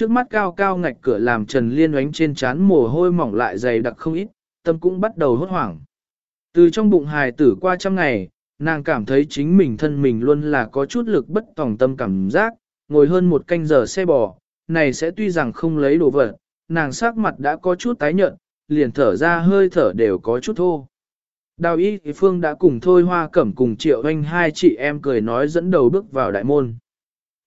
Trước mắt cao cao ngạch cửa làm Trần Liên oánh trên trán mồ hôi mỏng lại dày đặc không ít, tâm cũng bắt đầu hốt hoảng. Từ trong bụng hài tử qua trăm ngày, nàng cảm thấy chính mình thân mình luôn là có chút lực bất tòng tâm cảm giác, ngồi hơn một canh giờ xe bò, này sẽ tuy rằng không lấy đồ vật, nàng sắc mặt đã có chút tái nhợt, liền thở ra hơi thở đều có chút thô. Đào y thì phương đã cùng thôi hoa cẩm cùng triệu anh hai chị em cười nói dẫn đầu bước vào đại môn.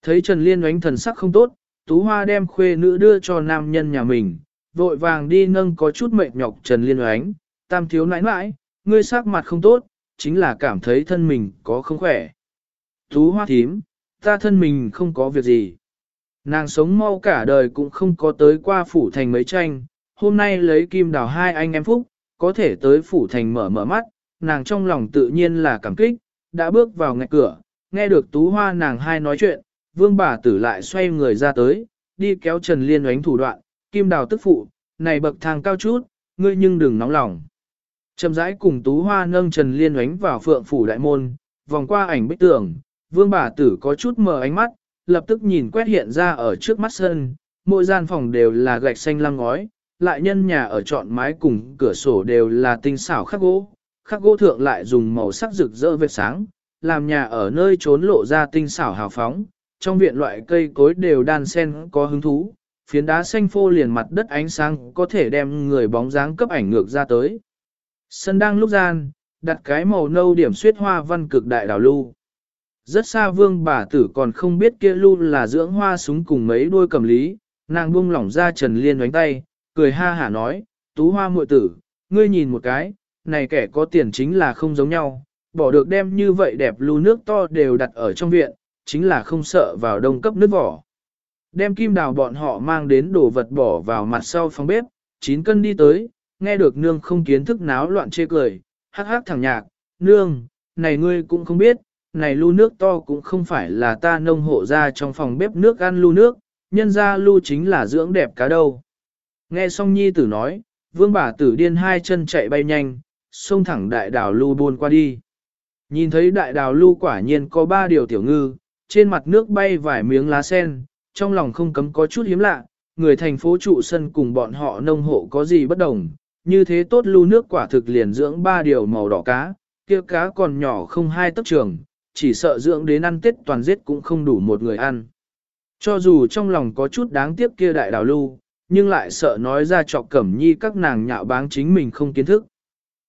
Thấy Trần Liên oánh thần sắc không tốt, Tú Hoa đem khuê nữ đưa cho nam nhân nhà mình, vội vàng đi nâng có chút mệt nhọc Trần Liên oánh, tam thiếu nãi nãi, ngươi sắc mặt không tốt, chính là cảm thấy thân mình có không khỏe. Tú Hoa thím, ta thân mình không có việc gì. Nàng sống mau cả đời cũng không có tới qua phủ thành mấy tranh, hôm nay lấy kim đào hai anh em phúc, có thể tới phủ thành mở mở mắt, nàng trong lòng tự nhiên là cảm kích, đã bước vào ngạch cửa, nghe được tú hoa nàng hai nói chuyện, vương bà tử lại xoay người ra tới, đi kéo Trần Liên oánh thủ đoạn, kim đào tức phụ, này bậc thang cao chút, ngươi nhưng đừng nóng lòng. Trầm rãi cùng tú hoa nâng Trần Liên oánh vào phượng phủ đại môn, vòng qua ảnh bích tường, vương bà tử có chút mờ ánh mắt, lập tức nhìn quét hiện ra ở trước mắt sân, mỗi gian phòng đều là gạch xanh lăng ngói, lại nhân nhà ở trọn mái cùng cửa sổ đều là tinh xảo khắc gỗ, khắc gỗ thượng lại dùng màu sắc rực rỡ vệt sáng, làm nhà ở nơi trốn lộ ra tinh xảo hào phóng, trong viện loại cây cối đều đan sen có hứng thú, phiến đá xanh phô liền mặt đất ánh sáng có thể đem người bóng dáng cấp ảnh ngược ra tới. Sân đang lúc gian, đặt cái màu nâu điểm suyết hoa văn cực đại đào lưu. Rất xa vương bà tử còn không biết kia lưu là dưỡng hoa súng cùng mấy đuôi cầm lý, nàng buông lỏng ra trần liên đánh tay, cười ha hả nói, tú hoa muội tử, ngươi nhìn một cái, này kẻ có tiền chính là không giống nhau, bỏ được đem như vậy đẹp lưu nước to đều đặt ở trong viện, chính là không sợ vào đông cấp nước vỏ. Đem kim đào bọn họ mang đến đồ vật bỏ vào mặt sau phòng bếp, 9 cân đi tới, nghe được nương không kiến thức náo loạn chê cười, hắc hắc thẳng nhạc, nương, này ngươi cũng không biết, này lưu nước to cũng không phải là ta nông hộ ra trong phòng bếp nước ăn lưu nước, nhân ra lưu chính là dưỡng đẹp cá đâu. Nghe xong nhi tử nói, vương bà tử điên hai chân chạy bay nhanh, xông thẳng đại đào lưu buôn qua đi. Nhìn thấy đại đào lưu quả nhiên có ba điều tiểu ngư, trên mặt nước bay vài miếng lá sen, trong lòng không cấm có chút hiếm lạ, người thành phố trụ sân cùng bọn họ nông hộ có gì bất đồng, như thế tốt lưu nước quả thực liền dưỡng ba điều màu đỏ cá, kia cá còn nhỏ không hai tấc trường, chỉ sợ dưỡng đến ăn tết toàn giết cũng không đủ một người ăn. Cho dù trong lòng có chút đáng tiếc kia đại đào lưu, nhưng lại sợ nói ra trọc cẩm nhi các nàng nhạo báng chính mình không kiến thức.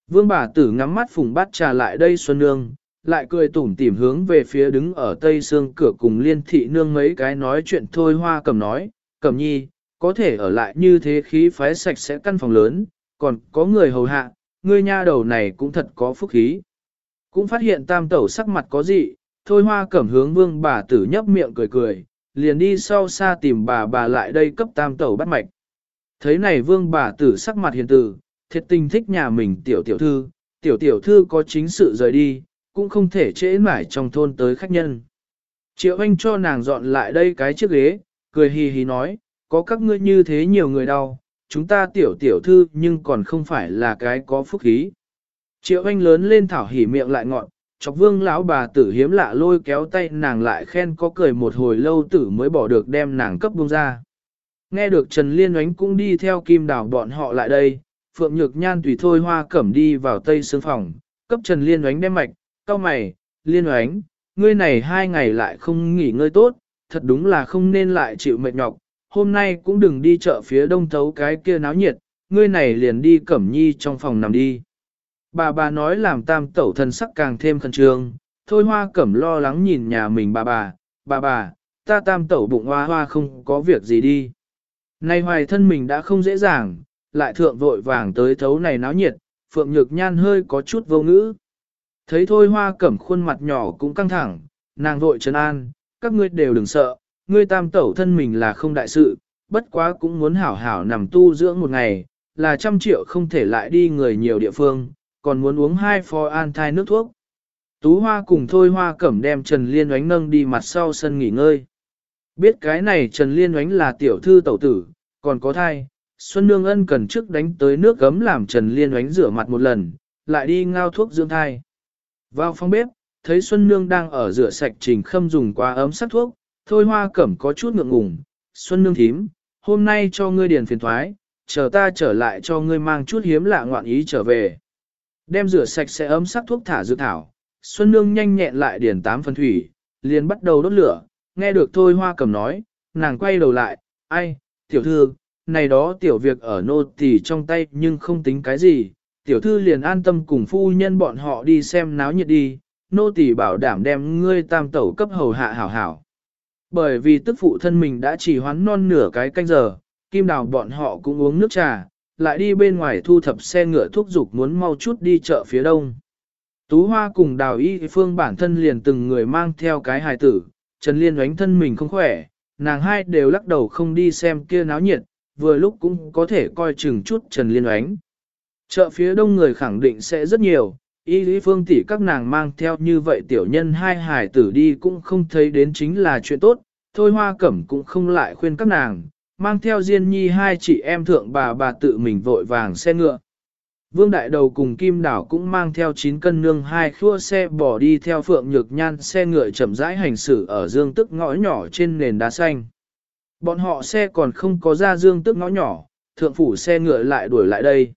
Vương bà tử ngắm mắt phùng bát trà lại đây xuân nương, lại cười tủm tỉm hướng về phía đứng ở tây xương cửa cùng liên thị nương mấy cái nói chuyện thôi hoa cầm nói, cẩm nhi, có thể ở lại như thế khí phái sạch sẽ căn phòng lớn, còn có người hầu hạ, ngươi nha đầu này cũng thật có phúc khí. Cũng phát hiện tam tẩu sắc mặt có gì, thôi hoa cẩm hướng vương bà tử nhấp miệng cười cười, liền đi sau xa tìm bà bà lại đây cấp tam tẩu bắt mạch. Thấy này vương bà tử sắc mặt hiền tử, thiệt tình thích nhà mình tiểu tiểu thư, tiểu tiểu thư có chính sự rời đi, cũng không thể trễ mãi trong thôn tới khách nhân. Triệu anh cho nàng dọn lại đây cái chiếc ghế, cười hì hì nói, có các ngươi như thế nhiều người đau, chúng ta tiểu tiểu thư nhưng còn không phải là cái có phúc khí. Triệu anh lớn lên thảo hỉ miệng lại ngọn, chọc vương lão bà tử hiếm lạ lôi kéo tay nàng lại khen có cười một hồi lâu tử mới bỏ được đem nàng cấp buông ra. Nghe được Trần Liên oánh cũng đi theo kim đảo bọn họ lại đây, Phượng Nhược Nhan tùy thôi hoa cẩm đi vào tây sương phòng, cấp Trần Liên oánh đem mạch, cao mày, Liên oánh, ngươi này hai ngày lại không nghỉ ngơi tốt, thật đúng là không nên lại chịu mệt nhọc, hôm nay cũng đừng đi chợ phía đông thấu cái kia náo nhiệt, ngươi này liền đi cẩm nhi trong phòng nằm đi. Bà bà nói làm tam tẩu thân sắc càng thêm khẩn trương, thôi hoa cẩm lo lắng nhìn nhà mình bà bà, bà bà, ta tam tẩu bụng hoa hoa không có việc gì đi. Nay hoài thân mình đã không dễ dàng, lại thượng vội vàng tới thấu này náo nhiệt, phượng nhược nhan hơi có chút vô ngữ. Thấy thôi hoa cẩm khuôn mặt nhỏ cũng căng thẳng, nàng vội trấn an, các ngươi đều đừng sợ, ngươi tam tẩu thân mình là không đại sự, bất quá cũng muốn hảo hảo nằm tu dưỡng một ngày, là trăm triệu không thể lại đi người nhiều địa phương, còn muốn uống hai phò an thai nước thuốc. Tú Hoa cùng Thôi Hoa Cẩm đem Trần Liên oánh nâng đi mặt sau sân nghỉ ngơi. Biết cái này Trần Liên oánh là tiểu thư tẩu tử, còn có thai, Xuân Nương Ân cần trước đánh tới nước gấm làm Trần Liên oánh rửa mặt một lần, lại đi ngao thuốc dưỡng thai. Vào phòng bếp, thấy Xuân Nương đang ở rửa sạch trình khâm dùng quá ấm sắc thuốc, Thôi Hoa Cẩm có chút ngượng ngùng, Xuân Nương Thím, hôm nay cho ngươi điền phiền thoái, chờ ta trở lại cho ngươi mang chút hiếm lạ ngoạn ý trở về. Đem rửa sạch sẽ ấm sắc thuốc thả dự thảo, Xuân Nương nhanh nhẹn lại điền tám phần thủy, liền bắt đầu đốt lửa, nghe được thôi hoa cầm nói, nàng quay đầu lại, ai, tiểu thư, này đó tiểu việc ở nô tỳ trong tay nhưng không tính cái gì, tiểu thư liền an tâm cùng phu nhân bọn họ đi xem náo nhiệt đi, nô tỳ bảo đảm đem ngươi tam tẩu cấp hầu hạ hảo hảo. Bởi vì tức phụ thân mình đã chỉ hoán non nửa cái canh giờ, kim đào bọn họ cũng uống nước trà, lại đi bên ngoài thu thập xe ngựa thúc giục muốn mau chút đi chợ phía đông. Tú Hoa cùng đào y phương bản thân liền từng người mang theo cái hài tử, Trần Liên đánh thân mình không khỏe, nàng hai đều lắc đầu không đi xem kia náo nhiệt, vừa lúc cũng có thể coi chừng chút Trần Liên đánh. Chợ phía đông người khẳng định sẽ rất nhiều, y lý phương tỷ các nàng mang theo như vậy tiểu nhân hai hải tử đi cũng không thấy đến chính là chuyện tốt, thôi hoa cẩm cũng không lại khuyên các nàng, mang theo Diên Nhi hai chị em thượng bà bà tự mình vội vàng xe ngựa. Vương Đại Đầu cùng Kim Đảo cũng mang theo 9 cân nương hai khua xe bỏ đi theo Phượng Nhược Nhan xe ngựa chậm rãi hành xử ở dương tức ngõ nhỏ trên nền đá xanh. Bọn họ xe còn không có ra dương tức ngõ nhỏ, thượng phủ xe ngựa lại đuổi lại đây.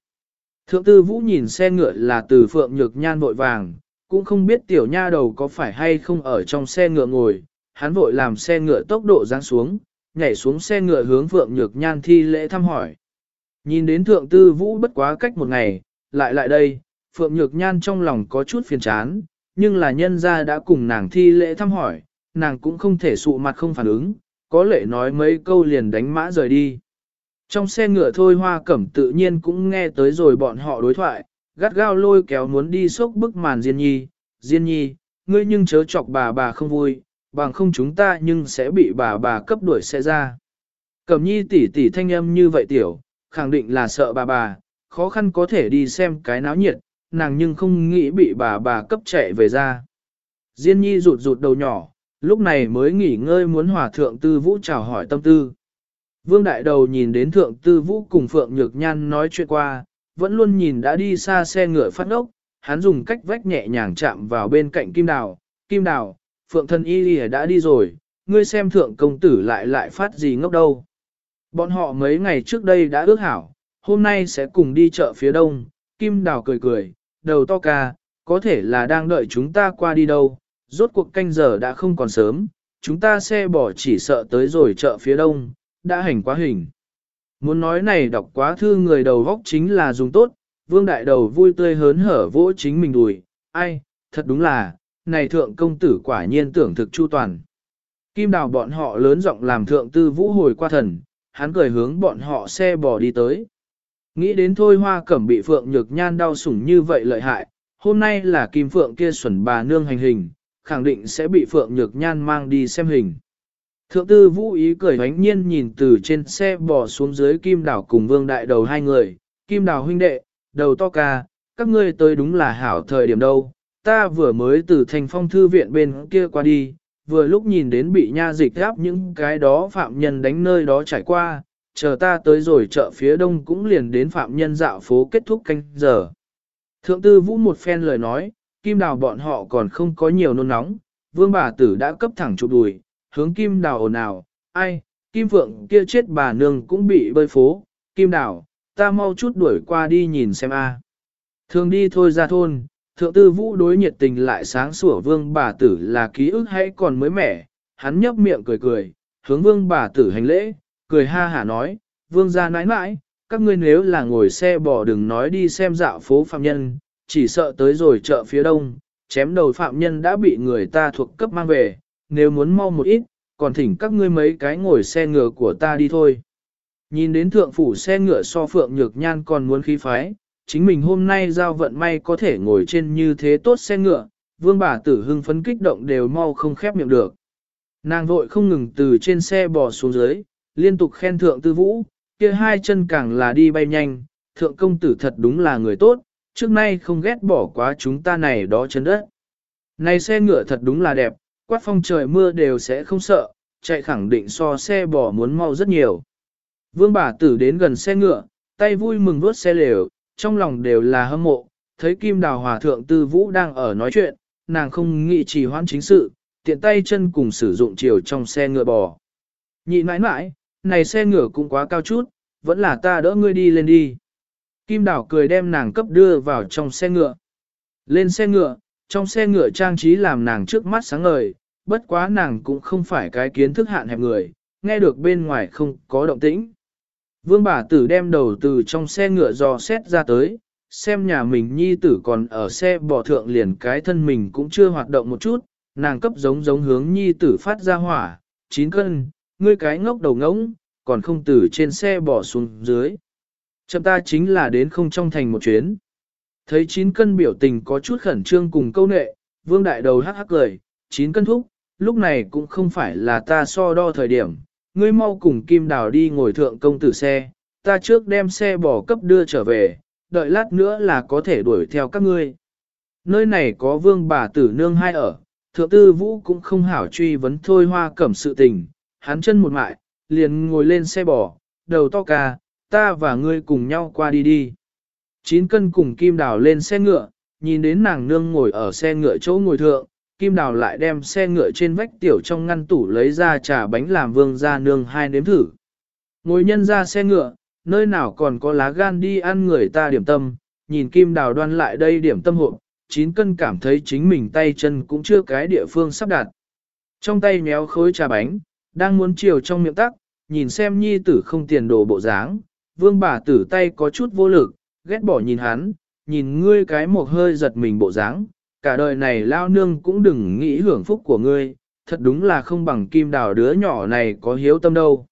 Thượng tư vũ nhìn xe ngựa là từ Phượng Nhược Nhan vội vàng, cũng không biết tiểu nha đầu có phải hay không ở trong xe ngựa ngồi, hắn vội làm xe ngựa tốc độ giáng xuống, nhảy xuống xe ngựa hướng Phượng Nhược Nhan thi lễ thăm hỏi. Nhìn đến thượng tư vũ bất quá cách một ngày, lại lại đây, Phượng Nhược Nhan trong lòng có chút phiền chán, nhưng là nhân gia đã cùng nàng thi lễ thăm hỏi, nàng cũng không thể sụ mặt không phản ứng, có lẽ nói mấy câu liền đánh mã rời đi. Trong xe ngựa thôi hoa cẩm tự nhiên cũng nghe tới rồi bọn họ đối thoại, gắt gao lôi kéo muốn đi sốc bức màn Diên Nhi, Diên Nhi, ngươi nhưng chớ chọc bà bà không vui, bằng không chúng ta nhưng sẽ bị bà bà cấp đuổi xe ra. Cẩm nhi tỷ tỷ thanh âm như vậy tiểu, khẳng định là sợ bà bà, khó khăn có thể đi xem cái náo nhiệt, nàng nhưng không nghĩ bị bà bà cấp chạy về ra. Diên nhi rụt rụt đầu nhỏ, lúc này mới nghỉ ngơi muốn hòa thượng tư vũ chào hỏi tâm tư. Vương đại đầu nhìn đến thượng tư vũ cùng Phượng Nhược Nhan nói chuyện qua, vẫn luôn nhìn đã đi xa xe ngựa phát ốc, hắn dùng cách vách nhẹ nhàng chạm vào bên cạnh kim đào, kim đào, Phượng thân y lìa đã đi rồi, ngươi xem thượng công tử lại lại phát gì ngốc đâu. Bọn họ mấy ngày trước đây đã ước hảo, hôm nay sẽ cùng đi chợ phía đông, Kim Đào cười cười, đầu to ca, có thể là đang đợi chúng ta qua đi đâu, rốt cuộc canh giờ đã không còn sớm, chúng ta xe bỏ chỉ sợ tới rồi chợ phía đông, đã hành quá hình. Muốn nói này đọc quá thư người đầu góc chính là dùng tốt, vương đại đầu vui tươi hớn hở vỗ chính mình đùi, ai, thật đúng là, này thượng công tử quả nhiên tưởng thực chu toàn. Kim đào bọn họ lớn giọng làm thượng tư vũ hồi qua thần, hắn cười hướng bọn họ xe bò đi tới. Nghĩ đến thôi hoa cẩm bị phượng nhược nhan đau sủng như vậy lợi hại, hôm nay là kim phượng kia xuẩn bà nương hành hình, khẳng định sẽ bị phượng nhược nhan mang đi xem hình. Thượng tư vũ ý cười hoánh nhiên nhìn từ trên xe bò xuống dưới kim đảo cùng vương đại đầu hai người, kim đảo huynh đệ, đầu to ca, các ngươi tới đúng là hảo thời điểm đâu, ta vừa mới từ thành phong thư viện bên kia qua đi, vừa lúc nhìn đến bị nha dịch áp những cái đó phạm nhân đánh nơi đó trải qua, chờ ta tới rồi chợ phía đông cũng liền đến phạm nhân dạo phố kết thúc canh giờ. Thượng tư vũ một phen lời nói, kim đào bọn họ còn không có nhiều nôn nóng, vương bà tử đã cấp thẳng chụp đùi, hướng kim đào ồn ào, ai, kim phượng kia chết bà nương cũng bị bơi phố, kim đào, ta mau chút đuổi qua đi nhìn xem a. Thường đi thôi ra thôn, thượng tư vũ đối nhiệt tình lại sáng sủa vương bà tử là ký ức hay còn mới mẻ, hắn nhấp miệng cười cười, hướng vương bà tử hành lễ, cười ha hả nói, vương gia nãi nãi, các ngươi nếu là ngồi xe bò đừng nói đi xem dạo phố phạm nhân, chỉ sợ tới rồi chợ phía đông, chém đầu phạm nhân đã bị người ta thuộc cấp mang về, nếu muốn mau một ít, còn thỉnh các ngươi mấy cái ngồi xe ngựa của ta đi thôi. Nhìn đến thượng phủ xe ngựa so phượng nhược nhan còn muốn khí phái, chính mình hôm nay giao vận may có thể ngồi trên như thế tốt xe ngựa, vương bà tử hưng phấn kích động đều mau không khép miệng được. Nàng vội không ngừng từ trên xe bò xuống dưới, liên tục khen thượng tư vũ, kia hai chân càng là đi bay nhanh, thượng công tử thật đúng là người tốt, trước nay không ghét bỏ quá chúng ta này đó chân đất. Này xe ngựa thật đúng là đẹp, quát phong trời mưa đều sẽ không sợ, chạy khẳng định so xe bò muốn mau rất nhiều. Vương bà tử đến gần xe ngựa, tay vui mừng vuốt xe lều, trong lòng đều là hâm mộ, thấy Kim Đào Hòa Thượng Tư Vũ đang ở nói chuyện, nàng không nghĩ trì hoãn chính sự, tiện tay chân cùng sử dụng chiều trong xe ngựa bò. Nhị mãi mãi, này xe ngựa cũng quá cao chút, vẫn là ta đỡ ngươi đi lên đi. Kim Đào cười đem nàng cấp đưa vào trong xe ngựa. Lên xe ngựa, trong xe ngựa trang trí làm nàng trước mắt sáng ngời, bất quá nàng cũng không phải cái kiến thức hạn hẹp người, nghe được bên ngoài không có động tĩnh. Vương bà tử đem đầu từ trong xe ngựa dò xét ra tới, xem nhà mình nhi tử còn ở xe bò thượng liền cái thân mình cũng chưa hoạt động một chút, nàng cấp giống giống hướng nhi tử phát ra hỏa, chín cân, ngươi cái ngốc đầu ngỗng, còn không từ trên xe bỏ xuống dưới. Chậm ta chính là đến không trong thành một chuyến. Thấy chín cân biểu tình có chút khẩn trương cùng câu nệ, vương đại đầu hắc hắc cười, chín cân thúc, lúc này cũng không phải là ta so đo thời điểm, ngươi mau cùng kim đào đi ngồi thượng công tử xe, ta trước đem xe bỏ cấp đưa trở về, đợi lát nữa là có thể đuổi theo các ngươi. Nơi này có vương bà tử nương hai ở, thượng tư vũ cũng không hảo truy vấn thôi hoa cẩm sự tình, hắn chân một mại, liền ngồi lên xe bò, đầu to ca, ta và ngươi cùng nhau qua đi đi. Chín cân cùng kim đào lên xe ngựa, nhìn đến nàng nương ngồi ở xe ngựa chỗ ngồi thượng, kim đào lại đem xe ngựa trên vách tiểu trong ngăn tủ lấy ra trà bánh làm vương ra nương hai nếm thử. Ngồi nhân ra xe ngựa, nơi nào còn có lá gan đi ăn người ta điểm tâm, nhìn kim đào đoan lại đây điểm tâm hộp, chín cân cảm thấy chính mình tay chân cũng chưa cái địa phương sắp đặt. Trong tay méo khối trà bánh, đang muốn chiều trong miệng tắc, nhìn xem nhi tử không tiền đồ bộ dáng, vương bà tử tay có chút vô lực, ghét bỏ nhìn hắn, nhìn ngươi cái một hơi giật mình bộ dáng, cả đời này lao nương cũng đừng nghĩ hưởng phúc của ngươi, thật đúng là không bằng kim đào đứa nhỏ này có hiếu tâm đâu.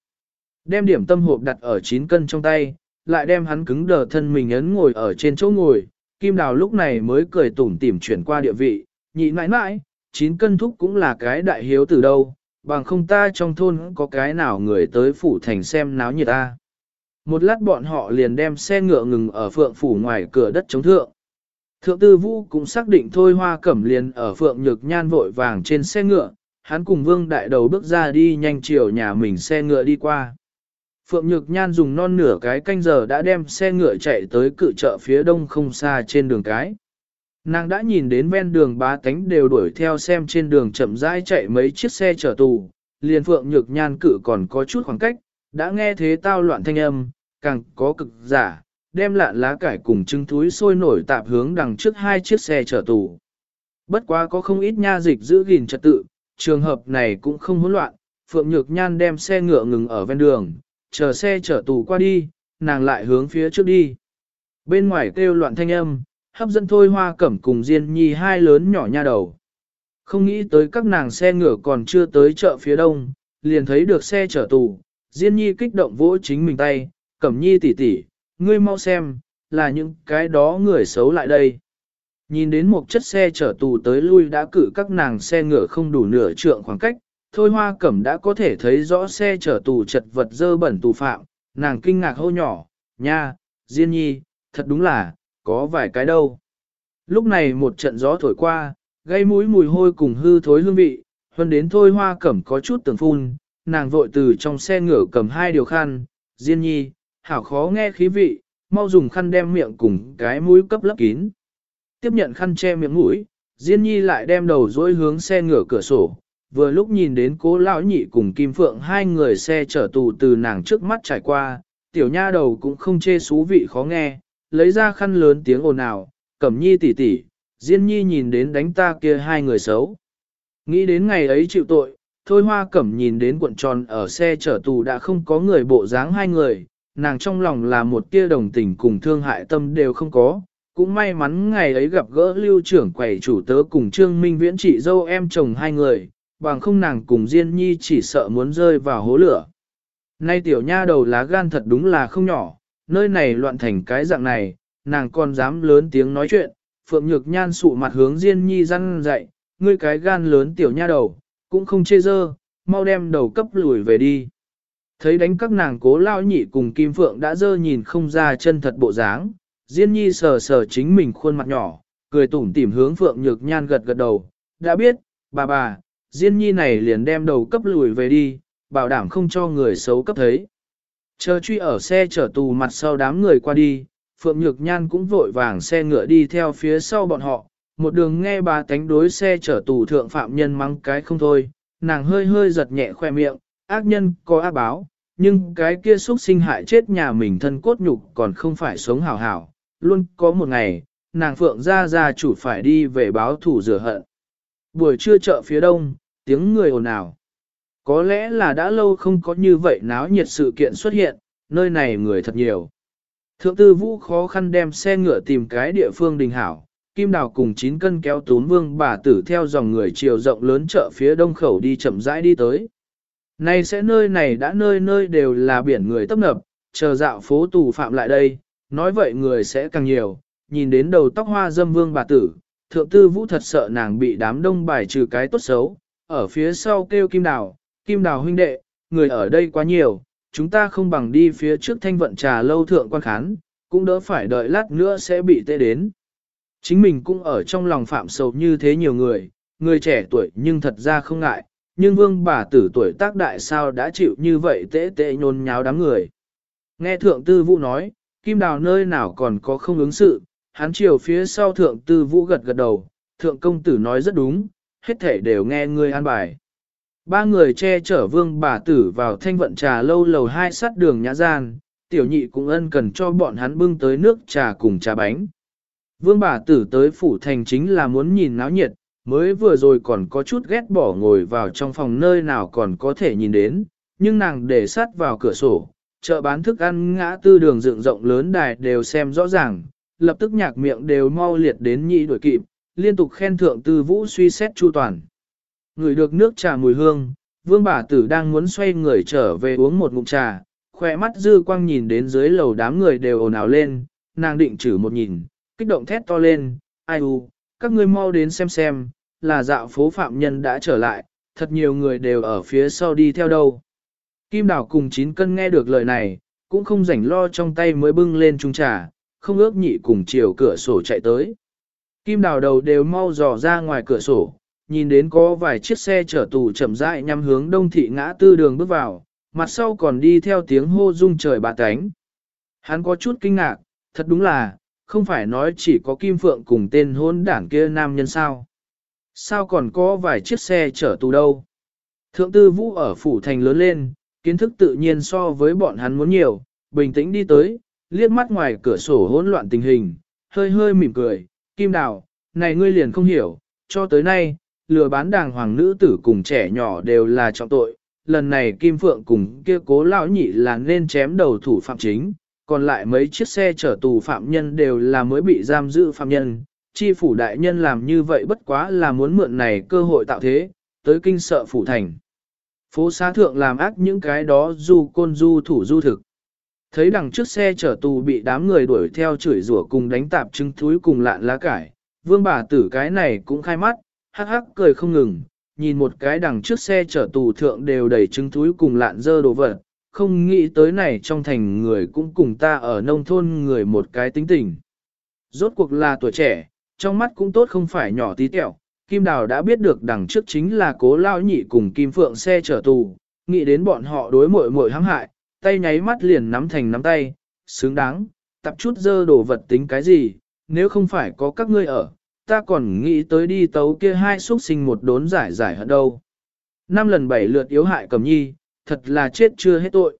Đem điểm tâm hộp đặt ở 9 cân trong tay, lại đem hắn cứng đờ thân mình ấn ngồi ở trên chỗ ngồi, kim đào lúc này mới cười tủm tỉm chuyển qua địa vị, nhị mãi mãi, 9 cân thúc cũng là cái đại hiếu từ đâu, bằng không ta trong thôn có cái nào người tới phủ thành xem náo nhiệt ta. Một lát bọn họ liền đem xe ngựa ngừng ở phượng phủ ngoài cửa đất chống thượng. Thượng tư vũ cũng xác định thôi hoa cẩm liền ở phượng nhược nhan vội vàng trên xe ngựa, hắn cùng vương đại đầu bước ra đi nhanh chiều nhà mình xe ngựa đi qua. Phượng Nhược Nhan dùng non nửa cái canh giờ đã đem xe ngựa chạy tới cự chợ phía đông không xa trên đường cái. Nàng đã nhìn đến ven đường bá tánh đều đuổi theo xem trên đường chậm rãi chạy mấy chiếc xe chở tù, liền Phượng Nhược Nhan cự còn có chút khoảng cách, đã nghe thế tao loạn thanh âm, càng có cực giả, đem lạn lá cải cùng trứng túi sôi nổi tạp hướng đằng trước hai chiếc xe chở tù. Bất quá có không ít nha dịch giữ gìn trật tự, trường hợp này cũng không hỗn loạn, Phượng Nhược Nhan đem xe ngựa ngừng ở ven đường, chờ xe chở tù qua đi, nàng lại hướng phía trước đi. Bên ngoài kêu loạn thanh âm, hấp dẫn thôi hoa cẩm cùng Diên Nhi hai lớn nhỏ nha đầu. Không nghĩ tới các nàng xe ngựa còn chưa tới chợ phía đông, liền thấy được xe chở tù, Diên Nhi kích động vỗ chính mình tay, cẩm nhi tỷ tỷ, ngươi mau xem, là những cái đó người xấu lại đây. Nhìn đến một chất xe chở tù tới lui đã cử các nàng xe ngựa không đủ nửa trượng khoảng cách, thôi hoa cẩm đã có thể thấy rõ xe chở tù chật vật dơ bẩn tù phạm, nàng kinh ngạc hô nhỏ, nha, Diên Nhi, thật đúng là, có vài cái đâu. Lúc này một trận gió thổi qua, gây mũi mùi hôi cùng hư thối hương vị, hơn đến thôi hoa cẩm có chút tưởng phun, nàng vội từ trong xe ngựa cầm hai điều khăn, Diên Nhi, hảo khó nghe khí vị, mau dùng khăn đem miệng cùng cái mũi cấp lấp kín. Tiếp nhận khăn che miệng mũi, Diên Nhi lại đem đầu dối hướng xe ngựa cửa sổ, vừa lúc nhìn đến cố lão nhị cùng Kim Phượng hai người xe chở tù từ nàng trước mắt trải qua, tiểu nha đầu cũng không chê xú vị khó nghe, lấy ra khăn lớn tiếng ồn ào, cẩm nhi tỉ tỉ. Diên Nhi nhìn đến đánh ta kia hai người xấu. Nghĩ đến ngày ấy chịu tội, thôi hoa cẩm nhìn đến cuộn tròn ở xe chở tù đã không có người bộ dáng hai người, nàng trong lòng là một tia đồng tình cùng thương hại tâm đều không có, cũng may mắn ngày ấy gặp gỡ lưu trưởng quầy chủ tớ cùng Trương Minh Viễn chị dâu em chồng hai người, bằng không nàng cùng Diên Nhi chỉ sợ muốn rơi vào hố lửa. Nay tiểu nha đầu lá gan thật đúng là không nhỏ, nơi này loạn thành cái dạng này, nàng còn dám lớn tiếng nói chuyện, Phượng Nhược Nhan sụ mặt hướng Diên Nhi răn dậy, ngươi cái gan lớn tiểu nha đầu, cũng không chê dơ, mau đem đầu cấp lùi về đi. Thấy đánh các nàng cố lao nhị cùng Kim Phượng đã dơ nhìn không ra chân thật bộ dáng, Diên Nhi sờ sờ chính mình khuôn mặt nhỏ, cười tủm tỉm hướng Phượng Nhược Nhan gật gật đầu, đã biết, bà bà, Diên Nhi này liền đem đầu cấp lùi về đi, bảo đảm không cho người xấu cấp thấy. Chờ truy ở xe chở tù mặt sau đám người qua đi, Phượng Nhược Nhan cũng vội vàng xe ngựa đi theo phía sau bọn họ, một đường nghe bà tánh đối xe chở tù thượng phạm nhân mắng cái không thôi, nàng hơi hơi giật nhẹ khoe miệng, ác nhân có ác báo, nhưng cái kia xúc sinh hại chết nhà mình thân cốt nhục còn không phải sống hảo hảo, luôn có một ngày, nàng phượng ra ra chủ phải đi về báo thủ rửa hận. Buổi trưa chợ phía đông, tiếng người ồn ào. Có lẽ là đã lâu không có như vậy náo nhiệt sự kiện xuất hiện, nơi này người thật nhiều. Thượng tư vũ khó khăn đem xe ngựa tìm cái địa phương đình hảo, kim đào cùng 9 cân kéo tún vương bà tử theo dòng người chiều rộng lớn chợ phía đông khẩu đi chậm rãi đi tới nay sẽ nơi này đã nơi nơi đều là biển người tấp nập, chờ dạo phố tù phạm lại đây, nói vậy người sẽ càng nhiều, nhìn đến đầu tóc hoa dâm vương bà tử, thượng tư vũ thật sợ nàng bị đám đông bài trừ cái tốt xấu, ở phía sau kêu kim đào, kim đào huynh đệ, người ở đây quá nhiều, chúng ta không bằng đi phía trước thanh vận trà lâu thượng quan khán, cũng đỡ phải đợi lát nữa sẽ bị tê đến. Chính mình cũng ở trong lòng phạm sầu như thế nhiều người, người trẻ tuổi nhưng thật ra không ngại, nhưng vương bà tử tuổi tác đại sao đã chịu như vậy tệ tệ nhôn nháo đám người. Nghe thượng tư vũ nói, kim đào nơi nào còn có không ứng sự, hắn chiều phía sau thượng tư vũ gật gật đầu, thượng công tử nói rất đúng, hết thể đều nghe ngươi an bài. Ba người che chở vương bà tử vào thanh vận trà lâu lầu hai sát đường nhã gian, tiểu nhị cũng ân cần cho bọn hắn bưng tới nước trà cùng trà bánh. Vương bà tử tới phủ thành chính là muốn nhìn náo nhiệt, mới vừa rồi còn có chút ghét bỏ ngồi vào trong phòng nơi nào còn có thể nhìn đến, nhưng nàng để sát vào cửa sổ, chợ bán thức ăn ngã tư đường dựng rộng lớn đài đều xem rõ ràng, lập tức nhạc miệng đều mau liệt đến nhị đuổi kịp, liên tục khen thượng tư vũ suy xét chu toàn. Người được nước trà mùi hương, vương bà tử đang muốn xoay người trở về uống một ngụm trà, khỏe mắt dư quang nhìn đến dưới lầu đám người đều ồn ào lên, nàng định chử một nhìn, kích động thét to lên, ai u, các ngươi mau đến xem xem, là dạo phố phạm nhân đã trở lại, thật nhiều người đều ở phía sau đi theo đâu. Kim Đào cùng chín cân nghe được lời này, cũng không rảnh lo trong tay mới bưng lên trung trà, không ước nhị cùng chiều cửa sổ chạy tới. Kim đào đầu đều mau dò ra ngoài cửa sổ, nhìn đến có vài chiếc xe chở tù chậm rãi nhằm hướng đông thị ngã tư đường bước vào, mặt sau còn đi theo tiếng hô rung trời bà cánh. Hắn có chút kinh ngạc, thật đúng là, không phải nói chỉ có Kim Phượng cùng tên hôn đảng kia nam nhân sao. Sao còn có vài chiếc xe chở tù đâu? Thượng tư vũ ở phủ thành lớn lên, kiến thức tự nhiên so với bọn hắn muốn nhiều, bình tĩnh đi tới, liếc mắt ngoài cửa sổ hỗn loạn tình hình, hơi hơi mỉm cười, Kim Đào, này ngươi liền không hiểu, cho tới nay, lừa bán đàng hoàng nữ tử cùng trẻ nhỏ đều là trọng tội, lần này Kim Phượng cùng kia cố lão nhị là nên chém đầu thủ phạm chính, còn lại mấy chiếc xe chở tù phạm nhân đều là mới bị giam giữ phạm nhân, chi phủ đại nhân làm như vậy bất quá là muốn mượn này cơ hội tạo thế, tới kinh sợ phủ thành. Phố xá thượng làm ác những cái đó du côn du thủ du thực. Thấy đằng trước xe chở tù bị đám người đuổi theo chửi rủa cùng đánh tạp trứng thúi cùng lạn lá cải, vương bà tử cái này cũng khai mắt, hắc hắc cười không ngừng, nhìn một cái đằng trước xe chở tù thượng đều đầy trứng thúi cùng lạn dơ đồ vật, không nghĩ tới này trong thành người cũng cùng ta ở nông thôn người một cái tính tình. Rốt cuộc là tuổi trẻ, trong mắt cũng tốt không phải nhỏ tí tẹo, Kim Đào đã biết được đằng trước chính là cố lao nhị cùng Kim Phượng xe chở tù, nghĩ đến bọn họ đối mội mội hãm hại, tay nháy mắt liền nắm thành nắm tay, xứng đáng, tập chút dơ đồ vật tính cái gì, nếu không phải có các ngươi ở, ta còn nghĩ tới đi tấu kia hai xuất sinh một đốn giải giải hận đâu. Năm lần bảy lượt yếu hại cầm nhi, thật là chết chưa hết tội.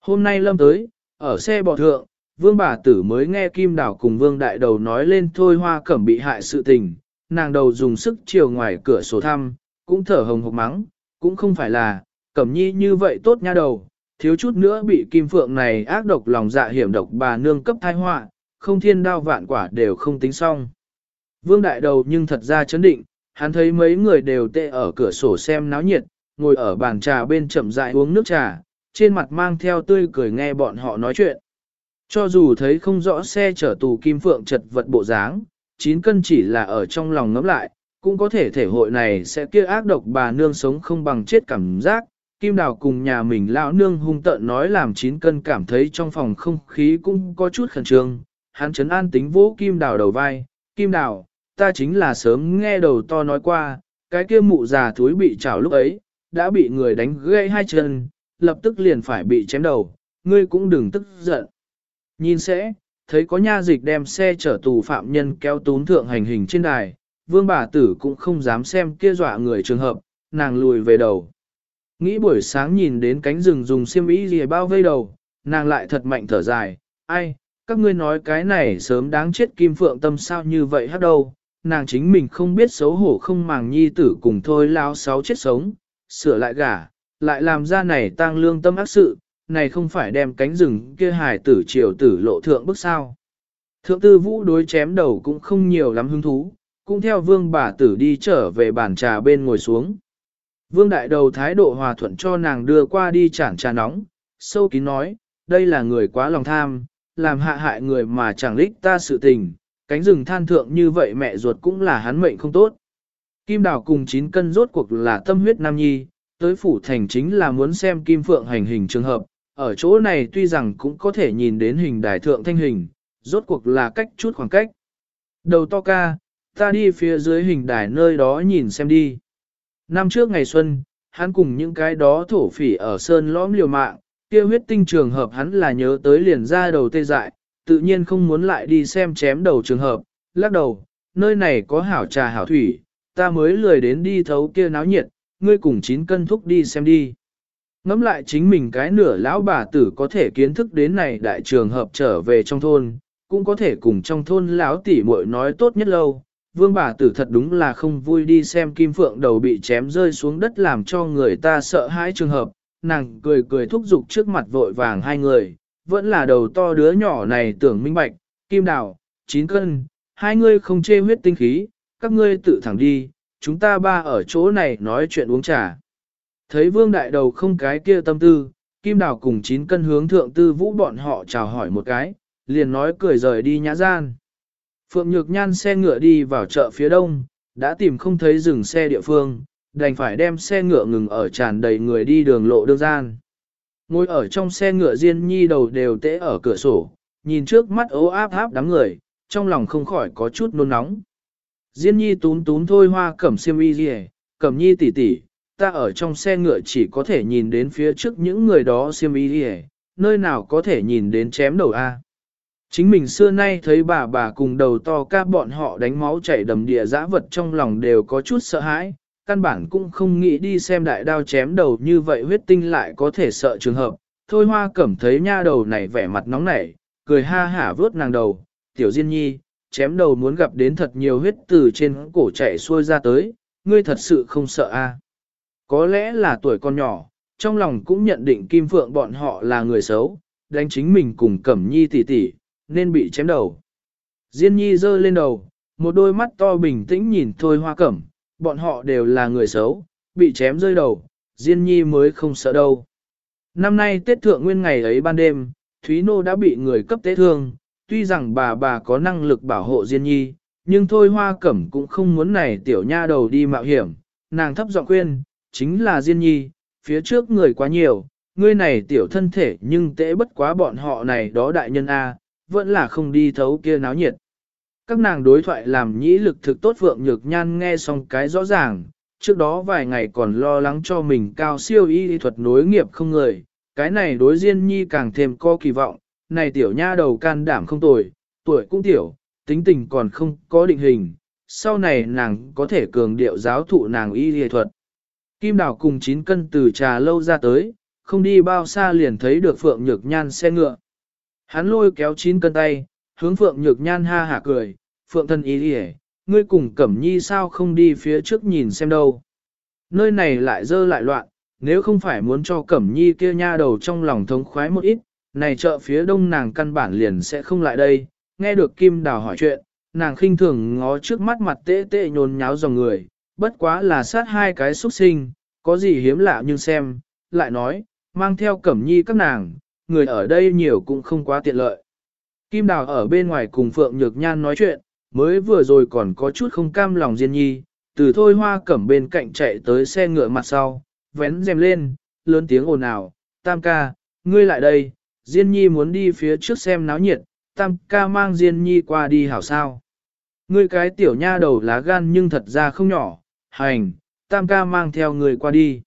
Hôm nay lâm tới, ở xe bò thượng, vương bà tử mới nghe Kim Đảo cùng vương đại đầu nói lên thôi hoa cẩm bị hại sự tình, nàng đầu dùng sức chiều ngoài cửa sổ thăm, cũng thở hồng hộc mắng, cũng không phải là, cẩm nhi như vậy tốt nha đầu, thiếu chút nữa bị kim phượng này ác độc lòng dạ hiểm độc bà nương cấp thai họa, không thiên đao vạn quả đều không tính xong. Vương đại đầu nhưng thật ra chấn định, hắn thấy mấy người đều tệ ở cửa sổ xem náo nhiệt, ngồi ở bàn trà bên chậm rãi uống nước trà, trên mặt mang theo tươi cười nghe bọn họ nói chuyện. Cho dù thấy không rõ xe chở tù kim phượng chật vật bộ dáng, chín cân chỉ là ở trong lòng ngẫm lại, cũng có thể thể hội này sẽ kia ác độc bà nương sống không bằng chết cảm giác, Kim Đào cùng nhà mình lão nương hung tợn nói làm chín cân cảm thấy trong phòng không khí cũng có chút khẩn trương. Hắn chấn an tính vỗ Kim Đào đầu vai, Kim Đào, ta chính là sớm nghe đầu to nói qua, cái kia mụ già thúi bị chảo lúc ấy, đã bị người đánh gãy hai chân, lập tức liền phải bị chém đầu, ngươi cũng đừng tức giận. Nhìn sẽ, thấy có nha dịch đem xe chở tù phạm nhân kéo tún thượng hành hình trên đài, vương bà tử cũng không dám xem kia dọa người trường hợp, nàng lùi về đầu. Nghĩ buổi sáng nhìn đến cánh rừng dùng xiêm y gì bao vây đầu, nàng lại thật mạnh thở dài, ai, các ngươi nói cái này sớm đáng chết kim phượng tâm sao như vậy hát đâu, nàng chính mình không biết xấu hổ không màng nhi tử cùng thôi lao sáu chết sống, sửa lại gả, lại làm ra này tang lương tâm ác sự, này không phải đem cánh rừng kia hài tử triều tử lộ thượng bức sao. Thượng tư vũ đối chém đầu cũng không nhiều lắm hứng thú, cũng theo vương bà tử đi trở về bàn trà bên ngồi xuống. Vương đại đầu thái độ hòa thuận cho nàng đưa qua đi chản trà nóng, sâu kín nói, đây là người quá lòng tham, làm hạ hại người mà chẳng lích ta sự tình, cánh rừng than thượng như vậy mẹ ruột cũng là hắn mệnh không tốt. Kim đào cùng chín cân rốt cuộc là tâm huyết nam nhi, tới phủ thành chính là muốn xem kim phượng hành hình trường hợp, ở chỗ này tuy rằng cũng có thể nhìn đến hình đài thượng thanh hình, rốt cuộc là cách chút khoảng cách. Đầu to ca, ta đi phía dưới hình đài nơi đó nhìn xem đi. Năm trước ngày xuân, hắn cùng những cái đó thổ phỉ ở sơn lõm liều mạng, kia huyết tinh trường hợp hắn là nhớ tới liền ra đầu tê dại, tự nhiên không muốn lại đi xem chém đầu trường hợp, lắc đầu, nơi này có hảo trà hảo thủy, ta mới lười đến đi thấu kia náo nhiệt, ngươi cùng chín cân thúc đi xem đi. Ngắm lại chính mình cái nửa lão bà tử có thể kiến thức đến này đại trường hợp trở về trong thôn, cũng có thể cùng trong thôn lão tỷ muội nói tốt nhất lâu. Vương bà tử thật đúng là không vui đi xem kim phượng đầu bị chém rơi xuống đất làm cho người ta sợ hãi trường hợp, nàng cười cười thúc giục trước mặt vội vàng hai người, vẫn là đầu to đứa nhỏ này tưởng minh bạch, kim đào, chín cân, hai ngươi không chê huyết tinh khí, các ngươi tự thẳng đi, chúng ta ba ở chỗ này nói chuyện uống trà. Thấy vương đại đầu không cái kia tâm tư, kim đào cùng chín cân hướng thượng tư vũ bọn họ chào hỏi một cái, liền nói cười rời đi nhã gian. Phượng Nhược Nhan xe ngựa đi vào chợ phía đông, đã tìm không thấy dừng xe địa phương, đành phải đem xe ngựa ngừng ở tràn đầy người đi đường lộ đương gian. Ngồi ở trong xe ngựa Diên Nhi đầu đều tễ ở cửa sổ, nhìn trước mắt ố áp áp đám người, trong lòng không khỏi có chút nôn nóng. Diên Nhi tún tún thôi hoa cẩm xiêm y cẩm nhi tỷ tỷ, ta ở trong xe ngựa chỉ có thể nhìn đến phía trước những người đó xiêm y gì nơi nào có thể nhìn đến chém đầu A. Chính mình xưa nay thấy bà bà cùng đầu to ca bọn họ đánh máu chảy đầm địa dã vật trong lòng đều có chút sợ hãi, căn bản cũng không nghĩ đi xem đại đao chém đầu như vậy huyết tinh lại có thể sợ trường hợp. Thôi hoa cẩm thấy nha đầu này vẻ mặt nóng nảy, cười ha hả vớt nàng đầu, tiểu diên nhi, chém đầu muốn gặp đến thật nhiều huyết từ trên cổ chạy xuôi ra tới, ngươi thật sự không sợ a? À? Có lẽ là tuổi con nhỏ, trong lòng cũng nhận định Kim Phượng bọn họ là người xấu, đánh chính mình cùng Cẩm Nhi tỷ tỷ, nên bị chém đầu. Diên Nhi giơ lên đầu, một đôi mắt to bình tĩnh nhìn Thôi Hoa Cẩm, bọn họ đều là người xấu, bị chém rơi đầu, Diên Nhi mới không sợ đâu. Năm nay Tết Thượng Nguyên ngày ấy ban đêm, Thúy Nô đã bị người cấp tế thương, tuy rằng bà bà có năng lực bảo hộ Diên Nhi, nhưng thôi hoa cẩm cũng không muốn này tiểu nha đầu đi mạo hiểm, nàng thấp giọng khuyên, chính là Diên Nhi, phía trước người quá nhiều, ngươi này tiểu thân thể nhưng tễ bất quá bọn họ này đó đại nhân A, vẫn là không đi thấu kia náo nhiệt. Các nàng đối thoại làm nhĩ lực thực tốt vượng nhược nhan nghe xong cái rõ ràng, trước đó vài ngày còn lo lắng cho mình cao siêu y thuật nối nghiệp không người, cái này đối Diên Nhi càng thêm co kỳ vọng, này tiểu nha đầu can đảm không tồi, tuổi cũng tiểu, tính tình còn không có định hình, sau này nàng có thể cường điệu giáo thụ nàng y y thuật. Kim Đào cùng chín cân từ trà lâu ra tới, không đi bao xa liền thấy được Phượng Nhược Nhan xe ngựa. Hắn lôi kéo chín cân tay, hướng Phượng Nhược Nhan ha hả cười, Phượng thân ý y ngươi cùng Cẩm Nhi sao không đi phía trước nhìn xem đâu. Nơi này lại dơ lại loạn, nếu không phải muốn cho Cẩm Nhi kia nha đầu trong lòng thống khoái một ít, này chợ phía đông nàng căn bản liền sẽ không lại đây, nghe được Kim Đào hỏi chuyện, nàng khinh thường ngó trước mắt mặt tê tê nhốn nháo dòng người, bất quá là sát hai cái xuất sinh, có gì hiếm lạ nhưng xem, lại nói, mang theo cẩm nhi các nàng, người ở đây nhiều cũng không quá tiện lợi. Kim Đào ở bên ngoài cùng Phượng Nhược Nhan nói chuyện, mới vừa rồi còn có chút không cam lòng Diên Nhi, từ thôi hoa cẩm bên cạnh chạy tới xe ngựa mặt sau, vén rèm lên, lớn tiếng ồn ào, tam ca, ngươi lại đây, Diên Nhi muốn đi phía trước xem náo nhiệt, tam ca mang Diên Nhi qua đi hảo sao. Ngươi cái tiểu nha đầu lá gan nhưng thật ra không nhỏ, hành, tam ca mang theo người qua đi.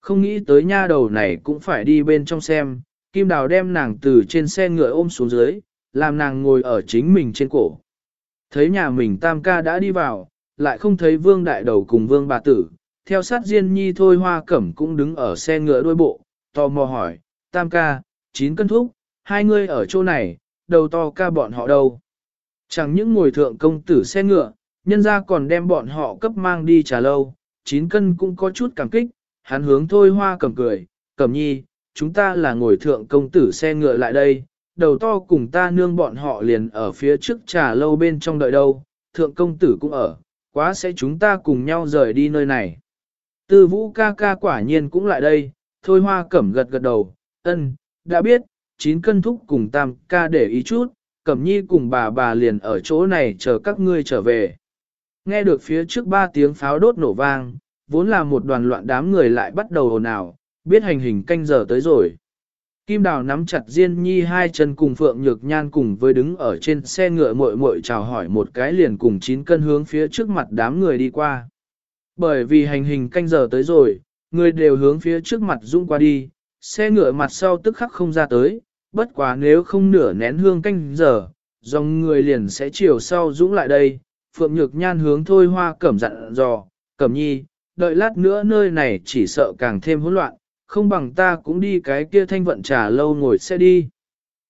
Không nghĩ tới nha đầu này cũng phải đi bên trong xem, Kim Đào đem nàng từ trên xe ngựa ôm xuống dưới, làm nàng ngồi ở chính mình trên cổ. Thấy nhà mình tam ca đã đi vào, lại không thấy vương đại đầu cùng vương bà tử, theo sát Diên Nhi thôi hoa cẩm cũng đứng ở xe ngựa đuôi bộ, tò mò hỏi, tam ca, chín cân thúc, hai người ở chỗ này, đầu to ca bọn họ đâu. Chẳng những ngồi thượng công tử xe ngựa, nhân ra còn đem bọn họ cấp mang đi trà lâu, chín cân cũng có chút cảm kích, hắn hướng thôi hoa cẩm cười, cẩm nhi, chúng ta là ngồi thượng công tử xe ngựa lại đây, đầu to cùng ta nương bọn họ liền ở phía trước trà lâu bên trong đợi đâu, thượng công tử cũng ở, quá sẽ chúng ta cùng nhau rời đi nơi này. Tư vũ ca ca quả nhiên cũng lại đây, thôi hoa cẩm gật gật đầu, ân, đã biết, chín cân thúc cùng tam ca để ý chút, cẩm nhi cùng bà bà liền ở chỗ này chờ các ngươi trở về. Nghe được phía trước ba tiếng pháo đốt nổ vang, vốn là một đoàn loạn đám người lại bắt đầu ồn ào, biết hành hình canh giờ tới rồi. Kim Đào nắm chặt Diên Nhi hai chân cùng Phượng Nhược Nhan cùng với đứng ở trên xe ngựa muội muội chào hỏi một cái liền cùng chín cân hướng phía trước mặt đám người đi qua. Bởi vì hành hình canh giờ tới rồi, người đều hướng phía trước mặt dung qua đi, xe ngựa mặt sau tức khắc không ra tới, bất quá nếu không nửa nén hương canh giờ, dòng người liền sẽ chiều sau dũng lại đây. Phượng Nhược Nhan hướng thôi hoa cẩm dặn dò, cẩm nhi, đợi lát nữa nơi này chỉ sợ càng thêm hỗn loạn, không bằng ta cũng đi cái kia thanh vận trà lâu ngồi xe đi.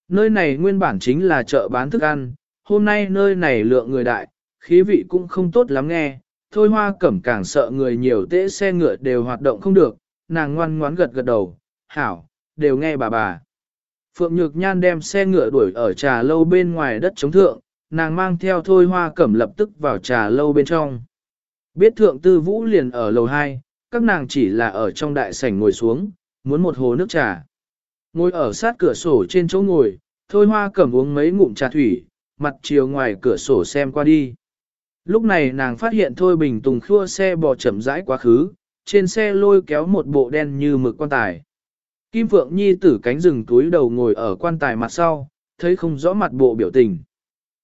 Nơi này nguyên bản chính là chợ bán thức ăn, hôm nay nơi này lượng người đại, khí vị cũng không tốt lắm nghe, thôi hoa cẩm càng sợ người nhiều tễ xe ngựa đều hoạt động không được, nàng ngoan ngoán gật gật đầu, hảo, đều nghe bà bà. Phượng Nhược Nhan đem xe ngựa đuổi ở trà lâu bên ngoài đất chống thượng, nàng mang theo thôi hoa cẩm lập tức vào trà lâu bên trong. Biết thượng tư vũ liền ở lầu 2, các nàng chỉ là ở trong đại sảnh ngồi xuống, muốn một hồ nước trà. Ngồi ở sát cửa sổ trên chỗ ngồi, thôi hoa cẩm uống mấy ngụm trà thủy, mặt chiều ngoài cửa sổ xem qua đi. Lúc này nàng phát hiện Thôi Bình Tùng khua xe bò chậm rãi quá khứ, trên xe lôi kéo một bộ đen như mực quan tài. Kim Phượng Nhi tử cánh rừng túi đầu ngồi ở quan tài mặt sau, thấy không rõ mặt bộ biểu tình.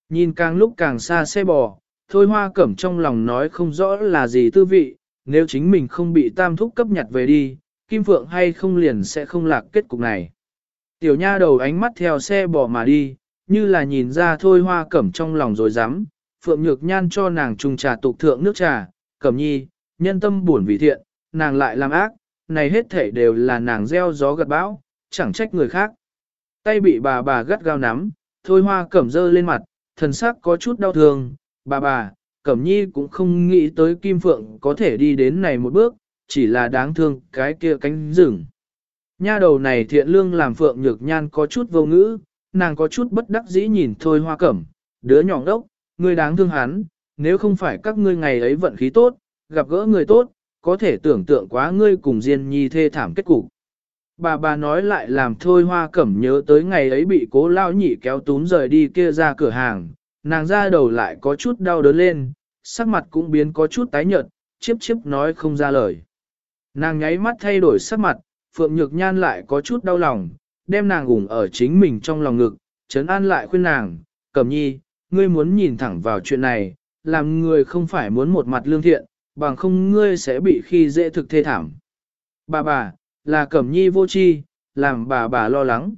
Nhìn càng lúc càng xa xe bò, Thôi Hoa Cẩm trong lòng nói không rõ là gì tư vị, nếu chính mình không bị tam thúc cấp nhặt về đi, Kim Phượng hay không liền sẽ không lạc kết cục này. Tiểu nha đầu ánh mắt theo xe bò mà đi, như là nhìn ra Thôi Hoa Cẩm trong lòng rồi dám, Phượng Nhược Nhan cho nàng trùng trà tục thượng nước trà, cẩm nhi, nhân tâm buồn vì thiện, nàng lại làm ác, này hết thể đều là nàng gieo gió gật bão, chẳng trách người khác. Tay bị bà bà gắt gao nắm, thôi hoa cẩm dơ lên mặt, thần sắc có chút đau thương, bà bà, cẩm nhi cũng không nghĩ tới Kim Phượng có thể đi đến này một bước, chỉ là đáng thương cái kia cánh rừng. Nha đầu này thiện lương làm Phượng Nhược Nhan có chút vô ngữ, nàng có chút bất đắc dĩ nhìn thôi hoa cẩm, đứa nhỏ đốc, ngươi đáng thương hắn, nếu không phải các ngươi ngày ấy vận khí tốt, gặp gỡ người tốt, có thể tưởng tượng quá ngươi cùng Diên Nhi thê thảm kết cục. Bà bà nói lại làm thôi hoa cẩm nhớ tới ngày ấy bị cố lao nhị kéo túm rời đi kia ra cửa hàng, nàng ra đầu lại có chút đau đớn lên, sắc mặt cũng biến có chút tái nhợt, chiếp chiếp nói không ra lời. Nàng nháy mắt thay đổi sắc mặt, Phượng Nhược Nhan lại có chút đau lòng, đem nàng ủng ở chính mình trong lòng ngực, trấn an lại khuyên nàng, cẩm nhi, ngươi muốn nhìn thẳng vào chuyện này, làm người không phải muốn một mặt lương thiện, bằng không ngươi sẽ bị khi dễ thực thê thảm. Bà bà, là cẩm nhi vô chi, làm bà bà lo lắng.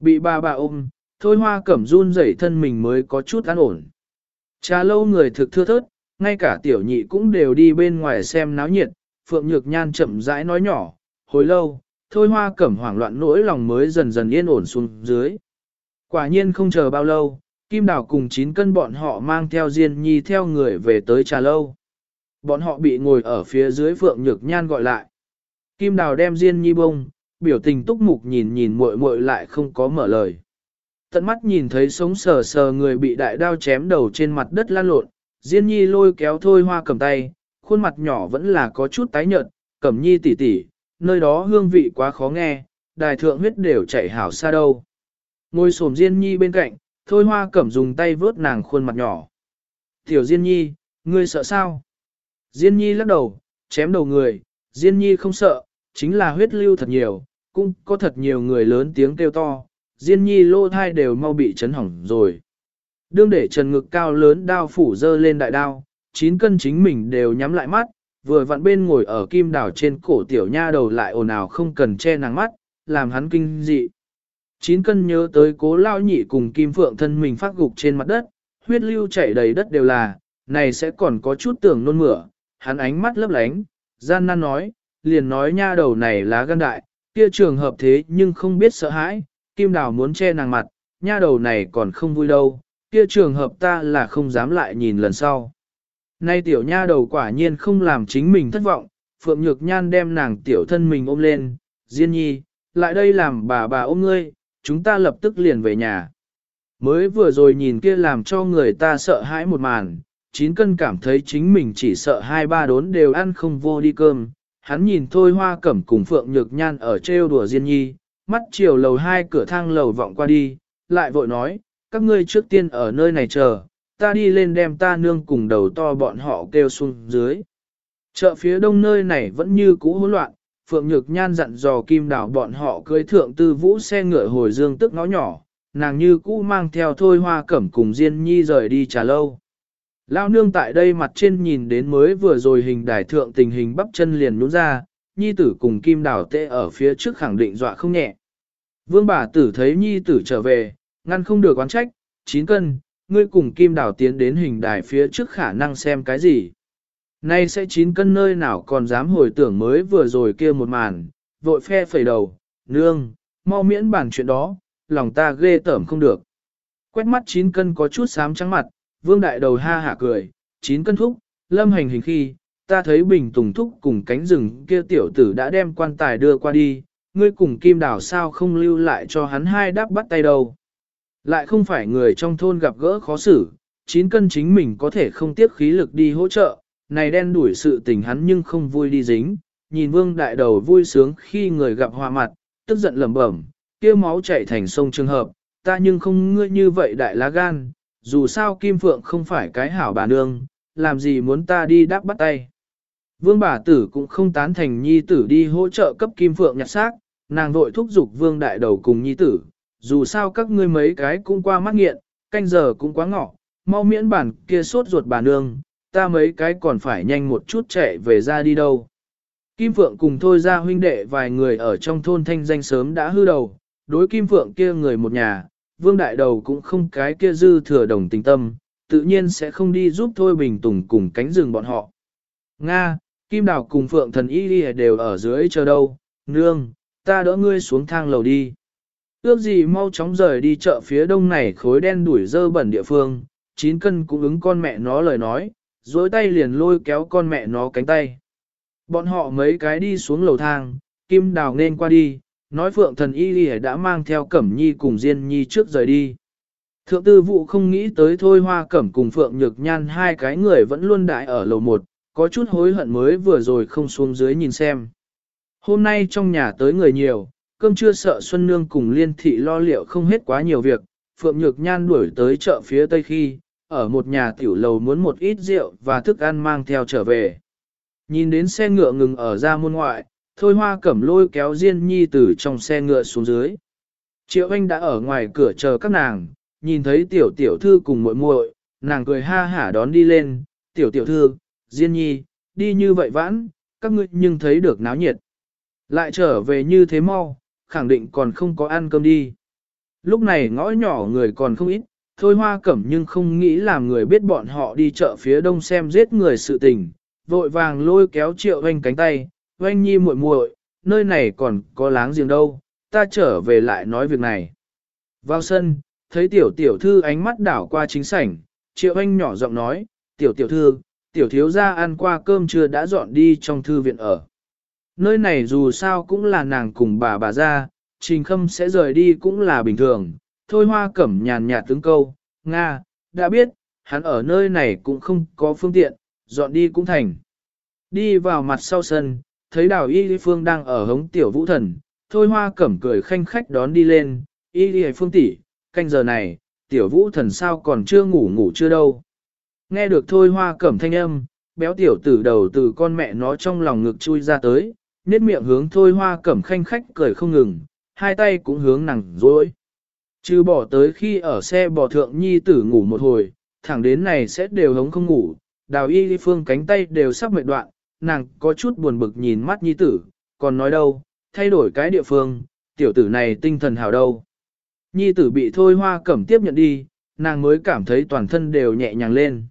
Bị bà bà ôm, thôi hoa cẩm run rẩy thân mình mới có chút an ổn. Trà lâu người thực thưa thớt, ngay cả tiểu nhị cũng đều đi bên ngoài xem náo nhiệt, Phượng Nhược Nhan chậm rãi nói nhỏ, hồi lâu, thôi hoa cẩm hoảng loạn nỗi lòng mới dần dần yên ổn xuống dưới. Quả nhiên không chờ bao lâu, Kim Đào cùng chín cân bọn họ mang theo Diên Nhi theo người về tới trà lâu. Bọn họ bị ngồi ở phía dưới Phượng Nhược Nhan gọi lại. Kim Đào đem Diên Nhi bông, biểu tình túc mục nhìn nhìn muội muội lại không có mở lời. Tận mắt nhìn thấy sống sờ sờ người bị đại đao chém đầu trên mặt đất lan lộn, Diên Nhi lôi kéo thôi hoa cầm tay, khuôn mặt nhỏ vẫn là có chút tái nhợt, cẩm nhi tỉ tỉ, nơi đó hương vị quá khó nghe, đài thượng huyết đều chảy hảo xa đâu. Ngồi xổm Diên Nhi bên cạnh, Thôi hoa cẩm dùng tay vớt nàng khuôn mặt nhỏ. Tiểu Diên Nhi, ngươi sợ sao? Diên Nhi lắc đầu, chém đầu người, Diên Nhi không sợ, chính là huyết lưu thật nhiều, cũng có thật nhiều người lớn tiếng kêu to, Diên Nhi lô thai đều mau bị chấn hỏng rồi. Đương để trần ngực cao lớn đao phủ dơ lên đại đao, chín cân chính mình đều nhắm lại mắt, vừa vặn bên ngồi ở kim đảo trên cổ tiểu nha đầu lại ồn ào không cần che nàng mắt, làm hắn kinh dị. Chín cân nhớ tới cố lao nhị cùng kim phượng thân mình phát gục trên mặt đất, huyết lưu chảy đầy đất đều là, này sẽ còn có chút tưởng nôn mửa, hắn ánh mắt lấp lánh, Gian nan nói, liền nói nha đầu này lá gan đại, kia trường hợp thế nhưng không biết sợ hãi, kim đào muốn che nàng mặt, nha đầu này còn không vui đâu, kia trường hợp ta là không dám lại nhìn lần sau. Nay tiểu nha đầu quả nhiên không làm chính mình thất vọng, Phượng Nhược Nhan đem nàng tiểu thân mình ôm lên, Diên nhi, lại đây làm bà bà ôm ngươi, chúng ta lập tức liền về nhà. Mới vừa rồi nhìn kia làm cho người ta sợ hãi một màn, chín cân cảm thấy chính mình chỉ sợ hai ba đốn đều ăn không vô đi cơm. Hắn nhìn thôi hoa cẩm cùng Phượng Nhược Nhan ở trêu đùa Diên nhi, mắt chiều lầu hai cửa thang lầu vọng qua đi, lại vội nói, các ngươi trước tiên ở nơi này chờ, ta đi lên đem ta nương cùng đầu to bọn họ kêu xuống dưới. Chợ phía đông nơi này vẫn như cũ hỗn loạn, Phượng Nhược Nhan dặn dò Kim Đảo bọn họ cưới thượng tư vũ xe ngựa hồi dương tức ngõ nhỏ, nàng như cũ mang theo thôi hoa cẩm cùng Diên Nhi rời đi trà lâu. Lao nương tại đây mặt trên nhìn đến mới vừa rồi hình đài thượng tình hình bắp chân liền nhún ra, Nhi tử cùng Kim Đảo tê ở phía trước khẳng định dọa không nhẹ. Vương bà tử thấy Nhi tử trở về, ngăn không được oán trách, Chín cân, ngươi cùng Kim Đảo tiến đến hình đài phía trước khả năng xem cái gì. Nay sẽ chín cân nơi nào còn dám hồi tưởng mới vừa rồi kia một màn, vội phe phẩy đầu, nương, mau miễn bản chuyện đó, lòng ta ghê tởm không được. Quét mắt chín cân có chút xám trắng mặt, vương đại đầu ha hả cười, chín cân thúc, lâm hành hình khi, ta thấy bình tùng thúc cùng cánh rừng kia tiểu tử đã đem quan tài đưa qua đi, ngươi cùng kim đảo sao không lưu lại cho hắn hai đáp bắt tay đâu. Lại không phải người trong thôn gặp gỡ khó xử, chín cân chính mình có thể không tiếc khí lực đi hỗ trợ, này đen đuổi sự tình hắn nhưng không vui đi dính, nhìn vương đại đầu vui sướng khi người gặp hòa mặt, tức giận lẩm bẩm, kia máu chảy thành sông trường hợp, ta nhưng không ngươi như vậy đại lá gan, dù sao Kim Phượng không phải cái hảo bà nương, làm gì muốn ta đi đáp bắt tay. Vương bà tử cũng không tán thành nhi tử đi hỗ trợ cấp Kim Phượng nhặt xác, nàng vội thúc giục vương đại đầu cùng nhi tử, dù sao các ngươi mấy cái cũng qua mắt nghiện, canh giờ cũng quá ngọ, mau miễn bản kia sốt ruột bà nương, ta mấy cái còn phải nhanh một chút chạy về ra đi đâu. Kim Phượng cùng thôi ra huynh đệ vài người ở trong thôn thanh danh sớm đã hư đầu, đối Kim Phượng kia người một nhà, vương đại đầu cũng không cái kia dư thừa đồng tình tâm, tự nhiên sẽ không đi giúp thôi bình tùng cùng cánh rừng bọn họ. Nga, Kim Đào cùng Phượng thần y đi đều ở dưới chờ đâu, nương, ta đỡ ngươi xuống thang lầu đi. Ước gì mau chóng rời đi chợ phía đông này khối đen đuổi dơ bẩn địa phương, chín cân cũng ứng con mẹ nó lời nói, dối tay liền lôi kéo con mẹ nó cánh tay. Bọn họ mấy cái đi xuống lầu thang, Kim Đào nên qua đi, nói Phượng thần y lìa đã mang theo Cẩm Nhi cùng Diên Nhi trước rời đi. Thượng tư vụ không nghĩ tới thôi hoa cẩm cùng Phượng Nhược Nhan hai cái người vẫn luôn đại ở lầu một, có chút hối hận mới vừa rồi không xuống dưới nhìn xem. Hôm nay trong nhà tới người nhiều, cơm chưa sợ Xuân Nương cùng Liên Thị lo liệu không hết quá nhiều việc, Phượng Nhược Nhan đuổi tới chợ phía tây khi, ở một nhà tiểu lầu muốn một ít rượu và thức ăn mang theo trở về. Nhìn đến xe ngựa ngừng ở ra môn ngoại, thôi hoa cẩm lôi kéo Diên Nhi từ trong xe ngựa xuống dưới. Triệu Anh đã ở ngoài cửa chờ các nàng, nhìn thấy tiểu tiểu thư cùng muội muội, nàng cười ha hả đón đi lên, tiểu tiểu thư, Diên Nhi, đi như vậy vãn, các ngươi nhưng thấy được náo nhiệt. Lại trở về như thế mau, khẳng định còn không có ăn cơm đi. Lúc này ngõ nhỏ người còn không ít, thôi hoa cẩm nhưng không nghĩ làm người biết bọn họ đi chợ phía đông xem giết người sự tình, vội vàng lôi kéo triệu Anh cánh tay, oanh nhi muội muội, nơi này còn có láng giềng đâu, ta trở về lại nói việc này. Vào sân, thấy tiểu tiểu thư ánh mắt đảo qua chính sảnh, triệu oanh nhỏ giọng nói, tiểu tiểu thư, tiểu thiếu gia ăn qua cơm trưa đã dọn đi trong thư viện ở. Nơi này dù sao cũng là nàng cùng bà bà ra, trình khâm sẽ rời đi cũng là bình thường, thôi hoa cẩm nhàn nhạt tướng câu, Nga, đã biết, hắn ở nơi này cũng không có phương tiện, dọn đi cũng thành. Đi vào mặt sau sân, thấy đào y phương đang ở hống tiểu vũ thần, thôi hoa cẩm cười khanh khách đón đi lên, y phương tỷ, canh giờ này, tiểu vũ thần sao còn chưa ngủ ngủ chưa đâu. Nghe được thôi hoa cẩm thanh âm, béo tiểu tử đầu từ con mẹ nó trong lòng ngực chui ra tới, nết miệng hướng thôi hoa cẩm khanh khách cười không ngừng, hai tay cũng hướng nàng dối. Trừ bỏ tới khi ở xe bò thượng nhi tử ngủ một hồi, thẳng đến này sẽ đều hống không ngủ, đào y phương cánh tay đều sắp mệt đoạn, nàng có chút buồn bực nhìn mắt nhi tử, còn nói đâu, thay đổi cái địa phương, tiểu tử này tinh thần hào đâu. Nhi tử bị thôi hoa cẩm tiếp nhận đi, nàng mới cảm thấy toàn thân đều nhẹ nhàng lên.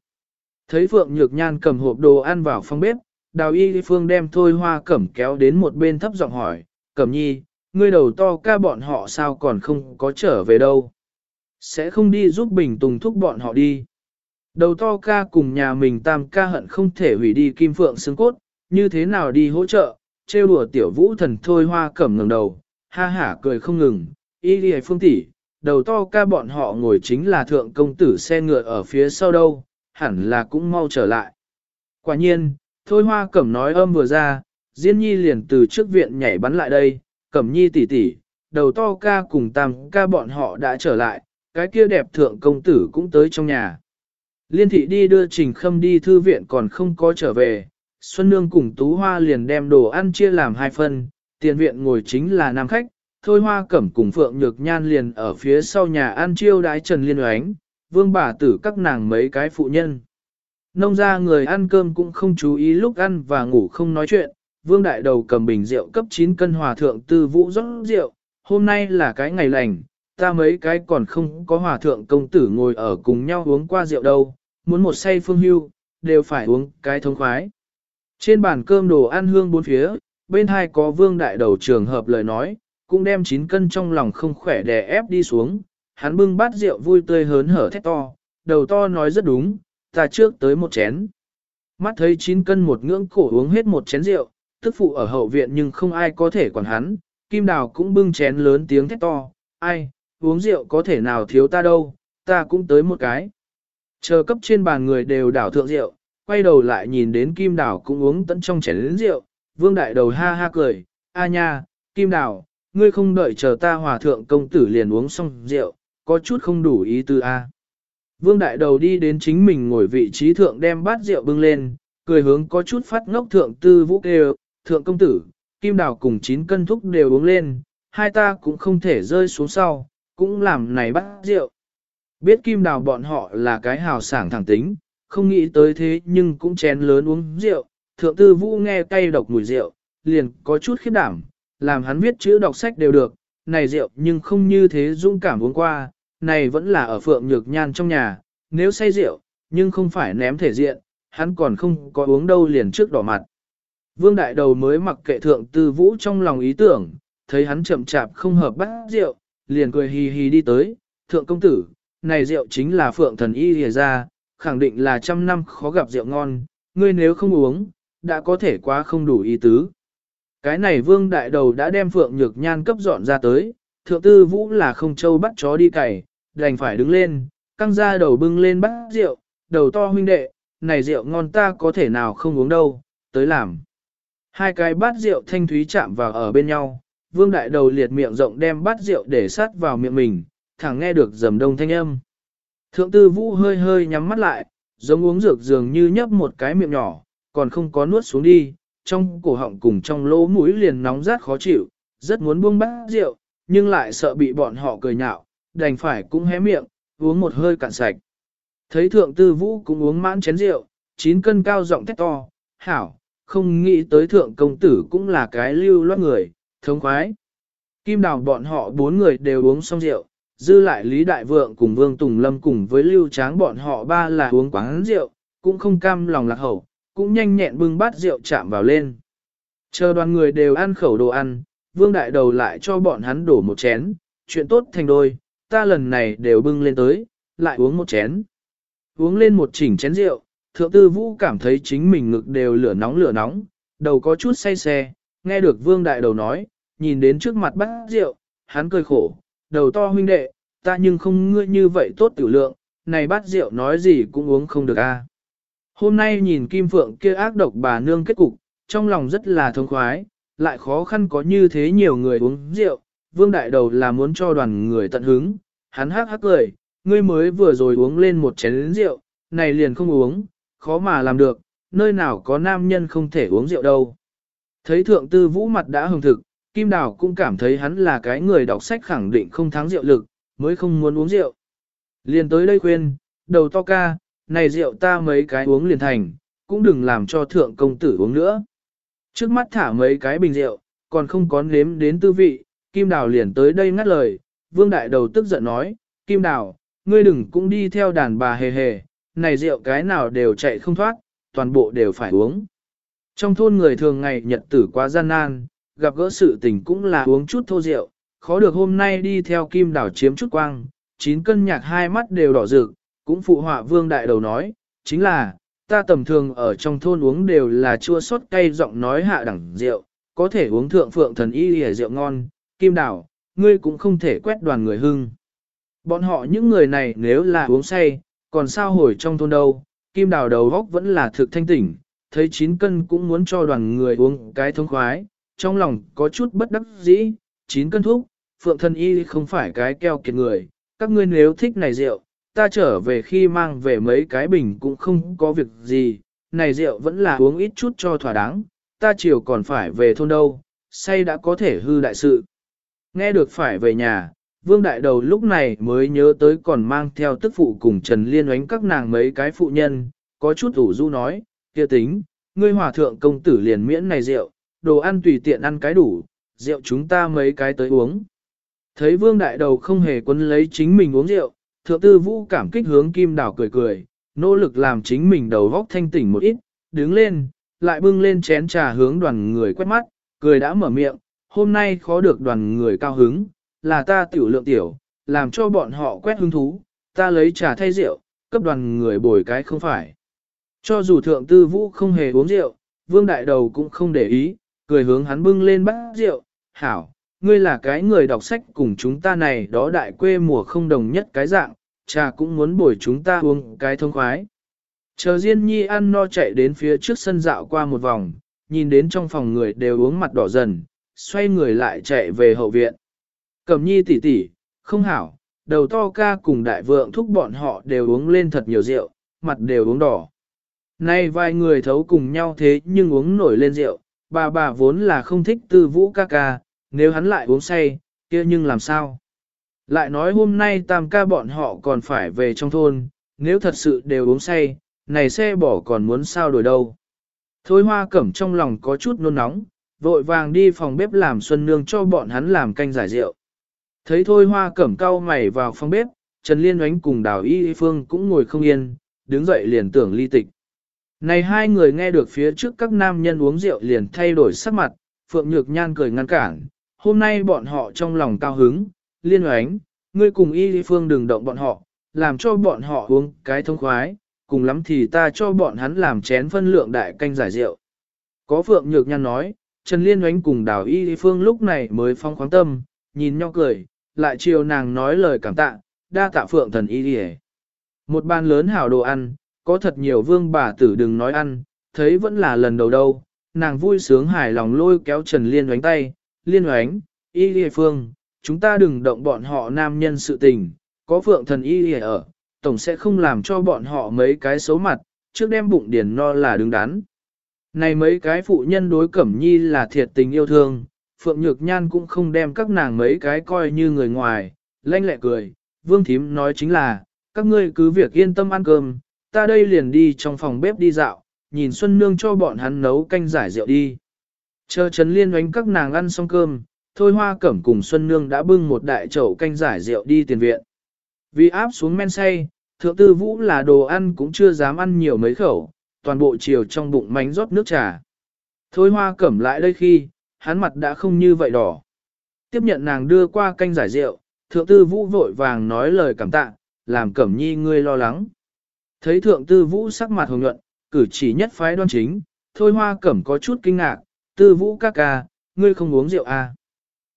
Thấy Phượng Nhược Nhan cầm hộp đồ ăn vào phòng bếp, đào y phương đem thôi hoa cẩm kéo đến một bên thấp giọng hỏi, cẩm nhi, ngươi đầu to ca bọn họ sao còn không có trở về đâu. Sẽ không đi giúp Bình Tùng thúc bọn họ đi. Đầu to ca cùng nhà mình tam ca hận không thể hủy đi kim phượng xương cốt, như thế nào đi hỗ trợ, trêu đùa tiểu vũ thần thôi hoa cẩm ngẩng đầu, ha hả cười không ngừng, y đi phương tỷ, đầu to ca bọn họ ngồi chính là thượng công tử xe ngựa ở phía sau đâu, hẳn là cũng mau trở lại. Quả nhiên, thôi hoa cẩm nói âm vừa ra, Diên Nhi liền từ trước viện nhảy bắn lại đây, cẩm nhi tỷ tỷ, đầu to ca cùng tam ca bọn họ đã trở lại, cái kia đẹp thượng công tử cũng tới trong nhà. Liên thị đi đưa Trình Khâm đi thư viện còn không có trở về, Xuân Nương cùng Tú Hoa liền đem đồ ăn chia làm hai phần, tiền viện ngồi chính là nam khách, Thôi Hoa Cẩm cùng Phượng Nhược Nhan liền ở phía sau nhà ăn chiêu đái Trần Liên Oánh, vương bà tử các nàng mấy cái phụ nhân. Nông ra người ăn cơm cũng không chú ý lúc ăn và ngủ không nói chuyện, vương đại đầu cầm bình rượu cấp 9 cân hòa thượng tư vũ rót rượu, hôm nay là cái ngày lành, ta mấy cái còn không có hòa thượng công tử ngồi ở cùng nhau uống qua rượu đâu, muốn một say phương hưu, đều phải uống cái thông khoái. Trên bàn cơm đồ ăn hương bốn phía, bên hai có vương đại đầu trường hợp lời nói, cũng đem 9 cân trong lòng không khỏe đè ép đi xuống, hắn bưng bát rượu vui tươi hớn hở thét to, đầu to nói rất đúng, ta trước tới một chén. Mắt thấy 9 cân một ngưỡng cổ uống hết một chén rượu, tức phụ ở hậu viện nhưng không ai có thể quản hắn, kim đào cũng bưng chén lớn tiếng thét to, ai, uống rượu có thể nào thiếu ta đâu, ta cũng tới một cái. Chờ cấp trên bàn người đều đảo thượng rượu, quay đầu lại nhìn đến kim đào cũng uống tận trong chén lớn rượu, vương đại đầu ha ha cười, a nha, kim đào, ngươi không đợi chờ ta hòa thượng công tử liền uống xong rượu, có chút không đủ ý tư a. Vương đại đầu đi đến chính mình ngồi vị trí thượng đem bát rượu bưng lên, cười hướng có chút phát ngốc thượng tư vũ kêu, thượng công tử, kim đào cùng chín cân thúc đều uống lên, hai ta cũng không thể rơi xuống sau, cũng làm này bắt rượu. Biết kim đào bọn họ là cái hào sảng thẳng tính, không nghĩ tới thế nhưng cũng chén lớn uống rượu, thượng tư vũ nghe cay độc mùi rượu, liền có chút khiếp đảm, làm hắn viết chữ đọc sách đều được, này rượu nhưng không như thế dũng cảm uống qua, này vẫn là ở phượng nhược nhan trong nhà, nếu say rượu, nhưng không phải ném thể diện, hắn còn không có uống đâu liền trước đỏ mặt. Vương đại đầu mới mặc kệ thượng tư vũ trong lòng ý tưởng, thấy hắn chậm chạp không hợp bát rượu, liền cười hì hì đi tới, thượng công tử, này rượu chính là phượng thần y lìa ra, khẳng định là trăm năm khó gặp rượu ngon, ngươi nếu không uống, đã có thể quá không đủ ý tứ. Cái này vương đại đầu đã đem phượng nhược nhan cấp dọn ra tới, thượng tư vũ là không châu bắt chó đi cày, đành phải đứng lên, căng ra đầu bưng lên bát rượu, đầu to huynh đệ, này rượu ngon ta có thể nào không uống đâu, tới làm. Hai cái bát rượu thanh thúy chạm vào ở bên nhau, vương đại đầu liệt miệng rộng đem bát rượu để sát vào miệng mình, thẳng nghe được rầm đông thanh âm. Thượng tư vũ hơi hơi nhắm mắt lại, giống uống dược dường như nhấp một cái miệng nhỏ, còn không có nuốt xuống đi, trong cổ họng cùng trong lỗ mũi liền nóng rát khó chịu, rất muốn buông bát rượu, nhưng lại sợ bị bọn họ cười nhạo, đành phải cũng hé miệng, uống một hơi cạn sạch. Thấy thượng tư vũ cũng uống mãn chén rượu, chín cân cao giọng thét to, hảo, không nghĩ tới thượng công tử cũng là cái lưu loát người, thống khoái. Kim đào bọn họ bốn người đều uống xong rượu, dư lại Lý Đại Vượng cùng Vương Tùng Lâm cùng với lưu tráng bọn họ ba là uống quán rượu, cũng không cam lòng lạc hậu, cũng nhanh nhẹn bưng bát rượu chạm vào lên. Chờ đoàn người đều ăn khẩu đồ ăn, Vương Đại Đầu lại cho bọn hắn đổ một chén, chuyện tốt thành đôi, ta lần này đều bưng lên tới, lại uống một chén. Uống lên một chỉnh chén rượu, thượng tư vũ cảm thấy chính mình ngực đều lửa nóng lửa nóng, đầu có chút say xe, nghe được vương đại đầu nói, nhìn đến trước mặt bát rượu, hắn cười khổ, đầu to huynh đệ, ta nhưng không ngươi như vậy tốt tiểu lượng, này bát rượu nói gì cũng uống không được a. Hôm nay nhìn Kim Phượng kia ác độc bà nương kết cục, trong lòng rất là thông khoái, lại khó khăn có như thế nhiều người uống rượu, vương đại đầu là muốn cho đoàn người tận hứng, hắn hắc hắc cười, ngươi mới vừa rồi uống lên một chén rượu, này liền không uống, khó mà làm được, nơi nào có nam nhân không thể uống rượu đâu. Thấy thượng tư vũ mặt đã hồng thực, Kim Đào cũng cảm thấy hắn là cái người đọc sách khẳng định không thắng rượu lực, mới không muốn uống rượu. Liền tới đây khuyên, đầu to ca, này rượu ta mấy cái uống liền thành, cũng đừng làm cho thượng công tử uống nữa. Trước mắt thả mấy cái bình rượu, còn không có nếm đến tư vị, Kim Đào liền tới đây ngắt lời, Vương Đại Đầu tức giận nói, Kim Đào, ngươi đừng cũng đi theo đàn bà hề hề, này rượu cái nào đều chạy không thoát, toàn bộ đều phải uống. Trong thôn người thường ngày nhật tử quá gian nan, gặp gỡ sự tình cũng là uống chút thô rượu, khó được hôm nay đi theo kim đảo chiếm chút quang, chín cân nhạc hai mắt đều đỏ rực, cũng phụ họa vương đại đầu nói, chính là, ta tầm thường ở trong thôn uống đều là chua sót cay giọng nói hạ đẳng rượu, có thể uống thượng phượng thần y hề rượu ngon, kim đảo, ngươi cũng không thể quét đoàn người hưng. Bọn họ những người này nếu là uống say, còn sao hồi trong thôn đâu, kim đảo đầu góc vẫn là thực thanh tỉnh, thấy chín cân cũng muốn cho đoàn người uống cái thông khoái, trong lòng có chút bất đắc dĩ, chín cân thuốc, phượng thân y không phải cái keo kiệt người, các ngươi nếu thích này rượu, ta trở về khi mang về mấy cái bình cũng không có việc gì, này rượu vẫn là uống ít chút cho thỏa đáng, ta chiều còn phải về thôn đâu, say đã có thể hư đại sự. Nghe được phải về nhà, Vương Đại Đầu lúc này mới nhớ tới còn mang theo tức phụ cùng Trần Liên oánh các nàng mấy cái phụ nhân, có chút ủ du nói, kia tính, ngươi hòa thượng công tử liền miễn này rượu, đồ ăn tùy tiện ăn cái đủ, rượu chúng ta mấy cái tới uống. Thấy Vương Đại Đầu không hề quấn lấy chính mình uống rượu, thượng tư vũ cảm kích hướng Kim Đảo cười cười, nỗ lực làm chính mình đầu góc thanh tỉnh một ít, đứng lên, lại bưng lên chén trà hướng đoàn người quét mắt, cười đã mở miệng, hôm nay khó được đoàn người cao hứng, là ta tiểu lượng tiểu, làm cho bọn họ quét hứng thú, ta lấy trà thay rượu, cấp đoàn người bồi cái không phải. Cho dù thượng tư vũ không hề uống rượu, vương đại đầu cũng không để ý, cười hướng hắn bưng lên bát rượu, hảo, ngươi là cái người đọc sách cùng chúng ta này đó đại quê mùa không đồng nhất cái dạng, Cha cũng muốn bồi chúng ta uống cái thông khoái. Chờ Diên Nhi ăn no chạy đến phía trước sân dạo qua một vòng, nhìn đến trong phòng người đều uống mặt đỏ dần, xoay người lại chạy về hậu viện. Cẩm Nhi tỷ tỷ, không hảo, đầu to ca cùng đại vượng thúc bọn họ đều uống lên thật nhiều rượu, mặt đều uống đỏ. Nay vài người thấu cùng nhau thế nhưng uống nổi lên rượu, bà bà vốn là không thích tư vũ ca ca, nếu hắn lại uống say, kia nhưng làm sao? Lại nói hôm nay tam ca bọn họ còn phải về trong thôn, nếu thật sự đều uống say, này xe bỏ còn muốn sao đổi đâu. Thôi hoa cẩm trong lòng có chút nôn nóng, vội vàng đi phòng bếp làm xuân nương cho bọn hắn làm canh giải rượu. Thấy thôi hoa cẩm cau mày vào phòng bếp, Trần Liên oánh cùng đào y phương cũng ngồi không yên, đứng dậy liền tưởng ly tịch. Này hai người nghe được phía trước các nam nhân uống rượu liền thay đổi sắc mặt, Phượng Nhược Nhan cười ngăn cản, hôm nay bọn họ trong lòng cao hứng, liên oánh, ngươi cùng y phương đừng động bọn họ, làm cho bọn họ uống cái thông khoái, cùng lắm thì ta cho bọn hắn làm chén phân lượng đại canh giải rượu. Có Phượng Nhược Nhan nói, Trần Liên oánh cùng đào y phương lúc này mới phong khoáng tâm, nhìn nhau cười, lại chiều nàng nói lời cảm tạ, đa tạ Phượng thần y Lý Một bàn lớn hảo đồ ăn, có thật nhiều vương bà tử đừng nói ăn, thấy vẫn là lần đầu đâu, nàng vui sướng hài lòng lôi kéo Trần Liên oánh tay, Liên oánh, y lìa phương, chúng ta đừng động bọn họ nam nhân sự tình, có phượng thần y lìa ở, tổng sẽ không làm cho bọn họ mấy cái xấu mặt, trước đem bụng điền no là đứng đắn. Này mấy cái phụ nhân đối Cẩm Nhi là thiệt tình yêu thương, Phượng Nhược Nhan cũng không đem các nàng mấy cái coi như người ngoài, lanh lẹ cười, Vương Thím nói chính là, các ngươi cứ việc yên tâm ăn cơm, ta đây liền đi trong phòng bếp đi dạo, nhìn Xuân Nương cho bọn hắn nấu canh giải rượu đi. Chờ Trấn Liên oánh các nàng ăn xong cơm, Thôi Hoa Cẩm cùng Xuân Nương đã bưng một đại chậu canh giải rượu đi tiền viện. Vì áp xuống men say, thượng tư vũ là đồ ăn cũng chưa dám ăn nhiều mấy khẩu, toàn bộ chiều trong bụng mánh rót nước trà. Thôi Hoa Cẩm lại đây khi, hắn mặt đã không như vậy đỏ. Tiếp nhận nàng đưa qua canh giải rượu, thượng tư vũ vội vàng nói lời cảm tạ, làm Cẩm Nhi ngươi lo lắng. Thấy thượng tư vũ sắc mặt hồng nhuận, cử chỉ nhất phái đoan chính, thôi hoa cẩm có chút kinh ngạc, tư vũ ca ca, ngươi không uống rượu à.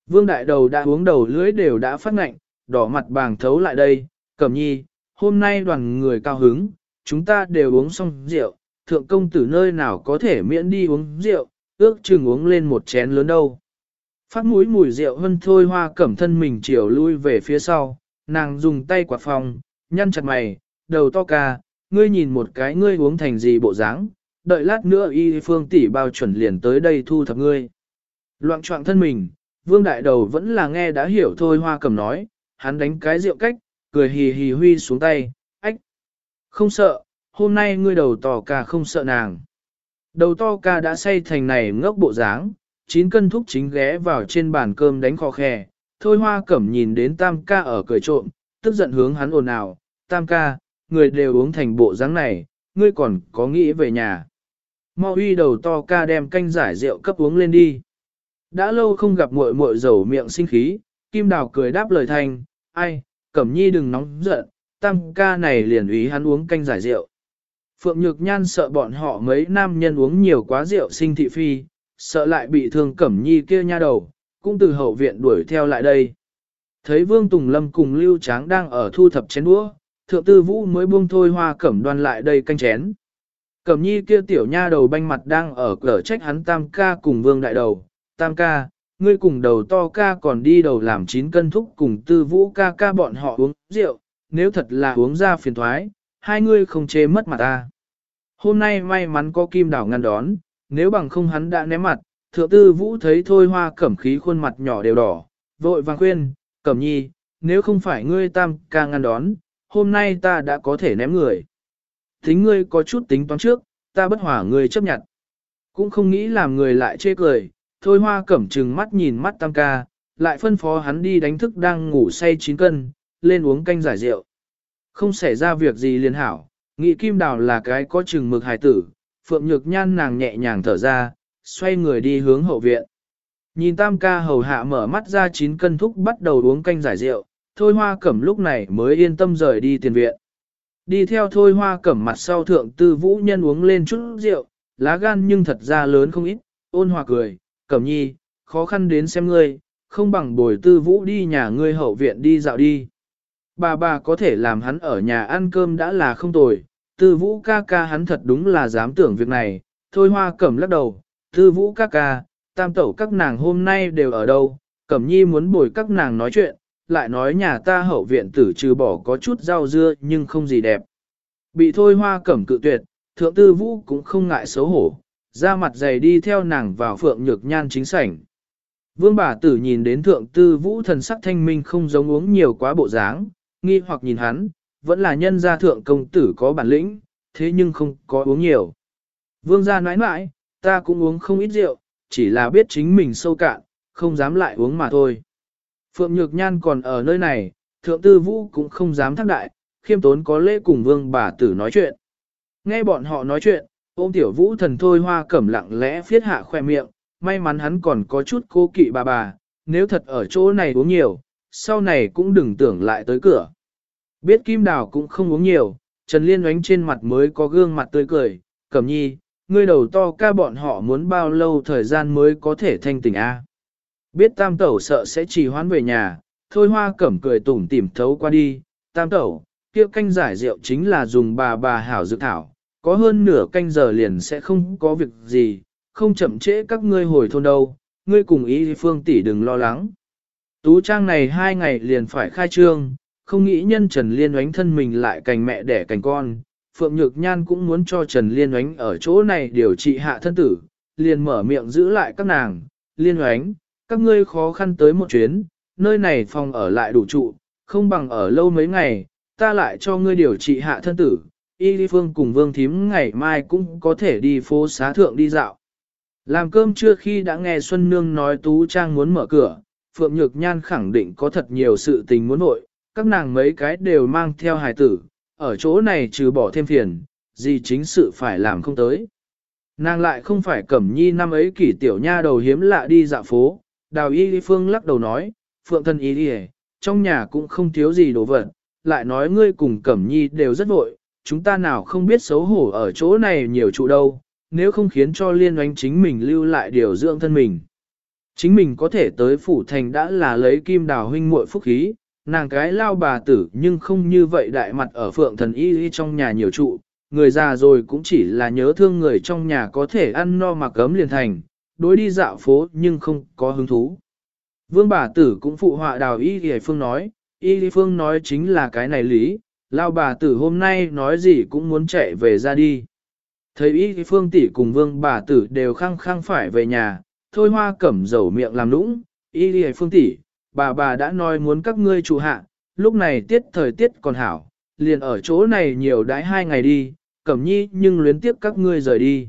Vương đại đầu đã uống đầu lưỡi đều đã phát ngạnh, đỏ mặt bàng thấu lại đây, cẩm nhi, hôm nay đoàn người cao hứng, chúng ta đều uống xong rượu, thượng công tử nơi nào có thể miễn đi uống rượu, ước chừng uống lên một chén lớn đâu. Phát mũi mùi rượu hơn thôi hoa cẩm thân mình chiều lui về phía sau, nàng dùng tay quạt phòng, nhăn chặt mày, đầu to ca, ngươi nhìn một cái ngươi uống thành gì bộ dáng, đợi lát nữa y phương tỷ bao chuẩn liền tới đây thu thập ngươi. Loạn trọng thân mình, vương đại đầu vẫn là nghe đã hiểu thôi hoa cầm nói, hắn đánh cái rượu cách, cười hì hì huy xuống tay, ách. Không sợ, hôm nay ngươi đầu to ca không sợ nàng. Đầu to ca đã say thành này ngốc bộ dáng, chín cân thúc chính ghé vào trên bàn cơm đánh khò khe, thôi hoa cẩm nhìn đến tam ca ở cười trộm, tức giận hướng hắn ồn ào, tam ca, người đều uống thành bộ dáng này, ngươi còn có nghĩ về nhà. mau uy đầu to ca đem canh giải rượu cấp uống lên đi. Đã lâu không gặp muội muội dầu miệng sinh khí, Kim Đào cười đáp lời thành, ai, Cẩm Nhi đừng nóng giận, tam ca này liền ý hắn uống canh giải rượu. Phượng Nhược Nhan sợ bọn họ mấy nam nhân uống nhiều quá rượu sinh thị phi, sợ lại bị thương Cẩm Nhi kia nha đầu, cũng từ hậu viện đuổi theo lại đây. Thấy Vương Tùng Lâm cùng Lưu Tráng đang ở thu thập chén đũa, thượng tư vũ mới buông thôi hoa cẩm đoan lại đây canh chén. Cẩm nhi kia tiểu nha đầu banh mặt đang ở cửa trách hắn tam ca cùng vương đại đầu, tam ca, ngươi cùng đầu to ca còn đi đầu làm chín cân thúc cùng tư vũ ca ca bọn họ uống rượu, nếu thật là uống ra phiền thoái, hai ngươi không chế mất mặt ta. Hôm nay may mắn có kim đảo ngăn đón, nếu bằng không hắn đã ném mặt, thượng tư vũ thấy thôi hoa cẩm khí khuôn mặt nhỏ đều đỏ, vội vàng khuyên, cẩm nhi, nếu không phải ngươi tam ca ngăn đón, hôm nay ta đã có thể ném người. Tính ngươi có chút tính toán trước, ta bất hỏa ngươi chấp nhận. Cũng không nghĩ làm người lại chê cười, thôi hoa cẩm trừng mắt nhìn mắt tam ca, lại phân phó hắn đi đánh thức đang ngủ say chín cân, lên uống canh giải rượu. Không xảy ra việc gì liền hảo, nghĩ kim đào là cái có chừng mực hài tử, phượng nhược nhan nàng nhẹ nhàng thở ra, xoay người đi hướng hậu viện. Nhìn tam ca hầu hạ mở mắt ra chín cân thúc bắt đầu uống canh giải rượu, thôi hoa cẩm lúc này mới yên tâm rời đi tiền viện. Đi theo thôi hoa cẩm mặt sau thượng tư vũ nhân uống lên chút rượu, lá gan nhưng thật ra lớn không ít, ôn hòa cười, cẩm nhi, khó khăn đến xem ngươi, không bằng bồi tư vũ đi nhà ngươi hậu viện đi dạo đi. Bà bà có thể làm hắn ở nhà ăn cơm đã là không tồi, tư vũ ca ca hắn thật đúng là dám tưởng việc này, thôi hoa cẩm lắc đầu, tư vũ ca ca, tam tẩu các nàng hôm nay đều ở đâu, cẩm nhi muốn bồi các nàng nói chuyện, lại nói nhà ta hậu viện tử trừ bỏ có chút rau dưa nhưng không gì đẹp. Bị thôi hoa cẩm cự tuyệt, thượng tư vũ cũng không ngại xấu hổ, ra mặt dày đi theo nàng vào phượng nhược nhan chính sảnh. Vương bà tử nhìn đến thượng tư vũ thần sắc thanh minh không giống uống nhiều quá bộ dáng, nghi hoặc nhìn hắn, vẫn là nhân gia thượng công tử có bản lĩnh, thế nhưng không có uống nhiều. Vương gia nói mãi, ta cũng uống không ít rượu, chỉ là biết chính mình sâu cạn, không dám lại uống mà thôi. Phượng Nhược Nhan còn ở nơi này, Thượng Tư Vũ cũng không dám thác đại, khiêm tốn có lễ cùng vương bà tử nói chuyện. Nghe bọn họ nói chuyện, ôm tiểu vũ thần thôi hoa cẩm lặng lẽ phiết hạ khoe miệng, may mắn hắn còn có chút cô kỵ bà bà, nếu thật ở chỗ này uống nhiều, sau này cũng đừng tưởng lại tới cửa. Biết Kim Đào cũng không uống nhiều, Trần Liên oánh trên mặt mới có gương mặt tươi cười, cẩm nhi, ngươi đầu to ca bọn họ muốn bao lâu thời gian mới có thể thanh tỉnh a? Biết tam tẩu sợ sẽ trì hoãn về nhà, thôi hoa cẩm cười tủm tỉm thấu qua đi, tam tẩu, kia canh giải rượu chính là dùng bà bà hảo dược thảo, có hơn nửa canh giờ liền sẽ không có việc gì, không chậm trễ các ngươi hồi thôn đâu, ngươi cùng ý phương tỷ đừng lo lắng. Tú trang này hai ngày liền phải khai trương, không nghĩ nhân Trần Liên oánh thân mình lại cành mẹ đẻ cành con. Phượng Nhược Nhan cũng muốn cho Trần Liên oánh ở chỗ này điều trị hạ thân tử, liền mở miệng giữ lại các nàng. Liên oánh, các ngươi khó khăn tới một chuyến, nơi này phòng ở lại đủ trụ, không bằng ở lâu mấy ngày, ta lại cho ngươi điều trị hạ thân tử, y đi phương cùng vương thím ngày mai cũng có thể đi phố xá thượng đi dạo. Làm cơm trưa khi đã nghe Xuân Nương nói Tú Trang muốn mở cửa, Phượng Nhược Nhan khẳng định có thật nhiều sự tình muốn nội, các nàng mấy cái đều mang theo hài tử, ở chỗ này trừ bỏ thêm phiền, gì chính sự phải làm không tới. Nàng lại không phải cẩm nhi năm ấy kỷ tiểu nha đầu hiếm lạ đi dạo phố, Đào y phương lắc đầu nói, phượng thân y đi trong nhà cũng không thiếu gì đồ vật, lại nói ngươi cùng Cẩm Nhi đều rất vội, chúng ta nào không biết xấu hổ ở chỗ này nhiều trụ đâu, nếu không khiến cho liên oánh chính mình lưu lại điều dưỡng thân mình. Chính mình có thể tới phủ thành đã là lấy kim đào huynh muội phúc khí, nàng cái lao bà tử nhưng không như vậy đại mặt ở phượng thần y y trong nhà nhiều trụ, người già rồi cũng chỉ là nhớ thương người trong nhà có thể ăn no mặc ấm liền thành, đối đi dạo phố nhưng không có hứng thú. Vương bà tử cũng phụ họa đào y y phương nói, y y phương nói chính là cái này lý, lao bà tử hôm nay nói gì cũng muốn chạy về ra đi. Thấy y y phương tỷ cùng vương bà tử đều khăng khăng phải về nhà, thôi hoa cẩm dầu miệng làm nũng, y y phương tỷ, bà bà đã nói muốn các ngươi trụ hạ, lúc này tiết thời tiết còn hảo, liền ở chỗ này nhiều đãi hai ngày đi, cẩm nhi nhưng luyến tiếp các ngươi rời đi.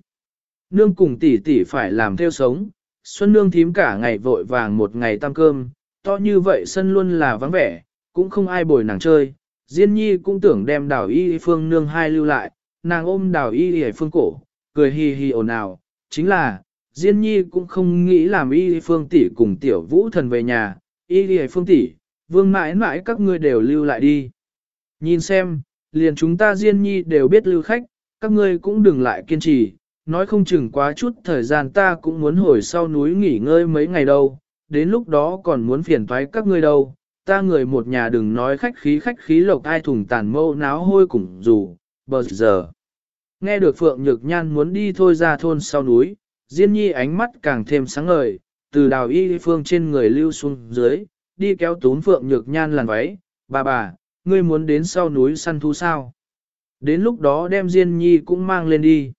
Nương cùng tỷ tỷ phải làm theo sống, Xuân Nương thím cả ngày vội vàng một ngày tăng cơm, to như vậy sân luôn là vắng vẻ, cũng không ai bồi nàng chơi. Diên nhi cũng tưởng đem đào y phương nương hai lưu lại, nàng ôm đào y y phương cổ, cười hi hi ồn ào, chính là, Diên Nhi cũng không nghĩ làm y phương tỷ cùng tiểu vũ thần về nhà, y y phương tỷ, vương mãi mãi các ngươi đều lưu lại đi. Nhìn xem, liền chúng ta Diên Nhi đều biết lưu khách, các ngươi cũng đừng lại kiên trì, nói không chừng quá chút thời gian ta cũng muốn hồi sau núi nghỉ ngơi mấy ngày đâu, đến lúc đó còn muốn phiền toái các ngươi đâu, ta người một nhà đừng nói khách khí khách khí lộc ai thùng tàn mâu náo hôi cùng dù, bờ giờ. Nghe được Phượng Nhược Nhan muốn đi thôi ra thôn sau núi, Diên Nhi ánh mắt càng thêm sáng ngời, từ đào y phương trên người lưu xuống dưới, đi kéo tún Phượng Nhược Nhan làn váy, bà bà, ngươi muốn đến sau núi săn thú sao? Đến lúc đó đem Diên Nhi cũng mang lên đi.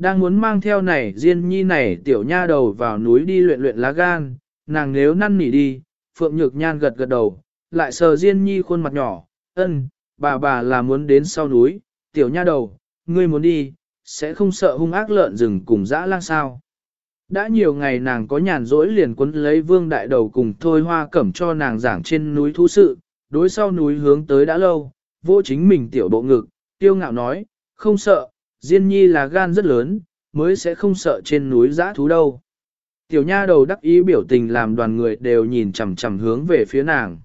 Đang muốn mang theo này Diên Nhi này tiểu nha đầu vào núi đi luyện luyện lá gan, nàng nếu năn nỉ đi, Phượng Nhược Nhan gật gật đầu, lại sờ Diên Nhi khuôn mặt nhỏ, ân, bà bà là muốn đến sau núi, tiểu nha đầu, ngươi muốn đi, sẽ không sợ hung ác lợn rừng cùng dã lang sao. Đã nhiều ngày nàng có nhàn rỗi liền quấn lấy vương đại đầu cùng thôi hoa cẩm cho nàng giảng trên núi thú sự, đối sau núi hướng tới đã lâu, vô chính mình tiểu bộ ngực, tiêu ngạo nói, không sợ, Diên Nhi là gan rất lớn, mới sẽ không sợ trên núi giã thú đâu. Tiểu nha đầu đắc ý biểu tình làm đoàn người đều nhìn chằm chằm hướng về phía nàng.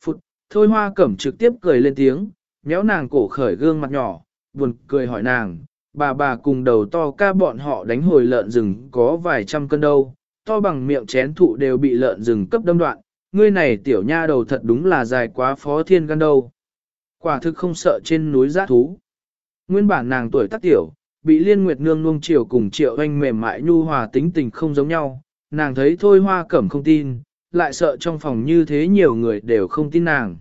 Phụt, thôi hoa cẩm trực tiếp cười lên tiếng, méo nàng cổ khởi gương mặt nhỏ, buồn cười hỏi nàng, bà bà cùng đầu to ca bọn họ đánh hồi lợn rừng có vài trăm cân đâu, to bằng miệng chén thụ đều bị lợn rừng cấp đâm đoạn, ngươi này tiểu nha đầu thật đúng là dài quá phó thiên gan đâu. Quả thực không sợ trên núi giã thú. Nguyên bản nàng tuổi tác tiểu, bị liên nguyệt nương nuông chiều cùng triệu anh mềm mại nhu hòa tính tình không giống nhau, nàng thấy thôi hoa cẩm không tin, lại sợ trong phòng như thế nhiều người đều không tin nàng.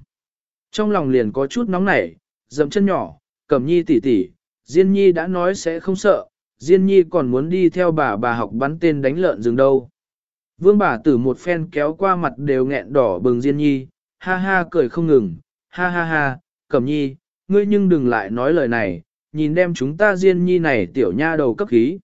Trong lòng liền có chút nóng nảy, dậm chân nhỏ, cẩm nhi tỷ tỷ, Diên nhi đã nói sẽ không sợ, Diên nhi còn muốn đi theo bà bà học bắn tên đánh lợn rừng đâu. Vương bà tử một phen kéo qua mặt đều nghẹn đỏ bừng Diên nhi, ha ha cười không ngừng, ha ha ha, cẩm nhi, ngươi nhưng đừng lại nói lời này, nhìn đem chúng ta Diên nhi này tiểu nha đầu cấp khí.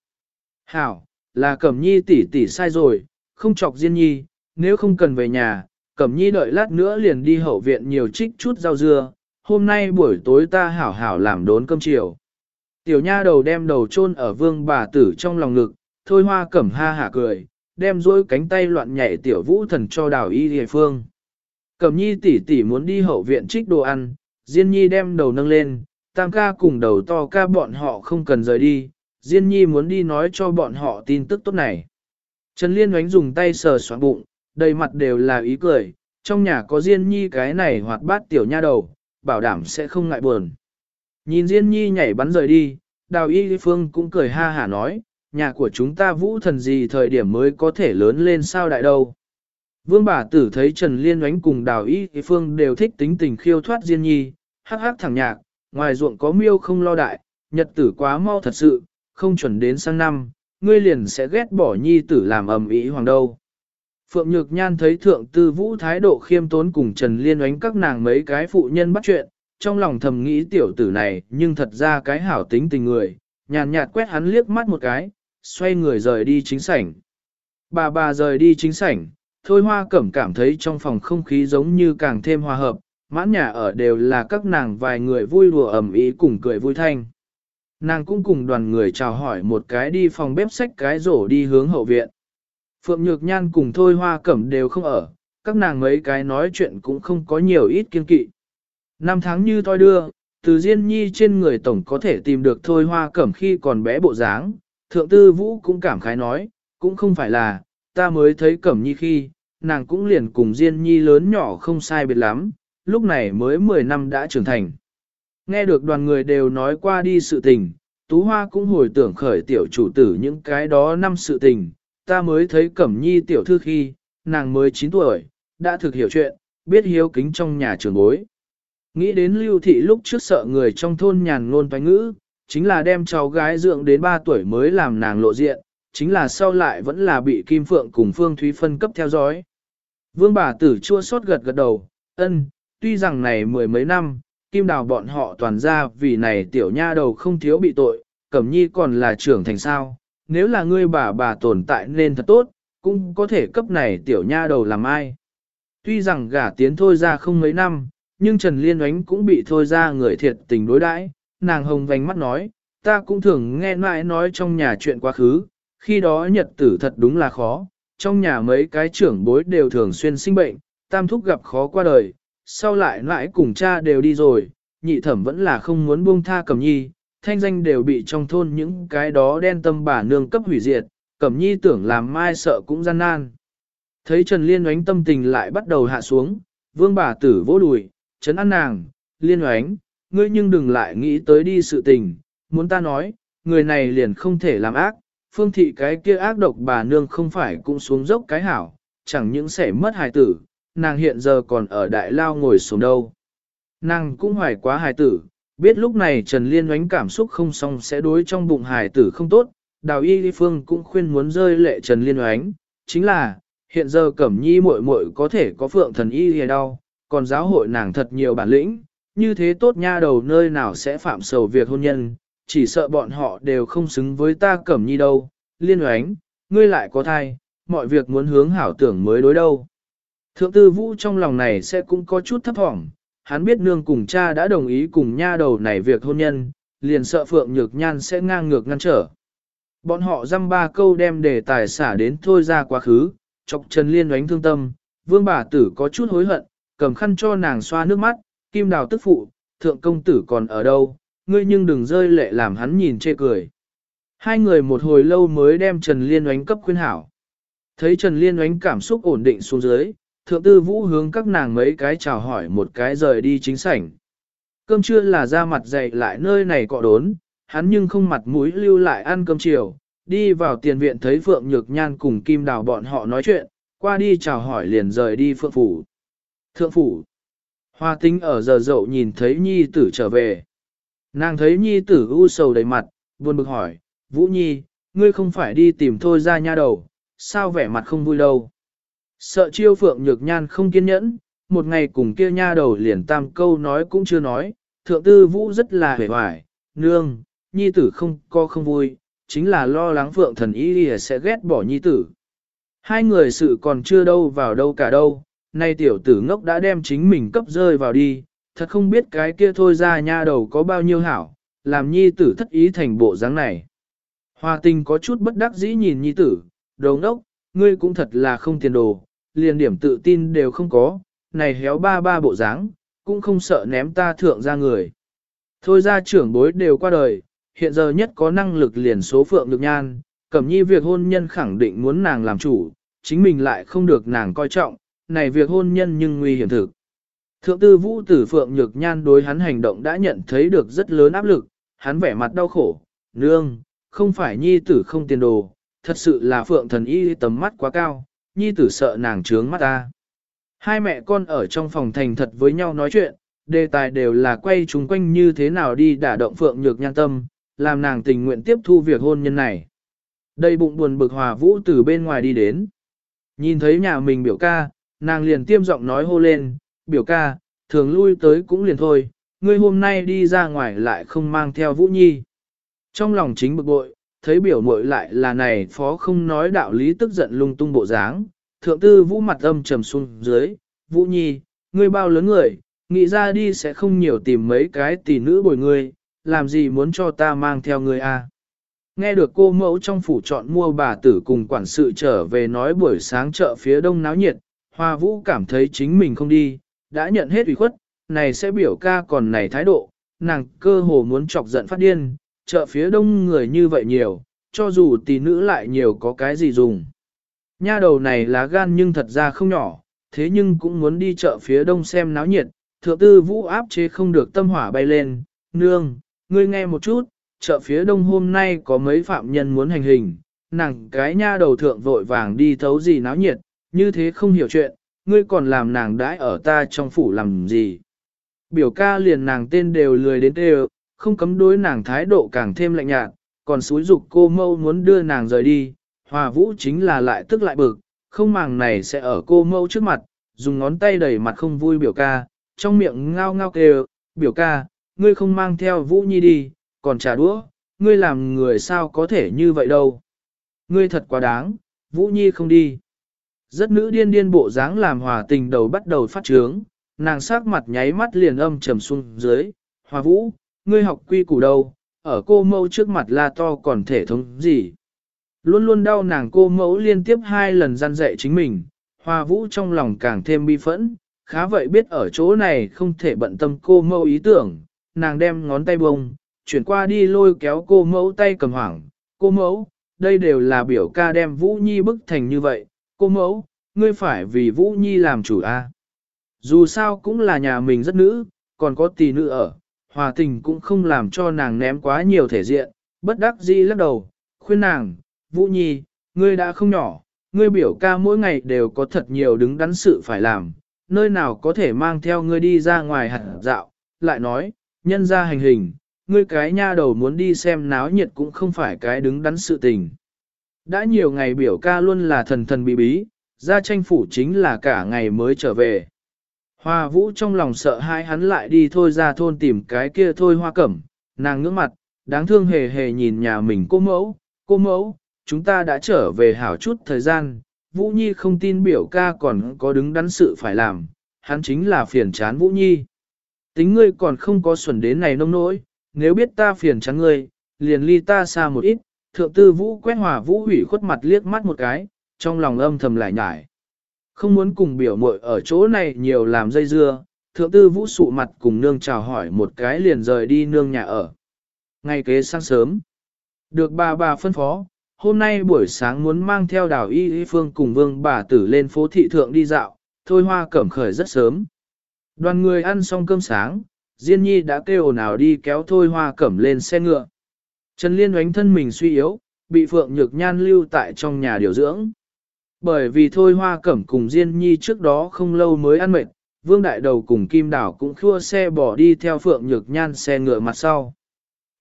Hảo, là cẩm nhi tỷ tỷ sai rồi, không chọc Diên nhi, nếu không cần về nhà, cẩm nhi đợi lát nữa liền đi hậu viện nhiều trích chút rau dưa, hôm nay buổi tối ta hảo hảo làm đốn cơm chiều. Tiểu nha đầu đem đầu chôn ở vương bà tử trong lòng ngực, thôi hoa cẩm ha hả cười, đem dối cánh tay loạn nhảy tiểu vũ thần cho đào y địa phương. Cẩm nhi tỷ tỷ muốn đi hậu viện trích đồ ăn, Diên nhi đem đầu nâng lên, tam ca cùng đầu to ca bọn họ không cần rời đi, Diên nhi muốn đi nói cho bọn họ tin tức tốt này. Trần Liên oánh dùng tay sờ soạn bụng, đầy mặt đều là ý cười, trong nhà có Diên nhi cái này hoạt bát tiểu nha đầu, bảo đảm sẽ không ngại buồn. Nhìn Diên Nhi nhảy bắn rời đi, Đào Y Phương cũng cười ha hả nói, nhà của chúng ta vũ thần gì thời điểm mới có thể lớn lên sao đại đâu. Vương bà tử thấy Trần Liên oánh cùng Đào Y Phương đều thích tính tình khiêu thoát Diên Nhi, hắc hắc thẳng nhạc, ngoài ruộng có miêu không lo đại, nhật tử quá mau thật sự, không chuẩn đến sang năm, ngươi liền sẽ ghét bỏ Nhi tử làm ầm ĩ hoàng đâu. Phượng Nhược Nhan thấy thượng tư vũ thái độ khiêm tốn cùng Trần Liên oánh các nàng mấy cái phụ nhân bắt chuyện, trong lòng thầm nghĩ tiểu tử này nhưng thật ra cái hảo tính tình người, nhàn nhạt quét hắn liếc mắt một cái, xoay người rời đi chính sảnh. Bà bà rời đi chính sảnh, thôi hoa cẩm cảm thấy trong phòng không khí giống như càng thêm hòa hợp, mãn nhà ở đều là các nàng vài người vui đùa ẩm ý cùng cười vui thanh. Nàng cũng cùng đoàn người chào hỏi một cái đi phòng bếp sách cái rổ đi hướng hậu viện. Phượng Nhược Nhan cùng Thôi Hoa Cẩm đều không ở, các nàng mấy cái nói chuyện cũng không có nhiều ít kiên kỵ. Năm tháng như toi đưa, từ Diên Nhi trên người tổng có thể tìm được Thôi Hoa Cẩm khi còn bé bộ dáng. Thượng Tư Vũ cũng cảm khái nói, cũng không phải là, ta mới thấy Cẩm Nhi khi, nàng cũng liền cùng Diên Nhi lớn nhỏ không sai biệt lắm, lúc này mới 10 năm đã trưởng thành. Nghe được đoàn người đều nói qua đi sự tình, Tú Hoa cũng hồi tưởng khởi tiểu chủ tử những cái đó năm sự tình, ta mới thấy Cẩm Nhi tiểu thư khi, nàng mới 9 tuổi, đã thực hiểu chuyện, biết hiếu kính trong nhà trường bối. Nghĩ đến lưu thị lúc trước sợ người trong thôn nhàn ngôn toán ngữ, chính là đem cháu gái dưỡng đến 3 tuổi mới làm nàng lộ diện, chính là sau lại vẫn là bị Kim Phượng cùng Phương Thúy phân cấp theo dõi. Vương bà tử chua xót gật gật đầu, ân, tuy rằng này mười mấy năm, Kim Đào bọn họ toàn ra vì này tiểu nha đầu không thiếu bị tội, Cẩm Nhi còn là trưởng thành sao, nếu là ngươi bà bà tồn tại nên thật tốt, cũng có thể cấp này tiểu nha đầu làm ai. Tuy rằng gả tiến thôi ra không mấy năm, nhưng Trần Liên Oánh cũng bị thôi ra người thiệt tình đối đãi, nàng hồng vành mắt nói, ta cũng thường nghe mãi nói trong nhà chuyện quá khứ, khi đó nhật tử thật đúng là khó, trong nhà mấy cái trưởng bối đều thường xuyên sinh bệnh, tam thúc gặp khó qua đời, sau lại mãi cùng cha đều đi rồi, nhị thẩm vẫn là không muốn buông tha cẩm nhi, thanh danh đều bị trong thôn những cái đó đen tâm bà nương cấp hủy diệt, cẩm nhi tưởng làm mai sợ cũng gian nan. Thấy Trần Liên oánh tâm tình lại bắt đầu hạ xuống, vương bà tử vỗ đùi, chấn an nàng, Liên oánh, ngươi nhưng đừng lại nghĩ tới đi sự tình, muốn ta nói, người này liền không thể làm ác, phương thị cái kia ác độc bà nương không phải cũng xuống dốc cái hảo, chẳng những sẽ mất hài tử, nàng hiện giờ còn ở đại lao ngồi xuống đâu. Nàng cũng hoài quá hài tử, biết lúc này Trần Liên oánh cảm xúc không xong sẽ đối trong bụng hài tử không tốt, đào y phương cũng khuyên muốn rơi lệ Trần Liên oánh, chính là, hiện giờ Cẩm Nhi muội muội có thể có phượng thần y gì đâu, còn giáo hội nàng thật nhiều bản lĩnh, như thế tốt nha đầu nơi nào sẽ phạm sầu việc hôn nhân, chỉ sợ bọn họ đều không xứng với ta Cẩm Nhi đâu, liên oánh, ngươi lại có thai, mọi việc muốn hướng hảo tưởng mới đối đâu. Thượng tư vũ trong lòng này sẽ cũng có chút thấp thỏm, hắn biết nương cùng cha đã đồng ý cùng nha đầu này việc hôn nhân, liền sợ Phượng Nhược Nhan sẽ ngang ngược ngăn trở. Bọn họ dăm ba câu đem đề tài xả đến thôi ra quá khứ, chọc Trần Liên oánh thương tâm, vương bà tử có chút hối hận, cầm khăn cho nàng xoa nước mắt, kim đào tức phụ, thượng công tử còn ở đâu, ngươi nhưng đừng rơi lệ làm hắn nhìn chê cười. Hai người một hồi lâu mới đem Trần Liên oánh cấp khuyên hảo. Thấy Trần Liên oánh cảm xúc ổn định xuống dưới, thượng tư vũ hướng các nàng mấy cái chào hỏi một cái rời đi chính sảnh. Cơm trưa là ra mặt dậy lại nơi này cọ đốn, hắn nhưng không mặt mũi lưu lại ăn cơm chiều, đi vào tiền viện thấy Phượng Nhược Nhan cùng Kim Đào bọn họ nói chuyện, qua đi chào hỏi liền rời đi Phượng Phủ. Thượng Phủ Hoa tính ở giờ dậu nhìn thấy Nhi tử trở về. Nàng thấy Nhi tử u sầu đầy mặt, buồn bực hỏi, Vũ Nhi, ngươi không phải đi tìm thôi ra nha đầu, sao vẻ mặt không vui đâu. Sợ chiêu Phượng Nhược Nhan không kiên nhẫn, một ngày cùng kia nha đầu liền tam câu nói cũng chưa nói, thượng tư Vũ rất là hề hoài, nương, Nhi tử không co không vui chính là lo lắng phượng thần y sẽ ghét bỏ nhi tử. Hai người sự còn chưa đâu vào đâu cả đâu, nay tiểu tử ngốc đã đem chính mình cấp rơi vào đi, thật không biết cái kia thôi ra nha đầu có bao nhiêu hảo, làm nhi tử thất ý thành bộ dáng này. Hoa tình có chút bất đắc dĩ nhìn nhi tử, đồ ngốc, ngươi cũng thật là không tiền đồ, liền điểm tự tin đều không có, này héo ba ba bộ dáng, cũng không sợ ném ta thượng ra người. Thôi ra trưởng bối đều qua đời, hiện giờ nhất có năng lực liền số phượng được nhan, cẩm nhi việc hôn nhân khẳng định muốn nàng làm chủ, chính mình lại không được nàng coi trọng, này việc hôn nhân nhưng nguy hiểm thực. Thượng tư vũ tử phượng nhược nhan đối hắn hành động đã nhận thấy được rất lớn áp lực, hắn vẻ mặt đau khổ, nương, không phải nhi tử không tiền đồ, thật sự là phượng thần y tầm mắt quá cao, nhi tử sợ nàng trướng mắt ta. Hai mẹ con ở trong phòng thành thật với nhau nói chuyện, đề tài đều là quay chúng quanh như thế nào đi đả động phượng nhược nhan tâm, làm nàng tình nguyện tiếp thu việc hôn nhân này. Đây bụng buồn bực hòa vũ từ bên ngoài đi đến. Nhìn thấy nhà mình biểu ca, nàng liền tiêm giọng nói hô lên, biểu ca, thường lui tới cũng liền thôi, ngươi hôm nay đi ra ngoài lại không mang theo vũ nhi. Trong lòng chính bực bội, thấy biểu muội lại là này phó không nói đạo lý tức giận lung tung bộ dáng, thượng tư vũ mặt âm trầm xuống dưới, vũ nhi, ngươi bao lớn người, nghĩ ra đi sẽ không nhiều tìm mấy cái tỷ nữ bồi ngươi, làm gì muốn cho ta mang theo ngươi a? À? Nghe được cô mẫu trong phủ chọn mua bà tử cùng quản sự trở về nói buổi sáng chợ phía đông náo nhiệt, Hoa Vũ cảm thấy chính mình không đi, đã nhận hết ủy khuất, này sẽ biểu ca còn này thái độ, nàng cơ hồ muốn chọc giận phát điên, chợ phía đông người như vậy nhiều, cho dù tỷ nữ lại nhiều có cái gì dùng. Nha đầu này lá gan nhưng thật ra không nhỏ, thế nhưng cũng muốn đi chợ phía đông xem náo nhiệt, thượng tư vũ áp chế không được tâm hỏa bay lên, nương, ngươi nghe một chút, chợ phía đông hôm nay có mấy phạm nhân muốn hành hình, nàng cái nha đầu thượng vội vàng đi thấu gì náo nhiệt, như thế không hiểu chuyện, ngươi còn làm nàng đãi ở ta trong phủ làm gì. Biểu ca liền nàng tên đều lười đến tê không cấm đối nàng thái độ càng thêm lạnh nhạt, còn xúi dục cô mâu muốn đưa nàng rời đi, hòa vũ chính là lại tức lại bực, không màng này sẽ ở cô mâu trước mặt, dùng ngón tay đẩy mặt không vui biểu ca, trong miệng ngao ngao kêu, biểu ca, ngươi không mang theo Vũ Nhi đi, còn trả đũa, ngươi làm người sao có thể như vậy đâu. Ngươi thật quá đáng, Vũ Nhi không đi. Rất nữ điên điên bộ dáng làm hòa tình đầu bắt đầu phát trướng, nàng sắc mặt nháy mắt liền âm trầm xuống dưới, hòa vũ, ngươi học quy củ đâu, ở cô mẫu trước mặt la to còn thể thống gì. Luôn luôn đau nàng cô mẫu liên tiếp hai lần gian dạy chính mình, hoa vũ trong lòng càng thêm bi phẫn, khá vậy biết ở chỗ này không thể bận tâm cô mẫu ý tưởng, nàng đem ngón tay bông, chuyển qua đi lôi kéo cô mẫu tay cầm hoảng, cô mẫu, đây đều là biểu ca đem Vũ Nhi bức thành như vậy, cô mẫu, ngươi phải vì Vũ Nhi làm chủ a. Dù sao cũng là nhà mình rất nữ, còn có tỷ nữ ở, hòa tình cũng không làm cho nàng ném quá nhiều thể diện, bất đắc dĩ lắc đầu, khuyên nàng, Vũ Nhi, ngươi đã không nhỏ, ngươi biểu ca mỗi ngày đều có thật nhiều đứng đắn sự phải làm, nơi nào có thể mang theo ngươi đi ra ngoài hẳn dạo, lại nói, nhân ra hành hình, ngươi cái nha đầu muốn đi xem náo nhiệt cũng không phải cái đứng đắn sự tình. Đã nhiều ngày biểu ca luôn là thần thần bí bí, ra tranh phủ chính là cả ngày mới trở về. Hoa vũ trong lòng sợ hai hắn lại đi thôi ra thôn tìm cái kia thôi hoa cẩm, nàng ngưỡng mặt, đáng thương hề hề nhìn nhà mình cô mẫu, cô mẫu, chúng ta đã trở về hảo chút thời gian, Vũ Nhi không tin biểu ca còn có đứng đắn sự phải làm, hắn chính là phiền chán Vũ Nhi. Tính ngươi còn không có xuẩn đến này nông nỗi, nếu biết ta phiền chán ngươi, liền ly ta xa một ít, thượng tư Vũ quét hòa Vũ hủy khuất mặt liếc mắt một cái, trong lòng âm thầm lại nhải. Không muốn cùng biểu muội ở chỗ này nhiều làm dây dưa, thượng tư Vũ sụ mặt cùng nương chào hỏi một cái liền rời đi nương nhà ở. Ngày kế sáng sớm, được bà bà phân phó, hôm nay buổi sáng muốn mang theo đào y y phương cùng vương bà tử lên phố thị thượng đi dạo, thôi hoa cẩm khởi rất sớm. Đoàn người ăn xong cơm sáng, Diên Nhi đã kêu nào đi kéo thôi hoa cẩm lên xe ngựa. Trần Liên oánh thân mình suy yếu, bị Phượng Nhược Nhan lưu tại trong nhà điều dưỡng. Bởi vì thôi hoa cẩm cùng Diên Nhi trước đó không lâu mới ăn mệt, Vương Đại Đầu cùng Kim Đảo cũng khua xe bỏ đi theo Phượng Nhược Nhan xe ngựa mặt sau.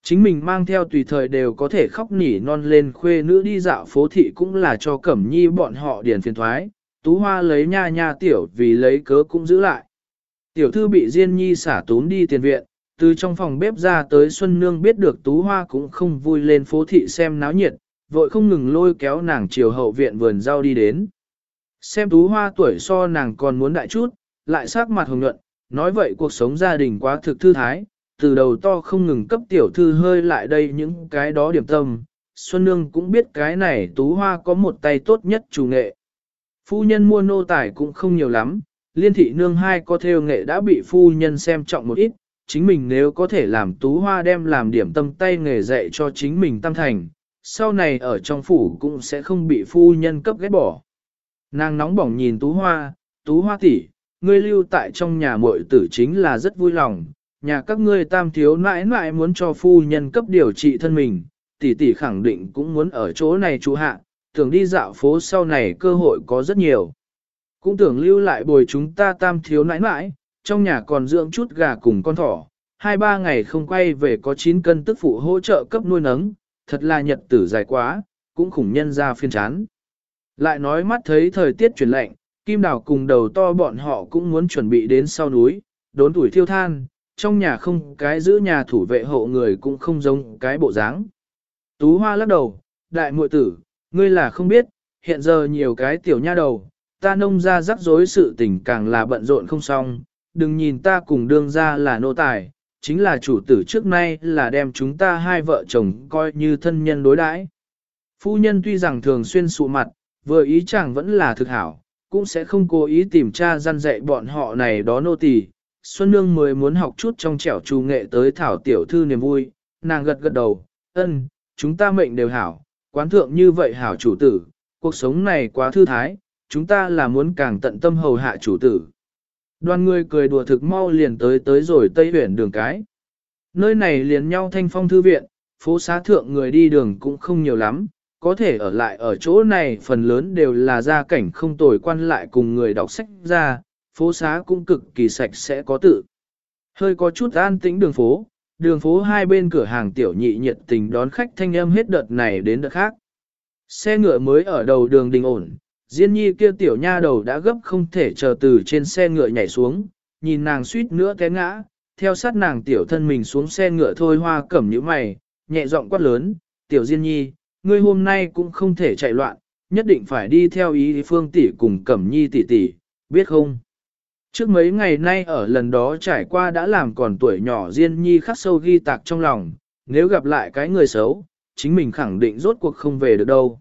Chính mình mang theo tùy thời đều có thể khóc nỉ non lên khuê nữ đi dạo phố thị cũng là cho Cẩm Nhi bọn họ điền phiền thoái, Tú Hoa lấy nha nha tiểu vì lấy cớ cũng giữ lại. Tiểu thư bị Diên Nhi xả tốn đi tiền viện, từ trong phòng bếp ra tới Xuân Nương biết được Tú Hoa cũng không vui lên phố thị xem náo nhiệt, vội không ngừng lôi kéo nàng chiều hậu viện vườn rau đi đến. Xem Tú Hoa tuổi so nàng còn muốn đại chút, lại sắc mặt hồng nhuận, nói vậy cuộc sống gia đình quá thực thư thái, từ đầu to không ngừng cấp tiểu thư hơi lại đây những cái đó điểm tâm. Xuân Nương cũng biết cái này Tú Hoa có một tay tốt nhất chủ nghệ. Phu nhân mua nô tài cũng không nhiều lắm, liên thị nương hai có theo nghệ đã bị phu nhân xem trọng một ít, chính mình nếu có thể làm tú hoa đem làm điểm tâm tay nghề dạy cho chính mình tăng thành, sau này ở trong phủ cũng sẽ không bị phu nhân cấp ghét bỏ. Nàng nóng bỏng nhìn tú hoa, tú hoa tỷ, ngươi lưu tại trong nhà muội tử chính là rất vui lòng, nhà các ngươi tam thiếu mãi mãi muốn cho phu nhân cấp điều trị thân mình, tỷ tỷ khẳng định cũng muốn ở chỗ này chú hạ, tưởng đi dạo phố sau này cơ hội có rất nhiều. Cũng tưởng lưu lại bồi chúng ta tam thiếu nãi nãi, trong nhà còn dưỡng chút gà cùng con thỏ, hai ba ngày không quay về có 9 cân tức phụ hỗ trợ cấp nuôi nấng, thật là nhật tử dài quá, cũng khủng nhân ra phiên chán. Lại nói mắt thấy thời tiết chuyển lạnh, kim đào cùng đầu to bọn họ cũng muốn chuẩn bị đến sau núi, đốn tuổi thiêu than, trong nhà không cái giữ nhà thủ vệ hộ người cũng không giống cái bộ dáng. Tú hoa lắc đầu, đại muội tử, ngươi là không biết, hiện giờ nhiều cái tiểu nha đầu, ta nông ra rắc rối sự tình càng là bận rộn không xong, đừng nhìn ta cùng đương ra là nô tài, chính là chủ tử trước nay là đem chúng ta hai vợ chồng coi như thân nhân đối đãi. Phu nhân tuy rằng thường xuyên sụ mặt, vừa ý chàng vẫn là thực hảo, cũng sẽ không cố ý tìm tra gian dạy bọn họ này đó nô tỳ. Xuân Nương mới muốn học chút trong trẻo trù nghệ tới thảo tiểu thư niềm vui, nàng gật gật đầu, ân, chúng ta mệnh đều hảo, quán thượng như vậy hảo chủ tử, cuộc sống này quá thư thái, chúng ta là muốn càng tận tâm hầu hạ chủ tử. Đoàn người cười đùa thực mau liền tới tới rồi Tây huyện đường cái. Nơi này liền nhau thanh phong thư viện, phố xá thượng người đi đường cũng không nhiều lắm, có thể ở lại ở chỗ này phần lớn đều là gia cảnh không tồi quan lại cùng người đọc sách ra, phố xá cũng cực kỳ sạch sẽ có tự. Hơi có chút an tĩnh đường phố, đường phố hai bên cửa hàng tiểu nhị nhiệt tình đón khách thanh âm hết đợt này đến đợt khác. Xe ngựa mới ở đầu đường đình ổn, Diên nhi kia tiểu nha đầu đã gấp không thể chờ từ trên xe ngựa nhảy xuống, nhìn nàng suýt nữa té ngã, theo sát nàng tiểu thân mình xuống xe ngựa thôi hoa cẩm như mày, nhẹ giọng quát lớn, tiểu Diên nhi, ngươi hôm nay cũng không thể chạy loạn, nhất định phải đi theo ý phương tỷ cùng cẩm nhi tỷ tỷ, biết không? Trước mấy ngày nay ở lần đó trải qua đã làm còn tuổi nhỏ Diên nhi khắc sâu ghi tạc trong lòng, nếu gặp lại cái người xấu, chính mình khẳng định rốt cuộc không về được đâu.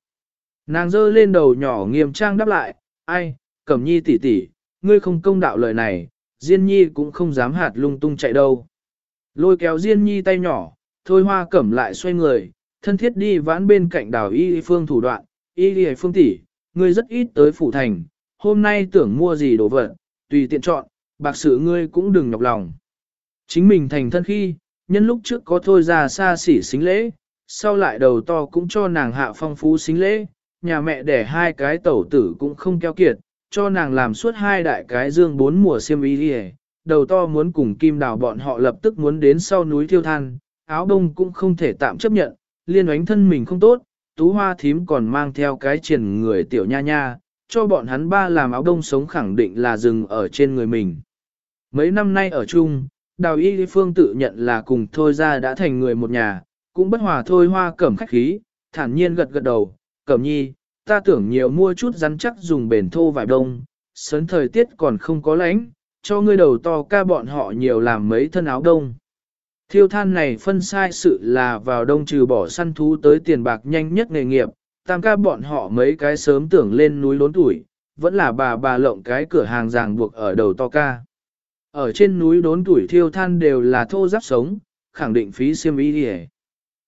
Nàng giơ lên đầu nhỏ nghiêm trang đáp lại, ai, cẩm nhi tỷ tỷ, ngươi không công đạo lời này, Diên Nhi cũng không dám hạt lung tung chạy đâu. Lôi kéo Diên Nhi tay nhỏ, thôi hoa cẩm lại xoay người, thân thiết đi vãn bên cạnh đảo y phương thủ đoạn, y phương tỷ, ngươi rất ít tới phủ thành, hôm nay tưởng mua gì đồ vật, tùy tiện chọn, bạc sự ngươi cũng đừng nhọc lòng. Chính mình thành thân khi, nhân lúc trước có thôi ra xa xỉ xính lễ, sau lại đầu to cũng cho nàng hạ phong phú xính lễ, nhà mẹ đẻ hai cái tẩu tử cũng không keo kiệt, cho nàng làm suốt hai đại cái dương bốn mùa xiêm y đi đầu to muốn cùng kim đào bọn họ lập tức muốn đến sau núi thiêu than, áo đông cũng không thể tạm chấp nhận, liên oánh thân mình không tốt, tú hoa thím còn mang theo cái triển người tiểu nha nha, cho bọn hắn ba làm áo đông sống khẳng định là dừng ở trên người mình. Mấy năm nay ở chung, đào y phương tự nhận là cùng thôi ra đã thành người một nhà, cũng bất hòa thôi hoa cẩm khách khí, thản nhiên gật gật đầu, cẩm nhi, ta tưởng nhiều mua chút rắn chắc dùng bền thô vải đông, sớn thời tiết còn không có lánh, cho ngươi đầu to ca bọn họ nhiều làm mấy thân áo đông. Thiêu than này phân sai sự là vào đông trừ bỏ săn thú tới tiền bạc nhanh nhất nghề nghiệp, tam ca bọn họ mấy cái sớm tưởng lên núi đốn tuổi, vẫn là bà bà lộng cái cửa hàng ràng buộc ở đầu to ca. Ở trên núi đốn tuổi thiêu than đều là thô giáp sống, khẳng định phí siêm y đi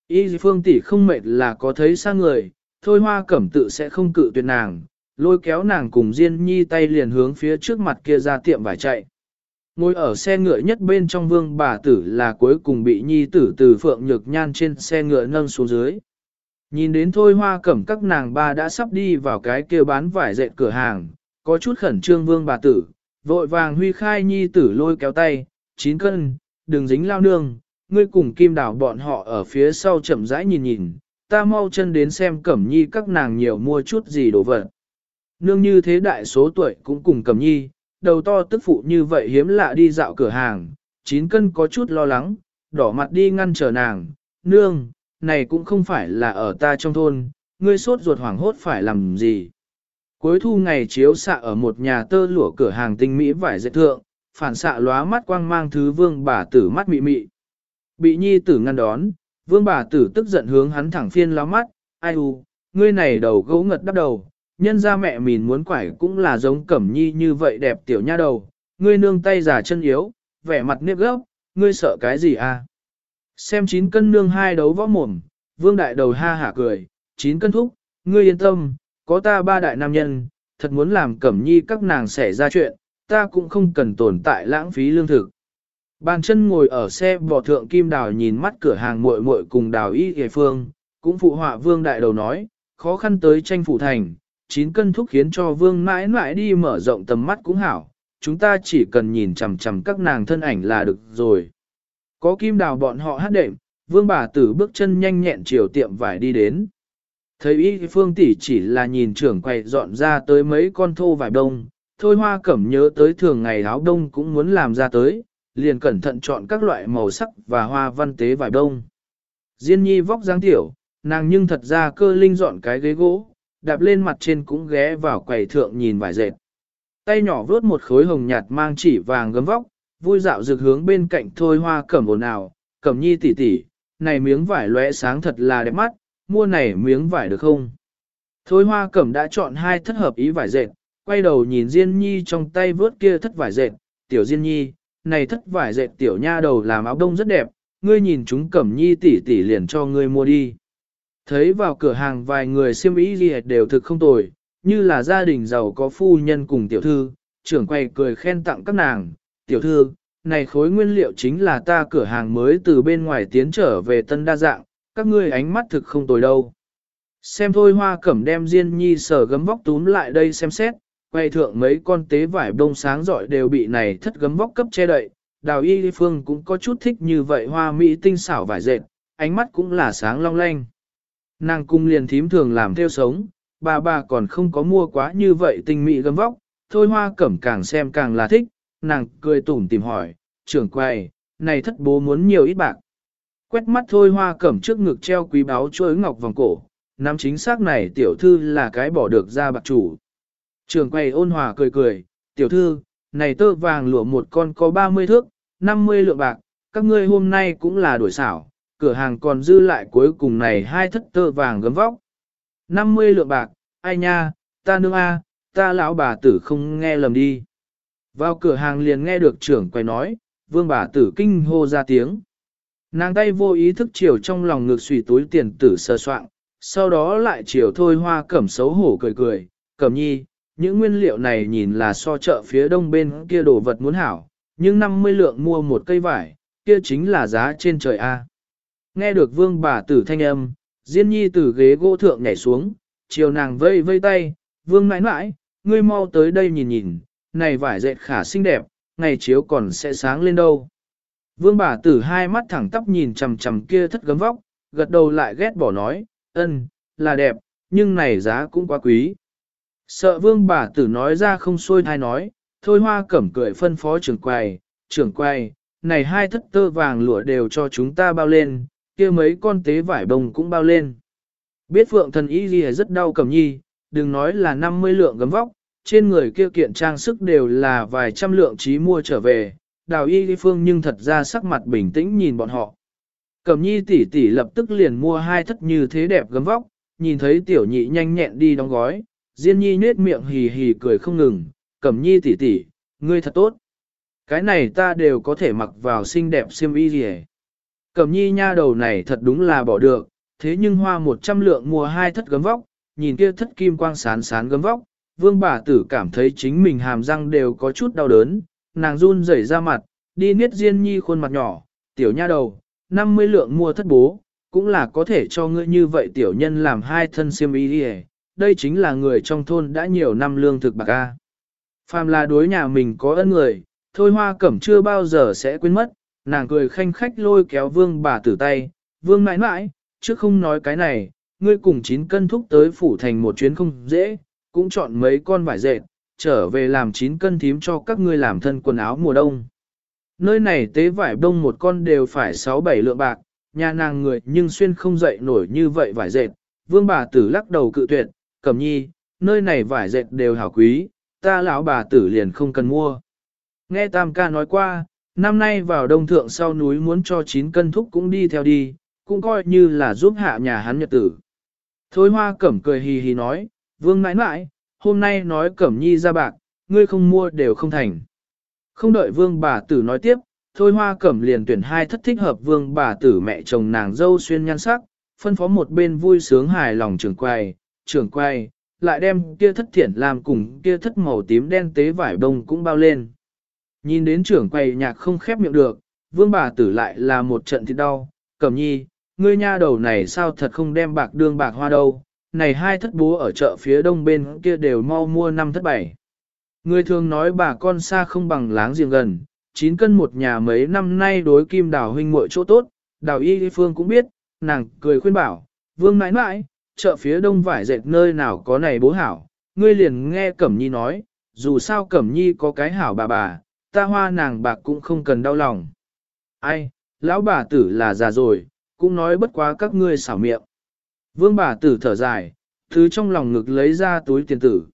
Y phương tỷ không mệt là có thấy xa người, thôi hoa cẩm tự sẽ không cự tuyệt nàng, lôi kéo nàng cùng Diên Nhi tay liền hướng phía trước mặt kia ra tiệm vải chạy. Ngồi ở xe ngựa nhất bên trong vương bà tử là cuối cùng bị Nhi tử từ phượng nhược nhan trên xe ngựa nâng xuống dưới. Nhìn đến thôi hoa cẩm các nàng ba đã sắp đi vào cái kia bán vải dệt cửa hàng, có chút khẩn trương vương bà tử, vội vàng huy khai Nhi tử lôi kéo tay, chín cân, đừng dính lao nương, ngươi cùng kim đảo bọn họ ở phía sau chậm rãi nhìn nhìn, ta mau chân đến xem Cẩm Nhi các nàng nhiều mua chút gì đồ vật. Nương như thế đại số tuổi cũng cùng Cẩm Nhi, đầu to tức phụ như vậy hiếm lạ đi dạo cửa hàng, chín cân có chút lo lắng, đỏ mặt đi ngăn trở nàng, nương, này cũng không phải là ở ta trong thôn, ngươi sốt ruột hoảng hốt phải làm gì. Cuối thu ngày chiếu xạ ở một nhà tơ lụa cửa hàng tinh mỹ vải dệt thượng, phản xạ lóa mắt quang mang thứ vương bà tử mắt mị mị. Bị nhi tử ngăn đón, Vương bà tử tức giận hướng hắn thẳng phiên láo mắt, ai u, ngươi này đầu gấu ngật đắp đầu, nhân ra mẹ mình muốn quải cũng là giống cẩm nhi như vậy đẹp tiểu nha đầu, ngươi nương tay giả chân yếu, vẻ mặt nếp gốc, ngươi sợ cái gì à? Xem chín cân nương hai đấu võ mồm, vương đại đầu ha hả cười, chín cân thúc, ngươi yên tâm, có ta ba đại nam nhân, thật muốn làm cẩm nhi các nàng xảy ra chuyện, ta cũng không cần tồn tại lãng phí lương thực. Bàn chân ngồi ở xe bò thượng kim đào nhìn mắt cửa hàng muội muội cùng đào y hề phương, cũng phụ họa vương đại đầu nói, khó khăn tới tranh phủ thành, chín cân thúc khiến cho vương mãi mãi đi mở rộng tầm mắt cũng hảo, chúng ta chỉ cần nhìn chằm chằm các nàng thân ảnh là được rồi. Có kim đào bọn họ hát đệm, vương bà tử bước chân nhanh nhẹn chiều tiệm vải đi đến. Thấy y phương tỷ chỉ là nhìn trưởng quầy dọn ra tới mấy con thô vải đông, thôi hoa cẩm nhớ tới thường ngày áo đông cũng muốn làm ra tới, liền cẩn thận chọn các loại màu sắc và hoa văn tế vải đông. Diên nhi vóc dáng tiểu, nàng nhưng thật ra cơ linh dọn cái ghế gỗ, đạp lên mặt trên cũng ghé vào quầy thượng nhìn vải dệt. Tay nhỏ vớt một khối hồng nhạt mang chỉ vàng gấm vóc, vui dạo dược hướng bên cạnh thôi hoa cẩm ồn ào, cẩm nhi tỷ tỷ, này miếng vải lóe sáng thật là đẹp mắt, mua này miếng vải được không? Thôi hoa cẩm đã chọn hai thất hợp ý vải dệt, quay đầu nhìn Diên Nhi trong tay vớt kia thất vải dệt, tiểu Diên Nhi, này thất vải dệt tiểu nha đầu làm áo đông rất đẹp, ngươi nhìn chúng cẩm nhi tỷ tỷ liền cho ngươi mua đi. Thấy vào cửa hàng vài người siêm ý gì đều thực không tồi, như là gia đình giàu có phu nhân cùng tiểu thư, trưởng quay cười khen tặng các nàng, tiểu thư, này khối nguyên liệu chính là ta cửa hàng mới từ bên ngoài tiến trở về tân đa dạng, các ngươi ánh mắt thực không tồi đâu. Xem thôi hoa cẩm đem Diên Nhi sở gấm vóc túm lại đây xem xét, quay thượng mấy con tế vải bông sáng giỏi đều bị này thất gấm vóc cấp che đậy. Đào y phương cũng có chút thích như vậy hoa mỹ tinh xảo vải dệt, ánh mắt cũng là sáng long lanh. Nàng cung liền thím thường làm theo sống, bà bà còn không có mua quá như vậy tinh mỹ gấm vóc, thôi hoa cẩm càng xem càng là thích, nàng cười tủm tìm hỏi, trưởng quầy, này thất bố muốn nhiều ít bạc. Quét mắt thôi hoa cẩm trước ngực treo quý báo chuối ngọc vòng cổ, nắm chính xác này tiểu thư là cái bỏ được ra bạc chủ. Trường quầy ôn hòa cười cười, tiểu thư, này tơ vàng lụa một con có 30 thước, 50 lượng bạc, các ngươi hôm nay cũng là đổi xảo, cửa hàng còn dư lại cuối cùng này hai thất tơ vàng gấm vóc. 50 lượng bạc, ai nha, ta nương a, ta lão bà tử không nghe lầm đi. Vào cửa hàng liền nghe được trưởng quầy nói, vương bà tử kinh hô ra tiếng. Nàng tay vô ý thức chiều trong lòng ngực xùy túi tiền tử sơ soạn, sau đó lại chiều thôi hoa cẩm xấu hổ cười cười, cẩm nhi, những nguyên liệu này nhìn là so chợ phía đông bên kia đồ vật muốn hảo, nhưng 50 lượng mua một cây vải, kia chính là giá trên trời A. Nghe được vương bà tử thanh âm, Diên nhi từ ghế gỗ thượng nhảy xuống, chiều nàng vây vây tay, vương mãi mãi, ngươi mau tới đây nhìn nhìn, này vải dệt khả xinh đẹp, ngày chiếu còn sẽ sáng lên đâu. Vương bà tử hai mắt thẳng tắp nhìn chằm chằm kia thất gấm vóc, gật đầu lại ghét bỏ nói, ân, là đẹp, nhưng này giá cũng quá quý. Sợ vương bà tử nói ra không xuôi thai nói, thôi hoa cẩm cười phân phó trưởng quầy, trưởng quầy, này hai thất tơ vàng lụa đều cho chúng ta bao lên, kia mấy con tế vải bông cũng bao lên. Biết phượng thần y gì rất đau cẩm nhi, đừng nói là 50 lượng gấm vóc, trên người kia kiện trang sức đều là vài trăm lượng trí mua trở về, đào y phương nhưng thật ra sắc mặt bình tĩnh nhìn bọn họ. Cẩm nhi tỷ tỷ lập tức liền mua hai thất như thế đẹp gấm vóc, nhìn thấy tiểu nhị nhanh nhẹn đi đóng gói, Diên nhi nết miệng hì hì cười không ngừng, cẩm nhi tỷ tỷ, ngươi thật tốt. Cái này ta đều có thể mặc vào xinh đẹp xiêm y gì Cẩm nhi nha đầu này thật đúng là bỏ được, thế nhưng hoa một trăm lượng mua hai thất gấm vóc, nhìn kia thất kim quang sán sán gấm vóc, vương bà tử cảm thấy chính mình hàm răng đều có chút đau đớn, nàng run rẩy ra mặt, đi niết diên nhi khuôn mặt nhỏ, tiểu nha đầu, 50 lượng mua thất bố, cũng là có thể cho ngươi như vậy tiểu nhân làm hai thân xiêm y đi đây chính là người trong thôn đã nhiều năm lương thực bạc a. Phàm là đối nhà mình có ân người, thôi hoa cẩm chưa bao giờ sẽ quên mất, nàng cười khanh khách lôi kéo vương bà tử tay, vương mãi mãi, chứ không nói cái này, ngươi cùng chín cân thúc tới phủ thành một chuyến không dễ, cũng chọn mấy con vải dệt, trở về làm chín cân thím cho các ngươi làm thân quần áo mùa đông. Nơi này tế vải đông một con đều phải 6-7 lượng bạc, nhà nàng người nhưng xuyên không dậy nổi như vậy vải dệt, vương bà tử lắc đầu cự tuyệt, cẩm nhi, nơi này vải dệt đều hảo quý, ta lão bà tử liền không cần mua. Nghe Tam ca nói qua, năm nay vào đông thượng sau núi muốn cho 9 cân thúc cũng đi theo đi, cũng coi như là giúp hạ nhà hắn nhật tử. Thôi hoa cẩm cười hì hì nói, vương nãi nãi, hôm nay nói cẩm nhi ra bạc, ngươi không mua đều không thành. Không đợi vương bà tử nói tiếp, thôi hoa cẩm liền tuyển hai thất thích hợp vương bà tử mẹ chồng nàng dâu xuyên nhan sắc, phân phó một bên vui sướng hài lòng trưởng quài, trưởng quay, lại đem kia thất thiển làm cùng kia thất màu tím đen tế vải bông cũng bao lên. Nhìn đến trưởng quay nhạc không khép miệng được, vương bà tử lại là một trận thịt đau, cẩm nhi, ngươi nha đầu này sao thật không đem bạc đương bạc hoa đâu, này hai thất bố ở chợ phía đông bên kia đều mau mua năm thất bảy. Người thường nói bà con xa không bằng láng giềng gần, chín cân một nhà mấy năm nay đối kim đào huynh muội chỗ tốt, đào y phương cũng biết, nàng cười khuyên bảo, vương mãi mãi, chợ phía đông vải dệt nơi nào có này bố hảo, ngươi liền nghe Cẩm Nhi nói, dù sao Cẩm Nhi có cái hảo bà bà, ta hoa nàng bạc cũng không cần đau lòng. Ai, lão bà tử là già rồi, cũng nói bất quá các ngươi xảo miệng. Vương bà tử thở dài, thứ trong lòng ngực lấy ra túi tiền tử.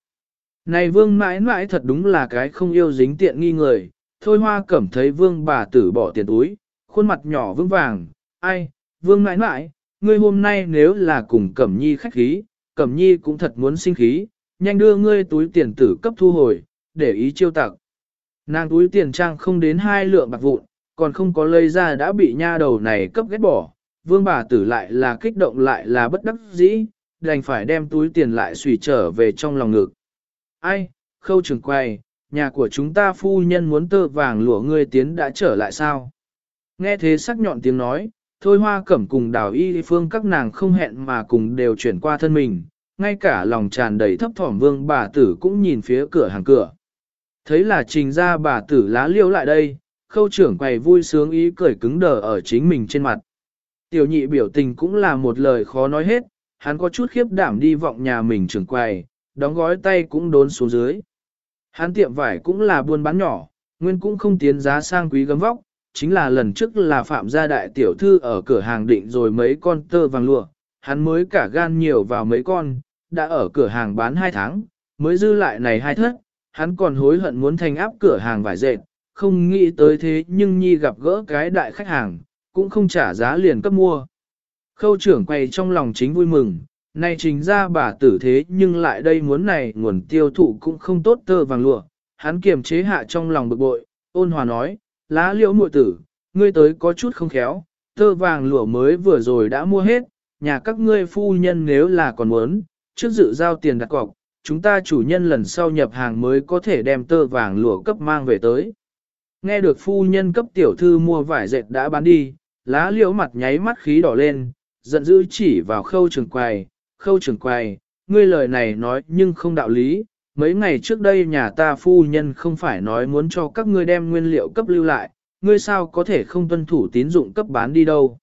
Này vương mãi mãi thật đúng là cái không yêu dính tiện nghi người, thôi hoa cẩm thấy vương bà tử bỏ tiền túi, khuôn mặt nhỏ vững vàng, ai, vương mãi mãi, ngươi hôm nay nếu là cùng Cẩm Nhi khách khí, Cẩm Nhi cũng thật muốn sinh khí, nhanh đưa ngươi túi tiền tử cấp thu hồi, để ý chiêu tặc. Nàng túi tiền trang không đến hai lượng bạc vụn, còn không có lây ra đã bị nha đầu này cấp ghét bỏ, vương bà tử lại là kích động lại là bất đắc dĩ, đành phải đem túi tiền lại xùy trở về trong lòng ngực. Ai, khâu trường quay, nhà của chúng ta phu nhân muốn tơ vàng lụa ngươi tiến đã trở lại sao? Nghe thế sắc nhọn tiếng nói, Thôi hoa cẩm cùng đào y phương các nàng không hẹn mà cùng đều chuyển qua thân mình, ngay cả lòng tràn đầy thấp thỏm vương bà tử cũng nhìn phía cửa hàng cửa. Thấy là trình ra bà tử lá liêu lại đây, khâu trưởng quầy vui sướng ý cười cứng đờ ở chính mình trên mặt. Tiểu nhị biểu tình cũng là một lời khó nói hết, hắn có chút khiếp đảm đi vọng nhà mình trưởng quầy, đóng gói tay cũng đốn xuống dưới. Hắn tiệm vải cũng là buôn bán nhỏ, nguyên cũng không tiến giá sang quý gấm vóc, chính là lần trước là phạm gia đại tiểu thư ở cửa hàng định rồi mấy con tơ vàng lụa, hắn mới cả gan nhiều vào mấy con, đã ở cửa hàng bán hai tháng, mới dư lại này hai thất, hắn còn hối hận muốn thành áp cửa hàng vải dệt, không nghĩ tới thế nhưng nhi gặp gỡ cái đại khách hàng, cũng không trả giá liền cấp mua. Khâu trưởng quay trong lòng chính vui mừng, nay chính ra bà tử thế nhưng lại đây muốn này nguồn tiêu thụ cũng không tốt tơ vàng lụa, hắn kiềm chế hạ trong lòng bực bội, ôn hòa nói, lá liễu muội tử, ngươi tới có chút không khéo, tơ vàng lụa mới vừa rồi đã mua hết, nhà các ngươi phu nhân nếu là còn muốn, trước dự giao tiền đặt cọc, chúng ta chủ nhân lần sau nhập hàng mới có thể đem tơ vàng lụa cấp mang về tới. Nghe được phu nhân cấp tiểu thư mua vải dệt đã bán đi, lá liễu mặt nháy mắt khí đỏ lên, giận dữ chỉ vào khâu trường quầy, khâu trường quầy, ngươi lời này nói nhưng không đạo lý, mấy ngày trước đây nhà ta phu nhân không phải nói muốn cho các ngươi đem nguyên liệu cấp lưu lại, ngươi sao có thể không tuân thủ tín dụng cấp bán đi đâu.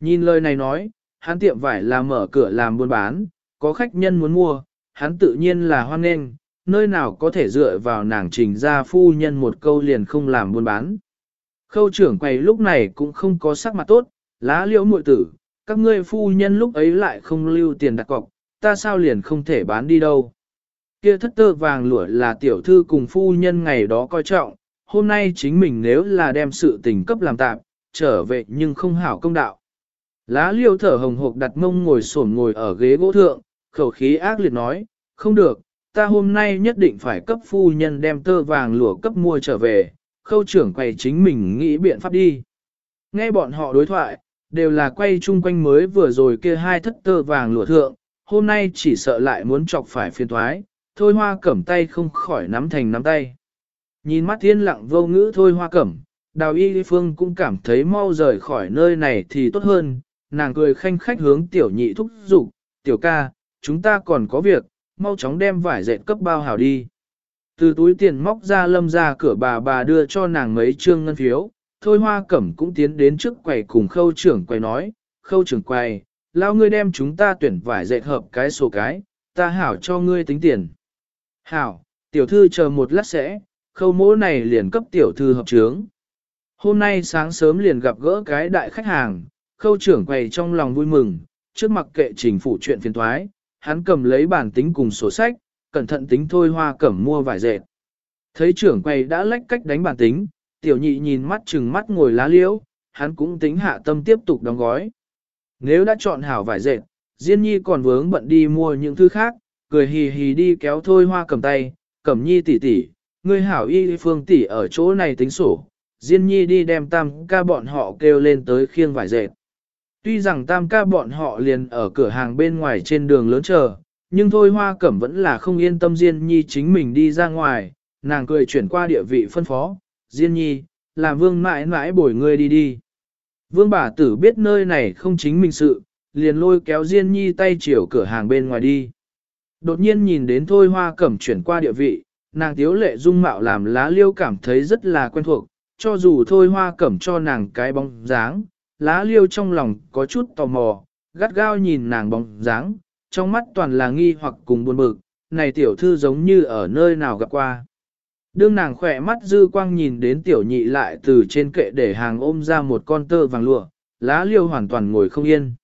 Nhìn lời này nói, hắn tiệm vải là mở cửa làm buôn bán, có khách nhân muốn mua, hắn tự nhiên là hoan nghênh, nơi nào có thể dựa vào nàng trình ra phu nhân một câu liền không làm buôn bán. Khâu trưởng quầy lúc này cũng không có sắc mặt tốt, lá liễu muội tử, các ngươi phu nhân lúc ấy lại không lưu tiền đặt cọc, ta sao liền không thể bán đi đâu. Kia thất tơ vàng lụa là tiểu thư cùng phu nhân ngày đó coi trọng, hôm nay chính mình nếu là đem sự tình cấp làm tạm, trở về nhưng không hảo công đạo. Lá liêu thở hồng hộc đặt mông ngồi sổn ngồi ở ghế gỗ thượng, khẩu khí ác liệt nói, không được, ta hôm nay nhất định phải cấp phu nhân đem tơ vàng lụa cấp mua trở về, khâu trưởng quầy chính mình nghĩ biện pháp đi. Nghe bọn họ đối thoại, đều là quay chung quanh mới vừa rồi kia hai thất tơ vàng lụa thượng, hôm nay chỉ sợ lại muốn chọc phải phiền thoái, thôi hoa cẩm tay không khỏi nắm thành nắm tay. Nhìn mắt thiên lặng vô ngữ thôi hoa cẩm, đào y phương cũng cảm thấy mau rời khỏi nơi này thì tốt hơn, nàng cười khanh khách hướng tiểu nhị thúc dục tiểu ca, chúng ta còn có việc, mau chóng đem vải dệt cấp bao hảo đi. Từ túi tiền móc ra lâm ra cửa bà bà đưa cho nàng mấy trương ngân phiếu, thôi hoa cẩm cũng tiến đến trước quầy cùng khâu trưởng quầy nói, khâu trưởng quầy, lao ngươi đem chúng ta tuyển vải dệt hợp cái sổ cái, ta hảo cho ngươi tính tiền. Hảo, tiểu thư chờ một lát sẽ, khâu mỗ này liền cấp tiểu thư hợp trướng. Hôm nay sáng sớm liền gặp gỡ cái đại khách hàng, khâu trưởng quầy trong lòng vui mừng, trước mặt kệ trình phụ chuyện phiền thoái, hắn cầm lấy bản tính cùng sổ sách, cẩn thận tính thôi hoa cẩm mua vải dệt. Thấy trưởng quầy đã lách cách đánh bản tính, tiểu nhị nhìn mắt chừng mắt ngồi lá liễu, hắn cũng tính hạ tâm tiếp tục đóng gói. Nếu đã chọn hảo vải dệt, Diên Nhi còn vướng bận đi mua những thứ khác, cười hì hì đi kéo thôi hoa cầm tay, cầm nhi tỷ tỷ, ngươi hảo y phương tỷ ở chỗ này tính sổ, Diên Nhi đi đem tam ca bọn họ kêu lên tới khiêng vải dệt. Tuy rằng tam ca bọn họ liền ở cửa hàng bên ngoài trên đường lớn chờ, nhưng thôi hoa cẩm vẫn là không yên tâm Diên Nhi chính mình đi ra ngoài, nàng cười chuyển qua địa vị phân phó, Diên Nhi, làm vương mãi mãi bồi ngươi đi đi. Vương bà tử biết nơi này không chính mình sự, liền lôi kéo Diên Nhi tay chiều cửa hàng bên ngoài đi. Đột nhiên nhìn đến thôi hoa cẩm chuyển qua địa vị, nàng tiếu lệ dung mạo làm lá liêu cảm thấy rất là quen thuộc, cho dù thôi hoa cẩm cho nàng cái bóng dáng, lá liêu trong lòng có chút tò mò, gắt gao nhìn nàng bóng dáng, trong mắt toàn là nghi hoặc cùng buồn bực, này tiểu thư giống như ở nơi nào gặp qua. Đương nàng khỏe mắt dư quang nhìn đến tiểu nhị lại từ trên kệ để hàng ôm ra một con tơ vàng lụa, lá liêu hoàn toàn ngồi không yên.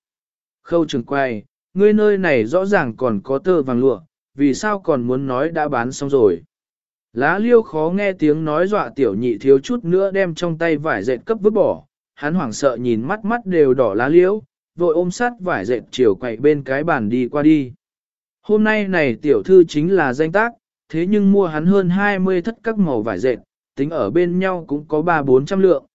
Khâu trường quay, ngươi nơi này rõ ràng còn có tơ vàng lụa, vì sao còn muốn nói đã bán xong rồi. Lá liêu khó nghe tiếng nói dọa tiểu nhị thiếu chút nữa đem trong tay vải dệt cấp vứt bỏ, hắn hoảng sợ nhìn mắt mắt đều đỏ lá liêu, vội ôm sát vải dệt chiều quậy bên cái bàn đi qua đi. Hôm nay này tiểu thư chính là danh tác, thế nhưng mua hắn hơn 20 thất các màu vải dệt, tính ở bên nhau cũng có 3-400 lượng.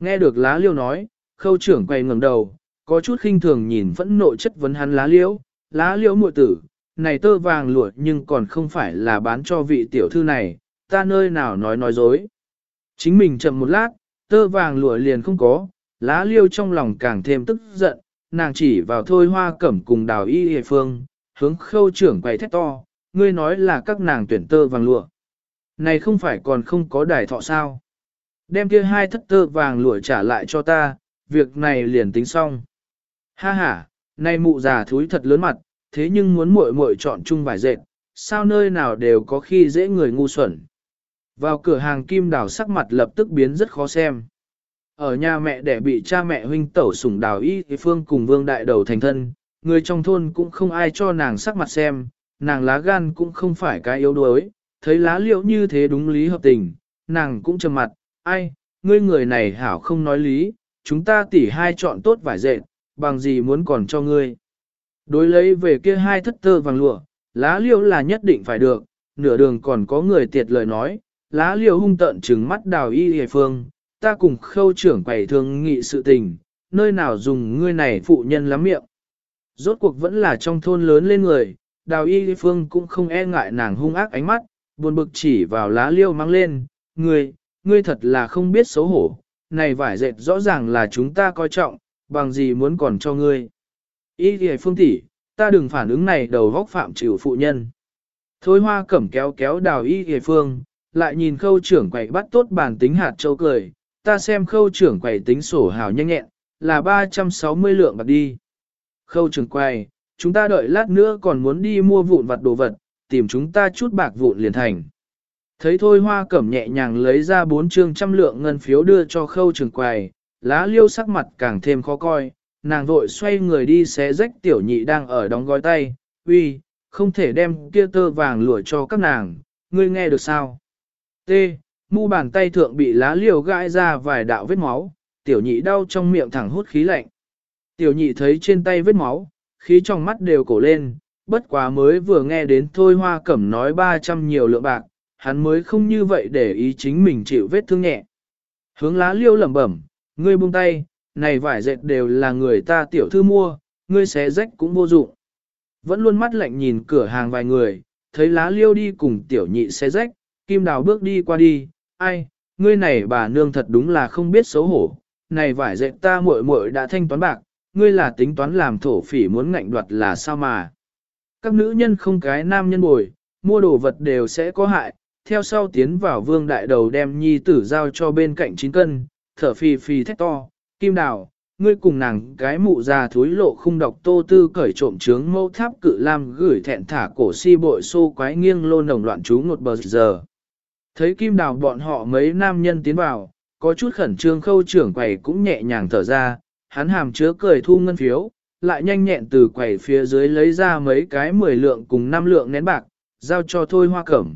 Nghe được lá liêu nói, khâu trưởng quay ngẩng đầu, có chút khinh thường nhìn vẫn nộ chất vấn hắn lá liễu, lá liễu muội tử, này tơ vàng lụa nhưng còn không phải là bán cho vị tiểu thư này, ta nơi nào nói nói dối. Chính mình chậm một lát, tơ vàng lụa liền không có, lá liêu trong lòng càng thêm tức giận, nàng chỉ vào thôi hoa cẩm cùng đào y hề phương, hướng khâu trưởng quay thét to, ngươi nói là các nàng tuyển tơ vàng lụa. Này không phải còn không có đài thọ sao. Đem kia hai thất tơ vàng lụa trả lại cho ta, việc này liền tính xong. Ha ha, nay mụ già thúi thật lớn mặt, thế nhưng muốn muội muội chọn chung vài dệt, sao nơi nào đều có khi dễ người ngu xuẩn. Vào cửa hàng kim đào sắc mặt lập tức biến rất khó xem. Ở nhà mẹ để bị cha mẹ huynh tẩu sủng đào y thì phương cùng vương đại đầu thành thân, người trong thôn cũng không ai cho nàng sắc mặt xem, nàng lá gan cũng không phải cái yếu đuối, thấy lá liệu như thế đúng lý hợp tình, nàng cũng trầm mặt, ai, ngươi người này hảo không nói lý, chúng ta tỉ hai chọn tốt vải dệt, bằng gì muốn còn cho ngươi. Đối lấy về kia hai thất tơ vàng lụa, lá liêu là nhất định phải được, nửa đường còn có người tiệt lời nói, lá liêu hung tợn trừng mắt đào y hề phương, ta cùng khâu trưởng quầy thương nghị sự tình, nơi nào dùng ngươi này phụ nhân lắm miệng. Rốt cuộc vẫn là trong thôn lớn lên người, đào y phương cũng không e ngại nàng hung ác ánh mắt, buồn bực chỉ vào lá liêu mang lên, ngươi, ngươi thật là không biết xấu hổ, này vải dệt rõ ràng là chúng ta coi trọng, bằng gì muốn còn cho ngươi. Ý thì phương tỷ, ta đừng phản ứng này đầu góc phạm chịu phụ nhân. Thôi hoa cẩm kéo kéo đào y thì phương, lại nhìn khâu trưởng quầy bắt tốt bản tính hạt châu cười, ta xem khâu trưởng quầy tính sổ hào nhanh nhẹn, là 360 lượng bạc đi. Khâu trưởng quầy, chúng ta đợi lát nữa còn muốn đi mua vụn vặt đồ vật, tìm chúng ta chút bạc vụn liền thành. Thấy thôi hoa cẩm nhẹ nhàng lấy ra bốn trương trăm lượng ngân phiếu đưa cho khâu trưởng quầy, lá liêu sắc mặt càng thêm khó coi, nàng vội xoay người đi xé rách tiểu nhị đang ở đóng gói tay, uy, không thể đem kia tơ vàng lụa cho các nàng, ngươi nghe được sao? T. Mu bàn tay thượng bị lá liều gãi ra vài đạo vết máu, tiểu nhị đau trong miệng thẳng hút khí lạnh. Tiểu nhị thấy trên tay vết máu, khí trong mắt đều cổ lên, bất quá mới vừa nghe đến thôi hoa cẩm nói 300 nhiều lượng bạc, hắn mới không như vậy để ý chính mình chịu vết thương nhẹ. Hướng lá liêu lẩm bẩm, ngươi buông tay, này vải dệt đều là người ta tiểu thư mua, ngươi xé rách cũng vô dụng. Vẫn luôn mắt lạnh nhìn cửa hàng vài người, thấy lá liêu đi cùng tiểu nhị xé rách, kim đào bước đi qua đi, ai, ngươi này bà nương thật đúng là không biết xấu hổ, này vải dệt ta muội muội đã thanh toán bạc, ngươi là tính toán làm thổ phỉ muốn ngạnh đoạt là sao mà. Các nữ nhân không cái nam nhân bồi, mua đồ vật đều sẽ có hại, theo sau tiến vào vương đại đầu đem nhi tử giao cho bên cạnh chín cân, thở phì phì thét to, kim đào, ngươi cùng nàng cái mụ già thúi lộ khung độc tô tư cởi trộm trướng mâu tháp cự lam gửi thẹn thả cổ si bội xô quái nghiêng lô nồng loạn chú ngột bờ giờ. Thấy kim đào bọn họ mấy nam nhân tiến vào, có chút khẩn trương khâu trưởng quầy cũng nhẹ nhàng thở ra, hắn hàm chứa cười thu ngân phiếu, lại nhanh nhẹn từ quầy phía dưới lấy ra mấy cái 10 lượng cùng 5 lượng nén bạc, giao cho thôi hoa cẩm.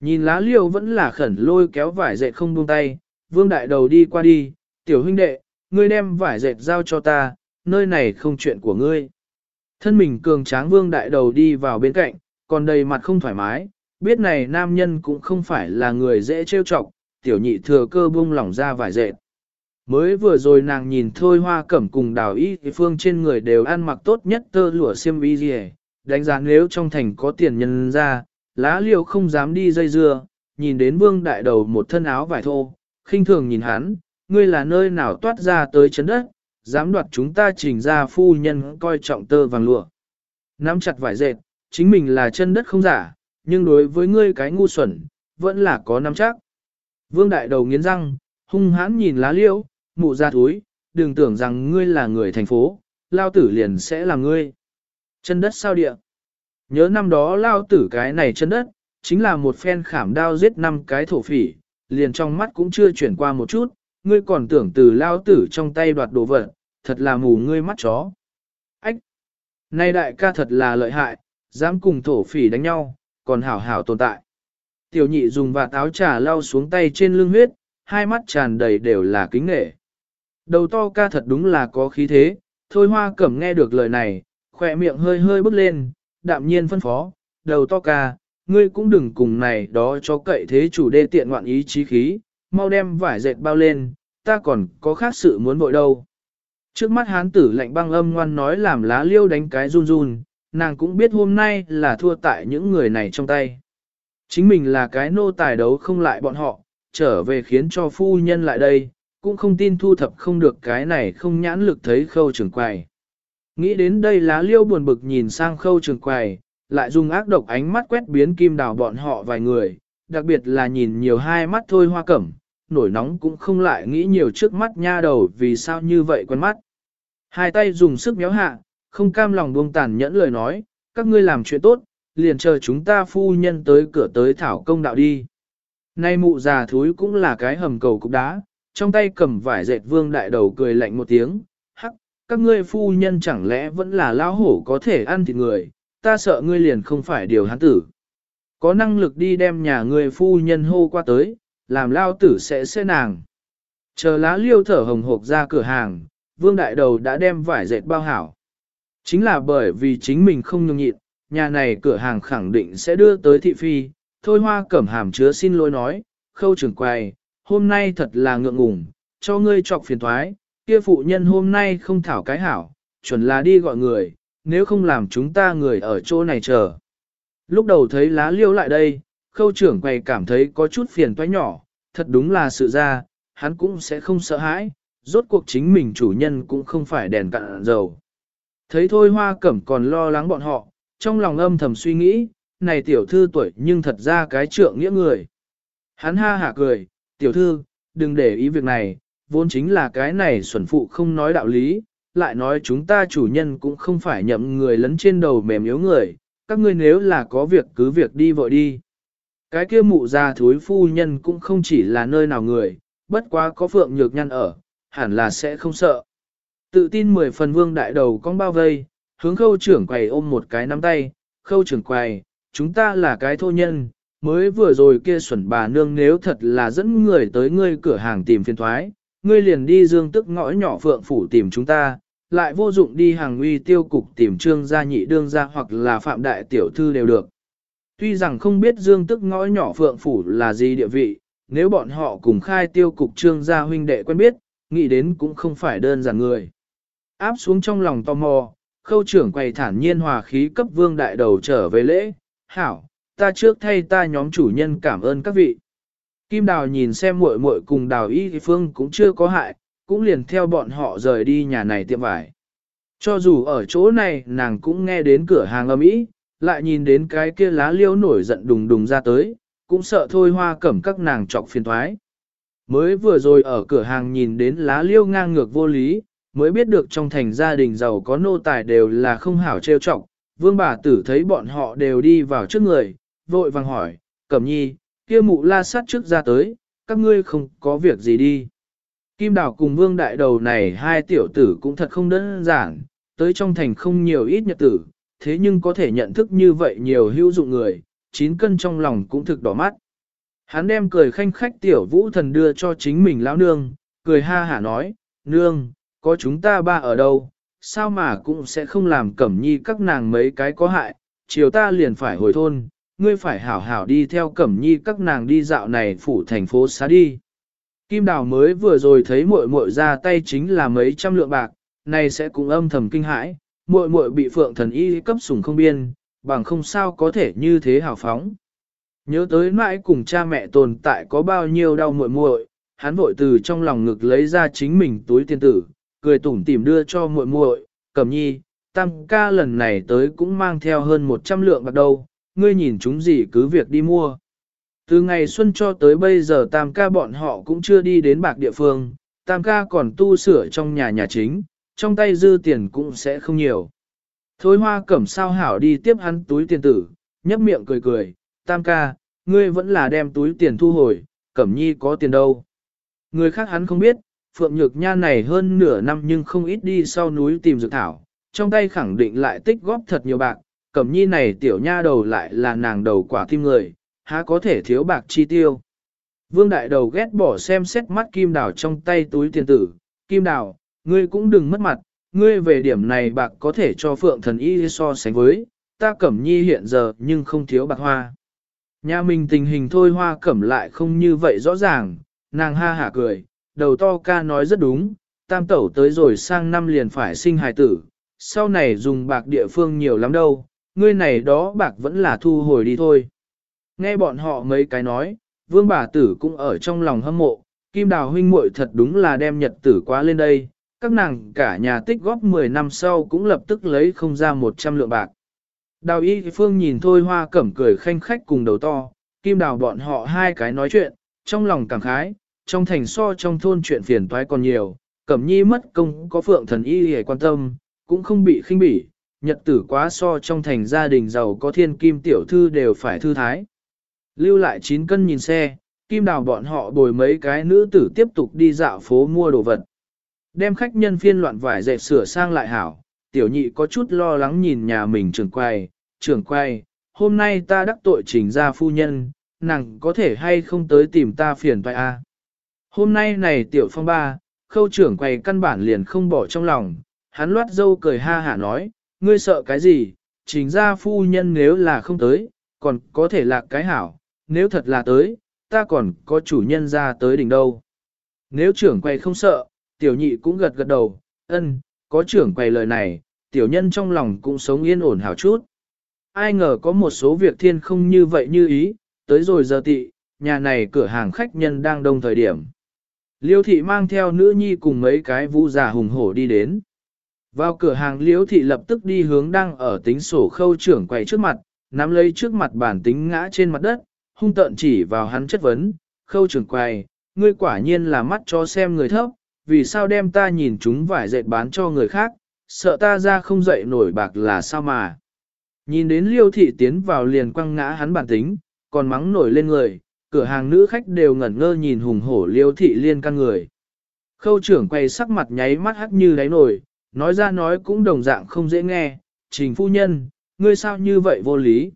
Nhìn lá liêu vẫn là khẩn lôi kéo vải dệt không buông tay, vương đại đầu đi qua đi, tiểu huynh đệ, ngươi đem vải dệt giao cho ta, nơi này không chuyện của ngươi. Thân mình cường tráng vương đại đầu đi vào bên cạnh, còn đầy mặt không thoải mái, biết này nam nhân cũng không phải là người dễ trêu chọc, tiểu nhị thừa cơ bung lỏng ra vải dệt. Mới vừa rồi nàng nhìn thôi hoa cẩm cùng đào y thì phương trên người đều ăn mặc tốt nhất tơ lụa xiêm y gì đánh giá nếu trong thành có tiền nhân ra, lá liều không dám đi dây dưa, nhìn đến vương đại đầu một thân áo vải thô, khinh thường nhìn hắn, ngươi là nơi nào toát ra tới chấn đất, dám đoạt chúng ta chỉnh ra phu nhân coi trọng tơ vàng lụa. Nắm chặt vải dệt, chính mình là chân đất không giả, nhưng đối với ngươi cái ngu xuẩn, vẫn là có nắm chắc. Vương đại đầu nghiến răng, hung hãn nhìn lá liễu, mụ ra túi, đừng tưởng rằng ngươi là người thành phố, lao tử liền sẽ là ngươi. Chân đất sao địa? Nhớ năm đó lao tử cái này chân đất, chính là một phen khảm đao giết năm cái thổ phỉ, liền trong mắt cũng chưa chuyển qua một chút, ngươi còn tưởng từ lao tử trong tay đoạt đồ vật, thật là mù ngươi mắt chó. Ách! Nay đại ca thật là lợi hại, dám cùng thổ phỉ đánh nhau, còn hảo hảo tồn tại. Tiểu nhị dùng và táo trà lau xuống tay trên lưng huyết, hai mắt tràn đầy đều là kính nghệ. Đầu to ca thật đúng là có khí thế, thôi hoa cẩm nghe được lời này, khỏe miệng hơi hơi bước lên, đạm nhiên phân phó, đầu to ca, ngươi cũng đừng cùng này đó cho cậy thế chủ đê tiện ngoạn ý chí khí, mau đem vải dệt bao lên, ta còn có khác sự muốn vội đâu. Trước mắt hán tử lạnh băng âm ngoan nói làm lá liêu đánh cái run run, nàng cũng biết hôm nay là thua tại những người này trong tay. Chính mình là cái nô tài đấu không lại bọn họ, trở về khiến cho phu nhân lại đây, cũng không tin thu thập không được cái này không nhãn lực thấy khâu trường quầy. Nghĩ đến đây lá liêu buồn bực nhìn sang khâu trường quầy, lại dùng ác độc ánh mắt quét biến kim đào bọn họ vài người, đặc biệt là nhìn nhiều hai mắt thôi hoa cẩm, nổi nóng cũng không lại nghĩ nhiều trước mắt nha đầu vì sao như vậy quen mắt. Hai tay dùng sức méo hạ, không cam lòng buông tàn nhẫn lời nói, các ngươi làm chuyện tốt, liền chờ chúng ta phu nhân tới cửa tới thảo công đạo đi. Nay mụ già thúi cũng là cái hầm cầu cục đá, trong tay cầm vải dệt vương đại đầu cười lạnh một tiếng, hắc, các ngươi phu nhân chẳng lẽ vẫn là lao hổ có thể ăn thịt người, ta sợ ngươi liền không phải điều hắn tử. Có năng lực đi đem nhà ngươi phu nhân hô qua tới, làm lao tử sẽ xe nàng. Chờ lá liêu thở hồng hộc ra cửa hàng, vương đại đầu đã đem vải dệt bao hảo. Chính là bởi vì chính mình không nhường nhịn, nhà này cửa hàng khẳng định sẽ đưa tới thị phi, thôi hoa cẩm hàm chứa xin lỗi nói, khâu trưởng quầy, hôm nay thật là ngượng ngùng, cho ngươi trọc phiền thoái, kia phụ nhân hôm nay không thảo cái hảo, chuẩn là đi gọi người, nếu không làm chúng ta người ở chỗ này chờ. Lúc đầu thấy lá liêu lại đây, khâu trưởng quầy cảm thấy có chút phiền toái nhỏ, thật đúng là sự ra, hắn cũng sẽ không sợ hãi, rốt cuộc chính mình chủ nhân cũng không phải đèn cạn dầu. Thấy thôi hoa cẩm còn lo lắng bọn họ, trong lòng âm thầm suy nghĩ, này tiểu thư tuổi nhưng thật ra cái trượng nghĩa người. Hắn ha hả cười, tiểu thư, đừng để ý việc này, vốn chính là cái này xuẩn phụ không nói đạo lý, lại nói chúng ta chủ nhân cũng không phải nhậm người lấn trên đầu mềm yếu người, các ngươi nếu là có việc cứ việc đi vội đi. Cái kia mụ già thối phu nhân cũng không chỉ là nơi nào người, bất quá có phượng nhược nhăn ở, hẳn là sẽ không sợ. Tự tin mười phần vương đại đầu con bao vây, hướng khâu trưởng quầy ôm một cái nắm tay, khâu trưởng quầy, chúng ta là cái thô nhân, mới vừa rồi kia xuẩn bà nương nếu thật là dẫn người tới ngươi cửa hàng tìm phiên thoái, ngươi liền đi dương tức ngõ nhỏ phượng phủ tìm chúng ta, lại vô dụng đi hàng uy tiêu cục tìm trương gia nhị đương gia hoặc là phạm đại tiểu thư đều được. Tuy rằng không biết dương tức ngõ nhỏ phượng phủ là gì địa vị, nếu bọn họ cùng khai tiêu cục trương gia huynh đệ quen biết, nghĩ đến cũng không phải đơn giản người. Áp xuống trong lòng tò mò, khâu trưởng quầy thản nhiên hòa khí cấp vương đại đầu trở về lễ, hảo, ta trước thay ta nhóm chủ nhân cảm ơn các vị. Kim Đào nhìn xem muội muội cùng Đào Y Phương cũng chưa có hại, cũng liền theo bọn họ rời đi nhà này tiệm vải. Cho dù ở chỗ này nàng cũng nghe đến cửa hàng âm ý, lại nhìn đến cái kia lá liêu nổi giận đùng đùng ra tới, cũng sợ thôi hoa cẩm các nàng trọc phiền thoái. Mới vừa rồi ở cửa hàng nhìn đến lá liêu ngang ngược vô lý, mới biết được trong thành gia đình giàu có nô tài đều là không hảo trêu trọng. Vương bà tử thấy bọn họ đều đi vào trước người, vội vàng hỏi, cẩm nhi, kia mụ la sát trước ra tới, các ngươi không có việc gì đi. Kim Đào cùng vương đại đầu này hai tiểu tử cũng thật không đơn giản, tới trong thành không nhiều ít nhật tử, thế nhưng có thể nhận thức như vậy nhiều hữu dụng người, chín cân trong lòng cũng thực đỏ mắt. Hắn đem cười khanh khách tiểu vũ thần đưa cho chính mình lão nương, cười ha hả nói, nương, có chúng ta ba ở đâu, sao mà cũng sẽ không làm cẩm nhi các nàng mấy cái có hại, chiều ta liền phải hồi thôn, ngươi phải hảo hảo đi theo cẩm nhi các nàng đi dạo này phủ thành phố xá đi. Kim Đào mới vừa rồi thấy muội muội ra tay chính là mấy trăm lượng bạc, này sẽ cũng âm thầm kinh hãi, muội muội bị phượng thần y cấp sủng không biên, bằng không sao có thể như thế hào phóng. Nhớ tới mãi cùng cha mẹ tồn tại có bao nhiêu đau muội muội, hắn vội từ trong lòng ngực lấy ra chính mình túi tiền tử, cười tủm tỉm đưa cho muội muội, cẩm nhi, tam ca lần này tới cũng mang theo hơn 100 lượng bạc đâu, ngươi nhìn chúng gì cứ việc đi mua. Từ ngày xuân cho tới bây giờ tam ca bọn họ cũng chưa đi đến bạc địa phương, tam ca còn tu sửa trong nhà nhà chính, trong tay dư tiền cũng sẽ không nhiều. Thôi hoa cẩm sao hảo đi tiếp hắn túi tiền tử, nhấp miệng cười cười, tam ca, ngươi vẫn là đem túi tiền thu hồi, cẩm nhi có tiền đâu. Người khác hắn không biết, Phượng Nhược Nha này hơn nửa năm nhưng không ít đi sau núi tìm dược thảo, trong tay khẳng định lại tích góp thật nhiều bạc, cẩm nhi này tiểu nha đầu lại là nàng đầu quả tim người, há có thể thiếu bạc chi tiêu. Vương đại đầu ghét bỏ xem xét mắt kim đào trong tay túi tiền tử, kim đào, ngươi cũng đừng mất mặt, ngươi về điểm này bạc có thể cho phượng thần y so sánh với, ta cẩm nhi hiện giờ nhưng không thiếu bạc hoa. Nhà mình tình hình thôi hoa cẩm lại không như vậy rõ ràng, nàng ha hả cười, đầu to ca nói rất đúng, tam tẩu tới rồi sang năm liền phải sinh hài tử, sau này dùng bạc địa phương nhiều lắm đâu, ngươi này đó bạc vẫn là thu hồi đi thôi. Nghe bọn họ mấy cái nói, vương bà tử cũng ở trong lòng hâm mộ, kim đào huynh muội thật đúng là đem nhật tử quá lên đây, các nàng cả nhà tích góp 10 năm sau cũng lập tức lấy không ra 100 lượng bạc. Đào y phương nhìn thôi hoa cẩm cười khanh khách cùng đầu to, kim đào bọn họ hai cái nói chuyện, trong lòng cảm khái, trong thành so trong thôn chuyện phiền toái còn nhiều, cẩm nhi mất công có phượng thần y hề quan tâm, cũng không bị khinh bỉ, nhật tử quá so trong thành gia đình giàu có thiên kim tiểu thư đều phải thư thái. Lưu lại 9 cân nhìn xe, kim đào bọn họ bồi mấy cái nữ tử tiếp tục đi dạo phố mua đồ vật. Đem khách nhân phiên loạn vải dệt sửa sang lại hảo, tiểu nhị có chút lo lắng nhìn nhà mình trưởng quay, trưởng quay, hôm nay ta đắc tội trình ra phu nhân, nàng có thể hay không tới tìm ta phiền toại a? Hôm nay này tiểu phong ba, khâu trưởng quầy căn bản liền không bỏ trong lòng, hắn loát dâu cười ha hả nói, ngươi sợ cái gì, chính ra phu nhân nếu là không tới, còn có thể là cái hảo, nếu thật là tới, ta còn có chủ nhân ra tới đỉnh đâu. Nếu trưởng quầy không sợ, tiểu nhị cũng gật gật đầu, ân, có trưởng quầy lời này, tiểu nhân trong lòng cũng sống yên ổn hảo chút. Ai ngờ có một số việc thiên không như vậy như ý, tới rồi giờ tị, nhà này cửa hàng khách nhân đang đông thời điểm. Liêu thị mang theo nữ nhi cùng mấy cái vũ già hùng hổ đi đến. Vào cửa hàng liêu thị lập tức đi hướng đang ở tính sổ khâu trưởng quầy trước mặt, nắm lấy trước mặt bản tính ngã trên mặt đất, hung tợn chỉ vào hắn chất vấn, khâu trưởng quầy, ngươi quả nhiên là mắt cho xem người thấp, vì sao đem ta nhìn chúng vải dệt bán cho người khác, sợ ta ra không dậy nổi bạc là sao mà. Nhìn đến liêu thị tiến vào liền quăng ngã hắn bản tính, còn mắng nổi lên người, cửa hàng nữ khách đều ngẩn ngơ nhìn hùng hổ liêu thị liên căn người. Khâu trưởng quay sắc mặt nháy mắt hắc như đáy nổi, nói ra nói cũng đồng dạng không dễ nghe, trình phu nhân, ngươi sao như vậy vô lý.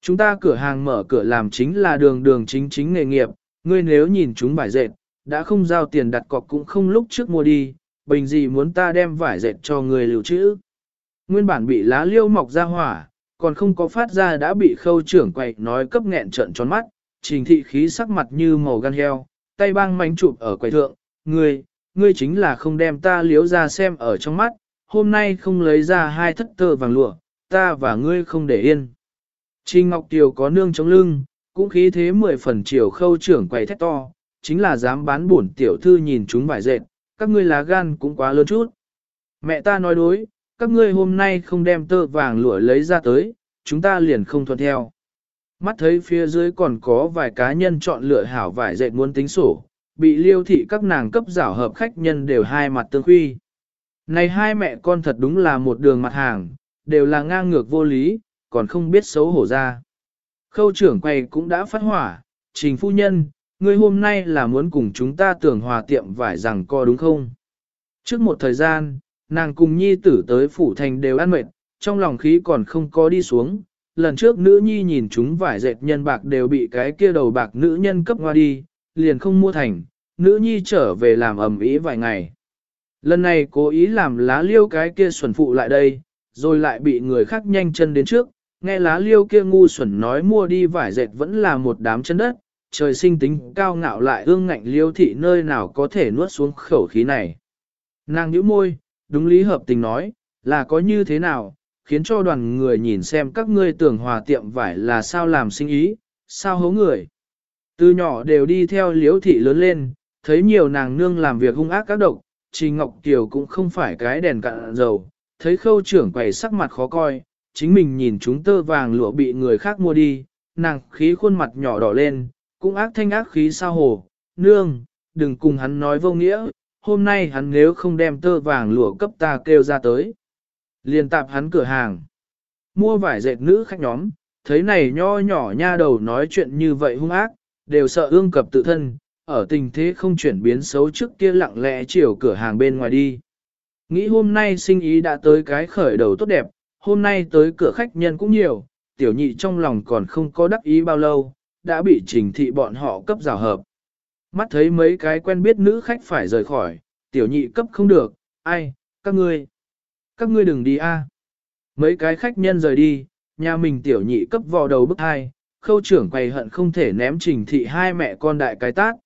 Chúng ta cửa hàng mở cửa làm chính là đường đường chính chính nghề nghiệp, ngươi nếu nhìn chúng vải dệt, đã không giao tiền đặt cọc cũng không lúc trước mua đi, bình gì muốn ta đem vải dệt cho người lưu trữ. Nguyên bản bị lá liêu mọc ra hỏa, còn không có phát ra đã bị khâu trưởng quậy nói cấp nghẹn trận tròn mắt, trình thị khí sắc mặt như màu gan heo, tay băng mánh chụp ở quầy thượng, ngươi, ngươi chính là không đem ta liếu ra xem ở trong mắt, hôm nay không lấy ra hai thất tơ vàng lụa, ta và ngươi không để yên. Trình Ngọc Tiều có nương chống lưng, cũng khí thế mười phần chiều khâu trưởng quầy thét to, chính là dám bán bổn tiểu thư nhìn chúng vải dệt, các ngươi lá gan cũng quá lớn chút. Mẹ ta nói đối, các ngươi hôm nay không đem tơ vàng lụa lấy ra tới, chúng ta liền không thuận theo. Mắt thấy phía dưới còn có vài cá nhân chọn lựa hảo vải dệt muốn tính sổ, bị liêu thị các nàng cấp giảo hợp khách nhân đều hai mặt tương khuy. Này hai mẹ con thật đúng là một đường mặt hàng, đều là ngang ngược vô lý, còn không biết xấu hổ ra. Khâu trưởng quầy cũng đã phát hỏa, trình phu nhân, ngươi hôm nay là muốn cùng chúng ta tưởng hòa tiệm vải rằng co đúng không? Trước một thời gian, nàng cùng nhi tử tới phủ thành đều ăn mệt, trong lòng khí còn không có đi xuống. Lần trước nữ nhi nhìn chúng vải dệt nhân bạc đều bị cái kia đầu bạc nữ nhân cấp hoa đi, liền không mua thành, nữ nhi trở về làm ẩm ý vài ngày. Lần này cố ý làm lá liêu cái kia xuẩn phụ lại đây, rồi lại bị người khác nhanh chân đến trước, nghe lá liêu kia ngu xuẩn nói mua đi vải dệt vẫn là một đám chân đất, trời sinh tính cao ngạo lại ương ngạnh liêu thị nơi nào có thể nuốt xuống khẩu khí này. Nàng nhíu môi, đúng lý hợp tình nói, là có như thế nào, khiến cho đoàn người nhìn xem các ngươi tưởng hòa tiệm vải là sao làm sinh ý, sao hố người. Từ nhỏ đều đi theo liễu thị lớn lên, thấy nhiều nàng nương làm việc hung ác các độc, Trình Ngọc Kiều cũng không phải cái đèn cạn dầu, thấy khâu trưởng quầy sắc mặt khó coi, chính mình nhìn chúng tơ vàng lụa bị người khác mua đi, nàng khí khuôn mặt nhỏ đỏ lên, cũng ác thanh ác khí sao hồ, nương, đừng cùng hắn nói vô nghĩa, hôm nay hắn nếu không đem tơ vàng lụa cấp ta kêu ra tới. Liền tạp hắn cửa hàng, mua vải dệt nữ khách nhóm, thấy này nho nhỏ nha đầu nói chuyện như vậy hung ác, đều sợ ương cập tự thân, ở tình thế không chuyển biến xấu trước kia lặng lẽ chiều cửa hàng bên ngoài đi. Nghĩ hôm nay sinh ý đã tới cái khởi đầu tốt đẹp, hôm nay tới cửa khách nhân cũng nhiều, tiểu nhị trong lòng còn không có đắc ý bao lâu, đã bị trình thị bọn họ cấp rào hợp. Mắt thấy mấy cái quen biết nữ khách phải rời khỏi, tiểu nhị cấp không được, ai, các ngươi, các ngươi đừng đi a. Mấy cái khách nhân rời đi, nhà mình tiểu nhị cấp vò đầu bức hai, khâu trưởng quầy hận không thể ném trình thị hai mẹ con đại cái tác.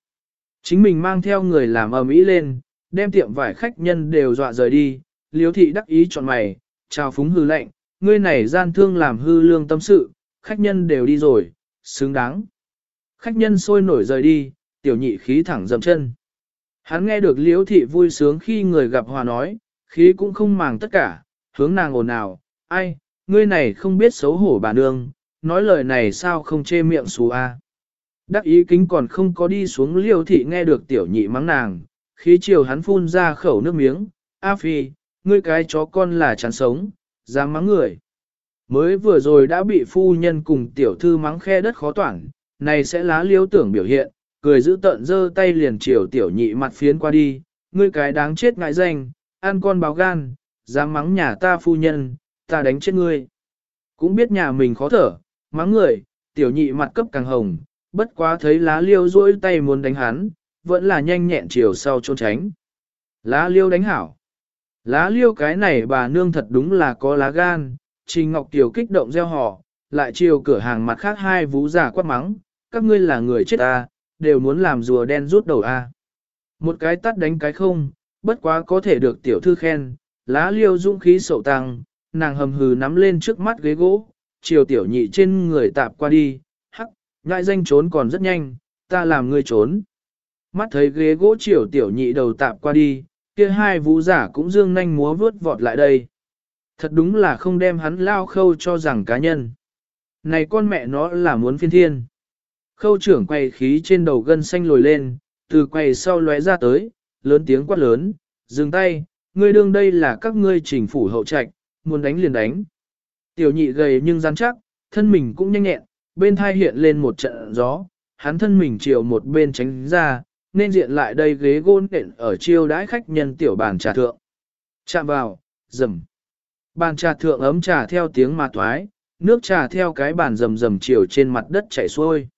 Chính mình mang theo người làm ầm ĩ lên, đem tiệm vải khách nhân đều dọa rời đi, liếu thị đắc ý chọn mày, chào phúng hư lệnh, ngươi này gian thương làm hư lương tâm sự, khách nhân đều đi rồi, xứng đáng. Khách nhân sôi nổi rời đi, tiểu nhị khí thẳng dầm chân. Hắn nghe được liếu thị vui sướng khi người gặp hòa nói, khí cũng không màng tất cả, hướng nàng ồn ào, ai, ngươi này không biết xấu hổ bà nương, nói lời này sao không chê miệng xù a. Đắc ý kính còn không có đi xuống liêu thị nghe được tiểu nhị mắng nàng, khí chiều hắn phun ra khẩu nước miếng, A Phi, ngươi cái chó con là chán sống, dám mắng người. Mới vừa rồi đã bị phu nhân cùng tiểu thư mắng khe đất khó toản, này sẽ lá liêu tưởng biểu hiện, cười giữ tận dơ tay liền chiều tiểu nhị mặt phiến qua đi, ngươi cái đáng chết ngại danh, ăn con báo gan, dám mắng nhà ta phu nhân, ta đánh chết ngươi. Cũng biết nhà mình khó thở, mắng người, tiểu nhị mặt cấp càng hồng, bất quá thấy lá liêu duỗi tay muốn đánh hắn, vẫn là nhanh nhẹn chiều sau trốn tránh. Lá liêu đánh hảo. Lá liêu cái này bà nương thật đúng là có lá gan, Trình Ngọc Kiều kích động gieo họ, lại chiều cửa hàng mặt khác hai vú giả quát mắng, các ngươi là người chết à, đều muốn làm rùa đen rút đầu a. Một cái tắt đánh cái không, bất quá có thể được tiểu thư khen, lá liêu dũng khí sậu tăng, nàng hầm hừ nắm lên trước mắt ghế gỗ, chiều tiểu nhị trên người tạp qua đi, ngại danh trốn còn rất nhanh, ta làm ngươi trốn. Mắt thấy ghế gỗ chiều tiểu nhị đầu tạp qua đi, kia hai vũ giả cũng dương nhanh múa vướt vọt lại đây. Thật đúng là không đem hắn lao khâu cho rằng cá nhân. Này con mẹ nó là muốn phiên thiên. Khâu trưởng quay khí trên đầu gân xanh lồi lên, từ quay sau lóe ra tới, lớn tiếng quát lớn, dừng tay, ngươi đương đây là các ngươi chỉnh phủ hậu trạch, muốn đánh liền đánh. Tiểu nhị gầy nhưng rắn chắc, thân mình cũng nhanh nhẹn, bên thai hiện lên một trận gió, hắn thân mình chiều một bên tránh ra, nên diện lại đây ghế gôn nện ở chiêu đãi khách nhân tiểu bàn trà thượng. Chạm vào, rầm. Bàn trà thượng ấm trà theo tiếng mà thoái, nước trà theo cái bàn rầm rầm chiều trên mặt đất chảy xuôi.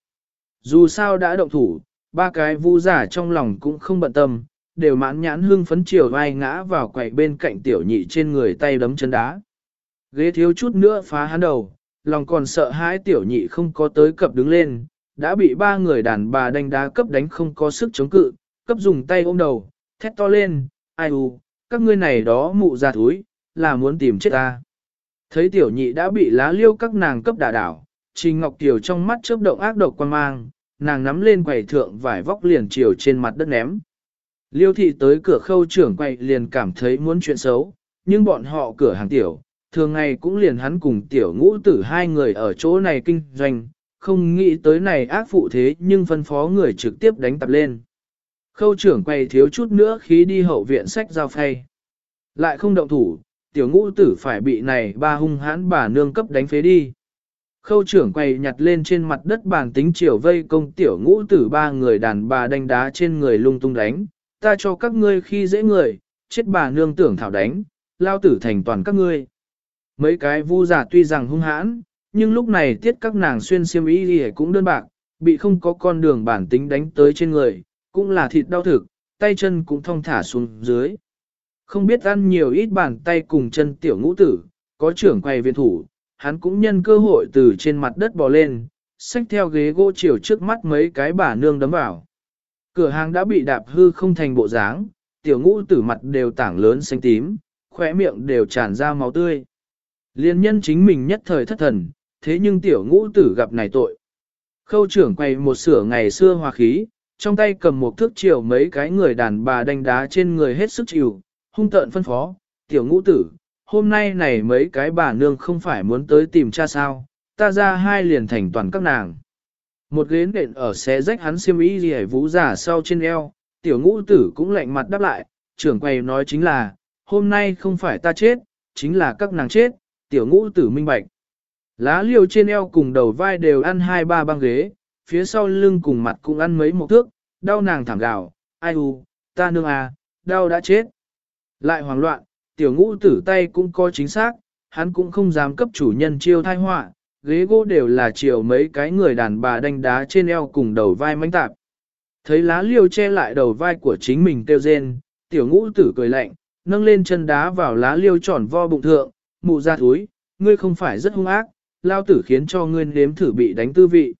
Dù sao đã động thủ, ba cái vu giả trong lòng cũng không bận tâm, đều mãn nhãn hương phấn chiều vai ngã vào quầy bên cạnh tiểu nhị trên người tay đấm chân đá. Ghế thiếu chút nữa phá hắn đầu, lòng còn sợ hãi tiểu nhị không có tới cập đứng lên, đã bị ba người đàn bà đánh đá cấp đánh không có sức chống cự, cấp dùng tay ôm đầu, thét to lên, ai u, các ngươi này đó mụ ra thúi, là muốn tìm chết ta. Thấy tiểu nhị đã bị lá liêu các nàng cấp đả đảo, Trình Ngọc tiểu trong mắt chớp động ác độc quan mang, nàng nắm lên quầy thượng vải vóc liền chiều trên mặt đất ném. Liêu thị tới cửa khâu trưởng quầy liền cảm thấy muốn chuyện xấu, nhưng bọn họ cửa hàng tiểu, thường ngày cũng liền hắn cùng tiểu ngũ tử hai người ở chỗ này kinh doanh, không nghĩ tới này ác phụ thế nhưng phân phó người trực tiếp đánh tập lên. Khâu trưởng quay thiếu chút nữa khí đi hậu viện sách giao phay. Lại không động thủ, tiểu ngũ tử phải bị này ba hung hãn bà nương cấp đánh phế đi. Khâu trưởng quay nhặt lên trên mặt đất bàn tính chiều vây công tiểu ngũ tử ba người đàn bà đánh đá trên người lung tung đánh, ta cho các ngươi khi dễ người, chết bà nương tưởng thảo đánh, lao tử thành toàn các ngươi. Mấy cái vu giả tuy rằng hung hãn, nhưng lúc này tiết các nàng xuyên xiêm y thì cũng đơn bạc, bị không có con đường bản tính đánh tới trên người, cũng là thịt đau thực, tay chân cũng thong thả xuống dưới. Không biết ăn nhiều ít bàn tay cùng chân tiểu ngũ tử, có trưởng quay viện thủ, hắn cũng nhân cơ hội từ trên mặt đất bò lên, xách theo ghế gỗ chiều trước mắt mấy cái bà nương đấm vào. Cửa hàng đã bị đạp hư không thành bộ dáng, tiểu ngũ tử mặt đều tảng lớn xanh tím, khóe miệng đều tràn ra máu tươi. Liên nhân chính mình nhất thời thất thần, thế nhưng tiểu ngũ tử gặp này tội. Khâu trưởng quay một sửa ngày xưa hòa khí, trong tay cầm một thước chiều mấy cái người đàn bà đánh đá trên người hết sức chịu, hung tợn phân phó, tiểu ngũ tử, hôm nay này mấy cái bà nương không phải muốn tới tìm cha sao, ta ra hai liền thành toàn các nàng. Một ghế nện ở xé rách hắn xiêm y gì vũ giả sau trên eo, tiểu ngũ tử cũng lạnh mặt đáp lại, trưởng quầy nói chính là, hôm nay không phải ta chết, chính là các nàng chết, tiểu ngũ tử minh bạch. Lá liều trên eo cùng đầu vai đều ăn hai ba băng ghế, phía sau lưng cùng mặt cũng ăn mấy một thước, đau nàng thảm gào, ai u, ta nương à, đau đã chết. Lại hoảng loạn, tiểu ngũ tử tay cũng coi chính xác, hắn cũng không dám cấp chủ nhân chiêu thai họa, ghế gỗ đều là chiều mấy cái người đàn bà đánh đá trên eo cùng đầu vai mánh tạp. Thấy lá liều che lại đầu vai của chính mình kêu rên, tiểu ngũ tử cười lạnh, nâng lên chân đá vào lá liêu tròn vo bụng thượng, mụ ra thúi, ngươi không phải rất hung ác, lao tử khiến cho ngươi nếm thử bị đánh tư vị.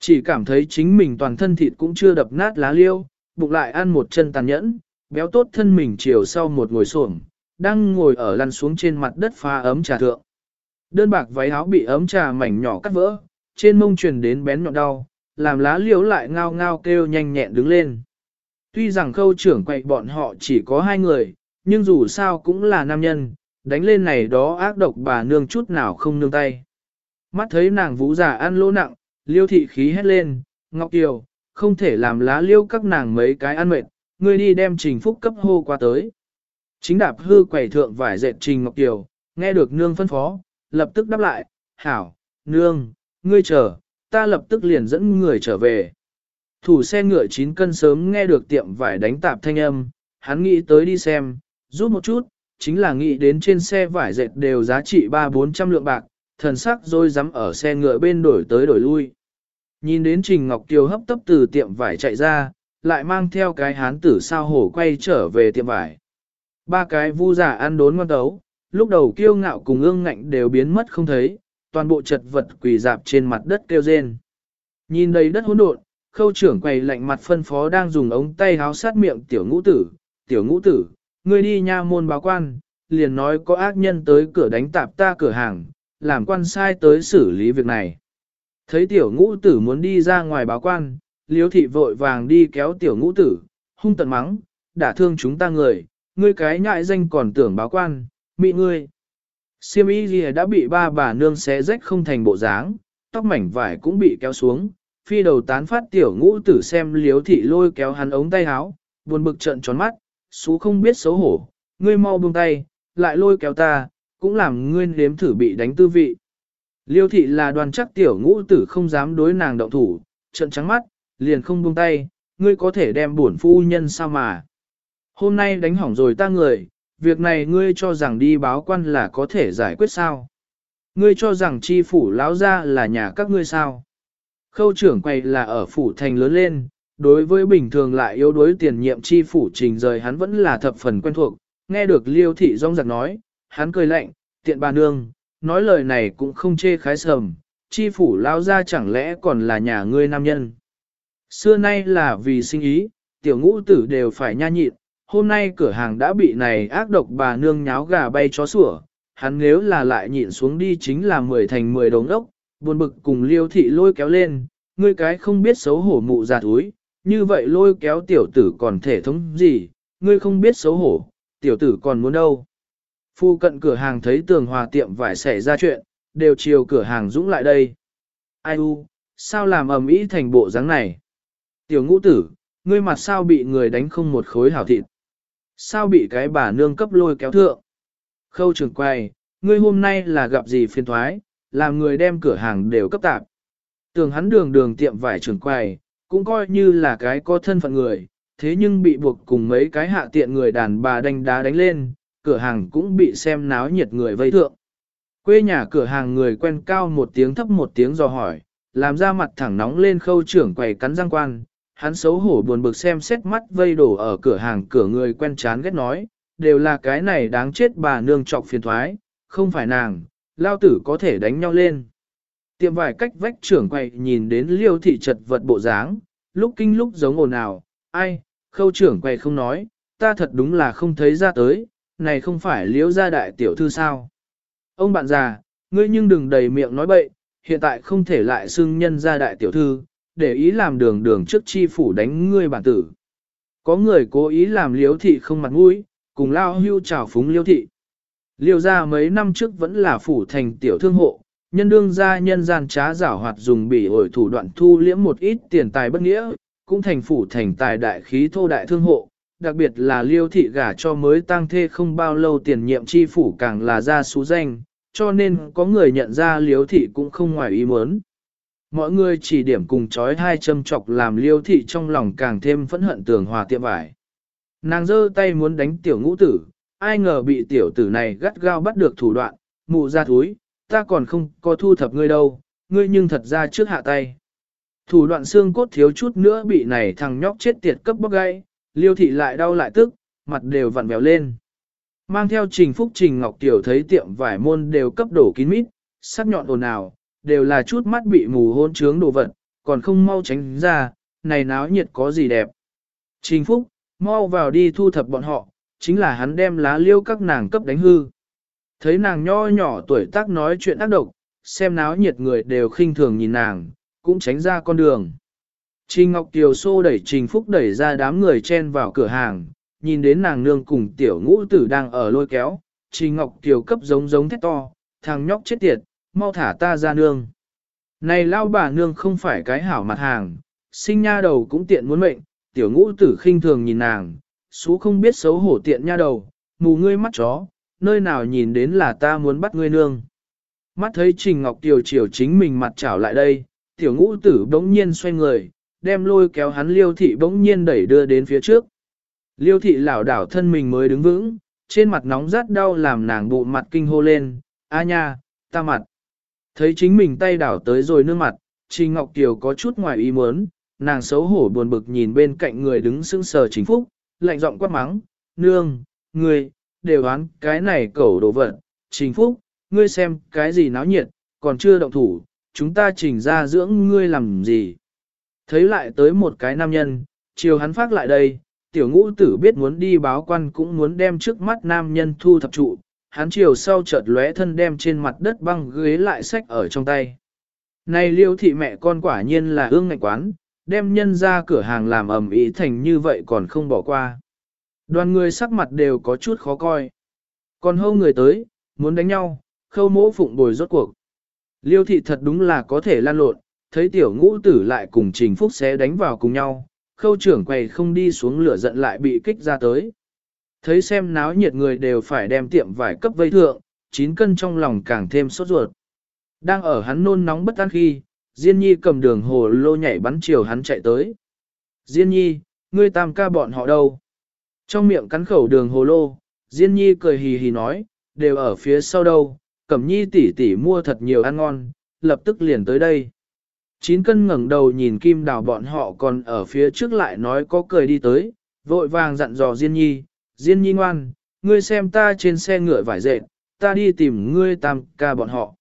Chỉ cảm thấy chính mình toàn thân thịt cũng chưa đập nát lá liêu, bụng lại ăn một chân tàn nhẫn, béo tốt thân mình chiều sau một ngồi xổm, đang ngồi ở lăn xuống trên mặt đất pha ấm trà thượng. Đơn bạc váy áo bị ấm trà mảnh nhỏ cắt vỡ, trên mông truyền đến bén nhọn đau, làm lá liễu lại ngao ngao kêu nhanh nhẹn đứng lên. Tuy rằng khâu trưởng quậy bọn họ chỉ có hai người, nhưng dù sao cũng là nam nhân, đánh lên này đó ác độc bà nương chút nào không nương tay. Mắt thấy nàng vũ giả ăn lỗ nặng, liêu thị khí hét lên, Ngọc Kiều, không thể làm lá liêu các nàng mấy cái ăn mệt, ngươi đi đem trình phúc cấp hô qua tới. Chính đạp hư quẩy thượng vải dệt trình Ngọc Kiều, nghe được nương phân phó, lập tức đáp lại, hảo, nương, ngươi chờ, ta lập tức liền dẫn người trở về. Thủ xe ngựa chín cân sớm nghe được tiệm vải đánh tạp thanh âm, hắn nghĩ tới đi xem, rút một chút, chính là nghĩ đến trên xe vải dệt đều giá trị 3-400 lượng bạc, thần sắc rồi dám ở xe ngựa bên đổi tới đổi lui. Nhìn đến Trình Ngọc Kiều hấp tấp từ tiệm vải chạy ra, lại mang theo cái hán tử sao hổ quay trở về tiệm vải. Ba cái vu giả ăn đốn ngon tấu, lúc đầu kiêu ngạo cùng ương ngạnh đều biến mất không thấy, toàn bộ chật vật quỳ dạp trên mặt đất kêu rên. Nhìn đầy đất hỗn độn, khâu trưởng quầy lạnh mặt phân phó đang dùng ống tay háo sát miệng tiểu ngũ tử, tiểu ngũ tử, ngươi đi nha môn báo quan, liền nói có ác nhân tới cửa đánh tạp ta cửa hàng, làm quan sai tới xử lý việc này. Thấy tiểu ngũ tử muốn đi ra ngoài báo quan, liếu thị vội vàng đi kéo tiểu ngũ tử, hung tận mắng, đã thương chúng ta người, ngươi cái nhại danh còn tưởng báo quan, mị ngươi. Siêm y gì đã bị ba bà nương xé rách không thành bộ dáng, tóc mảnh vải cũng bị kéo xuống, phi đầu tán phát tiểu ngũ tử xem liếu thị lôi kéo hắn ống tay áo, buồn bực trận tròn mắt, xú không biết xấu hổ, ngươi mau buông tay, lại lôi kéo ta, cũng làm ngươi nếm thử bị đánh tư vị. Liêu thị là đoàn chắc tiểu ngũ tử không dám đối nàng động thủ, trận trắng mắt, liền không buông tay, ngươi có thể đem buồn phu nhân sao mà. Hôm nay đánh hỏng rồi ta người, việc này ngươi cho rằng đi báo quan là có thể giải quyết sao. Ngươi cho rằng chi phủ lão ra là nhà các ngươi sao. Khâu trưởng quay là ở phủ thành lớn lên, đối với bình thường lại yếu đối tiền nhiệm chi phủ trình rời hắn vẫn là thập phần quen thuộc, nghe được liêu thị rong giặc nói, hắn cười lạnh, tiện bà nương, nói lời này cũng không chê khái sầm, chi phủ lao ra chẳng lẽ còn là nhà ngươi nam nhân. Xưa nay là vì sinh ý, tiểu ngũ tử đều phải nha nhịn, hôm nay cửa hàng đã bị này ác độc bà nương nháo gà bay chó sủa, hắn nếu là lại nhịn xuống đi chính là mười thành mười đống ốc, buồn bực cùng liêu thị lôi kéo lên, ngươi cái không biết xấu hổ mụ già túi, như vậy lôi kéo tiểu tử còn thể thống gì, ngươi không biết xấu hổ, tiểu tử còn muốn đâu. Phu cận cửa hàng thấy tường hòa tiệm vải xảy ra chuyện, đều chiều cửa hàng dũng lại đây. Ai u, sao làm ầm ĩ thành bộ dáng này? Tiểu ngũ tử, ngươi mặt sao bị người đánh không một khối hảo thịt? Sao bị cái bà nương cấp lôi kéo thượng? Khâu trường quay, ngươi hôm nay là gặp gì phiền thoái, làm người đem cửa hàng đều cấp tạp. Tường hắn đường đường tiệm vải trường quay, cũng coi như là cái có thân phận người, thế nhưng bị buộc cùng mấy cái hạ tiện người đàn bà đánh đá đánh lên, cửa hàng cũng bị xem náo nhiệt người vây thượng. Quê nhà cửa hàng người quen cao một tiếng thấp một tiếng dò hỏi, làm ra mặt thẳng nóng lên khâu trưởng quầy cắn răng quan, hắn xấu hổ buồn bực xem xét mắt vây đổ ở cửa hàng cửa người quen chán ghét nói, đều là cái này đáng chết bà nương trọc phiền thoái, không phải nàng, lao tử có thể đánh nhau lên. Tiệm vài cách vách trưởng quầy nhìn đến liêu thị trật vật bộ dáng, lúc kinh lúc giống ồn ào, ai, khâu trưởng quầy không nói, ta thật đúng là không thấy ra tới, này không phải liễu gia đại tiểu thư sao. Ông bạn già, ngươi nhưng đừng đầy miệng nói bậy, hiện tại không thể lại xưng nhân gia đại tiểu thư, để ý làm đường đường trước chi phủ đánh ngươi bản tử. Có người cố ý làm liễu thị không mặt mũi, cùng lao hưu trào phúng liễu thị. Liêu gia mấy năm trước vẫn là phủ thành tiểu thương hộ, nhân đương gia nhân gian trá giảo hoạt dùng bị ổi thủ đoạn thu liễm một ít tiền tài bất nghĩa, cũng thành phủ thành tài đại khí thô đại thương hộ, đặc biệt là liêu thị gả cho mới tăng thê không bao lâu tiền nhiệm chi phủ càng là ra số danh, cho nên có người nhận ra liêu thị cũng không ngoài ý muốn. Mọi người chỉ điểm cùng chói hai châm chọc làm liêu thị trong lòng càng thêm phẫn hận tường hòa tiệm vải. Nàng giơ tay muốn đánh tiểu ngũ tử, ai ngờ bị tiểu tử này gắt gao bắt được thủ đoạn, mụ ra túi, ta còn không có thu thập ngươi đâu, ngươi nhưng thật ra trước hạ tay. Thủ đoạn xương cốt thiếu chút nữa bị này thằng nhóc chết tiệt cấp bóc gãy, liêu thị lại đau lại tức, mặt đều vặn vẹo lên. Mang theo trình phúc trình ngọc tiểu thấy tiệm vải môn đều cấp đổ kín mít, sắc nhọn ồn ào, đều là chút mắt bị mù hôn trướng đồ vật, còn không mau tránh ra, này náo nhiệt có gì đẹp. Trình phúc, mau vào đi thu thập bọn họ, chính là hắn đem lá liêu các nàng cấp đánh hư. Thấy nàng nho nhỏ tuổi tác nói chuyện ác độc, xem náo nhiệt người đều khinh thường nhìn nàng, cũng tránh ra con đường. Trình Ngọc Kiều xô đẩy Trình Phúc đẩy ra đám người chen vào cửa hàng, nhìn đến nàng nương cùng tiểu ngũ tử đang ở lôi kéo, Trình Ngọc Kiều cấp giống giống thét to, thằng nhóc chết tiệt, mau thả ta ra nương. Này lao bà nương không phải cái hảo mặt hàng, sinh nha đầu cũng tiện muốn mệnh, tiểu ngũ tử khinh thường nhìn nàng, xú không biết xấu hổ tiện nha đầu, mù ngươi mắt chó, nơi nào nhìn đến là ta muốn bắt ngươi nương. Mắt thấy Trình Ngọc Tiều chiều chính mình mặt trảo lại đây, tiểu ngũ tử bỗng nhiên xoay người, đem lôi kéo hắn liêu thị bỗng nhiên đẩy đưa đến phía trước. Liêu thị lảo đảo thân mình mới đứng vững, trên mặt nóng rát đau làm nàng bụ mặt kinh hô lên, a nha, ta mặt. Thấy chính mình tay đảo tới rồi nương mặt, Trình Ngọc Kiều có chút ngoài ý muốn, nàng xấu hổ buồn bực nhìn bên cạnh người đứng sững sờ chính phúc, lạnh giọng quát mắng, nương, người đều đoán cái này cẩu đồ vật, trình phúc, ngươi xem cái gì náo nhiệt, còn chưa động thủ, chúng ta chỉnh ra dưỡng ngươi làm gì. Thấy lại tới một cái nam nhân, chiều hắn phát lại đây, tiểu ngũ tử biết muốn đi báo quan cũng muốn đem trước mắt nam nhân thu thập trụ, hắn chiều sau chợt lóe thân đem trên mặt đất băng ghế lại sách ở trong tay. Này liêu thị mẹ con quả nhiên là ương ngạch quán, đem nhân ra cửa hàng làm ẩm ý thành như vậy còn không bỏ qua. Đoàn người sắc mặt đều có chút khó coi. Còn hâu người tới, muốn đánh nhau, khâu mỗ phụng bồi rốt cuộc. Liêu thị thật đúng là có thể lan lộn, thấy tiểu ngũ tử lại cùng trình phúc xé đánh vào cùng nhau, khâu trưởng quầy không đi xuống lửa giận lại bị kích ra tới. Thấy xem náo nhiệt người đều phải đem tiệm vải cấp vây thượng, chín cân trong lòng càng thêm sốt ruột. Đang ở hắn nôn nóng bất an khi, Diên Nhi cầm đường hồ lô nhảy bắn chiều hắn chạy tới. Diên Nhi, ngươi tam ca bọn họ đâu? Trong miệng cắn khẩu đường hồ lô, Diên Nhi cười hì hì nói, đều ở phía sau đâu, Cẩm Nhi tỷ tỷ mua thật nhiều ăn ngon, lập tức liền tới đây. Chín cân ngẩng đầu nhìn kim đào bọn họ còn ở phía trước lại nói có cười đi tới, vội vàng dặn dò Diên Nhi, Diên Nhi ngoan, ngươi xem ta trên xe ngựa vải dệt, ta đi tìm ngươi tam ca bọn họ.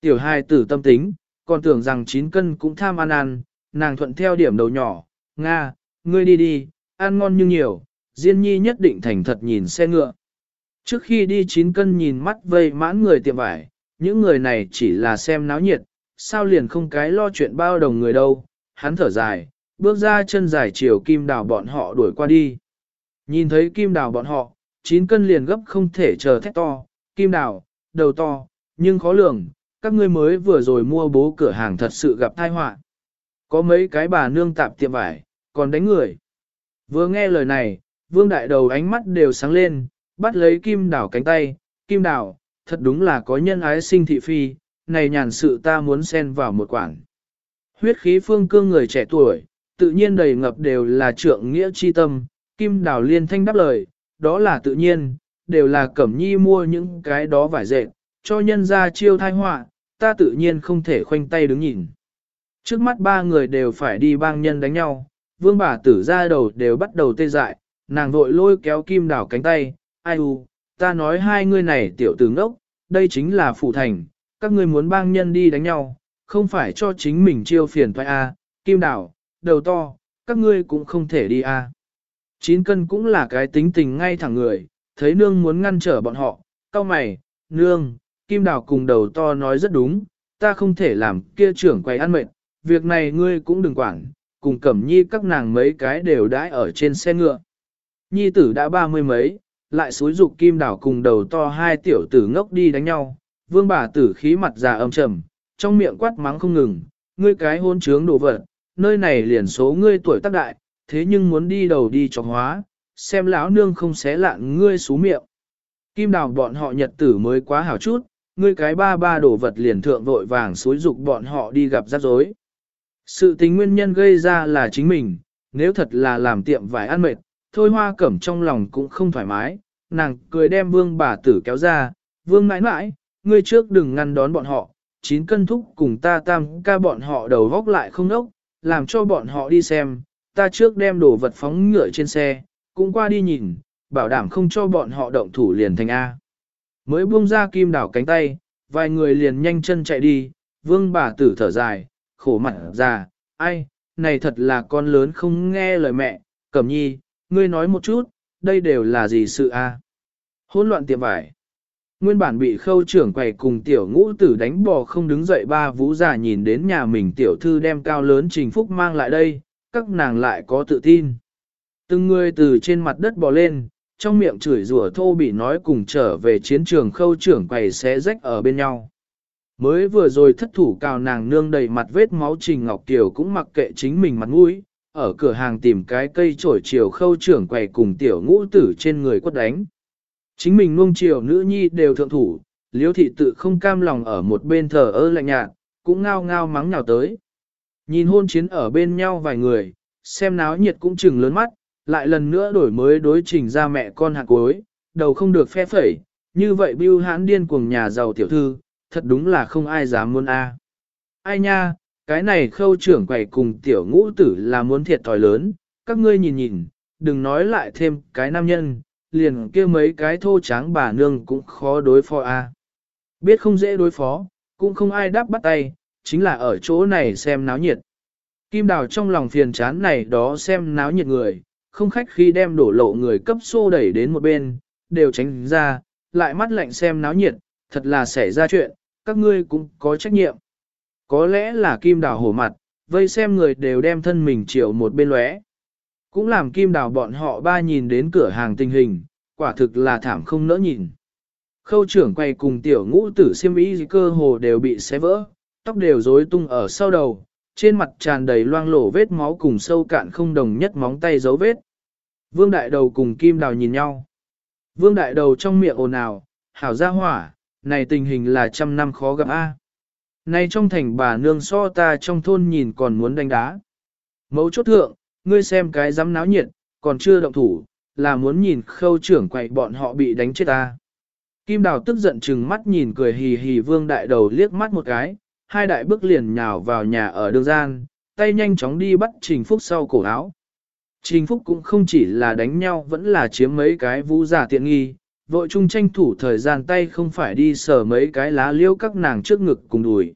Tiểu hai tử tâm tính, còn tưởng rằng chín cân cũng tham ăn ăn, nàng thuận theo điểm đầu nhỏ, Nga, ngươi đi đi, ăn ngon nhưng nhiều, Diên Nhi nhất định thành thật nhìn xe ngựa. Trước khi đi chín cân nhìn mắt vây mãn người tiệm vải, những người này chỉ là xem náo nhiệt, sao liền không cái lo chuyện bao đồng người đâu, hắn thở dài, bước ra chân dài chiều kim đào bọn họ đuổi qua đi. Nhìn thấy kim đào bọn họ, chín cân liền gấp không thể chờ thét to, kim đào, đầu to, nhưng khó lường, các ngươi mới vừa rồi mua bố cửa hàng thật sự gặp tai họa. Có mấy cái bà nương tạp tiệm vải, còn đánh người. Vừa nghe lời này, vương đại đầu ánh mắt đều sáng lên, bắt lấy kim đảo cánh tay, kim đảo, thật đúng là có nhân ái sinh thị phi, này nhàn sự ta muốn xen vào một quản. Huyết khí phương cương người trẻ tuổi, tự nhiên đầy ngập đều là trượng nghĩa chi tâm, kim đảo liên thanh đáp lời, đó là tự nhiên, đều là cẩm nhi mua những cái đó vải dệt, cho nhân ra chiêu thai họa, ta tự nhiên không thể khoanh tay đứng nhìn. Trước mắt ba người đều phải đi bang nhân đánh nhau, vương bà tử ra đầu đều bắt đầu tê dại, nàng vội lôi kéo kim Đảo cánh tay, ai u, ta nói hai ngươi này tiểu tử ngốc, đây chính là phủ thành, các ngươi muốn bang nhân đi đánh nhau, không phải cho chính mình chiêu phiền toái a, kim Đảo, đầu to, các ngươi cũng không thể đi a. Chín cân cũng là cái tính tình ngay thẳng người, thấy nương muốn ngăn trở bọn họ, cao mày, nương, kim Đảo cùng đầu to nói rất đúng, ta không thể làm kia trưởng quầy ăn mệt, việc này ngươi cũng đừng quản, cùng cẩm nhi các nàng mấy cái đều đãi ở trên xe ngựa. Nhi tử đã ba mươi mấy, lại xúi dục kim đảo cùng đầu to hai tiểu tử ngốc đi đánh nhau, vương bà tử khí mặt già âm trầm, trong miệng quát mắng không ngừng, ngươi cái hôn trướng đồ vật, nơi này liền số ngươi tuổi tác đại, thế nhưng muốn đi đầu đi cho hóa, xem lão nương không xé lạn ngươi xú miệng. Kim đào bọn họ nhật tử mới quá hảo chút, ngươi cái ba ba đồ vật liền thượng vội vàng xúi dục bọn họ đi gặp rắc rối. Sự tính nguyên nhân gây ra là chính mình, nếu thật là làm tiệm vải ăn mệt, thôi hoa cẩm trong lòng cũng không thoải mái, nàng cười đem vương bà tử kéo ra, vương mãi mãi, ngươi trước đừng ngăn đón bọn họ, chín cân thúc cùng ta tam ca bọn họ đầu góc lại không nốc, làm cho bọn họ đi xem, ta trước đem đồ vật phóng ngựa trên xe, cũng qua đi nhìn, bảo đảm không cho bọn họ động thủ liền thành A. Mới buông ra kim đảo cánh tay, vài người liền nhanh chân chạy đi, vương bà tử thở dài, khổ mặt già, ai, này thật là con lớn không nghe lời mẹ, cẩm nhi, ngươi nói một chút, đây đều là gì sự a? Hỗn loạn tiệm vải. Nguyên bản bị khâu trưởng quầy cùng tiểu ngũ tử đánh bò không đứng dậy ba vũ giả nhìn đến nhà mình tiểu thư đem cao lớn trình phúc mang lại đây, các nàng lại có tự tin. Từng người từ trên mặt đất bò lên, trong miệng chửi rủa thô bị nói cùng trở về chiến trường khâu trưởng quầy xé rách ở bên nhau. Mới vừa rồi thất thủ cào nàng nương đầy mặt vết máu Trình Ngọc Kiều cũng mặc kệ chính mình mặt mũi, ở cửa hàng tìm cái cây trổi chiều khâu trưởng quầy cùng tiểu ngũ tử trên người quất đánh. Chính mình nuông chiều nữ nhi đều thượng thủ, liếu thị tự không cam lòng ở một bên thờ ơ lạnh nhạt, cũng ngao ngao mắng nhào tới. Nhìn hôn chiến ở bên nhau vài người, xem náo nhiệt cũng chừng lớn mắt, lại lần nữa đổi mới đối trình ra mẹ con hạt cuối, đầu không được phe phẩy, như vậy bưu hãn điên cuồng nhà giàu tiểu thư, thật đúng là không ai dám muốn a. Ai nha, cái này khâu trưởng quầy cùng tiểu ngũ tử là muốn thiệt thòi lớn, các ngươi nhìn nhìn, đừng nói lại thêm cái nam nhân, liền kia mấy cái thô tráng bà nương cũng khó đối phó a. Biết không dễ đối phó, cũng không ai đáp bắt tay, chính là ở chỗ này xem náo nhiệt. Kim Đào trong lòng phiền chán này đó xem náo nhiệt người, không khách khi đem đổ lộ người cấp xô đẩy đến một bên, đều tránh ra, lại mắt lạnh xem náo nhiệt, thật là xảy ra chuyện, các ngươi cũng có trách nhiệm. Có lẽ là Kim Đào hổ mặt, vây xem người đều đem thân mình chịu một bên lóe. Cũng làm Kim Đào bọn họ ba nhìn đến cửa hàng tình hình, quả thực là thảm không nỡ nhìn. Khâu trưởng quay cùng tiểu ngũ tử siêm ý cơ hồ đều bị xé vỡ, tóc đều rối tung ở sau đầu, trên mặt tràn đầy loang lổ vết máu cùng sâu cạn không đồng nhất móng tay dấu vết. Vương đại đầu cùng kim đào nhìn nhau. Vương đại đầu trong miệng ồn ào, hảo ra hỏa, này tình hình là trăm năm khó gặp a. Này trong thành bà nương so ta trong thôn nhìn còn muốn đánh đá. Mấu chốt thượng, ngươi xem cái dám náo nhiệt, còn chưa động thủ, là muốn nhìn khâu trưởng quậy bọn họ bị đánh chết ta. Kim Đào tức giận chừng mắt nhìn cười hì hì vương đại đầu liếc mắt một cái, hai đại bước liền nhào vào nhà ở đường gian, tay nhanh chóng đi bắt Trình Phúc sau cổ áo. Trình Phúc cũng không chỉ là đánh nhau vẫn là chiếm mấy cái vũ giả tiện nghi, vội chung tranh thủ thời gian tay không phải đi sờ mấy cái lá liêu các nàng trước ngực cùng đùi.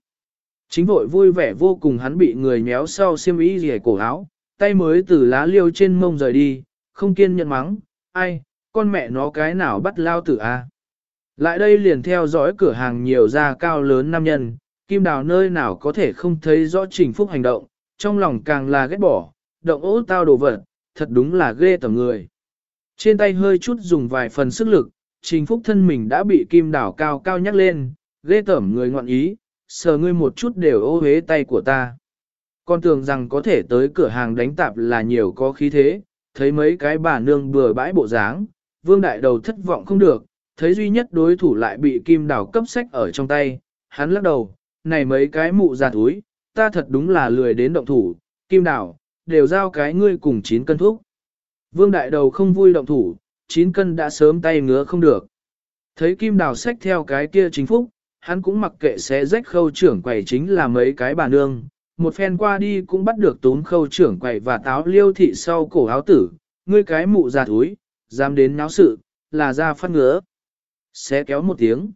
Chính vội vui vẻ vô cùng hắn bị người méo sau xiêm y rìa cổ áo, tay mới từ lá liêu trên mông rời đi, không kiên nhẫn mắng, ai, con mẹ nó cái nào bắt lao tử a? Lại đây liền theo dõi cửa hàng nhiều da cao lớn nam nhân, kim đào nơi nào có thể không thấy rõ trình phúc hành động, trong lòng càng là ghét bỏ, động ố tao đồ vật, thật đúng là ghê tầm người. Trên tay hơi chút dùng vài phần sức lực, trình phúc thân mình đã bị kim đảo cao cao nhắc lên, ghê tởm người ngoạn ý, sờ ngươi một chút đều ô hế tay của ta. Con tưởng rằng có thể tới cửa hàng đánh tạp là nhiều có khí thế, thấy mấy cái bà nương bừa bãi bộ dáng, vương đại đầu thất vọng không được, thấy duy nhất đối thủ lại bị kim đảo cấp sách ở trong tay, hắn lắc đầu, này mấy cái mụ già túi, ta thật đúng là lười đến động thủ, kim đảo đều giao cái ngươi cùng chín cân thuốc. Vương đại đầu không vui động thủ, 9 cân đã sớm tay ngứa không được. Thấy kim đào sách theo cái kia chính phúc, hắn cũng mặc kệ sẽ rách khâu trưởng quầy chính là mấy cái bà nương, một phen qua đi cũng bắt được tốn khâu trưởng quầy và táo liêu thị sau cổ áo tử, ngươi cái mụ già túi, dám đến náo sự, là ra phát ngứa. Xé kéo một tiếng.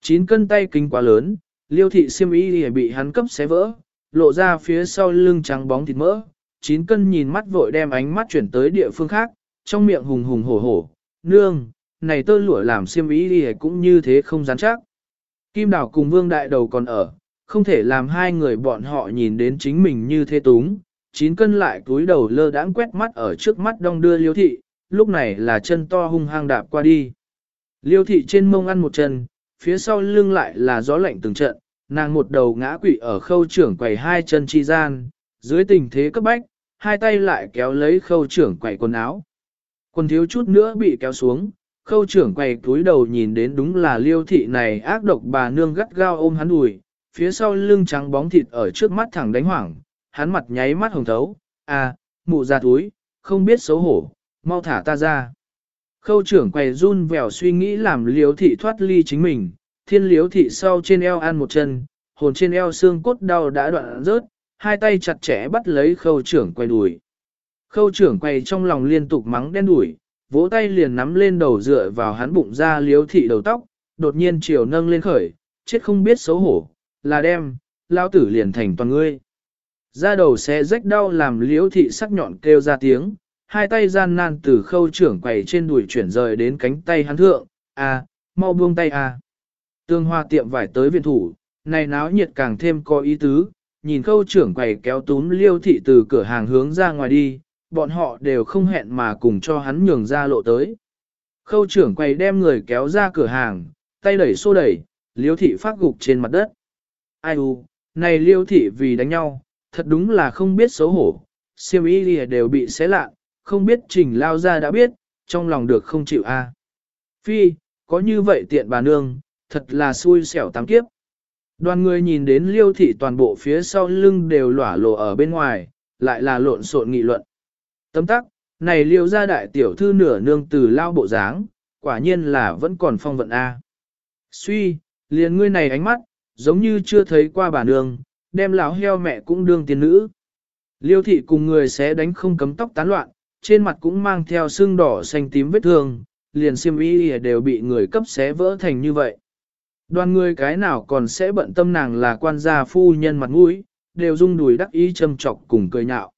Chín cân tay kinh quá lớn, liêu thị siêm y bị hắn cấp xé vỡ, lộ ra phía sau lưng trắng bóng thịt mỡ. Chín cân nhìn mắt vội đem ánh mắt chuyển tới địa phương khác, trong miệng hùng hùng hổ hổ. Nương, này tơ lụa làm siêm y cũng như thế không rắn chắc. Kim đảo cùng vương đại đầu còn ở, không thể làm hai người bọn họ nhìn đến chính mình như thế túng. Chín cân lại cúi đầu lơ đãng quét mắt ở trước mắt đong đưa liêu thị, lúc này là chân to hung hăng đạp qua đi. Liêu thị trên mông ăn một chân, phía sau lưng lại là gió lạnh từng trận, nàng một đầu ngã quỵ ở khâu trưởng quầy hai chân chi gian, dưới tình thế cấp bách, hai tay lại kéo lấy khâu trưởng quầy quần áo. Quần thiếu chút nữa bị kéo xuống, khâu trưởng quầy túi đầu nhìn đến đúng là liêu thị này ác độc bà nương gắt gao ôm hắn đùi, phía sau lưng trắng bóng thịt ở trước mắt thẳng đánh hoảng, hắn mặt nháy mắt hồng thấu, à, mụ ra túi, không biết xấu hổ, mau thả ta ra. Khâu trưởng quầy run vèo suy nghĩ làm liếu thị thoát ly chính mình, thiên liếu thị sau trên eo ăn một chân, hồn trên eo xương cốt đau đã đoạn rớt, hai tay chặt chẽ bắt lấy khâu trưởng quầy đùi. Khâu trưởng quay trong lòng liên tục mắng đen đuổi, vỗ tay liền nắm lên đầu dựa vào hắn bụng ra liếu thị đầu tóc, đột nhiên chiều nâng lên khởi, chết không biết xấu hổ, là đem, lao tử liền thành toàn ngươi. Ra đầu sẽ rách đau làm liếu thị sắc nhọn kêu ra tiếng, hai tay gian nan từ khâu trưởng quầy trên đùi chuyển rời đến cánh tay hắn thượng, à, mau buông tay à. Tương hoa tiệm vải tới viện thủ, này náo nhiệt càng thêm có ý tứ, nhìn khâu trưởng quầy kéo túm liêu thị từ cửa hàng hướng ra ngoài đi, bọn họ đều không hẹn mà cùng cho hắn nhường ra lộ tới. Khâu trưởng quầy đem người kéo ra cửa hàng, tay đẩy xô đẩy, liêu thị phát gục trên mặt đất. Ai u, này liêu thị vì đánh nhau, thật đúng là không biết xấu hổ, siêm lìa đều bị xé lạ, không biết trình lao ra đã biết, trong lòng được không chịu a. Phi, có như vậy tiện bà nương, thật là xui xẻo tám kiếp. Đoàn người nhìn đến liêu thị toàn bộ phía sau lưng đều lỏa lộ ở bên ngoài, lại là lộn xộn nghị luận. Tấm tắc, này liêu ra đại tiểu thư nửa nương từ lao bộ dáng, quả nhiên là vẫn còn phong vận A. Suy, liền ngươi này ánh mắt, giống như chưa thấy qua bà nương, đem lão heo mẹ cũng đương tiền nữ. Liêu thị cùng người sẽ đánh không cấm tóc tán loạn, trên mặt cũng mang theo sưng đỏ xanh tím vết thương, liền xiêm y đều bị người cấp xé vỡ thành như vậy. Đoàn người cái nào còn sẽ bận tâm nàng là quan gia phu nhân mặt mũi, đều rung đùi đắc ý châm chọc cùng cười nhạo.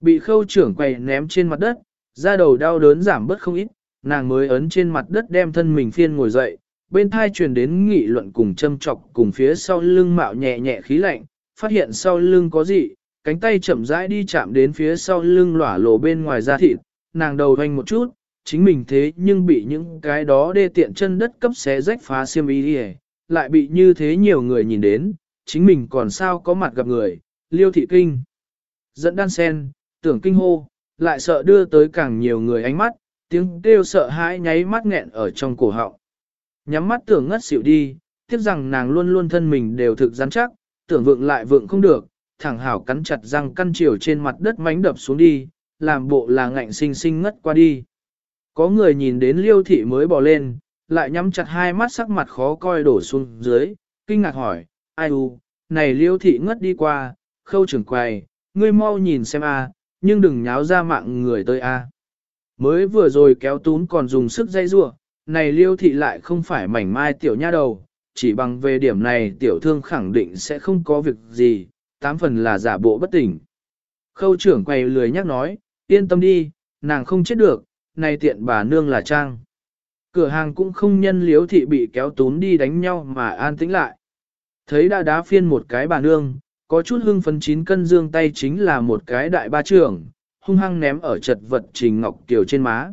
Bị khâu trưởng quầy ném trên mặt đất, da đầu đau đớn giảm bớt không ít, nàng mới ấn trên mặt đất đem thân mình phiên ngồi dậy, bên thai truyền đến nghị luận cùng châm chọc cùng phía sau lưng mạo nhẹ nhẹ khí lạnh, phát hiện sau lưng có gì, cánh tay chậm rãi đi chạm đến phía sau lưng lỏa lộ bên ngoài da thịt, nàng đầu hoanh một chút, chính mình thế nhưng bị những cái đó đê tiện chân đất cấp xé rách phá xiêm y đi lại bị như thế nhiều người nhìn đến, chính mình còn sao có mặt gặp người, liêu thị kinh. Dẫn đan sen, tưởng kinh hô, lại sợ đưa tới càng nhiều người ánh mắt, tiếng kêu sợ hãi nháy mắt nghẹn ở trong cổ họng. Nhắm mắt tưởng ngất xỉu đi, tiếc rằng nàng luôn luôn thân mình đều thực rắn chắc, tưởng vượng lại vượng không được, thẳng hảo cắn chặt răng căn chiều trên mặt đất mánh đập xuống đi, làm bộ là ngạnh sinh sinh ngất qua đi. Có người nhìn đến liêu thị mới bỏ lên, lại nhắm chặt hai mắt sắc mặt khó coi đổ xuống dưới, kinh ngạc hỏi, ai u, này liêu thị ngất đi qua, khâu trưởng quầy, ngươi mau nhìn xem a, nhưng đừng nháo ra mạng người tới a. Mới vừa rồi kéo tún còn dùng sức dây rua, này liêu thị lại không phải mảnh mai tiểu nha đầu, chỉ bằng về điểm này tiểu thương khẳng định sẽ không có việc gì, tám phần là giả bộ bất tỉnh. Khâu trưởng quay lười nhắc nói, yên tâm đi, nàng không chết được, này tiện bà nương là trang. Cửa hàng cũng không nhân liếu thị bị kéo tún đi đánh nhau mà an tĩnh lại. Thấy đã đá phiên một cái bà nương, có chút hưng phấn chín cân dương tay chính là một cái đại ba trưởng, hung hăng ném ở chật vật Trình Ngọc Kiều trên má.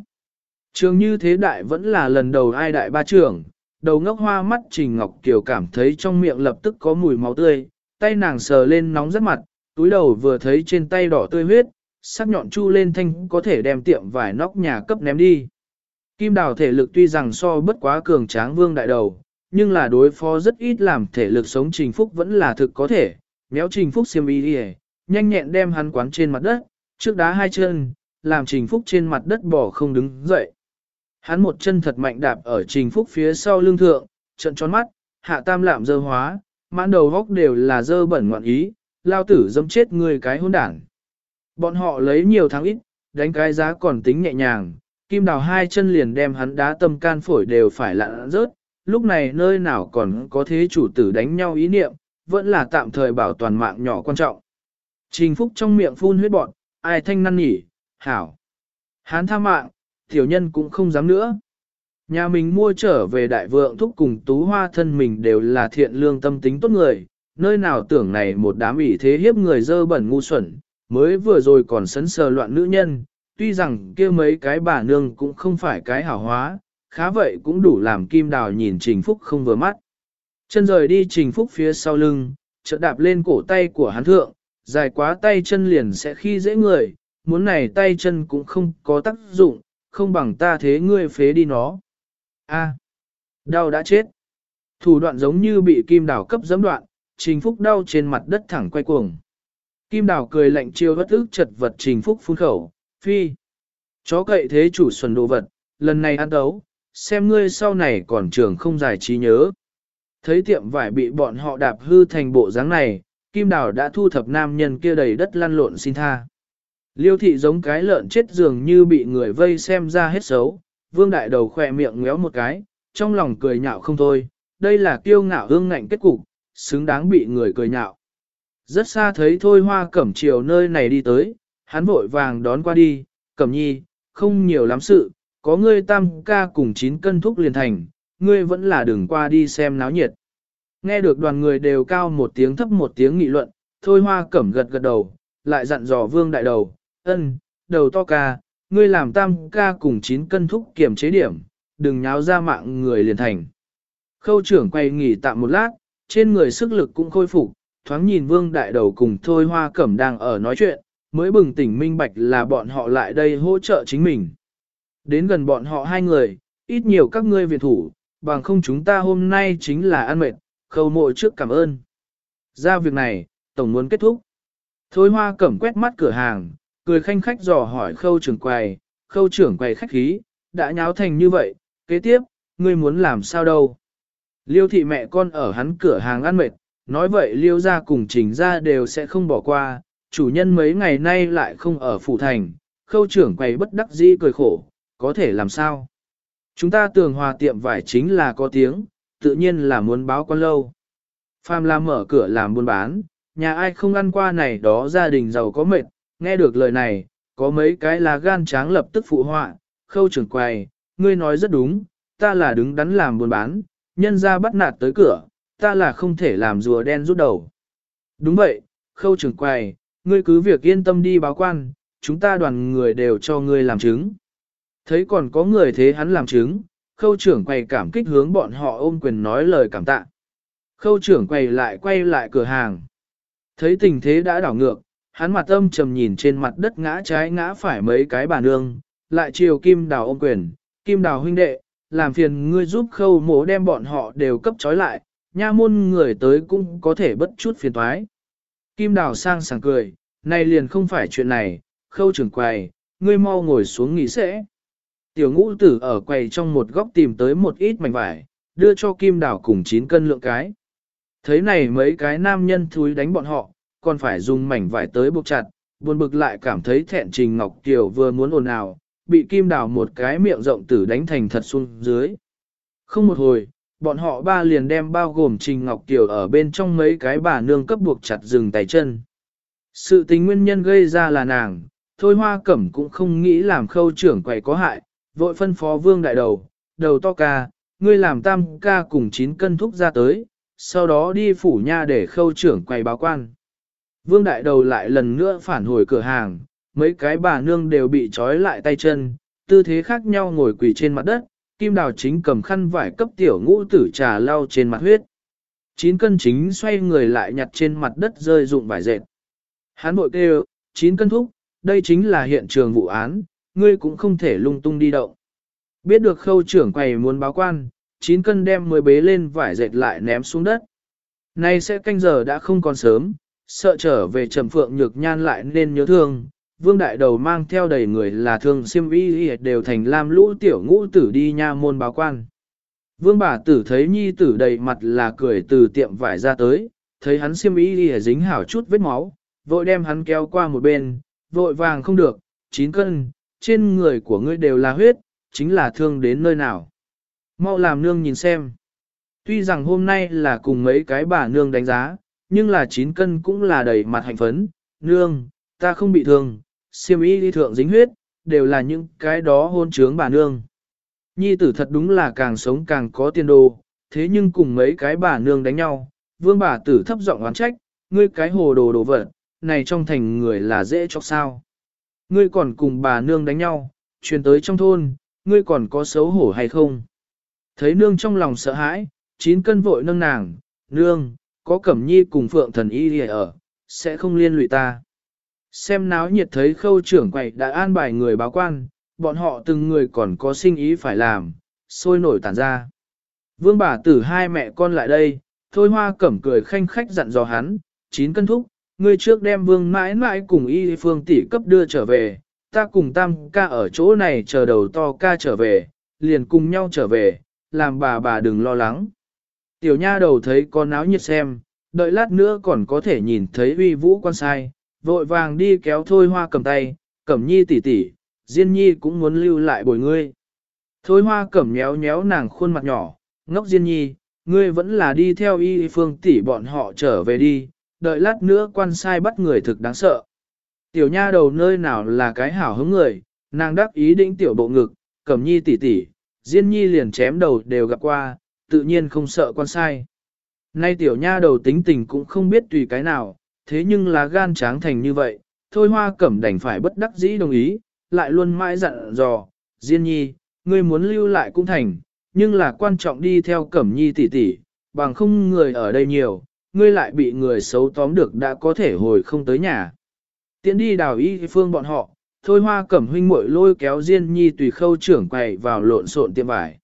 Trường như thế đại vẫn là lần đầu ai đại ba trưởng, đầu ngốc hoa mắt Trình Ngọc Kiều cảm thấy trong miệng lập tức có mùi máu tươi, tay nàng sờ lên nóng rất mặt, túi đầu vừa thấy trên tay đỏ tươi huyết, sắc nhọn chu lên thanh có thể đem tiệm vải nóc nhà cấp ném đi. Kim đào thể lực tuy rằng so bất quá cường tráng vương đại đầu, nhưng là đối phó rất ít làm thể lực sống trình phúc vẫn là thực có thể, méo trình phúc xiêm y đi nhanh nhẹn đem hắn quán trên mặt đất, trước đá hai chân, làm trình phúc trên mặt đất bỏ không đứng dậy. Hắn một chân thật mạnh đạp ở trình phúc phía sau lưng thượng, trận tròn mắt, hạ tam lạm dơ hóa, mãn đầu góc đều là dơ bẩn ngoạn ý, lao tử dâm chết người cái hôn đảng. Bọn họ lấy nhiều tháng ít, đánh cái giá còn tính nhẹ nhàng, kim đào hai chân liền đem hắn đá tâm can phổi đều phải lặn rớt, lúc này nơi nào còn có thế chủ tử đánh nhau ý niệm, vẫn là tạm thời bảo toàn mạng nhỏ quan trọng. Trình Phúc trong miệng phun huyết bọn, ai thanh năn nhỉ, hảo. Hán tha mạng, tiểu nhân cũng không dám nữa. Nhà mình mua trở về đại vượng thúc cùng tú hoa thân mình đều là thiện lương tâm tính tốt người, nơi nào tưởng này một đám ủy thế hiếp người dơ bẩn ngu xuẩn, mới vừa rồi còn sấn sờ loạn nữ nhân, tuy rằng kia mấy cái bà nương cũng không phải cái hảo hóa, khá vậy cũng đủ làm kim đào nhìn Trình Phúc không vừa mắt. Chân rời đi Trình Phúc phía sau lưng, chợt đạp lên cổ tay của hắn thượng, dài quá tay chân liền sẽ khi dễ người, muốn này tay chân cũng không có tác dụng, không bằng ta thế ngươi phế đi nó. A, đau đã chết. Thủ đoạn giống như bị kim đào cấp giẫm đoạn, Trình Phúc đau trên mặt đất thẳng quay cuồng. Kim đào cười lạnh chiêu bất ức chật vật Trình Phúc phun khẩu, phi. Chó cậy thế chủ xuân đồ vật, lần này ăn đấu, xem ngươi sau này còn trường không giải trí nhớ. Thấy tiệm vải bị bọn họ đạp hư thành bộ dáng này, Kim Đào đã thu thập nam nhân kia đầy đất lăn lộn xin tha. Liêu thị giống cái lợn chết dường như bị người vây xem ra hết xấu, vương đại đầu khỏe miệng ngéo một cái, trong lòng cười nhạo không thôi, đây là kiêu ngạo hương ngạnh kết cục, xứng đáng bị người cười nhạo. Rất xa thấy thôi hoa cẩm chiều nơi này đi tới, hắn vội vàng đón qua đi, cẩm nhi, không nhiều lắm sự, có ngươi tam ca cùng chín cân thuốc liền thành, ngươi vẫn là đừng qua đi xem náo nhiệt. Nghe được đoàn người đều cao một tiếng thấp một tiếng nghị luận, thôi hoa cẩm gật gật đầu, lại dặn dò vương đại đầu, ân, đầu to ca, ngươi làm tam ca cùng chín cân thúc kiểm chế điểm, đừng nháo ra mạng người liền thành. Khâu trưởng quay nghỉ tạm một lát, trên người sức lực cũng khôi phục, thoáng nhìn vương đại đầu cùng thôi hoa cẩm đang ở nói chuyện, mới bừng tỉnh minh bạch là bọn họ lại đây hỗ trợ chính mình. Đến gần bọn họ hai người, ít nhiều các ngươi việt thủ, bằng không chúng ta hôm nay chính là ăn mệt, khâu mộ trước cảm ơn. Ra việc này, tổng muốn kết thúc. Thôi hoa cẩm quét mắt cửa hàng, cười khanh khách dò hỏi khâu trưởng quầy, khâu trưởng quầy khách khí, đã nháo thành như vậy, kế tiếp, ngươi muốn làm sao đâu. Liêu thị mẹ con ở hắn cửa hàng ăn mệt, nói vậy liêu ra cùng trình ra đều sẽ không bỏ qua, chủ nhân mấy ngày nay lại không ở phủ thành, khâu trưởng quầy bất đắc dĩ cười khổ, có thể làm sao? Chúng ta tường hòa tiệm vải chính là có tiếng, tự nhiên là muốn báo quan lâu. Phàm làm mở cửa làm buôn bán, nhà ai không ăn qua này đó gia đình giàu có mệt, nghe được lời này, có mấy cái là gan tráng lập tức phụ họa, khâu trưởng quầy, ngươi nói rất đúng, ta là đứng đắn làm buôn bán, nhân ra bắt nạt tới cửa, ta là không thể làm rùa đen rút đầu. Đúng vậy, khâu trưởng quầy, ngươi cứ việc yên tâm đi báo quan, chúng ta đoàn người đều cho ngươi làm chứng. Thấy còn có người thế hắn làm chứng, khâu trưởng quầy cảm kích hướng bọn họ ôm quyền nói lời cảm tạ. Khâu trưởng quầy lại quay lại cửa hàng. Thấy tình thế đã đảo ngược, hắn mặt âm trầm nhìn trên mặt đất ngã trái ngã phải mấy cái bà nương, lại chiều kim đào ôm quyền, kim đào huynh đệ, làm phiền ngươi giúp khâu mổ đem bọn họ đều cấp trói lại, nha môn người tới cũng có thể bất chút phiền toái. Kim đào sang sảng cười, này liền không phải chuyện này, khâu trưởng quầy, ngươi mau ngồi xuống nghỉ sẽ. Tiểu ngũ tử ở quầy trong một góc tìm tới một ít mảnh vải, đưa cho kim đào cùng 9 cân lượng cái. Thấy này mấy cái nam nhân thúi đánh bọn họ, còn phải dùng mảnh vải tới buộc chặt, buồn bực lại cảm thấy thẹn Trình Ngọc Kiều vừa muốn ồn ào, bị kim đào một cái miệng rộng tử đánh thành thật xuống dưới. Không một hồi, bọn họ ba liền đem bao gồm Trình Ngọc Kiều ở bên trong mấy cái bà nương cấp buộc chặt dừng tay chân. Sự tình nguyên nhân gây ra là nàng, thôi hoa cẩm cũng không nghĩ làm khâu trưởng quầy có hại, vội phân phó vương đại đầu, đầu to ca, ngươi làm tam ca cùng 9 cân thúc ra tới, sau đó đi phủ nha để khâu trưởng quầy báo quan. Vương đại đầu lại lần nữa phản hồi cửa hàng, mấy cái bà nương đều bị trói lại tay chân, tư thế khác nhau ngồi quỳ trên mặt đất, kim đào chính cầm khăn vải cấp tiểu ngũ tử trà lau trên mặt huyết. Chín cân chính xoay người lại nhặt trên mặt đất rơi dụng vải dệt. Hán bội kêu, chín cân thúc, đây chính là hiện trường vụ án, ngươi cũng không thể lung tung đi động. Biết được khâu trưởng quầy muốn báo quan, chín cân đem mới bế lên vải dệt lại ném xuống đất. Nay sẽ canh giờ đã không còn sớm, sợ trở về trầm phượng nhược nhan lại nên nhớ thương. Vương đại đầu mang theo đầy người là thương siêm y đều thành lam lũ tiểu ngũ tử đi nha môn báo quan. Vương bà tử thấy nhi tử đầy mặt là cười từ tiệm vải ra tới, thấy hắn siêm y dính hảo chút vết máu, vội đem hắn kéo qua một bên, vội vàng không được, chín cân, trên người của ngươi đều là huyết, chính là thương đến nơi nào. Mau làm nương nhìn xem. Tuy rằng hôm nay là cùng mấy cái bà nương đánh giá, nhưng là chín cân cũng là đầy mặt hạnh phấn, nương, ta không bị thương, siêm y đi thượng dính huyết, đều là những cái đó hôn trướng bà nương. Nhi tử thật đúng là càng sống càng có tiền đồ, thế nhưng cùng mấy cái bà nương đánh nhau, vương bà tử thấp giọng oán trách, ngươi cái hồ đồ đồ vật, này trong thành người là dễ cho sao. Ngươi còn cùng bà nương đánh nhau, truyền tới trong thôn, ngươi còn có xấu hổ hay không? Thấy nương trong lòng sợ hãi, chín cân vội nâng nàng, nương, có cẩm nhi cùng phượng thần y ở, sẽ không liên lụy ta. Xem náo nhiệt thấy khâu trưởng quậy đã an bài người báo quan, bọn họ từng người còn có sinh ý phải làm, sôi nổi tản ra. Vương bà tử hai mẹ con lại đây, thôi hoa cẩm cười khanh khách dặn dò hắn, chín cân thúc, ngươi trước đem vương mãi mãi cùng y phương tỷ cấp đưa trở về, ta cùng tam ca ở chỗ này chờ đầu to ca trở về, liền cùng nhau trở về, làm bà bà đừng lo lắng. Tiểu nha đầu thấy con áo nhiệt xem, đợi lát nữa còn có thể nhìn thấy uy vũ quan sai, vội vàng đi kéo thôi hoa cầm tay, cẩm nhi tỷ tỷ, Diên nhi cũng muốn lưu lại bồi ngươi. Thôi hoa cẩm nhéo nhéo nàng khuôn mặt nhỏ, ngốc Diên nhi, ngươi vẫn là đi theo y phương tỷ bọn họ trở về đi, đợi lát nữa quan sai bắt người thực đáng sợ. Tiểu nha đầu nơi nào là cái hảo hứng người, nàng đắc ý định tiểu bộ ngực, cẩm nhi tỷ tỷ, Diên nhi liền chém đầu đều gặp qua, tự nhiên không sợ quan sai. Nay tiểu nha đầu tính tình cũng không biết tùy cái nào, thế nhưng là gan tráng thành như vậy, thôi hoa cẩm đành phải bất đắc dĩ đồng ý, lại luôn mãi dặn dò, Diên nhi, ngươi muốn lưu lại cũng thành, nhưng là quan trọng đi theo cẩm nhi tỷ tỷ, bằng không người ở đây nhiều, ngươi lại bị người xấu tóm được đã có thể hồi không tới nhà. Tiến đi đào y phương bọn họ, thôi hoa cẩm huynh muội lôi kéo Diên nhi tùy khâu trưởng quầy vào lộn xộn tiệm vải.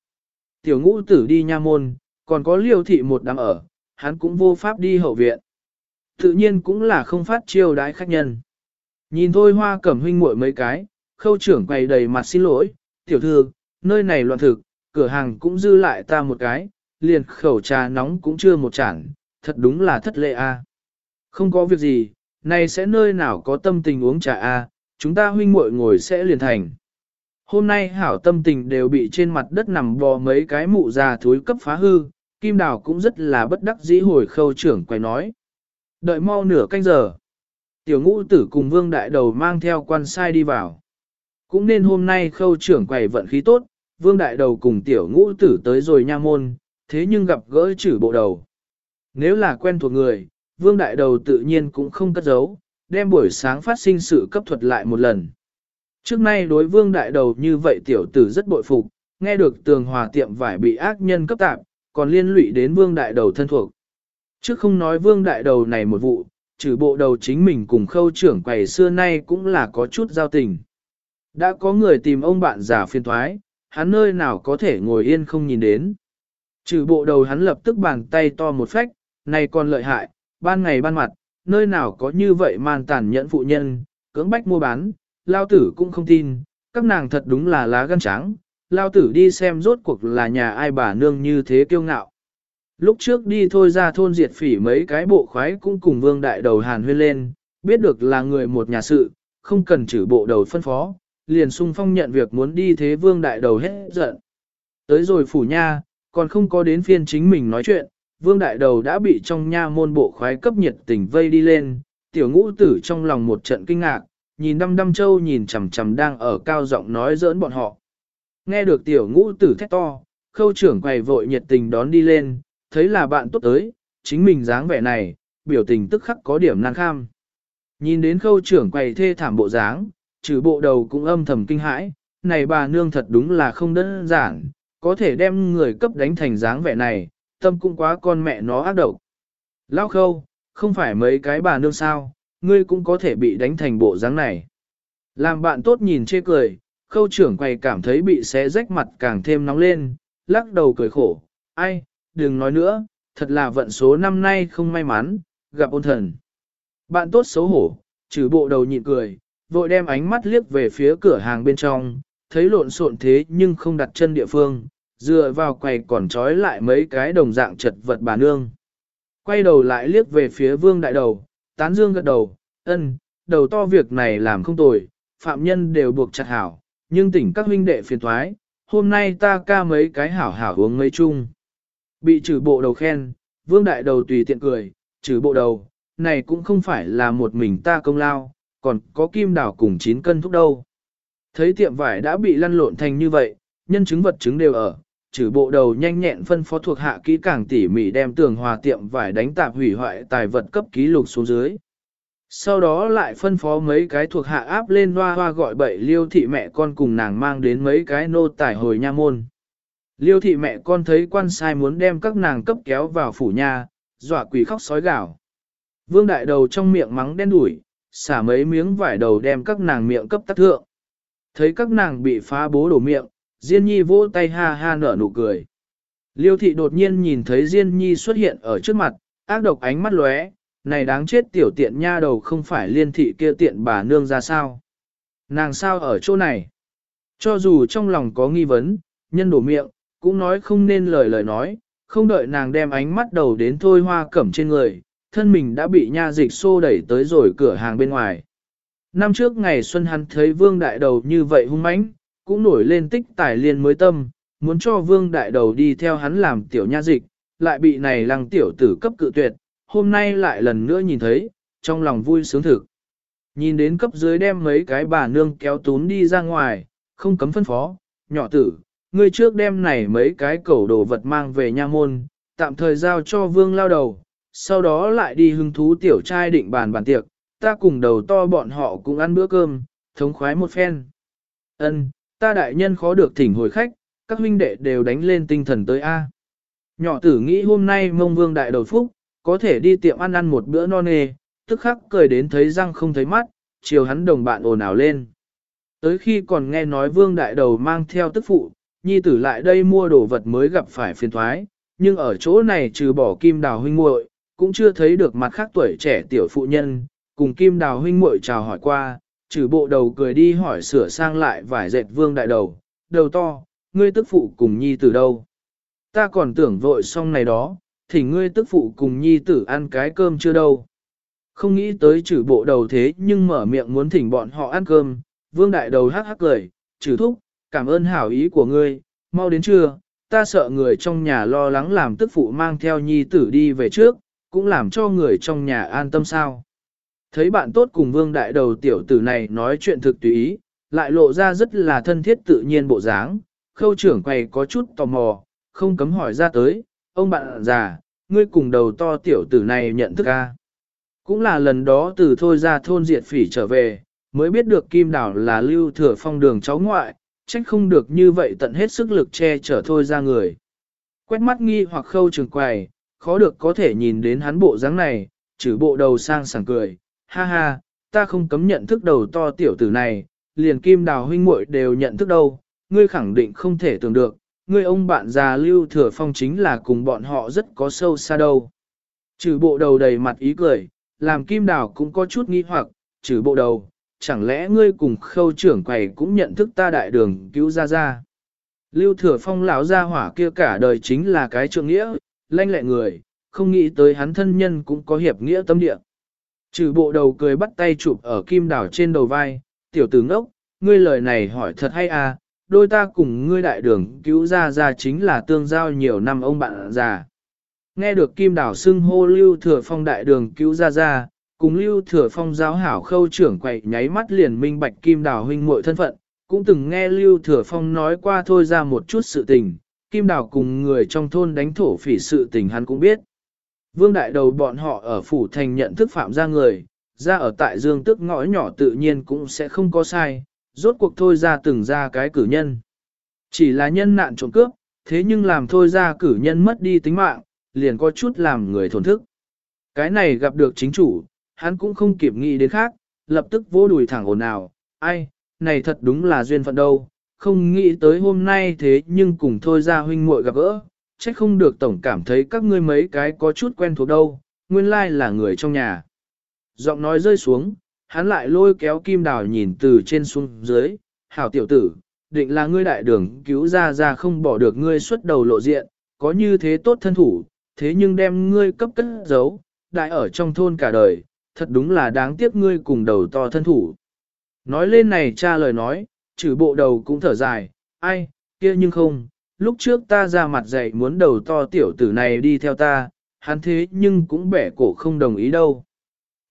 Tiểu ngũ tử đi nha môn, còn có liêu thị một đám ở, hắn cũng vô pháp đi hậu viện. Tự nhiên cũng là không phát chiêu đái khách nhân. Nhìn thôi hoa cẩm huynh muội mấy cái, khâu trưởng quầy đầy mặt xin lỗi, tiểu thư, nơi này loạn thực, cửa hàng cũng dư lại ta một cái, liền khẩu trà nóng cũng chưa một chản, thật đúng là thất lệ a. Không có việc gì, này sẽ nơi nào có tâm tình uống trà a, chúng ta huynh muội ngồi sẽ liền thành. Hôm nay hảo tâm tình đều bị trên mặt đất nằm bò mấy cái mụ già thối cấp phá hư, Kim Đào cũng rất là bất đắc dĩ hồi khâu trưởng quay nói. Đợi mau nửa canh giờ. Tiểu ngũ tử cùng vương đại đầu mang theo quan sai đi vào. Cũng nên hôm nay khâu trưởng quầy vận khí tốt, vương đại đầu cùng tiểu ngũ tử tới rồi nha môn, thế nhưng gặp gỡ chử bộ đầu. Nếu là quen thuộc người, vương đại đầu tự nhiên cũng không cất giấu, đem buổi sáng phát sinh sự cấp thuật lại một lần. Trước nay đối vương đại đầu như vậy tiểu tử rất bội phục, nghe được tường hòa tiệm vải bị ác nhân cấp tạp, còn liên lụy đến vương đại đầu thân thuộc. Trước không nói vương đại đầu này một vụ, trừ bộ đầu chính mình cùng khâu trưởng quầy xưa nay cũng là có chút giao tình. Đã có người tìm ông bạn giả phiên thoái, hắn nơi nào có thể ngồi yên không nhìn đến. Trừ bộ đầu hắn lập tức bàn tay to một phách, này còn lợi hại, ban ngày ban mặt, nơi nào có như vậy man tàn nhẫn phụ nhân, cưỡng bách mua bán, lao tử cũng không tin, các nàng thật đúng là lá gan trắng, lao tử đi xem rốt cuộc là nhà ai bà nương như thế kiêu ngạo. Lúc trước đi thôi ra thôn diệt phỉ mấy cái bộ khoái cũng cùng vương đại đầu hàn huyên lên, biết được là người một nhà sự, không cần trừ bộ đầu phân phó, liền sung phong nhận việc muốn đi thế vương đại đầu hết giận. Tới rồi phủ nha, còn không có đến phiên chính mình nói chuyện, vương đại đầu đã bị trong nha môn bộ khoái cấp nhiệt tình vây đi lên, tiểu ngũ tử trong lòng một trận kinh ngạc, nhìn đăm đăm châu nhìn chằm chằm đang ở cao giọng nói giỡn bọn họ. Nghe được tiểu ngũ tử thét to, khâu trưởng quầy vội nhiệt tình đón đi lên, thấy là bạn tốt tới, chính mình dáng vẻ này, biểu tình tức khắc có điểm nan kham. Nhìn đến khâu trưởng quầy thê thảm bộ dáng, trừ bộ đầu cũng âm thầm kinh hãi, này bà nương thật đúng là không đơn giản, có thể đem người cấp đánh thành dáng vẻ này, tâm cũng quá con mẹ nó ác độc. Lao khâu, không phải mấy cái bà nương sao, ngươi cũng có thể bị đánh thành bộ dáng này. Làm bạn tốt nhìn chê cười, khâu trưởng quầy cảm thấy bị xé rách mặt càng thêm nóng lên, lắc đầu cười khổ, ai, đừng nói nữa, thật là vận số năm nay không may mắn, gặp ôn thần. Bạn tốt xấu hổ, trừ bộ đầu nhịn cười, vội đem ánh mắt liếc về phía cửa hàng bên trong, thấy lộn xộn thế nhưng không đặt chân địa phương, dựa vào quầy còn trói lại mấy cái đồng dạng chật vật bà nương. Quay đầu lại liếc về phía vương đại đầu, tán dương gật đầu, ân, đầu to việc này làm không tồi, phạm nhân đều buộc chặt hảo, nhưng tỉnh các huynh đệ phiền thoái, hôm nay ta ca mấy cái hảo hảo uống ngây chung. Bị trừ bộ đầu khen, vương đại đầu tùy tiện cười, trừ bộ đầu, này cũng không phải là một mình ta công lao, còn có kim đảo cùng 9 cân thuốc đâu. Thấy tiệm vải đã bị lăn lộn thành như vậy, nhân chứng vật chứng đều ở, trừ bộ đầu nhanh nhẹn phân phó thuộc hạ kỹ càng tỉ mỉ đem tường hòa tiệm vải đánh tạp hủy hoại tài vật cấp ký lục xuống dưới. Sau đó lại phân phó mấy cái thuộc hạ áp lên hoa hoa gọi bậy liêu thị mẹ con cùng nàng mang đến mấy cái nô tải hồi nha môn. Liêu thị mẹ con thấy quan sai muốn đem các nàng cấp kéo vào phủ nha, dọa quỷ khóc sói gào. Vương đại đầu trong miệng mắng đen đủi, xả mấy miếng vải đầu đem các nàng miệng cấp tắt thượng. Thấy các nàng bị phá bố đổ miệng, Diên Nhi vỗ tay ha ha nở nụ cười. Liêu thị đột nhiên nhìn thấy Diên Nhi xuất hiện ở trước mặt, ác độc ánh mắt lóe, này đáng chết tiểu tiện nha đầu không phải liên thị kia tiện bà nương ra sao. Nàng sao ở chỗ này? Cho dù trong lòng có nghi vấn, nhân đổ miệng, cũng nói không nên lời lời nói, không đợi nàng đem ánh mắt đầu đến thôi hoa cẩm trên người, thân mình đã bị nha dịch xô đẩy tới rồi cửa hàng bên ngoài. Năm trước ngày Xuân hắn thấy vương đại đầu như vậy hung mãnh, cũng nổi lên tích tài liên mới tâm, muốn cho vương đại đầu đi theo hắn làm tiểu nha dịch, lại bị này lăng tiểu tử cấp cự tuyệt, hôm nay lại lần nữa nhìn thấy, trong lòng vui sướng thực. Nhìn đến cấp dưới đem mấy cái bà nương kéo tún đi ra ngoài, không cấm phân phó, nhỏ tử, ngươi trước đem này mấy cái cẩu đồ vật mang về nha môn, tạm thời giao cho vương lao đầu, sau đó lại đi hưng thú tiểu trai định bàn bàn tiệc, ta cùng đầu to bọn họ cùng ăn bữa cơm, thống khoái một phen. Ân, ta đại nhân khó được thỉnh hồi khách, các huynh đệ đều đánh lên tinh thần tới A. Nhỏ tử nghĩ hôm nay mông vương đại đầu phúc, có thể đi tiệm ăn ăn một bữa no nê, tức khắc cười đến thấy răng không thấy mắt, chiều hắn đồng bạn ồn ào lên. Tới khi còn nghe nói vương đại đầu mang theo tức phụ, nhi tử lại đây mua đồ vật mới gặp phải phiền thoái, nhưng ở chỗ này trừ bỏ kim đào huynh muội cũng chưa thấy được mặt khác tuổi trẻ tiểu phụ nhân, cùng kim đào huynh muội chào hỏi qua, trừ bộ đầu cười đi hỏi sửa sang lại vải dệt vương đại đầu, đầu to, ngươi tức phụ cùng nhi tử đâu. Ta còn tưởng vội xong này đó, thì ngươi tức phụ cùng nhi tử ăn cái cơm chưa đâu. Không nghĩ tới trừ bộ đầu thế nhưng mở miệng muốn thỉnh bọn họ ăn cơm, vương đại đầu hắc hắc cười, trừ thúc, cảm ơn hảo ý của ngươi, mau đến trưa, ta sợ người trong nhà lo lắng làm tức phụ mang theo nhi tử đi về trước, cũng làm cho người trong nhà an tâm sao. Thấy bạn tốt cùng vương đại đầu tiểu tử này nói chuyện thực tùy ý, lại lộ ra rất là thân thiết tự nhiên bộ dáng, khâu trưởng quầy có chút tò mò, không cấm hỏi ra tới, ông bạn già, ngươi cùng đầu to tiểu tử này nhận thức a Cũng là lần đó từ thôi ra thôn diệt phỉ trở về, mới biết được Kim Đảo là lưu thừa phong đường cháu ngoại, trách không được như vậy tận hết sức lực che chở thôi ra người. Quét mắt nghi hoặc khâu trường quầy, khó được có thể nhìn đến hắn bộ dáng này, trừ bộ đầu sang sảng cười, ha ha, ta không cấm nhận thức đầu to tiểu tử này, liền kim đào huynh muội đều nhận thức đâu, ngươi khẳng định không thể tưởng được, ngươi ông bạn già lưu thừa phong chính là cùng bọn họ rất có sâu xa đâu. Trừ bộ đầu đầy mặt ý cười, làm kim đào cũng có chút nghi hoặc, trừ bộ đầu, chẳng lẽ ngươi cùng khâu trưởng quầy cũng nhận thức ta đại đường cứu ra ra. Lưu thừa phong lão gia hỏa kia cả đời chính là cái trượng nghĩa, lanh lẹ người, không nghĩ tới hắn thân nhân cũng có hiệp nghĩa tâm địa. Trừ bộ đầu cười bắt tay chụp ở kim đảo trên đầu vai, tiểu tử ngốc, ngươi lời này hỏi thật hay à, đôi ta cùng ngươi đại đường cứu ra ra chính là tương giao nhiều năm ông bạn già. Nghe được kim đảo xưng hô lưu thừa phong đại đường cứu ra ra, cùng lưu thừa phong giáo hảo khâu trưởng quậy nháy mắt liền minh bạch kim đảo huynh muội thân phận, cũng từng nghe lưu thừa phong nói qua thôi ra một chút sự tình, kim đảo cùng người trong thôn đánh thổ phỉ sự tình hắn cũng biết. Vương đại đầu bọn họ ở phủ thành nhận thức phạm ra người, ra ở tại dương tức ngõ nhỏ tự nhiên cũng sẽ không có sai, rốt cuộc thôi ra từng ra cái cử nhân. Chỉ là nhân nạn trộm cướp, thế nhưng làm thôi ra cử nhân mất đi tính mạng, liền có chút làm người thổn thức. Cái này gặp được chính chủ, hắn cũng không kịp nghĩ đến khác, lập tức vô đùi thẳng ồn ào, ai, này thật đúng là duyên phận đâu, không nghĩ tới hôm nay thế nhưng cùng thôi ra huynh muội gặp gỡ, trách không được tổng cảm thấy các ngươi mấy cái có chút quen thuộc đâu, nguyên lai là người trong nhà. Giọng nói rơi xuống, hắn lại lôi kéo kim đào nhìn từ trên xuống dưới, hảo tiểu tử, định là ngươi đại đường cứu ra ra không bỏ được ngươi xuất đầu lộ diện, có như thế tốt thân thủ, thế nhưng đem ngươi cấp cất giấu, đại ở trong thôn cả đời, thật đúng là đáng tiếc ngươi cùng đầu to thân thủ. Nói lên này cha lời nói, trừ bộ đầu cũng thở dài, ai, kia nhưng không, lúc trước ta ra mặt dạy muốn đầu to tiểu tử này đi theo ta, hắn thế nhưng cũng bẻ cổ không đồng ý đâu.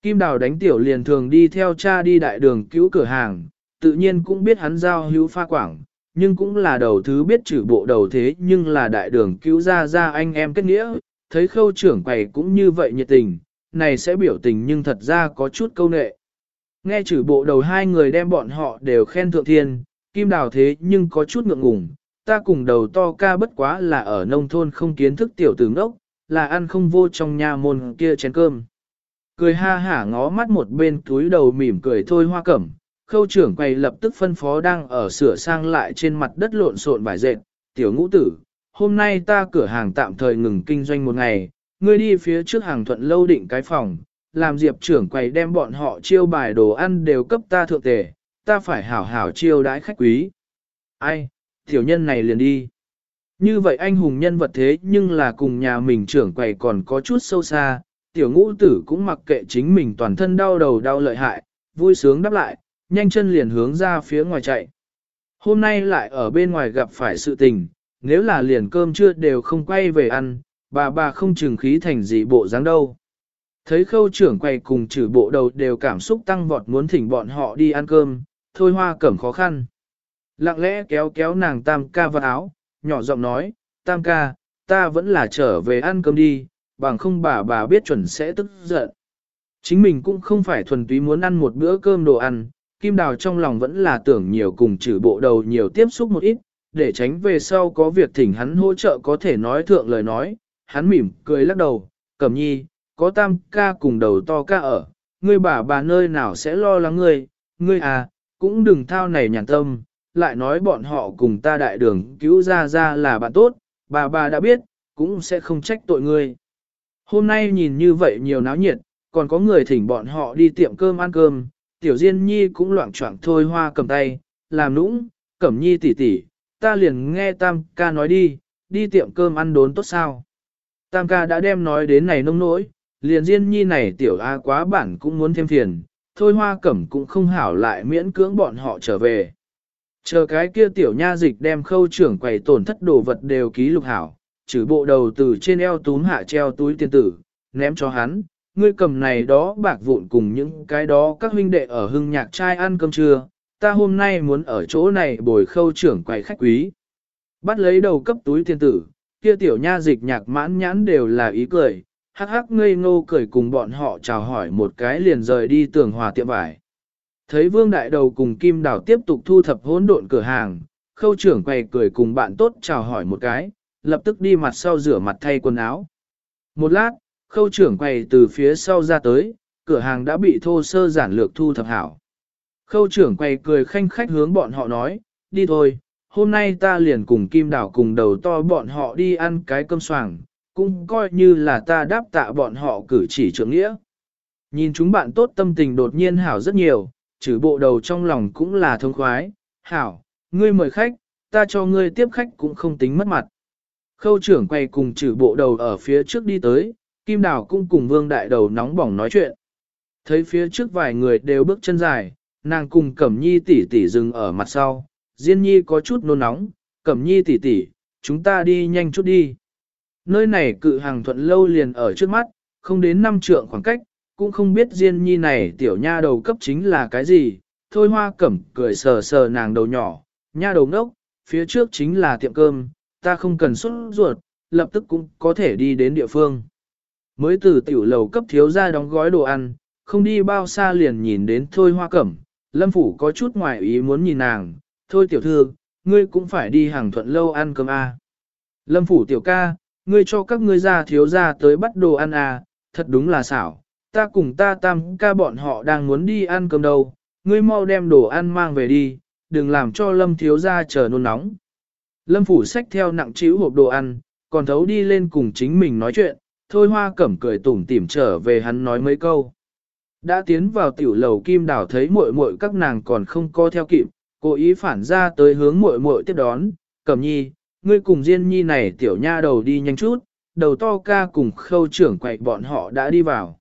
Kim Đào đánh tiểu liền thường đi theo cha đi đại đường cứu cửa hàng, tự nhiên cũng biết hắn giao hữu pha quảng, nhưng cũng là đầu thứ biết trừ bộ đầu thế nhưng là đại đường cứu ra ra anh em kết nghĩa, thấy khâu trưởng quầy cũng như vậy nhiệt tình, này sẽ biểu tình nhưng thật ra có chút câu nệ. Nghe trừ bộ đầu hai người đem bọn họ đều khen thượng thiên, Kim Đào thế nhưng có chút ngượng ngùng, ta cùng đầu to ca bất quá là ở nông thôn không kiến thức tiểu tử ngốc, là ăn không vô trong nhà môn kia chén cơm. Cười ha hả ngó mắt một bên túi đầu mỉm cười thôi hoa cẩm, khâu trưởng quay lập tức phân phó đang ở sửa sang lại trên mặt đất lộn xộn vải dệt, tiểu ngũ tử, hôm nay ta cửa hàng tạm thời ngừng kinh doanh một ngày, ngươi đi phía trước hàng thuận lâu định cái phòng, làm diệp trưởng quầy đem bọn họ chiêu bài đồ ăn đều cấp ta thượng tề, ta phải hảo hảo chiêu đãi khách quý. Ai, tiểu nhân này liền đi. Như vậy anh hùng nhân vật thế nhưng là cùng nhà mình trưởng quầy còn có chút sâu xa, tiểu ngũ tử cũng mặc kệ chính mình toàn thân đau đầu đau lợi hại, vui sướng đáp lại, nhanh chân liền hướng ra phía ngoài chạy. Hôm nay lại ở bên ngoài gặp phải sự tình, nếu là liền cơm trưa đều không quay về ăn, bà bà không chừng khí thành gì bộ dáng đâu. Thấy khâu trưởng quay cùng trừ bộ đầu đều cảm xúc tăng vọt muốn thỉnh bọn họ đi ăn cơm, thôi hoa cẩm khó khăn. Lặng lẽ kéo kéo nàng tam ca vào áo, nhỏ giọng nói, tam ca, ta vẫn là trở về ăn cơm đi, bằng không bà bà biết chuẩn sẽ tức giận. Chính mình cũng không phải thuần túy muốn ăn một bữa cơm đồ ăn, Kim Đào trong lòng vẫn là tưởng nhiều cùng trừ bộ đầu nhiều tiếp xúc một ít, để tránh về sau có việc thỉnh hắn hỗ trợ có thể nói thượng lời nói. Hắn mỉm cười lắc đầu, cẩm nhi, có tam ca cùng đầu to ca ở, ngươi bà bà nơi nào sẽ lo lắng ngươi, ngươi à, cũng đừng thao này nhàn tâm, lại nói bọn họ cùng ta đại đường cứu ra ra là bạn tốt, bà bà đã biết, cũng sẽ không trách tội ngươi. Hôm nay nhìn như vậy nhiều náo nhiệt, còn có người thỉnh bọn họ đi tiệm cơm ăn cơm, tiểu diên nhi cũng loảng choạng thôi hoa cầm tay, làm nũng, cẩm nhi tỉ tỉ, ta liền nghe tam ca nói đi, đi tiệm cơm ăn đốn tốt sao. tam ca đã đem nói đến này nông nỗi, liền diên nhi này tiểu A quá bản cũng muốn thêm phiền, thôi hoa cẩm cũng không hảo lại miễn cưỡng bọn họ trở về. Chờ cái kia tiểu nha dịch đem khâu trưởng quầy tổn thất đồ vật đều ký lục hảo, trừ bộ đầu từ trên eo túm hạ treo túi tiền tử, ném cho hắn, ngươi cầm này đó bạc vụn cùng những cái đó các huynh đệ ở hưng nhạc trai ăn cơm trưa, ta hôm nay muốn ở chỗ này bồi khâu trưởng quầy khách quý. Bắt lấy đầu cấp túi tiền tử, kia tiểu nha dịch nhạc mãn nhãn đều là ý cười, hắc hắc ngây ngô cười cùng bọn họ chào hỏi một cái liền rời đi tường hòa tiệm vải. Thấy vương đại đầu cùng kim đảo tiếp tục thu thập hỗn độn cửa hàng, khâu trưởng quầy cười cùng bạn tốt chào hỏi một cái, lập tức đi mặt sau rửa mặt thay quần áo. Một lát, khâu trưởng quầy từ phía sau ra tới, cửa hàng đã bị thô sơ giản lược thu thập hảo. Khâu trưởng quầy cười khanh khách hướng bọn họ nói, đi thôi, hôm nay ta liền cùng kim đảo cùng đầu to bọn họ đi ăn cái cơm soảng, cũng coi như là ta đáp tạ bọn họ cử chỉ trưởng nghĩa. Nhìn chúng bạn tốt tâm tình đột nhiên hảo rất nhiều, trừ bộ đầu trong lòng cũng là thông khoái, hảo, ngươi mời khách, ta cho ngươi tiếp khách cũng không tính mất mặt. Khâu trưởng quay cùng trừ bộ đầu ở phía trước đi tới, Kim Đào cũng cùng vương đại đầu nóng bỏng nói chuyện. Thấy phía trước vài người đều bước chân dài, nàng cùng Cẩm Nhi tỷ tỷ dừng ở mặt sau, Diên Nhi có chút nôn nóng, Cẩm Nhi tỷ tỷ, chúng ta đi nhanh chút đi. Nơi này cự hàng thuận lâu liền ở trước mắt, không đến năm trượng khoảng cách, cũng không biết Diên Nhi này tiểu nha đầu cấp chính là cái gì. Thôi hoa cẩm cười sờ sờ nàng đầu nhỏ, nha đầu ngốc, phía trước chính là tiệm cơm, ta không cần xuất ruột, lập tức cũng có thể đi đến địa phương. Mới từ tiểu lầu cấp thiếu ra đóng gói đồ ăn, không đi bao xa liền nhìn đến thôi hoa cẩm, lâm phủ có chút ngoài ý muốn nhìn nàng, thôi tiểu thư, ngươi cũng phải đi hàng thuận lâu ăn cơm a. À. Lâm phủ tiểu ca, ngươi cho các ngươi ra thiếu ra tới bắt đồ ăn à, thật đúng là xảo, ta cùng ta tam ca bọn họ đang muốn đi ăn cơm đâu, ngươi mau đem đồ ăn mang về đi, đừng làm cho lâm thiếu ra chờ nôn nóng. Lâm phủ xách theo nặng chữ hộp đồ ăn, còn thấu đi lên cùng chính mình nói chuyện, thôi hoa cẩm cười tủm tỉm trở về hắn nói mấy câu. Đã tiến vào tiểu lầu kim đảo thấy muội muội các nàng còn không co theo kịp, cố ý phản ra tới hướng muội muội tiếp đón, cẩm nhi, ngươi cùng Diên Nhi này tiểu nha đầu đi nhanh chút, đầu to ca cùng khâu trưởng quậy bọn họ đã đi vào.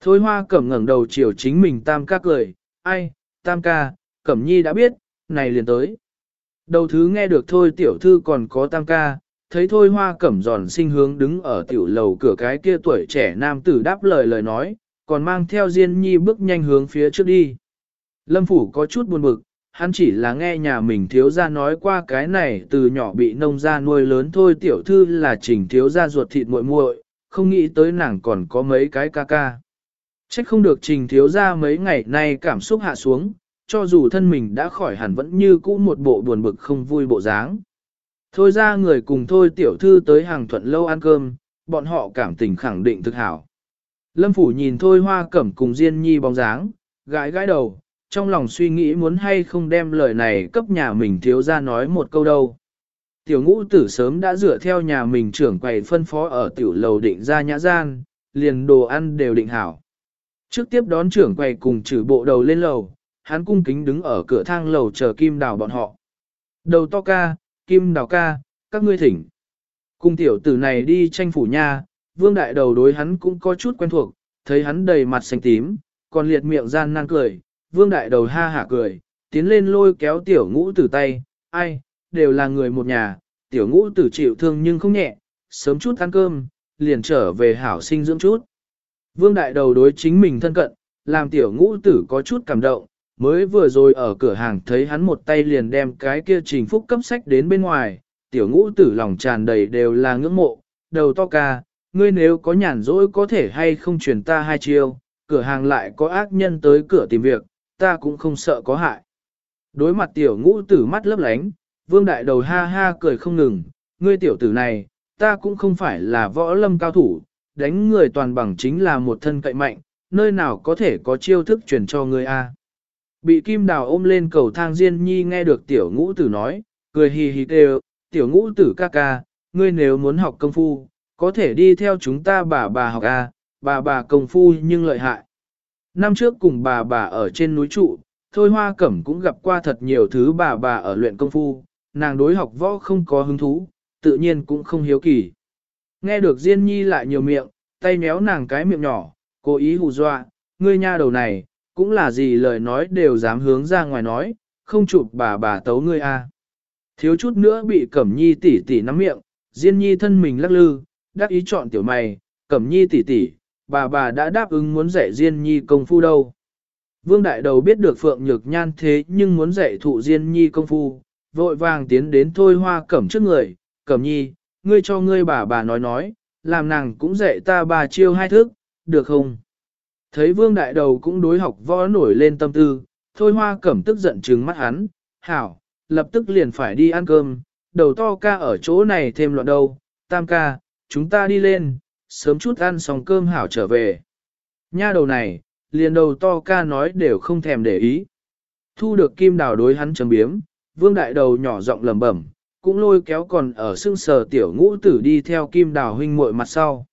Thôi hoa cẩm ngẩng đầu chiều chính mình tam ca cười, ai, tam ca, cẩm nhi đã biết, này liền tới. Đầu thứ nghe được thôi tiểu thư còn có tam ca, thấy thôi hoa cẩm giòn sinh hướng đứng ở tiểu lầu cửa cái kia tuổi trẻ nam tử đáp lời lời nói, còn mang theo Diên Nhi bước nhanh hướng phía trước đi. Lâm Phủ có chút buồn bực, hắn chỉ là nghe nhà mình thiếu gia nói qua cái này từ nhỏ bị nông gia nuôi lớn thôi tiểu thư là trình thiếu gia ruột thịt muội muội, không nghĩ tới nàng còn có mấy cái ca ca. Trách không được trình thiếu gia mấy ngày nay cảm xúc hạ xuống, cho dù thân mình đã khỏi hẳn vẫn như cũ một bộ buồn bực không vui bộ dáng. Thôi ra người cùng thôi tiểu thư tới hàng thuận lâu ăn cơm, bọn họ cảm tình khẳng định thực hảo. Lâm Phủ nhìn thôi hoa cẩm cùng Diên Nhi bóng dáng, gãi gãi đầu, trong lòng suy nghĩ muốn hay không đem lời này cấp nhà mình thiếu ra nói một câu đâu. Tiểu ngũ tử sớm đã dựa theo nhà mình trưởng quầy phân phó ở tiểu lầu định ra nhã gian, liền đồ ăn đều định hảo. Trước tiếp đón trưởng quầy cùng trừ bộ đầu lên lầu, hắn cung kính đứng ở cửa thang lầu chờ kim đào bọn họ. Đầu to ca, kim đào ca, các ngươi thỉnh. Cung tiểu tử này đi tranh phủ nha, vương đại đầu đối hắn cũng có chút quen thuộc, thấy hắn đầy mặt xanh tím, còn liệt miệng gian nan cười, vương đại đầu ha hả cười, tiến lên lôi kéo tiểu ngũ tử tay, ai, đều là người một nhà, tiểu ngũ tử chịu thương nhưng không nhẹ, sớm chút ăn cơm, liền trở về hảo sinh dưỡng chút. Vương đại đầu đối chính mình thân cận, làm tiểu ngũ tử có chút cảm động, mới vừa rồi ở cửa hàng thấy hắn một tay liền đem cái kia trình phúc cấp sách đến bên ngoài, tiểu ngũ tử lòng tràn đầy đều là ngưỡng mộ, đầu to ca, ngươi nếu có nhàn rỗi có thể hay không truyền ta hai chiêu, cửa hàng lại có ác nhân tới cửa tìm việc, ta cũng không sợ có hại. Đối mặt tiểu ngũ tử mắt lấp lánh, vương đại đầu ha ha cười không ngừng, ngươi tiểu tử này, ta cũng không phải là võ lâm cao thủ, đánh người toàn bằng chính là một thân cậy mạnh, nơi nào có thể có chiêu thức truyền cho ngươi a? Bị kim đào ôm lên cầu thang Diên Nhi nghe được tiểu ngũ tử nói, cười hì hì kêu, tiểu ngũ tử ca ca, ngươi nếu muốn học công phu, có thể đi theo chúng ta bà bà học a, bà bà công phu nhưng lợi hại. Năm trước cùng bà bà ở trên núi trụ, Thôi Hoa Cẩm cũng gặp qua thật nhiều thứ bà bà ở luyện công phu, nàng đối học võ không có hứng thú, tự nhiên cũng không hiếu kỳ. Nghe được Diên Nhi lại nhiều miệng, tay méo nàng cái miệng nhỏ, cố ý hù dọa, ngươi nha đầu này, cũng là gì lời nói đều dám hướng ra ngoài nói, không chụp bà bà tấu ngươi a. Thiếu chút nữa bị Cẩm Nhi tỷ tỷ nắm miệng, Diên Nhi thân mình lắc lư, đáp ý chọn tiểu mày, Cẩm Nhi tỷ tỷ, bà bà đã đáp ứng muốn dạy Diên Nhi công phu đâu. Vương Đại Đầu biết được Phượng Nhược Nhan thế nhưng muốn dạy thụ Diên Nhi công phu, vội vàng tiến đến Thôi Hoa Cẩm trước người, Cẩm Nhi, ngươi cho ngươi bà bà nói nói, làm nàng cũng dạy ta bà chiêu hai thức, được không? Thấy Vương Đại Đầu cũng đối học võ nổi lên tâm tư, Thôi Hoa Cẩm tức giận trừng mắt hắn, hảo, lập tức liền phải đi ăn cơm, đầu to ca ở chỗ này thêm loạn đâu, tam ca, chúng ta đi lên, sớm chút ăn xong cơm hảo trở về. Nha đầu này, liền đầu to ca nói đều không thèm để ý. Thu được kim đào đối hắn chấm biếm, vương đại đầu nhỏ giọng lẩm bẩm, cũng lôi kéo còn ở xương sở tiểu ngũ tử đi theo kim đào huynh muội mặt sau.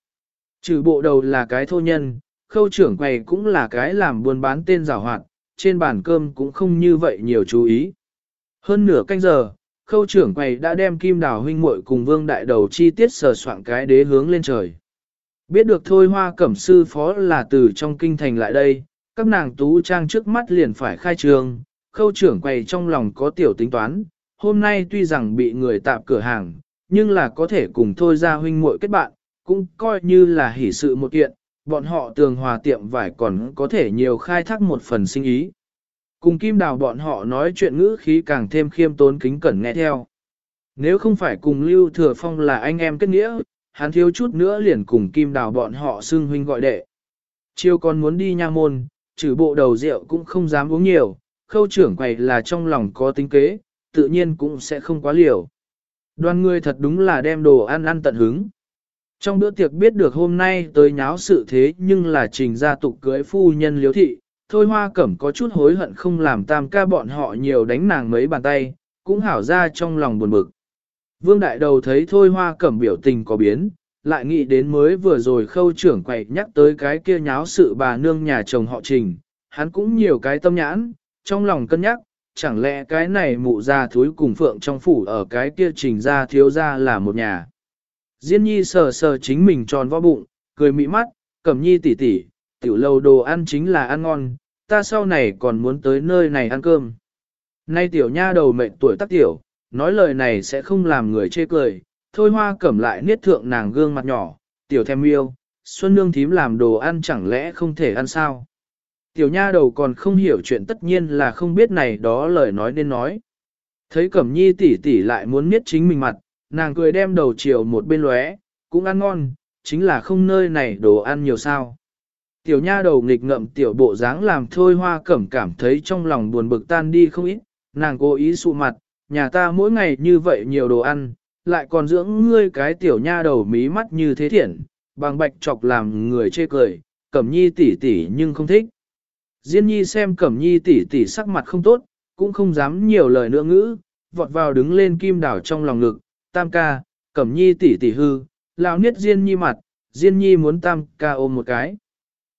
Trừ bộ đầu là cái thô nhân, khâu trưởng quầy cũng là cái làm buôn bán tên rào hoạt, trên bàn cơm cũng không như vậy nhiều chú ý. Hơn nửa canh giờ, khâu trưởng quầy đã đem kim đào huynh muội cùng vương đại đầu chi tiết sờ soạn cái đế hướng lên trời. Biết được thôi hoa cẩm sư phó là từ trong kinh thành lại đây, các nàng tú trang trước mắt liền phải khai trường, khâu trưởng quầy trong lòng có tiểu tính toán, hôm nay tuy rằng bị người tạp cửa hàng, nhưng là có thể cùng thôi ra huynh muội kết bạn, cũng coi như là hỷ sự một kiện, bọn họ tường hòa tiệm vải còn có thể nhiều khai thác một phần sinh ý. Cùng kim đào bọn họ nói chuyện ngữ khí càng thêm khiêm tốn kính cẩn nghe theo. Nếu không phải cùng Lưu Thừa Phong là anh em kết nghĩa, hắn thiếu chút nữa liền cùng kim đào bọn họ xưng huynh gọi đệ. Chiêu còn muốn đi nha môn, trừ bộ đầu rượu cũng không dám uống nhiều, khâu trưởng quầy là trong lòng có tính kế, tự nhiên cũng sẽ không quá liều. Đoàn người thật đúng là đem đồ ăn ăn tận hứng. Trong bữa tiệc biết được hôm nay tới nháo sự thế nhưng là trình gia tục cưới phu nhân liếu thị, thôi hoa cẩm có chút hối hận không làm tam ca bọn họ nhiều đánh nàng mấy bàn tay, cũng hảo ra trong lòng buồn bực. Vương đại đầu thấy thôi hoa cẩm biểu tình có biến, lại nghĩ đến mới vừa rồi khâu trưởng quậy nhắc tới cái kia nháo sự bà nương nhà chồng họ trình, hắn cũng nhiều cái tâm nhãn, trong lòng cân nhắc, chẳng lẽ cái này mụ ra thúi cùng phượng trong phủ ở cái kia trình ra thiếu ra là một nhà. Diên nhi sờ sờ chính mình tròn vo bụng, cười mị mắt, cẩm nhi tỉ tỉ, tiểu lầu đồ ăn chính là ăn ngon, ta sau này còn muốn tới nơi này ăn cơm. Nay tiểu nha đầu mệnh tuổi tác tiểu, nói lời này sẽ không làm người chê cười, thôi hoa cẩm lại niết thượng nàng gương mặt nhỏ, tiểu thèm yêu, xuân nương thím làm đồ ăn chẳng lẽ không thể ăn sao. Tiểu nha đầu còn không hiểu chuyện tất nhiên là không biết này đó lời nói nên nói. Thấy cẩm nhi tỷ tỷ lại muốn miết chính mình mặt, nàng cười đem đầu chiều một bên lóe, cũng ăn ngon, chính là không nơi này đồ ăn nhiều sao. Tiểu nha đầu nghịch ngậm tiểu bộ dáng làm thôi hoa cẩm cảm thấy trong lòng buồn bực tan đi không ít, nàng cố ý sụ mặt, nhà ta mỗi ngày như vậy nhiều đồ ăn, lại còn dưỡng ngươi cái tiểu nha đầu mí mắt như thế thiện, bằng bạch chọc làm người chê cười, cẩm nhi tỉ tỉ nhưng không thích. Diên nhi xem cẩm nhi tỷ tỷ sắc mặt không tốt, cũng không dám nhiều lời nữa ngữ, vọt vào đứng lên kim đảo trong lòng ngực, tam ca, cẩm nhi tỷ tỷ hư, lão niết diên nhi mặt, diên nhi muốn tam ca ôm một cái.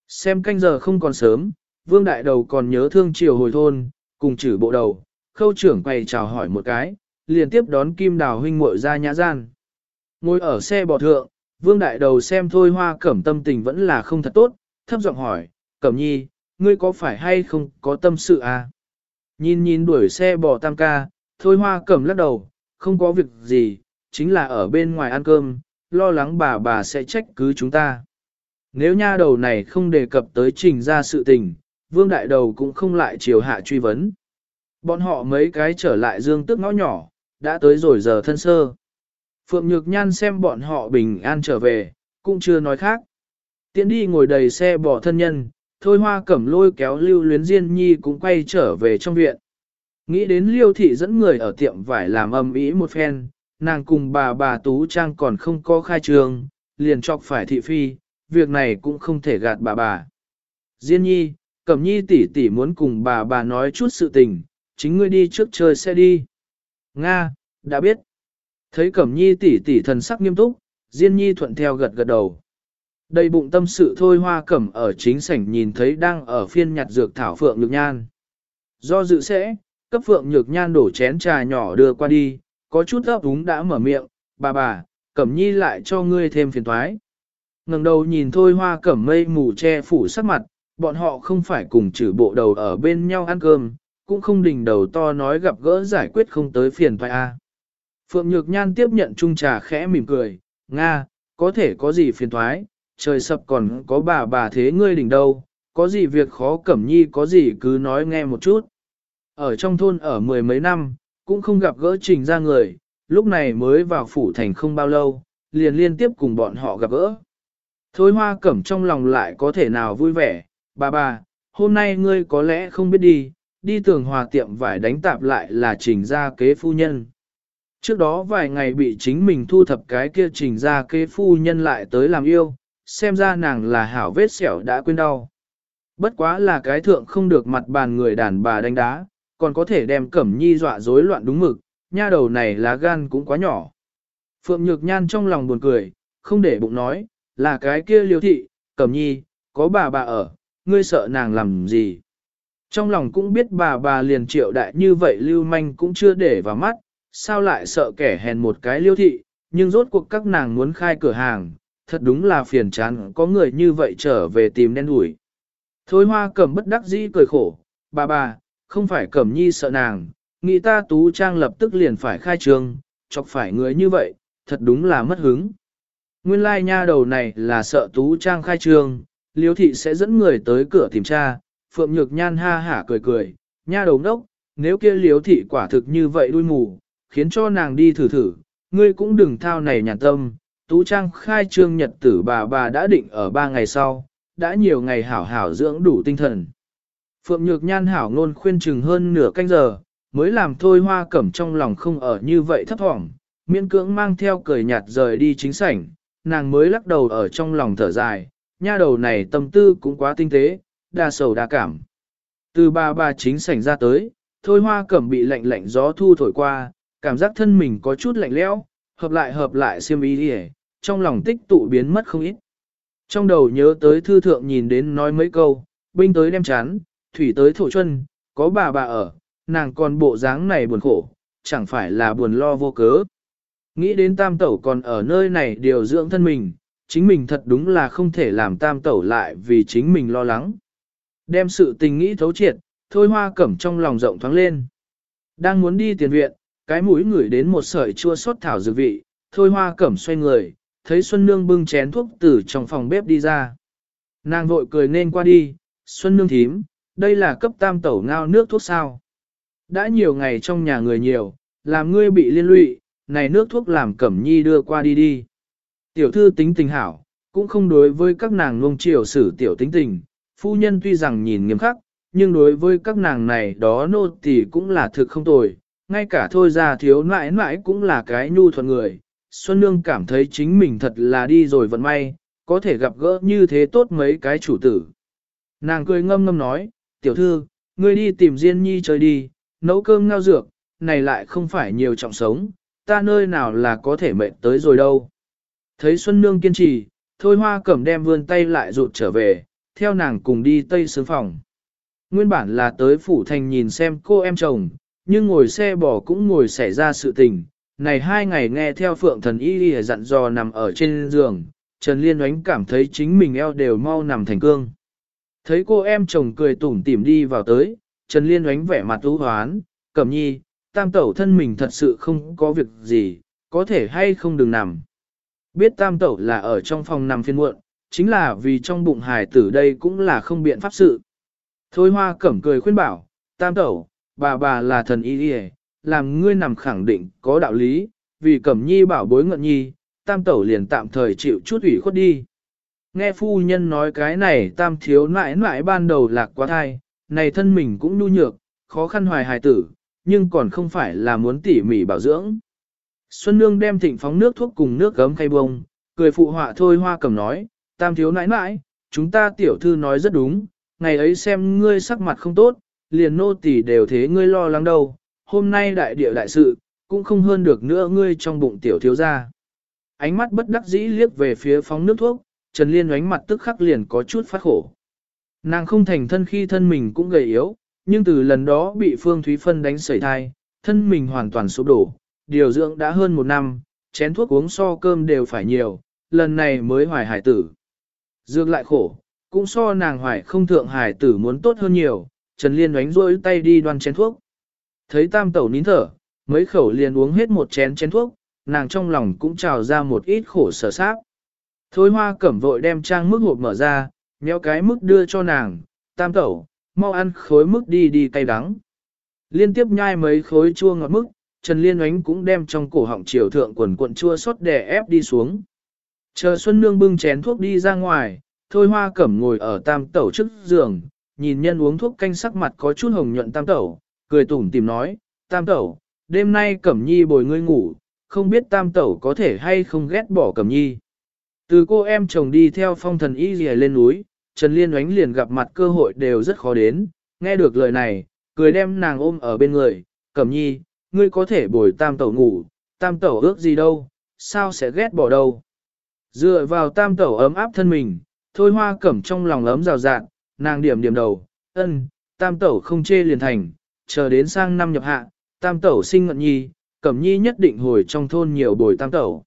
Xem canh giờ không còn sớm, vương đại đầu còn nhớ thương chiều hồi thôn, cùng chử bộ đầu, khâu trưởng quay chào hỏi một cái, liền tiếp đón kim đào huynh muội ra nhã gian. Ngồi ở xe bò thượng, vương đại đầu xem thôi hoa cẩm tâm tình vẫn là không thật tốt, thấp giọng hỏi, cẩm nhi, ngươi có phải hay không có tâm sự à? Nhìn nhìn đuổi xe bò tam ca, thôi hoa cẩm lắc đầu, không có việc gì, chính là ở bên ngoài ăn cơm, lo lắng bà bà sẽ trách cứ chúng ta. Nếu nha đầu này không đề cập tới trình ra sự tình, vương đại đầu cũng không lại chiều hạ truy vấn. Bọn họ mấy cái trở lại dương tức ngõ nhỏ, đã tới rồi giờ thân sơ. Phượng Nhược Nhan xem bọn họ bình an trở về, cũng chưa nói khác. Tiến đi ngồi đầy xe bỏ thân nhân, thôi hoa cẩm lôi kéo lưu luyến diên nhi cũng quay trở về trong viện. Nghĩ đến liêu thị dẫn người ở tiệm vải làm âm ý một phen, nàng cùng bà bà Tú Trang còn không có khai trường, liền chọc phải thị phi, việc này cũng không thể gạt bà bà. Diên nhi, cẩm nhi tỷ tỷ muốn cùng bà bà nói chút sự tình, chính ngươi đi trước chơi xe đi. Nga, đã biết. Thấy Cẩm Nhi tỷ tỷ thần sắc nghiêm túc, Diên Nhi thuận theo gật gật đầu. Đầy bụng tâm sự thôi hoa cẩm ở chính sảnh nhìn thấy đang ở phiên nhặt dược thảo phượng nhược nhan. Do dự sẽ, cấp phượng nhược nhan đổ chén trà nhỏ đưa qua đi, có chút ấp úng đã mở miệng, bà bà, cẩm nhi lại cho ngươi thêm phiền toái. ngẩng đầu nhìn thôi hoa cẩm mây mù che phủ sắc mặt, bọn họ không phải cùng trừ bộ đầu ở bên nhau ăn cơm, cũng không đỉnh đầu to nói gặp gỡ giải quyết không tới phiền toái a. Phượng Nhược Nhan tiếp nhận chung trà khẽ mỉm cười, Nga, có thể có gì phiền toái, trời sập còn có bà bà thế ngươi đỉnh đâu, có gì việc khó cẩm nhi có gì cứ nói nghe một chút. Ở trong thôn ở mười mấy năm, cũng không gặp gỡ trình ra người, lúc này mới vào phủ thành không bao lâu, liền liên tiếp cùng bọn họ gặp gỡ. Thôi hoa cẩm trong lòng lại có thể nào vui vẻ, bà bà, hôm nay ngươi có lẽ không biết đi, đi tường hòa tiệm vải đánh tạp lại là trình ra kế phu nhân. Trước đó vài ngày bị chính mình thu thập cái kia trình ra kế phu nhân lại tới làm yêu, xem ra nàng là hảo vết sẹo đã quên đau. Bất quá là cái thượng không được mặt bàn người đàn bà đánh đá, còn có thể đem cẩm nhi dọa rối loạn đúng mực, nha đầu này lá gan cũng quá nhỏ. Phượng Nhược Nhan trong lòng buồn cười, không để bụng nói, là cái kia liêu thị, cẩm nhi, có bà bà ở, ngươi sợ nàng làm gì. Trong lòng cũng biết bà bà liền triệu đại như vậy lưu manh cũng chưa để vào mắt, sao lại sợ kẻ hèn một cái liêu thị, nhưng rốt cuộc các nàng muốn khai cửa hàng, thật đúng là phiền chán có người như vậy trở về tìm đen đuổi. Thôi hoa cẩm bất đắc dĩ cười khổ, bà bà, không phải cẩm nhi sợ nàng, nghĩ ta tú trang lập tức liền phải khai trường chọc phải người như vậy, thật đúng là mất hứng. Nguyên lai nha đầu này là sợ tú trang khai trường, liếu thị sẽ dẫn người tới cửa tìm tra, phượng nhược nhan ha hả cười cười, nha đầu đốc, nếu kia liếu thị quả thực như vậy đuôi mù, khiến cho nàng đi thử thử, ngươi cũng đừng thao này nhàn tâm, tú trang khai trương nhật tử bà bà đã định ở ba ngày sau, đã nhiều ngày hảo hảo dưỡng đủ tinh thần. Phượng Nhược Nhan hảo ngôn khuyên chừng hơn nửa canh giờ, mới làm thôi hoa cẩm trong lòng không ở như vậy thấp thỏm, miễn cưỡng mang theo cười nhạt rời đi chính sảnh, nàng mới lắc đầu ở trong lòng thở dài, nha đầu này tâm tư cũng quá tinh tế, đa sầu đa cảm. Từ bà bà chính sảnh ra tới, thôi hoa cẩm bị lạnh lạnh gió thu thổi qua, cảm giác thân mình có chút lạnh lẽo, hợp lại hợp lại xiêm ý đi trong lòng tích tụ biến mất không ít. Trong đầu nhớ tới thư thượng nhìn đến nói mấy câu, binh tới đem chán, thủy tới thổ chân, có bà bà ở, nàng còn bộ dáng này buồn khổ, chẳng phải là buồn lo vô cớ. Nghĩ đến tam tẩu còn ở nơi này điều dưỡng thân mình, chính mình thật đúng là không thể làm tam tẩu lại vì chính mình lo lắng. Đem sự tình nghĩ thấu triệt, thôi hoa cẩm trong lòng rộng thoáng lên. Đang muốn đi tiền viện, cái mũi ngửi đến một sợi chua xót thảo dược vị, thôi hoa cẩm xoay người, thấy Xuân Nương bưng chén thuốc từ trong phòng bếp đi ra. Nàng vội cười nên qua đi, Xuân Nương thím, đây là cấp tam tẩu ngao nước thuốc sao. Đã nhiều ngày trong nhà người nhiều, làm ngươi bị liên lụy, này nước thuốc làm cẩm nhi đưa qua đi đi. Tiểu thư tính tình hảo, cũng không đối với các nàng nuông triều xử tiểu tính tình, phu nhân tuy rằng nhìn nghiêm khắc, nhưng đối với các nàng này đó nô tỳ cũng là thực không tồi, ngay cả thôi ra thiếu nãi nãi cũng là cái nhu thuận người. Xuân Nương cảm thấy chính mình thật là đi rồi vận may, có thể gặp gỡ như thế tốt mấy cái chủ tử. Nàng cười ngâm ngâm nói, tiểu thư, ngươi đi tìm Diên Nhi chơi đi, nấu cơm ngao dược, này lại không phải nhiều trọng sống, ta nơi nào là có thể mệnh tới rồi đâu. Thấy Xuân Nương kiên trì, thôi hoa cẩm đem vươn tay lại rụt trở về, theo nàng cùng đi tây sướng phòng. Nguyên bản là tới phủ thành nhìn xem cô em chồng, nhưng ngồi xe bò cũng ngồi xảy ra sự tình. Này hai ngày nghe theo phượng thần y y dặn dò nằm ở trên giường, Trần Liên oánh cảm thấy chính mình eo đều mau nằm thành cương. Thấy cô em chồng cười tủm tỉm đi vào tới, Trần Liên oánh vẻ mặt ưu hoán, cẩm nhi, tam tẩu thân mình thật sự không có việc gì, có thể hay không đừng nằm. Biết tam tẩu là ở trong phòng nằm phiên muộn, chính là vì trong bụng hài tử đây cũng là không biện pháp sự. Thôi hoa cẩm cười khuyên bảo, tam tẩu, bà bà là thần y y làm ngươi nằm khẳng định có đạo lý, vì cẩm nhi bảo bối ngận nhi, tam tẩu liền tạm thời chịu chút ủy khuất đi. Nghe phu nhân nói cái này tam thiếu nãi nãi ban đầu lạc quá thai, này thân mình cũng nhu nhược, khó khăn hoài hài tử, nhưng còn không phải là muốn tỉ mỉ bảo dưỡng. Xuân Nương đem thịnh phóng nước thuốc cùng nước gấm khay bông, cười phụ họa thôi hoa cầm nói, tam thiếu nãi nãi, chúng ta tiểu thư nói rất đúng, ngày ấy xem ngươi sắc mặt không tốt, liền nô tỉ đều thế ngươi lo lắng đâu, hôm nay đại địa đại sự, cũng không hơn được nữa ngươi trong bụng tiểu thiếu gia. Ánh mắt bất đắc dĩ liếc về phía phóng nước thuốc, Trần Liên ánh mặt tức khắc liền có chút phát khổ. Nàng không thành thân khi thân mình cũng gầy yếu, nhưng từ lần đó bị Phương Thúy Phân đánh sẩy thai, thân mình hoàn toàn sụp đổ, điều dưỡng đã hơn một năm, chén thuốc uống so cơm đều phải nhiều, lần này mới hoài hải tử. Dược lại khổ, cũng so nàng hoài không thượng hải tử muốn tốt hơn nhiều, Trần Liên đánh rôi tay đi đoan chén thuốc. Thấy tam tẩu nín thở, mấy khẩu liền uống hết một chén chén thuốc, nàng trong lòng cũng trào ra một ít khổ sở xác. Thôi hoa cẩm vội đem trang mức hộp mở ra, nhéo cái mức đưa cho nàng, tam tẩu, mau ăn khối mức đi đi cay đắng. Liên tiếp nhai mấy khối chua ngọt mức, Trần Liên Oánh cũng đem trong cổ họng triều thượng quần cuộn chua xót đè ép đi xuống. Chờ Xuân Nương bưng chén thuốc đi ra ngoài, Thôi Hoa Cẩm ngồi ở tam tẩu trước giường, nhìn nhân uống thuốc canh sắc mặt có chút hồng nhuận tam tẩu, cười tủm tìm nói, tam tẩu, đêm nay Cẩm Nhi bồi ngươi ngủ, không biết tam tẩu có thể hay không ghét bỏ Cẩm Nhi. Từ cô em chồng đi theo phong thần y rìa lên núi, Trần Liên oánh liền gặp mặt cơ hội đều rất khó đến, nghe được lời này, cười đem nàng ôm ở bên người, Cẩm Nhi, ngươi có thể bồi tam tẩu ngủ, tam tẩu ước gì đâu, sao sẽ ghét bỏ đâu. Dựa vào tam tẩu ấm áp thân mình, thôi hoa cẩm trong lòng ấm rào rạng, nàng điểm điểm đầu, ân, tam tẩu không chê liền thành, chờ đến sang năm nhập hạ, tam tẩu sinh ngận nhi, cẩm nhi nhất định hồi trong thôn nhiều bồi tam tẩu.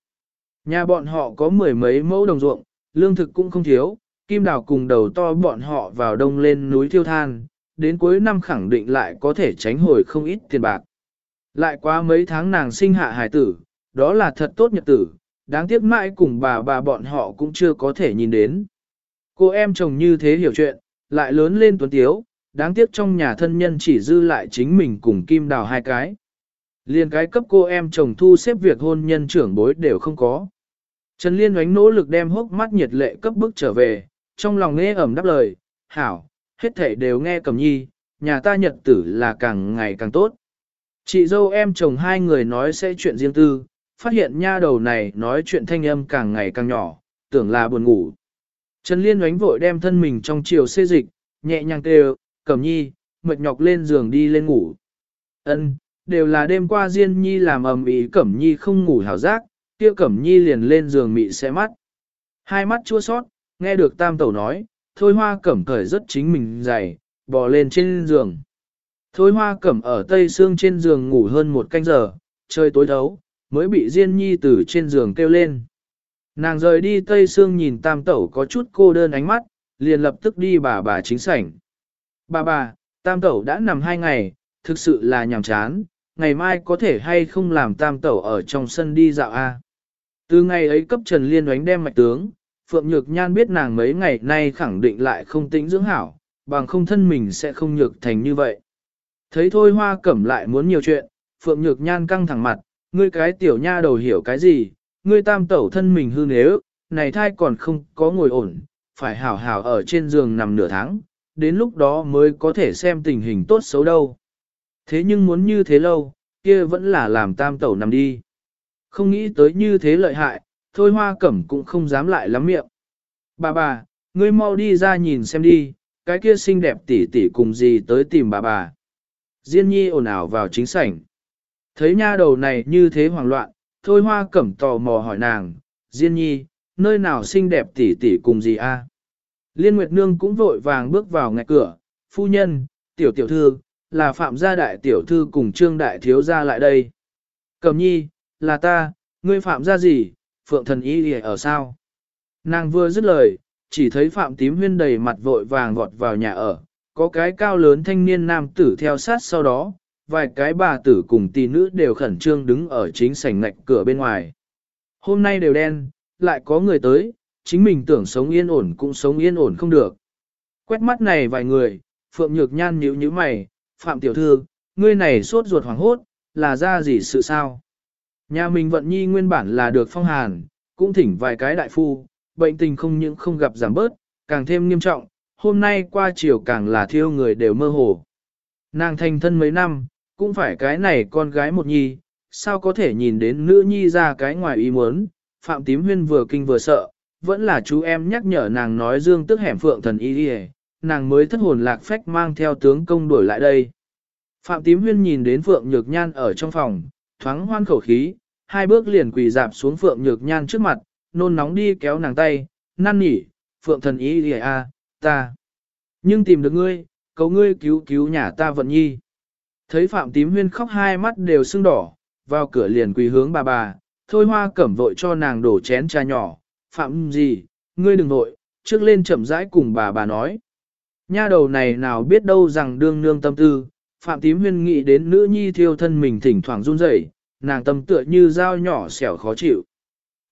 Nhà bọn họ có mười mấy mẫu đồng ruộng, lương thực cũng không thiếu, kim đào cùng đầu to bọn họ vào đông lên núi thiêu than, đến cuối năm khẳng định lại có thể tránh hồi không ít tiền bạc. Lại qua mấy tháng nàng sinh hạ hài tử, đó là thật tốt nhật tử, đáng tiếc mãi cùng bà bà bọn họ cũng chưa có thể nhìn đến. Cô em chồng như thế hiểu chuyện, lại lớn lên tuấn tiếu, đáng tiếc trong nhà thân nhân chỉ dư lại chính mình cùng kim đào hai cái. Liên cái cấp cô em chồng thu xếp việc hôn nhân trưởng bối đều không có. Trần Liên oánh nỗ lực đem hốc mắt nhiệt lệ cấp bức trở về, trong lòng nghe ẩm đáp lời, hảo, hết thể đều nghe cầm nhi, nhà ta nhật tử là càng ngày càng tốt. Chị dâu em chồng hai người nói sẽ chuyện riêng tư, phát hiện nha đầu này nói chuyện thanh âm càng ngày càng nhỏ, tưởng là buồn ngủ. Trần Liên oánh vội đem thân mình trong chiều xê dịch, nhẹ nhàng kêu, cẩm nhi, mệt nhọc lên giường đi lên ngủ. Ân, đều là đêm qua Diên Nhi làm ầm ĩ Cẩm Nhi không ngủ hảo giác, kia Cẩm Nhi liền lên giường mị xe mắt. Hai mắt chua sót, nghe được Tam Tẩu nói, Thôi Hoa Cẩm cởi rất chính mình dày, bò lên trên giường. Thôi Hoa Cẩm ở tây xương trên giường ngủ hơn một canh giờ, trời tối thấu, mới bị Diên Nhi từ trên giường kêu lên. Nàng rời đi tây xương nhìn Tam Tẩu có chút cô đơn ánh mắt, liền lập tức đi bà bà chính sảnh. Bà bà, Tam Tẩu đã nằm hai ngày, thực sự là nhàm chán, ngày mai có thể hay không làm tam tẩu ở trong sân đi dạo a. Từ ngày ấy cấp Trần Liên đánh đem mạch tướng, Phượng Nhược Nhan biết nàng mấy ngày nay khẳng định lại không tĩnh dưỡng hảo, bằng không thân mình sẽ không nhược thành như vậy. Thấy thôi hoa cẩm lại muốn nhiều chuyện, Phượng Nhược Nhan căng thẳng mặt, ngươi cái tiểu nha đầu hiểu cái gì, ngươi tam tẩu thân mình hư nếu, này thai còn không có ngồi ổn, phải hảo hảo ở trên giường nằm nửa tháng, đến lúc đó mới có thể xem tình hình tốt xấu đâu. Thế nhưng muốn như thế lâu, kia vẫn là làm tam tẩu nằm đi. Không nghĩ tới như thế lợi hại, thôi hoa cẩm cũng không dám lại lắm miệng. Bà bà, ngươi mau đi ra nhìn xem đi, cái kia xinh đẹp tỷ tỷ cùng gì tới tìm bà bà. Diên nhi ồn ào vào chính sảnh. Thấy nha đầu này như thế hoảng loạn, thôi hoa cẩm tò mò hỏi nàng, Diên nhi, nơi nào xinh đẹp tỷ tỷ cùng gì a? Liên Nguyệt Nương cũng vội vàng bước vào ngạch cửa, phu nhân, tiểu tiểu thư, là phạm gia đại tiểu thư cùng trương đại thiếu gia lại đây. Cầm nhi, là ta, ngươi phạm gia gì, phượng thần y ở sao? Nàng vừa dứt lời, chỉ thấy phạm tím huyên đầy mặt vội vàng vọt vào nhà ở, có cái cao lớn thanh niên nam tử theo sát sau đó, vài cái bà tử cùng tỷ nữ đều khẩn trương đứng ở chính sảnh ngạch cửa bên ngoài. Hôm nay đều đen, lại có người tới, chính mình tưởng sống yên ổn cũng sống yên ổn không được. Quét mắt này vài người, Phượng Nhược Nhan nhíu nhíu mày, Phạm Tiểu Thư, ngươi này suốt ruột hoàng hốt, là ra gì sự sao? Nhà mình vận nhi nguyên bản là được phong hàn, cũng thỉnh vài cái đại phu, bệnh tình không những không gặp giảm bớt, càng thêm nghiêm trọng, hôm nay qua chiều càng là thiêu người đều mơ hồ. Nàng thành thân mấy năm, cũng phải cái này con gái một nhi, sao có thể nhìn đến nữ nhi ra cái ngoài ý muốn, Phạm Tím Huyên vừa kinh vừa sợ, vẫn là chú em nhắc nhở nàng nói dương tức hẻm phượng thần y đi nàng mới thất hồn lạc phách mang theo tướng công đuổi lại đây. Phạm Tím Huyên nhìn đến Phượng Nhược Nhan ở trong phòng, thoáng hoan khẩu khí, hai bước liền quỳ dạp xuống Phượng Nhược Nhan trước mặt, nôn nóng đi kéo nàng tay, năn nỉ, Phượng thần y đi à, ta. Nhưng tìm được ngươi, cầu ngươi cứu cứu nhà ta vận nhi. Thấy Phạm Tím Huyên khóc hai mắt đều sưng đỏ, vào cửa liền quỳ hướng bà bà, thôi hoa cẩm vội cho nàng đổ chén trà nhỏ, phạm gì, ngươi đừng nội, trước lên chậm rãi cùng bà bà nói. Nha đầu này nào biết đâu rằng đương nương tâm tư, phạm tím huyên nghĩ đến nữ nhi thiêu thân mình thỉnh thoảng run rẩy, nàng tâm tựa như dao nhỏ xẻo khó chịu.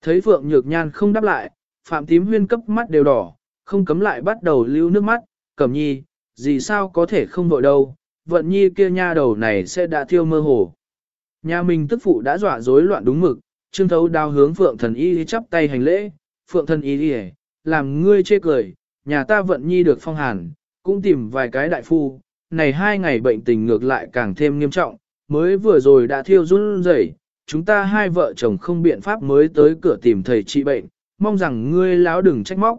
Thấy Phượng Nhược Nhan không đáp lại, Phạm Tím Huyên cấp mắt đều đỏ, không cấm lại bắt đầu lưu nước mắt, cẩm nhi, gì sao có thể không vội đâu, vận nhi kia nha đầu này sẽ đã thiêu mơ hồ. Nhà mình tức phụ đã dọa rối loạn đúng mực, trương thấu đao hướng Phượng Thần Y chắp tay hành lễ, Phượng Thần Y làm ngươi chê cười, nhà ta vận nhi được phong hàn, cũng tìm vài cái đại phu, này hai ngày bệnh tình ngược lại càng thêm nghiêm trọng, mới vừa rồi đã thiêu run rẩy, chúng ta hai vợ chồng không biện pháp mới tới cửa tìm thầy trị bệnh, mong rằng ngươi láo đừng trách móc.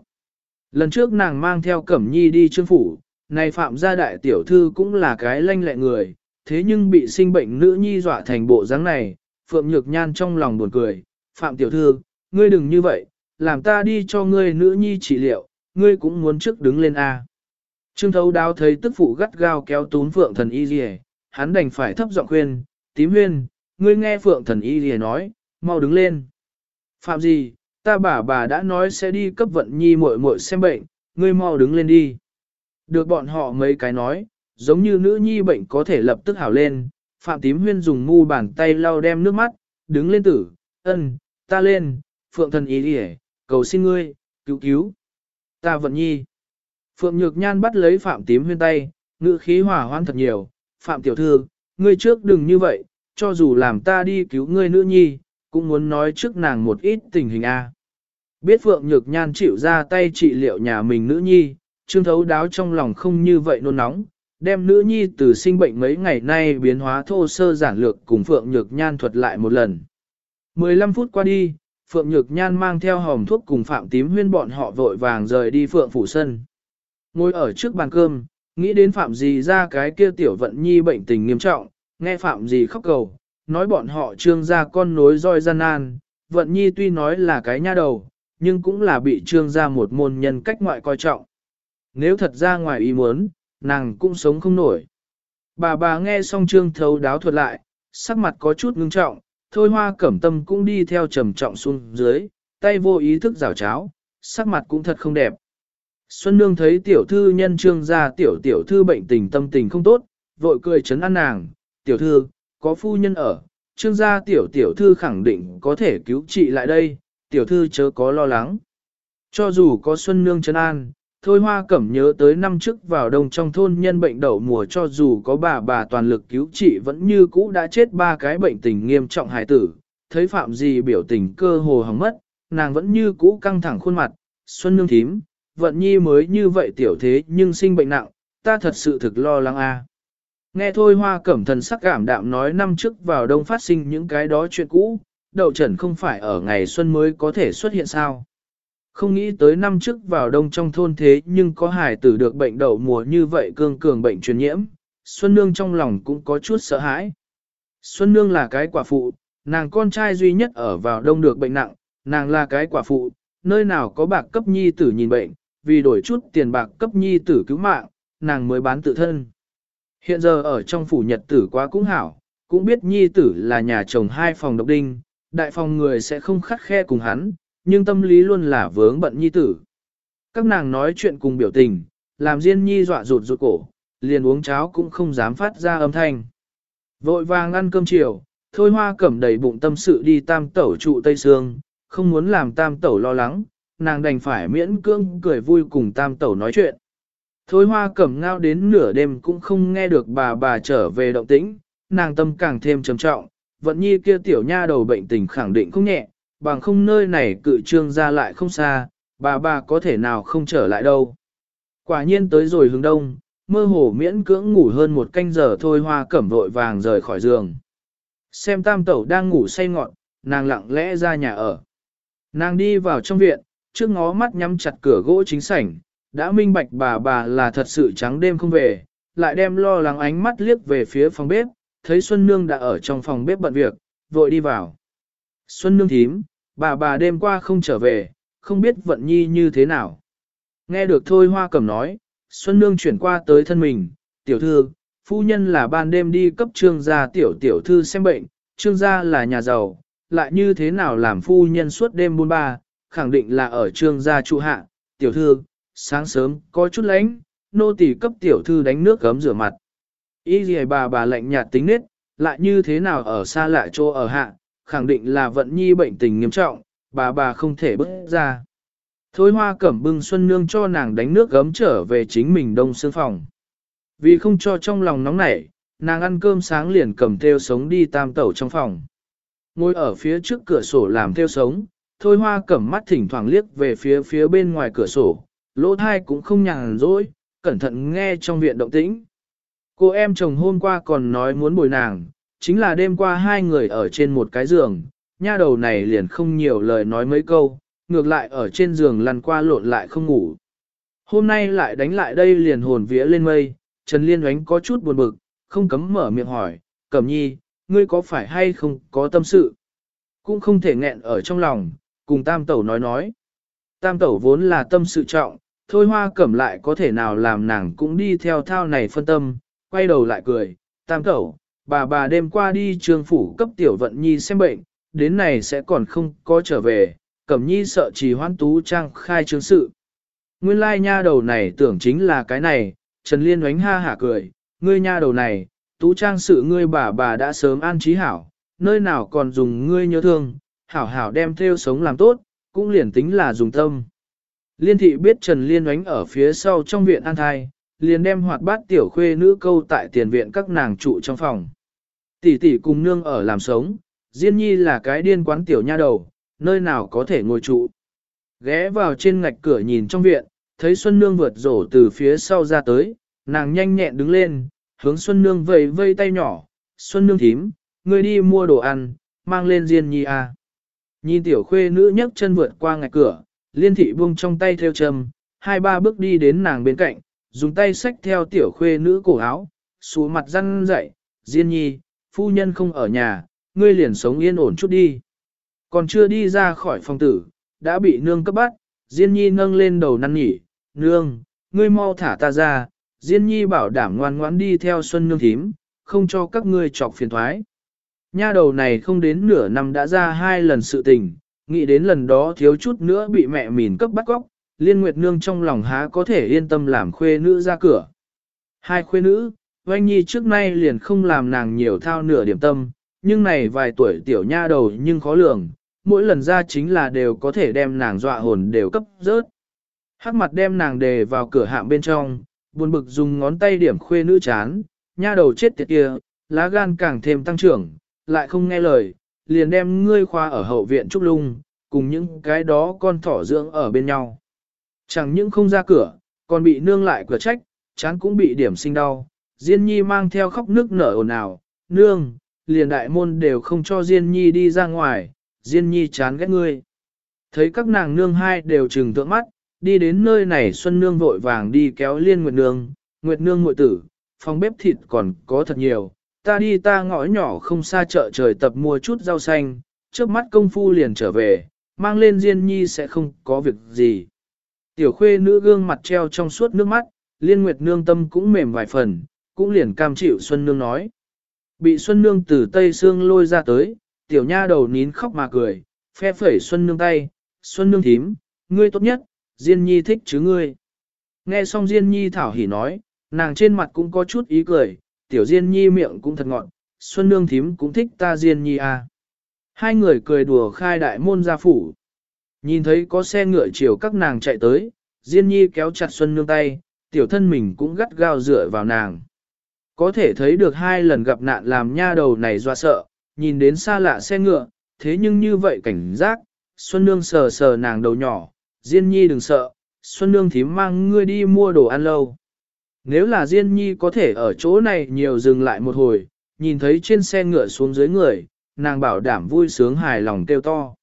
Lần trước nàng mang theo Cẩm Nhi đi trương phủ, này phạm gia đại tiểu thư cũng là cái lanh lẹ người, thế nhưng bị sinh bệnh nữ nhi dọa thành bộ dáng này, Phượng Nhược Nhan trong lòng buồn cười, Phạm tiểu thư, ngươi đừng như vậy, làm ta đi cho ngươi nữ nhi trị liệu, ngươi cũng muốn trước đứng lên A. Trương thấu đáo thấy tức phụ gắt gao kéo tún Phượng thần y gì hắn đành phải thấp giọng khuyên, tím huyên, ngươi nghe Phượng thần y gì nói, mau đứng lên. Phạm gì, ta bà bà đã nói sẽ đi cấp vận nhi muội muội xem bệnh, ngươi mau đứng lên đi. Được bọn họ mấy cái nói, giống như nữ nhi bệnh có thể lập tức hảo lên, Phạm Tím Huyên dùng mu bàn tay lau đem nước mắt, đứng lên tử, ân, ta lên, Phượng thần Y đi cầu xin ngươi, cứu cứu. Ta vận nhi. Phượng Nhược Nhan bắt lấy Phạm Tím Huyên tay, ngữ khí hỏa hoan thật nhiều, Phạm Tiểu Thư, ngươi trước đừng như vậy, cho dù làm ta đi cứu ngươi nữ nhi, cũng muốn nói trước nàng một ít tình hình A. Biết Phượng Nhược Nhan chịu ra tay trị liệu nhà mình nữ nhi, Trương Thấu đáo trong lòng không như vậy nôn nóng, đem nữ nhi từ sinh bệnh mấy ngày nay biến hóa thô sơ giản lược cùng Phượng Nhược Nhan thuật lại một lần. 15 phút qua đi, Phượng Nhược Nhan mang theo hòm thuốc cùng Phạm Tím Huyên bọn họ vội vàng rời đi Phượng Phủ Sân. Ngồi ở trước bàn cơm, nghĩ đến Phạm Dì ra cái kia tiểu vận nhi bệnh tình nghiêm trọng, nghe Phạm Dì khóc cầu, nói bọn họ trương ra con nối roi gian nan, vận nhi tuy nói là cái nha đầu, nhưng cũng là bị trương ra một môn nhân cách ngoại coi trọng. Nếu thật ra ngoài ý muốn, nàng cũng sống không nổi. Bà bà nghe xong trương thấu đáo thuật lại, sắc mặt có chút ngưng trọng, thôi hoa cẩm tâm cũng đi theo trầm trọng xuống dưới, tay vô ý thức rào cháo, sắc mặt cũng thật không đẹp. Xuân Nương thấy tiểu thư nhân trương ra tiểu tiểu thư bệnh tình tâm tình không tốt, vội cười chấn an nàng, tiểu thư, có phu nhân ở, trương gia tiểu tiểu thư khẳng định có thể cứu trị lại đây, tiểu thư chớ có lo lắng. Cho dù có Xuân Nương chấn an, Thôi Hoa Cẩm nhớ tới năm trước vào đông trong thôn nhân bệnh đậu mùa cho dù có bà bà toàn lực cứu trị vẫn như cũ đã chết ba cái bệnh tình nghiêm trọng hài tử, thấy phạm gì biểu tình cơ hồ hóng mất, nàng vẫn như cũ căng thẳng khuôn mặt, Xuân Nương thím, vận nhi mới như vậy tiểu thế nhưng sinh bệnh nặng, ta thật sự thực lo lắng a. Nghe thôi Hoa Cẩm thần sắc cảm đạm nói năm trước vào đông phát sinh những cái đó chuyện cũ, đậu trần không phải ở ngày xuân mới có thể xuất hiện sao. Không nghĩ tới năm trước vào đông trong thôn thế nhưng có hải tử được bệnh đậu mùa như vậy cương cường bệnh truyền nhiễm, Xuân Nương trong lòng cũng có chút sợ hãi. Xuân Nương là cái quả phụ, nàng con trai duy nhất ở vào đông được bệnh nặng, nàng là cái quả phụ, nơi nào có bạc cấp nhi tử nhìn bệnh, vì đổi chút tiền bạc cấp nhi tử cứu mạng, nàng mới bán tự thân. Hiện giờ ở trong phủ nhật tử quá cũng hảo, cũng biết nhi tử là nhà chồng hai phòng độc đinh, đại phòng người sẽ không khắt khe cùng hắn, nhưng tâm lý luôn là vướng bận nhi tử. Các nàng nói chuyện cùng biểu tình, làm Diên Nhi dọa rụt rụt cổ, liền uống cháo cũng không dám phát ra âm thanh. Vội vàng ăn cơm chiều, thôi hoa cẩm đầy bụng tâm sự đi tam tẩu trụ Tây Sương, không muốn làm tam tẩu lo lắng, nàng đành phải miễn cưỡng cười vui cùng tam tẩu nói chuyện. Thôi hoa cẩm ngao đến nửa đêm cũng không nghe được bà bà trở về động tĩnh, nàng tâm càng thêm trầm trọng, vận nhi kia tiểu nha đầu bệnh tình khẳng định không nhẹ, bằng không nơi này cự trương ra lại không xa, bà bà có thể nào không trở lại đâu. Quả nhiên tới rồi hướng đông, mơ hồ miễn cưỡng ngủ hơn một canh giờ thôi hoa cẩm vội vàng rời khỏi giường. Xem tam tẩu đang ngủ say ngọn, nàng lặng lẽ ra nhà ở. Nàng đi vào trong viện, trước ngó mắt nhắm chặt cửa gỗ chính sảnh, đã minh bạch bà bà là thật sự trắng đêm không về, lại đem lo lắng ánh mắt liếc về phía phòng bếp, thấy Xuân Nương đã ở trong phòng bếp bận việc, vội đi vào. Xuân Nương thím, bà bà đêm qua không trở về, không biết vận nhi như thế nào. Nghe được thôi hoa cầm nói, Xuân Nương chuyển qua tới thân mình, tiểu thư, phu nhân là ban đêm đi cấp trương gia tiểu tiểu thư xem bệnh, trương gia là nhà giàu, lại như thế nào làm phu nhân suốt đêm buôn ba, khẳng định là ở trương gia trụ hạ, tiểu thư, sáng sớm, có chút lánh, nô tỳ cấp tiểu thư đánh nước gấm rửa mặt. Ý gì bà bà lạnh nhạt tính nết, lại như thế nào ở xa lạ chỗ ở hạ, khẳng định là vận nhi bệnh tình nghiêm trọng, bà bà không thể bước ra. Thôi hoa cẩm bưng xuân nương cho nàng đánh nước gấm trở về chính mình đông xương phòng. Vì không cho trong lòng nóng nảy, nàng ăn cơm sáng liền cầm theo sống đi tam tẩu trong phòng. Ngồi ở phía trước cửa sổ làm theo sống, thôi hoa cẩm mắt thỉnh thoảng liếc về phía phía bên ngoài cửa sổ, lỗ thai cũng không nhàn rỗi, cẩn thận nghe trong viện động tĩnh. Cô em chồng hôm qua còn nói muốn bồi nàng, chính là đêm qua hai người ở trên một cái giường, nha đầu này liền không nhiều lời nói mấy câu, ngược lại ở trên giường lăn qua lộn lại không ngủ. Hôm nay lại đánh lại đây liền hồn vía lên mây, Trần Liên oánh có chút buồn bực, không cấm mở miệng hỏi, Cẩm nhi, ngươi có phải hay không có tâm sự? Cũng không thể nghẹn ở trong lòng, cùng tam tẩu nói nói. Tam tẩu vốn là tâm sự trọng, thôi hoa cẩm lại có thể nào làm nàng cũng đi theo thao này phân tâm, quay đầu lại cười, tam tẩu, bà bà đêm qua đi trường phủ cấp tiểu vận nhi xem bệnh, đến này sẽ còn không có trở về, cẩm nhi sợ trì hoan tú trang khai trương sự. Nguyên lai nha đầu này tưởng chính là cái này, Trần Liên oánh ha hả cười, ngươi nha đầu này, tú trang sự ngươi bà bà đã sớm an trí hảo, nơi nào còn dùng ngươi nhớ thương, hảo hảo đem theo sống làm tốt, cũng liền tính là dùng tâm. Liên thị biết Trần Liên oánh ở phía sau trong viện an thai, liền đem hoạt bát tiểu khuê nữ câu tại tiền viện các nàng trụ trong phòng. Tỷ tỷ cùng nương ở làm sống, Diên Nhi là cái điên quán tiểu nha đầu, nơi nào có thể ngồi trụ. Ghé vào trên ngạch cửa nhìn trong viện, thấy Xuân Nương vượt rổ từ phía sau ra tới, nàng nhanh nhẹn đứng lên, hướng Xuân Nương vẫy vây tay nhỏ, Xuân Nương thím, người đi mua đồ ăn, mang lên Diên Nhi à. Nhìn tiểu khuê nữ nhấc chân vượt qua ngạch cửa, liên thị buông trong tay theo châm, hai ba bước đi đến nàng bên cạnh, dùng tay xách theo tiểu khuê nữ cổ áo, xuống mặt răn dậy, Diên Nhi, phu nhân không ở nhà, ngươi liền sống yên ổn chút đi. Còn chưa đi ra khỏi phòng tử, đã bị nương cấp bắt, Diên Nhi nâng lên đầu năn nỉ, nương, ngươi mau thả ta ra, Diên Nhi bảo đảm ngoan ngoãn đi theo Xuân Nương thím, không cho các ngươi chọc phiền thoái. Nha đầu này không đến nửa năm đã ra hai lần sự tình, nghĩ đến lần đó thiếu chút nữa bị mẹ mìn cấp bắt góc, Liên Nguyệt Nương trong lòng há có thể yên tâm làm khuê nữ ra cửa. Hai khuê nữ, Oanh Nhi trước nay liền không làm nàng nhiều thao nửa điểm tâm, nhưng này vài tuổi tiểu nha đầu nhưng khó lường, mỗi lần ra chính là đều có thể đem nàng dọa hồn đều cấp rớt. Hắc mặt đem nàng đề vào cửa hạm bên trong, buồn bực dùng ngón tay điểm khuê nữ chán, nha đầu chết tiệt kia, lá gan càng thêm tăng trưởng, lại không nghe lời, liền đem ngươi khoa ở hậu viện trúc lung, cùng những cái đó con thỏ dưỡng ở bên nhau. Chẳng những không ra cửa, còn bị nương lại cửa trách, chán cũng bị điểm sinh đau. Diên nhi mang theo khóc nước nở ồn ào, nương, liền đại môn đều không cho Diên nhi đi ra ngoài, Diên nhi chán ghét ngươi. Thấy các nàng nương hai đều trừng tượng mắt, đi đến nơi này Xuân Nương vội vàng đi kéo Liên Nguyệt Nương, Nguyệt Nương muội tử, phòng bếp thịt còn có thật nhiều, ta đi ta ngõ nhỏ không xa chợ trời tập mua chút rau xanh, trước mắt công phu liền trở về, mang lên Diên Nhi sẽ không có việc gì. Tiểu khuê nữ gương mặt treo trong suốt nước mắt, Liên Nguyệt Nương tâm cũng mềm vài phần, cũng liền cam chịu Xuân Nương nói. Bị Xuân Nương từ Tây Sương lôi ra tới, tiểu nha đầu nín khóc mà cười, phe phẩy Xuân Nương tay, Xuân Nương thím, ngươi tốt nhất, Diên Nhi thích chứ ngươi. Nghe xong Diên Nhi thảo hỉ nói, nàng trên mặt cũng có chút ý cười, tiểu Diên Nhi miệng cũng thật ngọn, Xuân Nương thím cũng thích ta Diên Nhi à. Hai người cười đùa khai đại môn gia phủ. Nhìn thấy có xe ngựa chiều các nàng chạy tới, Diên Nhi kéo chặt Xuân Nương tay, tiểu thân mình cũng gắt gao dựa vào nàng. Có thể thấy được hai lần gặp nạn làm nha đầu này doa sợ, nhìn đến xa lạ xe ngựa, thế nhưng như vậy cảnh giác, Xuân Nương sờ sờ nàng đầu nhỏ, Diên Nhi đừng sợ, Xuân Nương thím mang ngươi đi mua đồ ăn lâu. Nếu là Diên Nhi có thể ở chỗ này nhiều dừng lại một hồi, nhìn thấy trên xe ngựa xuống dưới người, nàng bảo đảm vui sướng hài lòng kêu to.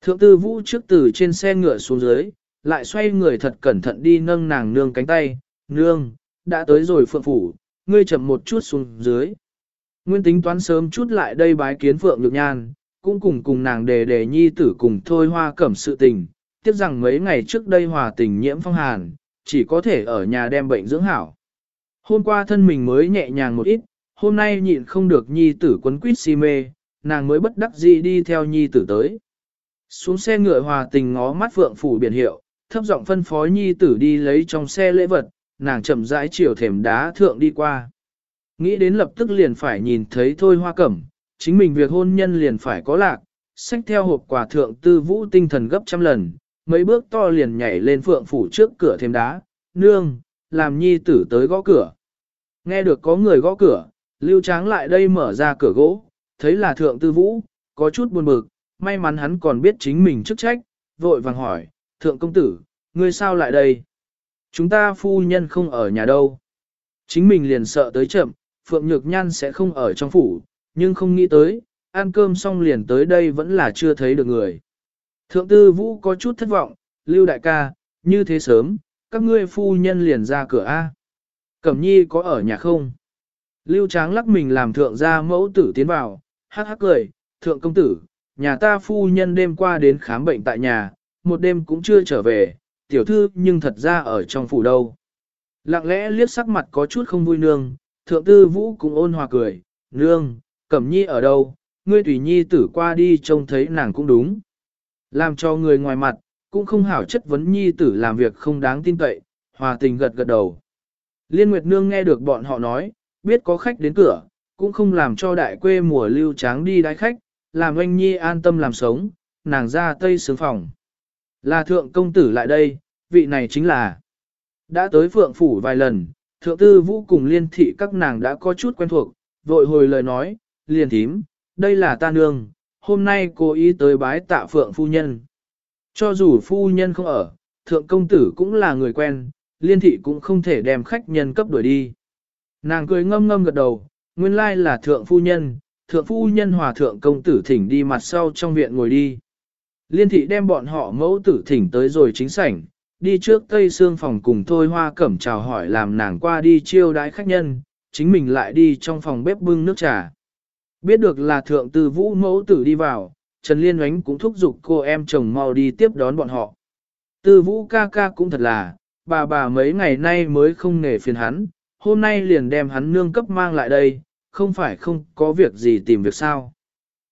Thượng tư vũ trước từ trên xe ngựa xuống dưới, lại xoay người thật cẩn thận đi nâng nàng nương cánh tay, nương, đã tới rồi phượng phủ, ngươi chậm một chút xuống dưới. Nguyên tính toán sớm chút lại đây bái kiến phượng nhược nhan, cũng cùng cùng nàng đề đề nhi tử cùng thôi hoa cẩm sự tình, tiếc rằng mấy ngày trước đây hòa tình nhiễm phong hàn, chỉ có thể ở nhà đem bệnh dưỡng hảo. Hôm qua thân mình mới nhẹ nhàng một ít, hôm nay nhịn không được nhi tử quấn quýt si mê, nàng mới bất đắc dĩ đi theo nhi tử tới. Xuống xe ngựa hòa tình ngó mắt phượng phủ biển hiệu, thấp giọng phân phó nhi tử đi lấy trong xe lễ vật, nàng chậm rãi chiều thềm đá thượng đi qua. Nghĩ đến lập tức liền phải nhìn thấy thôi hoa cẩm, chính mình việc hôn nhân liền phải có lạc, xách theo hộp quà thượng tư vũ tinh thần gấp trăm lần, mấy bước to liền nhảy lên phượng phủ trước cửa thềm đá, nương, làm nhi tử tới gõ cửa. Nghe được có người gõ cửa, lưu tráng lại đây mở ra cửa gỗ, thấy là thượng tư vũ, có chút buồn bực, may mắn hắn còn biết chính mình chức trách, vội vàng hỏi, thượng công tử, ngươi sao lại đây? Chúng ta phu nhân không ở nhà đâu. Chính mình liền sợ tới chậm, Phượng Nhược Nhan sẽ không ở trong phủ, nhưng không nghĩ tới, ăn cơm xong liền tới đây vẫn là chưa thấy được người. Thượng tư vũ có chút thất vọng, Lưu đại ca, như thế sớm, các ngươi phu nhân liền ra cửa A. Cẩm nhi có ở nhà không? Lưu tráng lắc mình làm thượng gia mẫu tử tiến vào, hắc hắc cười, thượng công tử, nhà ta phu nhân đêm qua đến khám bệnh tại nhà, một đêm cũng chưa trở về, tiểu thư nhưng thật ra ở trong phủ đâu. Lặng lẽ liếc sắc mặt có chút không vui nương, thượng tư vũ cũng ôn hòa cười, nương, cẩm nhi ở đâu, ngươi tùy nhi tử qua đi trông thấy nàng cũng đúng. Làm cho người ngoài mặt, cũng không hảo chất vấn nhi tử làm việc không đáng tin cậy, hòa tình gật gật đầu. Liên Nguyệt Nương nghe được bọn họ nói, biết có khách đến cửa, cũng không làm cho đại quê mùa lưu tráng đi đái khách, làm oanh nhi an tâm làm sống, nàng ra tây sướng phòng. Là thượng công tử lại đây, vị này chính là. Đã tới phượng phủ vài lần, thượng tư vũ cùng liên thị các nàng đã có chút quen thuộc, vội hồi lời nói, liền thím, đây là ta nương, hôm nay cô ý tới bái tạ phượng phu nhân. Cho dù phu nhân không ở, thượng công tử cũng là người quen, liên thị cũng không thể đem khách nhân cấp đuổi đi. Nàng cười ngâm ngâm gật đầu, nguyên lai là thượng phu nhân, thượng phu nhân hòa thượng công tử thỉnh đi mặt sau trong viện ngồi đi. Liên thị đem bọn họ mẫu tử thỉnh tới rồi chính sảnh, đi trước tây xương phòng cùng thôi hoa cẩm chào hỏi làm nàng qua đi chiêu đãi khách nhân, chính mình lại đi trong phòng bếp bưng nước trà. Biết được là thượng tư vũ mẫu tử đi vào, Trần Liên oánh cũng thúc giục cô em chồng mau đi tiếp đón bọn họ. Tư vũ ca ca cũng thật là, bà bà mấy ngày nay mới không nể phiền hắn, hôm nay liền đem hắn nương cấp mang lại đây, không phải không có việc gì tìm việc sao.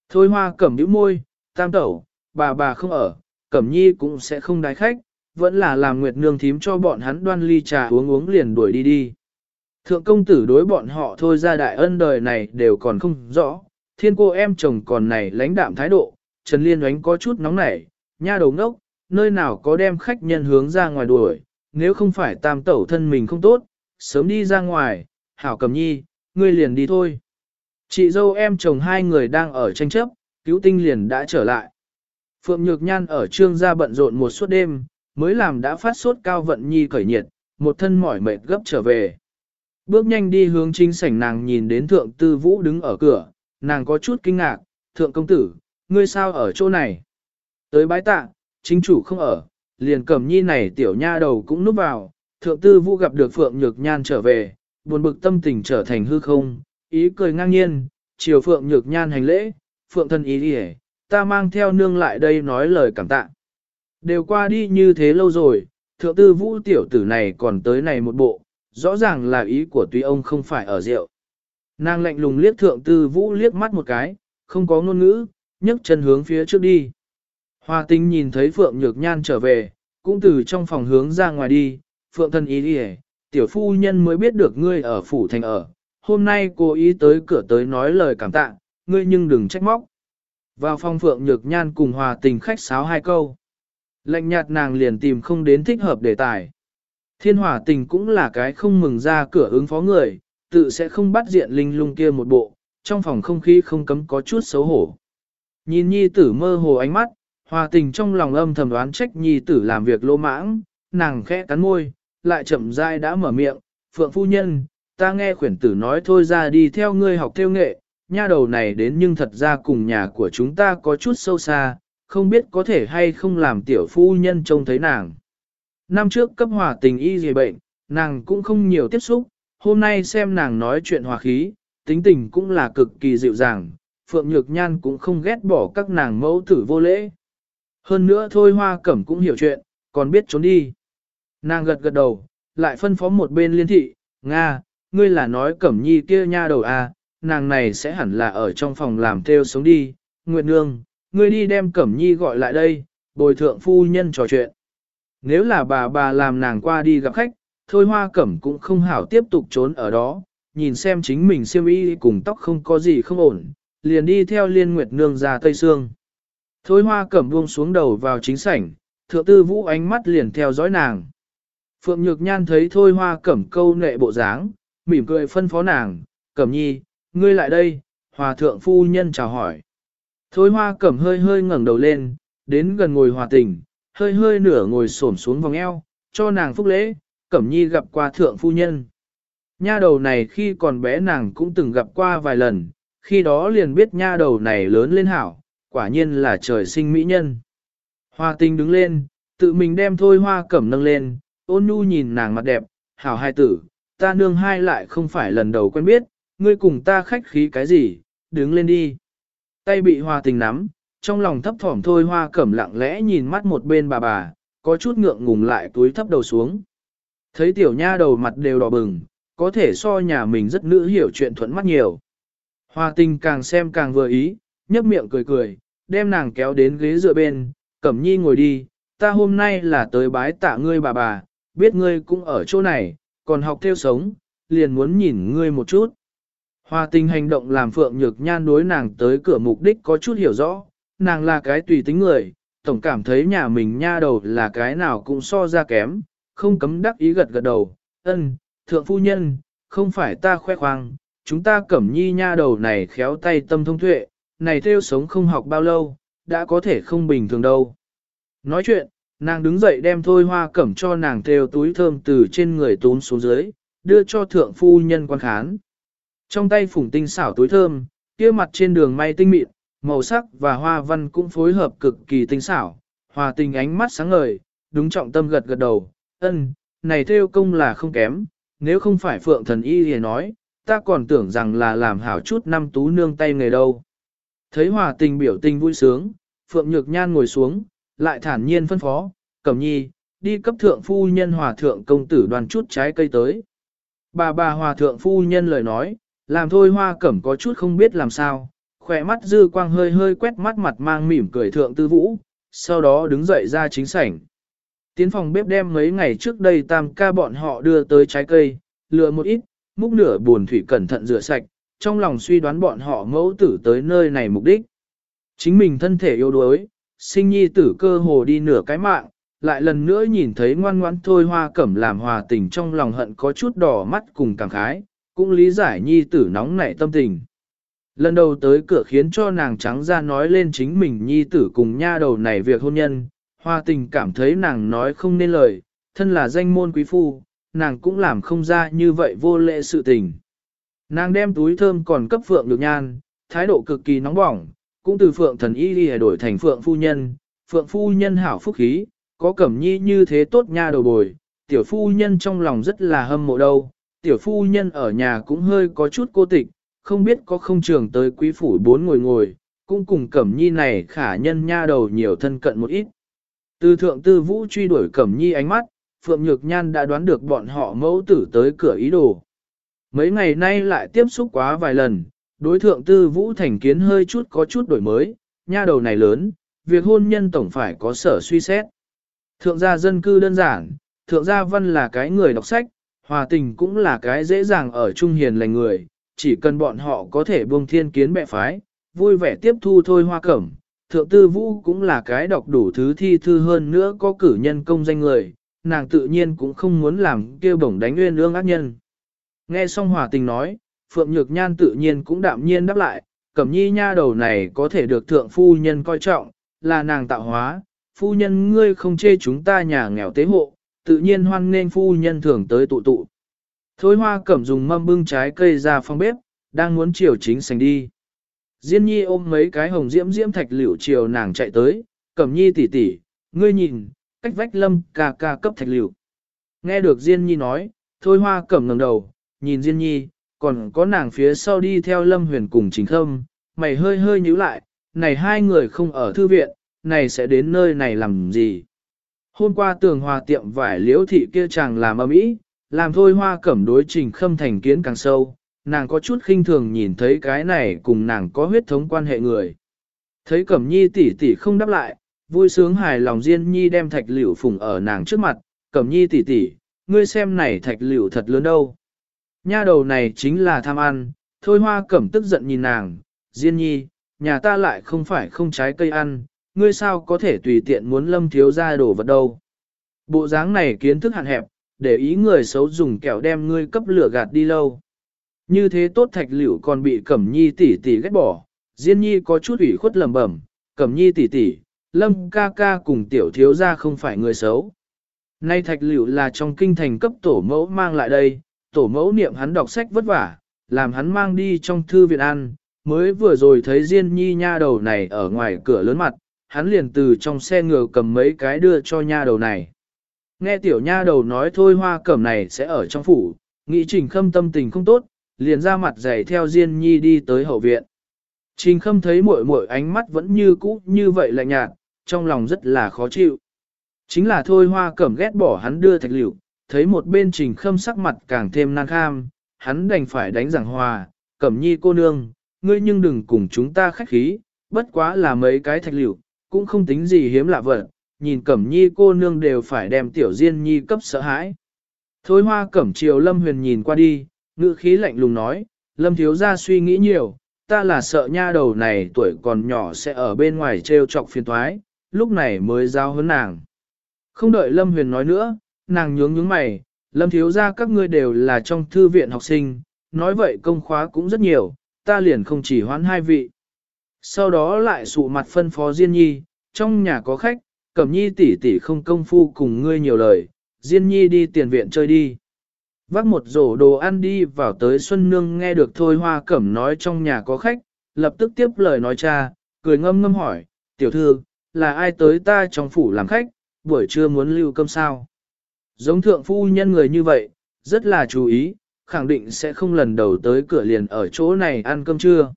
Thôi hoa cẩm nhíu môi, tam tẩu, bà bà không ở, cẩm nhi cũng sẽ không đái khách, vẫn là làm nguyệt nương thím cho bọn hắn đoan ly trà uống uống liền đuổi đi đi. Thượng công tử đối bọn họ thôi ra đại ân đời này đều còn không rõ, thiên cô em chồng còn này lãnh đạm thái độ, Trần Liên oánh có chút nóng nảy, nha đầu ngốc, nơi nào có đem khách nhân hướng ra ngoài đuổi, nếu không phải tam tẩu thân mình không tốt, sớm đi ra ngoài, hảo cầm nhi, ngươi liền đi thôi. Chị dâu em chồng hai người đang ở tranh chấp, cứu tinh liền đã trở lại. Phượng Nhược Nhan ở trương gia bận rộn một suốt đêm, mới làm đã phát sốt cao vận nhi cởi nhiệt, một thân mỏi mệt gấp trở về. Bước nhanh đi hướng chính sảnh nàng nhìn đến thượng tư vũ đứng ở cửa, nàng có chút kinh ngạc, thượng công tử, ngươi sao ở chỗ này? Tới bái tạ, chính chủ không ở, liền cầm nhi này tiểu nha đầu cũng núp vào, thượng tư vũ gặp được Phượng Nhược Nhan trở về, buồn bực tâm tình trở thành hư không, ý cười ngang nhiên, chiều Phượng Nhược Nhan hành lễ, Phượng thân ý đi ta mang theo nương lại đây nói lời cảm tạ. Đều qua đi như thế lâu rồi, thượng tư vũ tiểu tử này còn tới này một bộ, rõ ràng là ý của tuy ông không phải ở rượu. Nàng lạnh lùng liếc thượng tư vũ liếc mắt một cái, không có ngôn ngữ, nhấc chân hướng phía trước đi. Hoa tinh nhìn thấy Phượng Nhược Nhan trở về, cũng từ trong phòng hướng ra ngoài đi, Phượng thân ý đi tiểu phu nhân mới biết được ngươi ở phủ thành ở, hôm nay cô ý tới cửa tới nói lời cảm tạ, ngươi nhưng đừng trách móc. Vào phòng Phượng Nhược Nhan cùng hòa tình khách sáo hai câu. Lạnh nhạt nàng liền tìm không đến thích hợp đề tài. Thiên hỏa tình cũng là cái không mừng ra cửa ứng phó người, tự sẽ không bắt diện linh lung kia một bộ, trong phòng không khí không cấm có chút xấu hổ. Nhìn nhi tử mơ hồ ánh mắt, hòa tình trong lòng âm thầm đoán trách nhi tử làm việc lô mãng, nàng khẽ cắn môi, lại chậm rãi đã mở miệng, phượng phu nhân, ta nghe khuyển tử nói thôi ra đi theo ngươi học theo nghệ, nha đầu này đến nhưng thật ra cùng nhà của chúng ta có chút sâu xa, không biết có thể hay không làm tiểu phu nhân trông thấy nàng. Năm trước cấp hòa tình y gì bệnh, nàng cũng không nhiều tiếp xúc, hôm nay xem nàng nói chuyện hòa khí, tính tình cũng là cực kỳ dịu dàng, Phượng Nhược Nhan cũng không ghét bỏ các nàng mẫu tử vô lễ. Hơn nữa thôi hoa cẩm cũng hiểu chuyện, còn biết trốn đi. Nàng gật gật đầu, lại phân phó một bên liên thị, Nga, ngươi là nói cẩm nhi kia nha đầu à, nàng này sẽ hẳn là ở trong phòng làm theo sống đi. Nguyệt Nương, ngươi đi đem Cẩm Nhi gọi lại đây, bồi thượng phu nhân trò chuyện. Nếu là bà bà làm nàng qua đi gặp khách, thôi hoa cẩm cũng không hảo tiếp tục trốn ở đó, nhìn xem chính mình siêm y cùng tóc không có gì không ổn, liền đi theo liên nguyệt nương ra Tây Sương. Thôi hoa cẩm buông xuống đầu vào chính sảnh, thượng tư vũ ánh mắt liền theo dõi nàng. Phượng Nhược Nhan thấy thôi hoa cẩm câu nệ bộ dáng, mỉm cười phân phó nàng, cẩm nhi, ngươi lại đây, hòa thượng phu nhân chào hỏi. Thôi hoa cẩm hơi hơi ngẩng đầu lên, đến gần ngồi hòa tình, hơi hơi nửa ngồi xổm xuống vòng eo, cho nàng phúc lễ, cẩm nhi gặp qua thượng phu nhân. Nha đầu này khi còn bé nàng cũng từng gặp qua vài lần, khi đó liền biết nha đầu này lớn lên hảo, quả nhiên là trời sinh mỹ nhân. Hoa tình đứng lên, tự mình đem thôi hoa cẩm nâng lên, ôn nhu nhìn nàng mặt đẹp, hảo hai tử, ta nương hai lại không phải lần đầu quen biết, ngươi cùng ta khách khí cái gì, đứng lên đi. Tay bị hoa tình nắm, trong lòng thấp thỏm thôi hoa cẩm lặng lẽ nhìn mắt một bên bà bà, có chút ngượng ngùng lại túi thấp đầu xuống. Thấy tiểu nha đầu mặt đều đỏ bừng, có thể so nhà mình rất nữ hiểu chuyện thuận mắt nhiều. Hoa tình càng xem càng vừa ý, nhấp miệng cười cười, đem nàng kéo đến ghế dựa bên, cẩm nhi ngồi đi, ta hôm nay là tới bái tạ ngươi bà bà, biết ngươi cũng ở chỗ này, còn học theo sống, liền muốn nhìn ngươi một chút. Hoa tình hành động làm phượng nhược nhan đối nàng tới cửa mục đích có chút hiểu rõ, nàng là cái tùy tính người, tổng cảm thấy nhà mình nha đầu là cái nào cũng so ra kém, không cấm đắc ý gật gật đầu, ân, thượng phu nhân, không phải ta khoe khoang, chúng ta cẩm nhi nha đầu này khéo tay tâm thông tuệ, này theo sống không học bao lâu, đã có thể không bình thường đâu. Nói chuyện, nàng đứng dậy đem thôi hoa cẩm cho nàng theo túi thơm từ trên người tốn xuống dưới, đưa cho thượng phu nhân quan khán. Trong tay phủng tinh xảo túi thơm, kia mặt trên đường may tinh mịn, màu sắc và hoa văn cũng phối hợp cực kỳ tinh xảo, hòa tình ánh mắt sáng ngời, đúng trọng tâm gật gật đầu, ân, này theo công là không kém, nếu không phải phượng thần y thì nói, ta còn tưởng rằng là làm hảo chút năm tú nương tay nghề đâu. Thấy hòa tình biểu tình vui sướng, phượng nhược nhan ngồi xuống, lại thản nhiên phân phó, cẩm nhi, đi cấp thượng phu nhân hòa thượng công tử đoàn chút trái cây tới. Bà bà hòa thượng phu nhân lời nói, làm thôi hoa cẩm có chút không biết làm sao, khỏe mắt dư quang hơi hơi quét mắt mặt mang mỉm cười thượng tư vũ, sau đó đứng dậy ra chính sảnh. Tiến phòng bếp đem mấy ngày trước đây tam ca bọn họ đưa tới trái cây, lựa một ít, múc nửa buồn thủy cẩn thận rửa sạch, trong lòng suy đoán bọn họ mẫu tử tới nơi này mục đích. Chính mình thân thể yếu đuối, sinh nhi tử cơ hồ đi nửa cái mạng, lại lần nữa nhìn thấy ngoan ngoãn thôi hoa cẩm làm hòa tình trong lòng hận có chút đỏ mắt cùng cảm khái, cũng lý giải nhi tử nóng nảy tâm tình. Lần đầu tới cửa khiến cho nàng trắng ra nói lên chính mình nhi tử cùng nha đầu này việc hôn nhân, hoa tình cảm thấy nàng nói không nên lời, thân là danh môn quý phu, nàng cũng làm không ra như vậy vô lệ sự tình. Nàng đem túi thơm còn cấp phượng được nhan, thái độ cực kỳ nóng bỏng, cũng từ phượng thần y đi đổi thành phượng phu nhân, phượng phu nhân hảo phúc khí, có cẩm nhi như thế tốt nha đầu bồi, tiểu phu nhân trong lòng rất là hâm mộ đâu, tiểu phu nhân ở nhà cũng hơi có chút cô tịch, không biết có không trường tới quý phủ bốn ngồi ngồi, cũng cùng cẩm nhi này khả nhân nha đầu nhiều thân cận một ít. Từ thượng tư vũ truy đuổi cẩm nhi ánh mắt, Phượng Nhược Nhan đã đoán được bọn họ mẫu tử tới cửa ý đồ. Mấy ngày nay lại tiếp xúc quá vài lần, đối thượng tư vũ thành kiến hơi chút có chút đổi mới, nha đầu này lớn, việc hôn nhân tổng phải có sở suy xét. Thượng gia dân cư đơn giản, thượng gia văn là cái người đọc sách, hòa tình cũng là cái dễ dàng ở trung hiền lành người, chỉ cần bọn họ có thể buông thiên kiến bệ phái, vui vẻ tiếp thu thôi hoa cẩm. Thượng tư vũ cũng là cái đọc đủ thứ thi thư hơn nữa có cử nhân công danh người, nàng tự nhiên cũng không muốn làm kêu bổng đánh nguyên ương ác nhân. Nghe xong hòa tình nói, Phượng Nhược Nhan tự nhiên cũng đạm nhiên đáp lại, cẩm nhi nha đầu này có thể được thượng phu nhân coi trọng, là nàng tạo hóa, phu nhân ngươi không chê chúng ta nhà nghèo tế hộ, tự nhiên hoan nên phu nhân thường tới tụ tụ. Thối hoa cẩm dùng mâm bưng trái cây ra phòng bếp, đang muốn chiều chính sành đi. Diên nhi ôm mấy cái hồng diễm diễm thạch liễu chiều nàng chạy tới, cẩm nhi tỷ tỷ, ngươi nhìn, cách vách lâm ca ca cấp thạch liễu. Nghe được Diên nhi nói, thôi hoa cẩm ngẩng đầu, nhìn Diên nhi, còn có nàng phía sau đi theo lâm huyền cùng Trình khâm, mày hơi hơi nhíu lại, này hai người không ở thư viện, này sẽ đến nơi này làm gì. Hôm qua tường hòa tiệm vải liễu thị kia chàng làm âm ý, làm thôi hoa cẩm đối trình khâm thành kiến càng sâu, nàng có chút khinh thường nhìn thấy cái này cùng nàng có huyết thống quan hệ người. Thấy Cẩm Nhi tỷ tỷ không đáp lại, vui sướng hài lòng Diên Nhi đem thạch liễu phùng ở nàng trước mặt, Cẩm Nhi tỷ tỷ, ngươi xem này thạch liễu thật lớn đâu. Nha đầu này chính là tham ăn, thôi hoa cẩm tức giận nhìn nàng, Diên Nhi, nhà ta lại không phải không trái cây ăn, ngươi sao có thể tùy tiện muốn lâm thiếu ra đổ vật đâu. Bộ dáng này kiến thức hạn hẹp, để ý người xấu dùng kẹo đem ngươi cấp lửa gạt đi lâu. Như thế tốt thạch liễu còn bị Cẩm Nhi tỷ tỷ ghét bỏ, Diên Nhi có chút ủy khuất lầm bẩm, Cẩm Nhi tỷ tỷ, Lâm ca ca cùng tiểu thiếu gia không phải người xấu. Nay thạch liễu là trong kinh thành cấp tổ mẫu mang lại đây, tổ mẫu niệm hắn đọc sách vất vả, làm hắn mang đi trong thư viện ăn, mới vừa rồi thấy Diên Nhi nha đầu này ở ngoài cửa lớn mặt, hắn liền từ trong xe ngựa cầm mấy cái đưa cho nha đầu này. Nghe tiểu nha đầu nói thôi hoa cẩm này sẽ ở trong phủ, nghĩ trình khâm tâm tình không tốt, liền ra mặt giày theo Diên Nhi đi tới hậu viện. Trình khâm thấy muội muội ánh mắt vẫn như cũ như vậy lạnh nhạt, trong lòng rất là khó chịu. Chính là thôi hoa cẩm ghét bỏ hắn đưa thạch liệu, thấy một bên trình khâm sắc mặt càng thêm nan kham, hắn đành phải đánh giảng hòa, cẩm nhi cô nương, ngươi nhưng đừng cùng chúng ta khách khí, bất quá là mấy cái thạch liệu, cũng không tính gì hiếm lạ vật, nhìn cẩm nhi cô nương đều phải đem tiểu diên nhi cấp sợ hãi. Thôi hoa cẩm chiều lâm huyền nhìn qua đi, ngữ khí lạnh lùng nói, lâm thiếu ra suy nghĩ nhiều, ta là sợ nha đầu này tuổi còn nhỏ sẽ ở bên ngoài trêu chọc phiền thoái, lúc này mới giao hơn nàng. Không đợi Lâm Huyền nói nữa, nàng nhướng nhướng mày, Lâm thiếu ra các ngươi đều là trong thư viện học sinh, nói vậy công khóa cũng rất nhiều, ta liền không chỉ hoán hai vị. Sau đó lại sụ mặt phân phó Diên Nhi, trong nhà có khách, Cẩm Nhi tỷ tỷ không công phu cùng ngươi nhiều lời, Diên Nhi đi tiền viện chơi đi. Vác một rổ đồ ăn đi vào tới Xuân Nương nghe được Thôi Hoa Cẩm nói trong nhà có khách, lập tức tiếp lời nói cha, cười ngâm ngâm hỏi, tiểu thư, là ai tới ta trong phủ làm khách, buổi trưa muốn lưu cơm sao? Giống thượng phu nhân người như vậy, rất là chú ý, khẳng định sẽ không lần đầu tới cửa liền ở chỗ này ăn cơm trưa.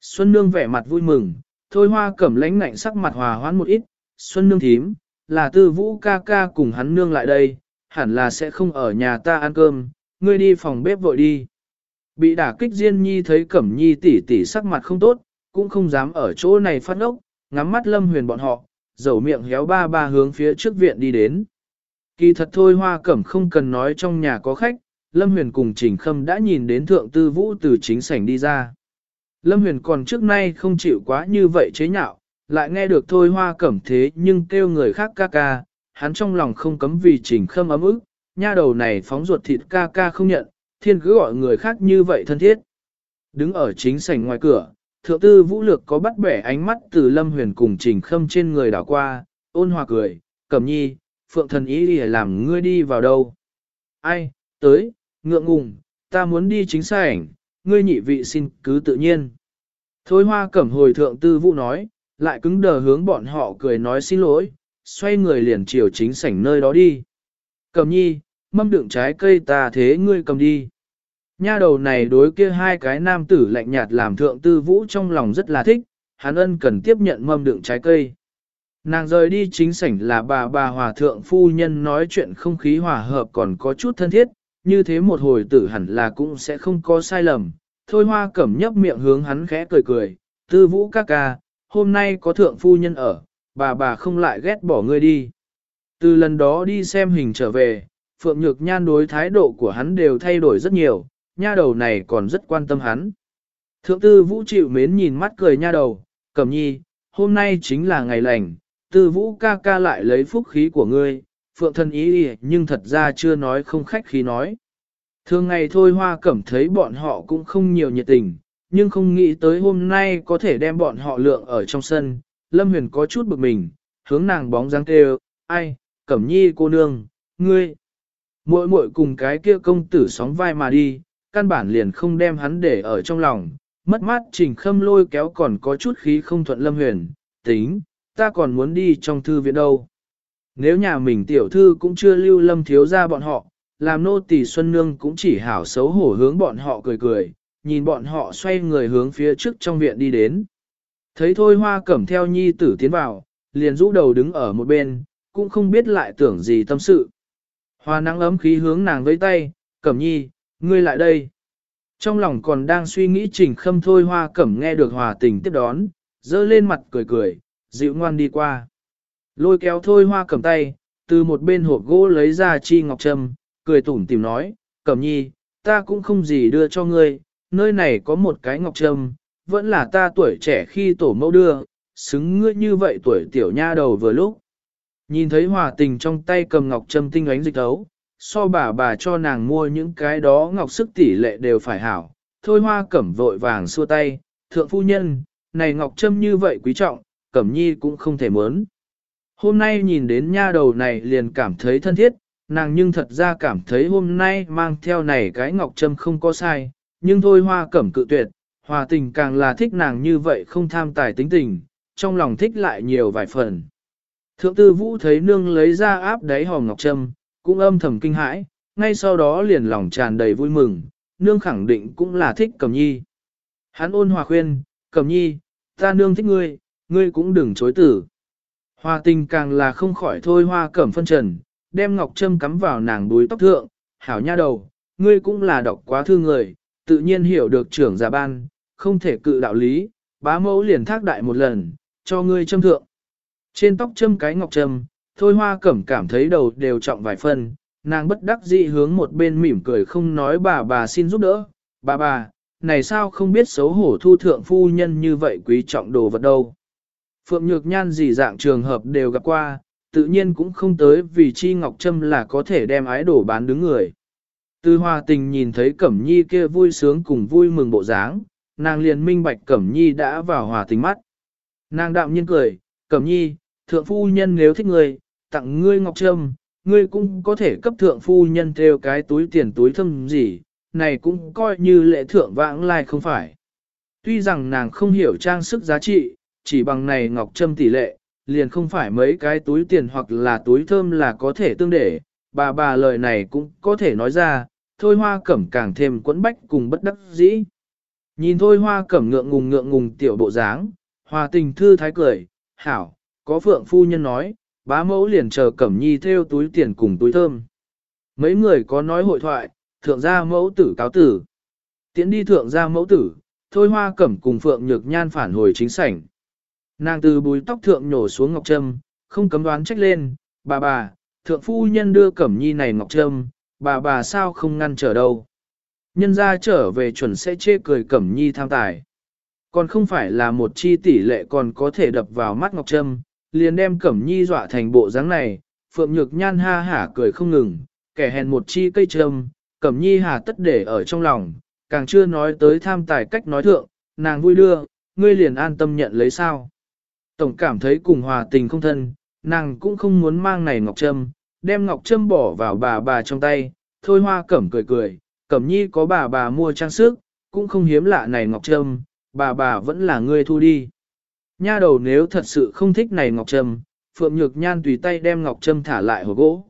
Xuân Nương vẻ mặt vui mừng, Thôi Hoa Cẩm lãnh ngạnh sắc mặt hòa hoãn một ít, Xuân Nương thím, là tư vũ ca ca cùng hắn nương lại đây, hẳn là sẽ không ở nhà ta ăn cơm, ngươi đi phòng bếp vội đi. Bị đả kích Diên Nhi thấy Cẩm Nhi tỷ tỷ sắc mặt không tốt, cũng không dám ở chỗ này phát ốc, ngắm mắt Lâm Huyền bọn họ, dầu miệng héo ba ba hướng phía trước viện đi đến. Kỳ thật thôi Hoa Cẩm không cần nói trong nhà có khách, Lâm Huyền cùng Trình Khâm đã nhìn đến Thượng Tư Vũ từ chính sảnh đi ra. Lâm Huyền còn trước nay không chịu quá như vậy chế nhạo, lại nghe được thôi Hoa Cẩm thế nhưng kêu người khác ca ca, hắn trong lòng không cấm vì trình khâm ấm ức, nha đầu này phóng ruột thịt ca ca không nhận, thiên cứ gọi người khác như vậy thân thiết. Đứng ở chính sảnh ngoài cửa, thượng tư vũ lược có bắt bẻ ánh mắt từ lâm huyền cùng trình khâm trên người đảo qua, ôn hòa cười, cẩm nhi, phượng thần ý để làm ngươi đi vào đâu. Ai, tới, ngượng ngùng, ta muốn đi chính sảnh, ngươi nhị vị xin cứ tự nhiên. Thôi hoa cẩm hồi thượng tư vũ nói, lại cứng đờ hướng bọn họ cười nói xin lỗi, xoay người liền chiều chính sảnh nơi đó đi. Cầm nhi, mâm đựng trái cây ta thế ngươi cầm đi. Nha đầu này đối kia hai cái nam tử lạnh nhạt làm thượng tư vũ trong lòng rất là thích, hắn ân cần tiếp nhận mâm đựng trái cây. Nàng rời đi chính sảnh là bà bà hòa thượng phu nhân nói chuyện không khí hòa hợp còn có chút thân thiết, như thế một hồi tử hẳn là cũng sẽ không có sai lầm. Thôi hoa cẩm nhấp miệng hướng hắn khẽ cười cười, tư vũ ca ca, hôm nay có thượng phu nhân ở, bà bà không lại ghét bỏ ngươi đi. Từ lần đó đi xem hình trở về, Phượng Nhược Nhan đối thái độ của hắn đều thay đổi rất nhiều, nha đầu này còn rất quan tâm hắn. Thượng tư vũ chịu mến nhìn mắt cười nha đầu, cẩm nhi, hôm nay chính là ngày lành, tư vũ ca ca lại lấy phúc khí của ngươi, Phượng thân ý đi nhưng thật ra chưa nói không khách khí nói. Thường ngày thôi hoa cẩm thấy bọn họ cũng không nhiều nhiệt tình, nhưng không nghĩ tới hôm nay có thể đem bọn họ lượng ở trong sân, Lâm Huyền có chút bực mình, hướng nàng bóng dáng kêu, ai, cẩm nhi cô nương, ngươi. Muội muội cùng cái kia công tử sóng vai mà đi, căn bản liền không đem hắn để ở trong lòng, mất mát trình khâm lôi kéo còn có chút khí không thuận Lâm Huyền, tính, ta còn muốn đi trong thư viện đâu. Nếu nhà mình tiểu thư cũng chưa lưu lâm thiếu ra bọn họ, làm nô tỳ Xuân Nương cũng chỉ hảo xấu hổ hướng bọn họ cười cười, nhìn bọn họ xoay người hướng phía trước trong viện đi đến. Thấy thôi hoa cẩm theo nhi tử tiến vào, liền rũ đầu đứng ở một bên, cũng không biết lại tưởng gì tâm sự. Hoa nắng ấm khí hướng nàng với tay, cẩm nhi, ngươi lại đây. Trong lòng còn đang suy nghĩ trình khâm thôi hoa cẩm nghe được hòa tình tiếp đón, dơ lên mặt cười cười, dịu ngoan đi qua. Lôi kéo thôi hoa cầm tay, từ một bên hộp gỗ lấy ra chi ngọc trâm, cười tủm tìm nói, cẩm nhi, ta cũng không gì đưa cho ngươi, nơi này có một cái ngọc trâm, vẫn là ta tuổi trẻ khi tổ mẫu đưa, xứng ngươi như vậy tuổi tiểu nha đầu vừa lúc. Nhìn thấy hòa tình trong tay cầm ngọc trâm tinh ánh dịch thấu, so bà bà cho nàng mua những cái đó ngọc sức tỷ lệ đều phải hảo, thôi hoa cẩm vội vàng xua tay, thượng phu nhân, này ngọc trâm như vậy quý trọng, cẩm nhi cũng không thể mớn. Hôm nay nhìn đến nha đầu này liền cảm thấy thân thiết, nàng nhưng thật ra cảm thấy hôm nay mang theo này cái ngọc trâm không có sai, nhưng thôi hoa cẩm cự tuyệt, hòa tình càng là thích nàng như vậy không tham tài tính tình, trong lòng thích lại nhiều vài phần. Thượng tư vũ thấy nương lấy ra áp đáy hòm ngọc trâm, cũng âm thầm kinh hãi, ngay sau đó liền lòng tràn đầy vui mừng, nương khẳng định cũng là thích cẩm nhi. Hắn ôn hòa khuyên, cẩm nhi, ta nương thích ngươi, ngươi cũng đừng chối tử. Hoa tình càng là không khỏi thôi hoa cẩm phân trần, đem ngọc trâm cắm vào nàng đuôi tóc thượng, hảo nha đầu, ngươi cũng là đọc quá thư người, tự nhiên hiểu được trưởng giả ban, không thể cự đạo lý, bá mẫu liền thác đại một lần, cho ngươi châm thượng. Trên tóc châm cái ngọc trâm, thôi hoa cẩm cảm thấy đầu đều trọng vài phân, nàng bất đắc dĩ hướng một bên mỉm cười không nói bà bà xin giúp đỡ, bà bà, này sao không biết xấu hổ thu thượng phu nhân như vậy quý trọng đồ vật đâu. Phượng Nhược Nhan gì dạng trường hợp đều gặp qua, tự nhiên cũng không tới vì Chi Ngọc Trâm là có thể đem ái đổ bán đứng người. Từ hòa tình nhìn thấy Cẩm Nhi kia vui sướng cùng vui mừng bộ dáng, nàng liền minh bạch Cẩm Nhi đã vào hòa tình mắt. Nàng đạm nhiên cười, Cẩm Nhi, thượng phu nhân nếu thích người, tặng ngươi Ngọc Trâm, ngươi cũng có thể cấp thượng phu nhân theo cái túi tiền túi thâm gì, này cũng coi như lệ thượng vãng lai không phải. Tuy rằng nàng không hiểu trang sức giá trị, chỉ bằng này ngọc trâm tỷ lệ, liền không phải mấy cái túi tiền hoặc là túi thơm là có thể tương để, bà bà lời này cũng có thể nói ra, thôi hoa cẩm càng thêm quẫn bách cùng bất đắc dĩ. Nhìn thôi hoa cẩm ngượng ngùng ngượng ngùng tiểu bộ dáng, hòa tình thư thái cười, hảo, có phượng phu nhân nói, bá mẫu liền chờ cẩm nhi theo túi tiền cùng túi thơm. Mấy người có nói hội thoại, thượng gia mẫu tử cáo tử. Tiến đi thượng gia mẫu tử, thôi hoa cẩm cùng phượng nhược nhan phản hồi chính sảnh. Nàng từ bùi tóc thượng nhổ xuống ngọc trâm, không cấm đoán trách lên, bà bà, thượng phu nhân đưa cẩm nhi này ngọc trâm, bà bà sao không ngăn trở đâu. Nhân ra trở về chuẩn sẽ chê cười cẩm nhi tham tài. Còn không phải là một chi tỷ lệ còn có thể đập vào mắt ngọc trâm, liền đem cẩm nhi dọa thành bộ dáng này, phượng nhược nhan ha hả cười không ngừng, kẻ hèn một chi cây trâm, cẩm nhi hà tất để ở trong lòng, càng chưa nói tới tham tài cách nói thượng, nàng vui đưa, ngươi liền an tâm nhận lấy sao. Tổng cảm thấy cùng hòa tình không thân, nàng cũng không muốn mang này ngọc trâm, đem ngọc trâm bỏ vào bà bà trong tay, thôi hoa cẩm cười cười, cẩm nhi có bà bà mua trang sức, cũng không hiếm lạ này ngọc trâm, bà bà vẫn là người thu đi. Nha đầu nếu thật sự không thích này ngọc trâm, phượng nhược nhan tùy tay đem ngọc trâm thả lại hồ gỗ.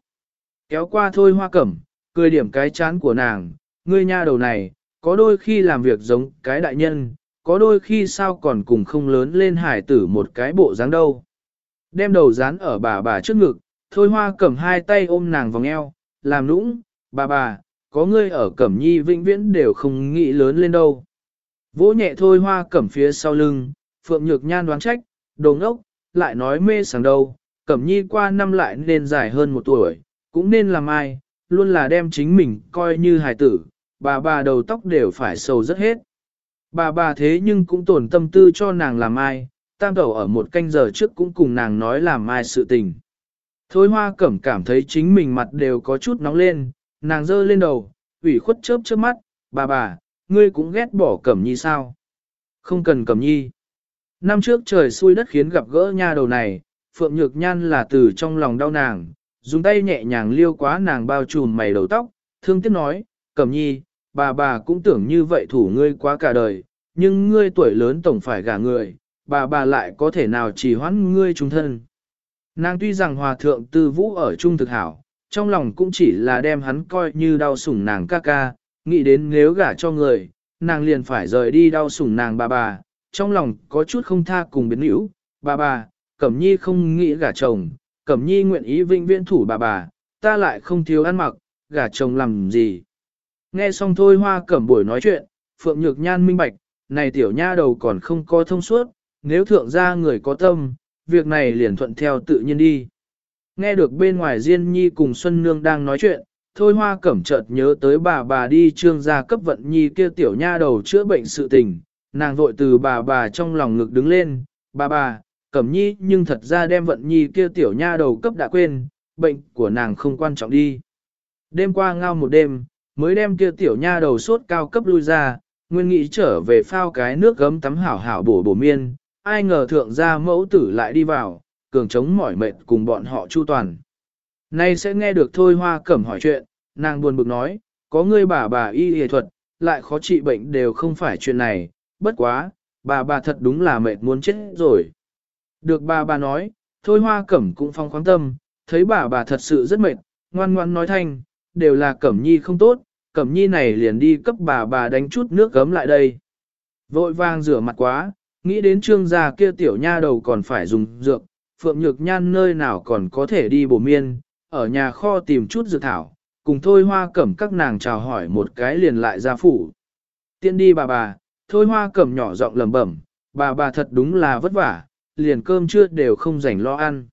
Kéo qua thôi hoa cẩm, cười điểm cái chán của nàng, ngươi nha đầu này, có đôi khi làm việc giống cái đại nhân, có đôi khi sao còn cùng không lớn lên hải tử một cái bộ dáng đâu. Đem đầu dán ở bà bà trước ngực, thôi hoa cầm hai tay ôm nàng vòng eo, làm nũng, bà bà, có ngươi ở cẩm nhi vĩnh viễn đều không nghĩ lớn lên đâu. Vỗ nhẹ thôi hoa cẩm phía sau lưng, phượng nhược nhan đoán trách, đồ ngốc, lại nói mê sảng đâu, cẩm nhi qua năm lại nên dài hơn một tuổi, cũng nên làm ai, luôn là đem chính mình coi như hài tử, bà bà đầu tóc đều phải sầu rất hết. Bà bà thế nhưng cũng tổn tâm tư cho nàng làm ai, tam đầu ở một canh giờ trước cũng cùng nàng nói làm ai sự tình. Thôi hoa cẩm cảm thấy chính mình mặt đều có chút nóng lên, nàng giơ lên đầu, ủy khuất chớp chớp mắt, bà bà, ngươi cũng ghét bỏ cẩm nhi sao? Không cần cẩm nhi. Năm trước trời xui đất khiến gặp gỡ nha đầu này, Phượng Nhược Nhan là từ trong lòng đau nàng, dùng tay nhẹ nhàng liêu quá nàng bao trùm mày đầu tóc, thương tiếc nói, cẩm nhi, bà bà cũng tưởng như vậy thủ ngươi quá cả đời, nhưng ngươi tuổi lớn tổng phải gả người, bà bà lại có thể nào chỉ hoãn ngươi trung thân. Nàng tuy rằng hòa thượng tư vũ ở trung thực hảo, trong lòng cũng chỉ là đem hắn coi như đau sủng nàng ca ca, nghĩ đến nếu gả cho người, nàng liền phải rời đi đau sủng nàng bà bà, trong lòng có chút không tha cùng biến hữu, bà bà, Cẩm Nhi không nghĩ gả chồng, Cẩm Nhi nguyện ý vinh viễn thủ bà bà, ta lại không thiếu ăn mặc, gả chồng làm gì. Nghe xong thôi hoa cẩm buổi nói chuyện, Phượng Nhược Nhan minh bạch, này tiểu nha đầu còn không có thông suốt, nếu thượng gia người có tâm, việc này liền thuận theo tự nhiên đi. Nghe được bên ngoài Diên Nhi cùng Xuân Nương đang nói chuyện, Thôi Hoa Cẩm chợt nhớ tới bà bà đi trương gia cấp vận nhi kia tiểu nha đầu chữa bệnh sự tình, nàng vội từ bà bà trong lòng ngực đứng lên, bà bà, Cẩm Nhi nhưng thật ra đem vận nhi kia tiểu nha đầu cấp đã quên, bệnh của nàng không quan trọng đi. Đêm qua ngao một đêm, mới đem kia tiểu nha đầu sốt cao cấp lui ra, nguyên nghĩ trở về phao cái nước gấm tắm hảo hảo bổ bổ miên, ai ngờ thượng gia mẫu tử lại đi vào, cường chống mỏi mệt cùng bọn họ chu toàn. Nay sẽ nghe được thôi hoa cẩm hỏi chuyện, nàng buồn bực nói, có ngươi bà bà y y thuật, lại khó trị bệnh đều không phải chuyện này, bất quá, bà bà thật đúng là mệt muốn chết rồi. Được bà bà nói, thôi hoa cẩm cũng phong khoáng tâm, thấy bà bà thật sự rất mệt, ngoan ngoan nói thanh, đều là cẩm nhi không tốt, cẩm nhi này liền đi cấp bà bà đánh chút nước gấm lại đây. Vội vàng rửa mặt quá, nghĩ đến trương gia kia tiểu nha đầu còn phải dùng dược, phượng nhược nhan nơi nào còn có thể đi bổ miên, ở nhà kho tìm chút dược thảo, cùng thôi hoa cẩm các nàng chào hỏi một cái liền lại ra phủ. Tiện đi bà bà, thôi hoa cẩm nhỏ giọng lẩm bẩm, bà bà thật đúng là vất vả, liền cơm trưa đều không rảnh lo ăn.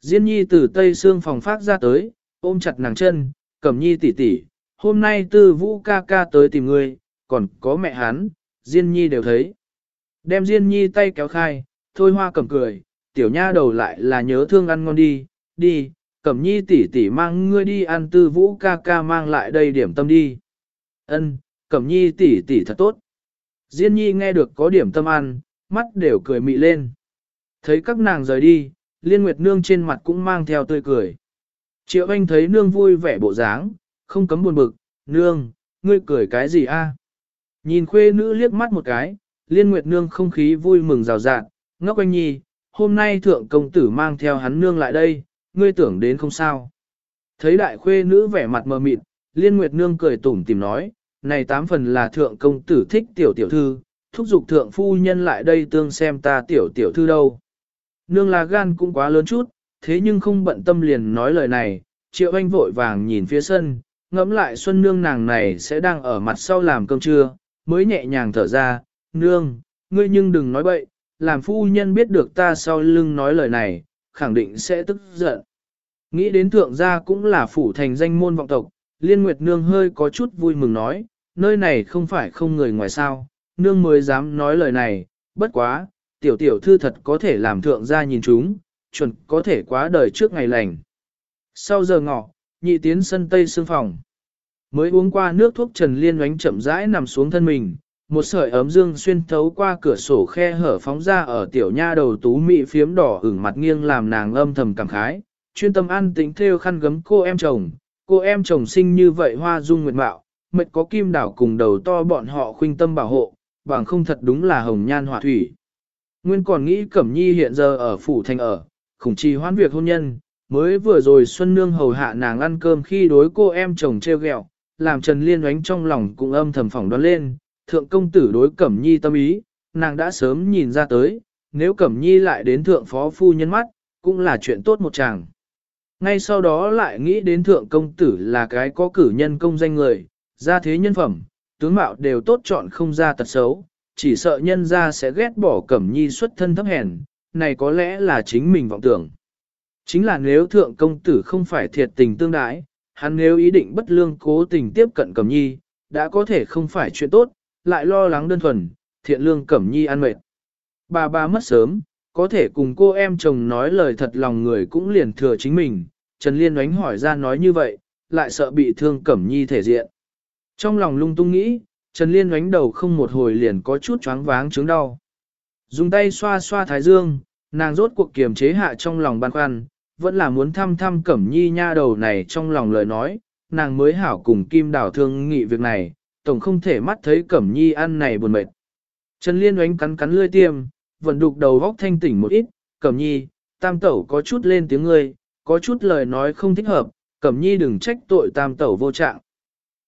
Diên nhi từ tây xương phòng phát ra tới, ôm chặt nàng chân, cẩm nhi tỷ tỷ, hôm nay tư vũ ca ca tới tìm ngươi, còn có mẹ hắn, Diên nhi đều thấy. Đem Diên nhi tay kéo khai, thôi hoa cẩm cười, tiểu nha đầu lại là nhớ thương ăn ngon đi, đi, cẩm nhi tỷ tỷ mang ngươi đi ăn tư vũ ca ca mang lại đây điểm tâm đi. Ân, cẩm nhi tỷ tỷ thật tốt. Diên nhi nghe được có điểm tâm ăn, mắt đều cười mị lên. Thấy các nàng rời đi, liên nguyệt nương trên mặt cũng mang theo tươi cười. Triệu anh thấy nương vui vẻ bộ dáng, không cấm buồn bực, nương, ngươi cười cái gì a? Nhìn khuê nữ liếc mắt một cái, liên nguyệt nương không khí vui mừng rào rạt, ngốc anh nhi, hôm nay thượng công tử mang theo hắn nương lại đây, ngươi tưởng đến không sao. Thấy đại khuê nữ vẻ mặt mờ mịt, liên nguyệt nương cười tủm tìm nói, này tám phần là thượng công tử thích tiểu tiểu thư, thúc giục thượng phu nhân lại đây tương xem ta tiểu tiểu thư đâu. Nương là gan cũng quá lớn chút, thế nhưng không bận tâm liền nói lời này, triệu anh vội vàng nhìn phía sân, ngẫm lại xuân nương nàng này sẽ đang ở mặt sau làm cơm trưa, mới nhẹ nhàng thở ra, nương, ngươi nhưng đừng nói bậy, làm phu nhân biết được ta sau lưng nói lời này, khẳng định sẽ tức giận. Nghĩ đến thượng gia cũng là phủ thành danh môn vọng tộc, Liên Nguyệt Nương hơi có chút vui mừng nói, nơi này không phải không người ngoài sao, Nương mới dám nói lời này, bất quá, tiểu tiểu thư thật có thể làm thượng gia nhìn chúng, chuẩn có thể quá đời trước ngày lành. Sau giờ ngọ, nhị tiến sân tây xương phòng. Mới uống qua nước thuốc Trần Liên oánh chậm rãi nằm xuống thân mình, một sợi ấm dương xuyên thấu qua cửa sổ khe hở phóng ra ở tiểu nha đầu tú mị phiếm đỏ ửng mặt nghiêng làm nàng âm thầm cảm khái, chuyên tâm ăn tính theo khăn gấm cô em chồng, cô em chồng sinh như vậy hoa dung nguyệt mạo, mệt có kim đảo cùng đầu to bọn họ khuynh tâm bảo hộ, bằng không thật đúng là hồng nhan họa thủy. Nguyên còn nghĩ Cẩm Nhi hiện giờ ở phủ thành ở, khủng trì hoãn việc hôn nhân, mới vừa rồi Xuân Nương hầu hạ nàng ăn cơm khi đối cô em chồng treo gẹo làm Trần Liên oánh trong lòng cũng âm thầm phỏng đoán lên, thượng công tử đối Cẩm Nhi tâm ý, nàng đã sớm nhìn ra tới, nếu Cẩm Nhi lại đến thượng phó phu nhân mắt, cũng là chuyện tốt một chàng. Ngay sau đó lại nghĩ đến thượng công tử là cái có cử nhân công danh người, ra thế nhân phẩm, tướng mạo đều tốt chọn không ra tật xấu, chỉ sợ nhân ra sẽ ghét bỏ Cẩm Nhi xuất thân thấp hèn, này có lẽ là chính mình vọng tưởng. Chính là nếu thượng công tử không phải thiệt tình tương đái, hắn nếu ý định bất lương cố tình tiếp cận Cẩm Nhi, đã có thể không phải chuyện tốt, lại lo lắng đơn thuần, thiện lương cẩm nhi ăn mệt. Bà bà mất sớm, có thể cùng cô em chồng nói lời thật lòng người cũng liền thừa chính mình, Trần Liên Đánh hỏi ra nói như vậy, lại sợ bị thương cẩm nhi thể diện. Trong lòng lung tung nghĩ, Trần Liên Đánh đầu không một hồi liền có chút choáng váng chứng đau. Dùng tay xoa xoa thái dương, nàng rốt cuộc kiềm chế hạ trong lòng băn khoăn, vẫn là muốn thăm thăm cẩm nhi nha đầu này trong lòng lời nói, nàng mới hảo cùng kim đảo thương nghị việc này, tổng không thể mắt thấy Cẩm Nhi ăn này buồn mệt. Trần Liên oánh cắn cắn lươi tiêm, vẫn đục đầu góc thanh tỉnh một ít, Cẩm Nhi, tam tẩu có chút lên tiếng ngươi, có chút lời nói không thích hợp, Cẩm Nhi đừng trách tội tam tẩu vô trạng.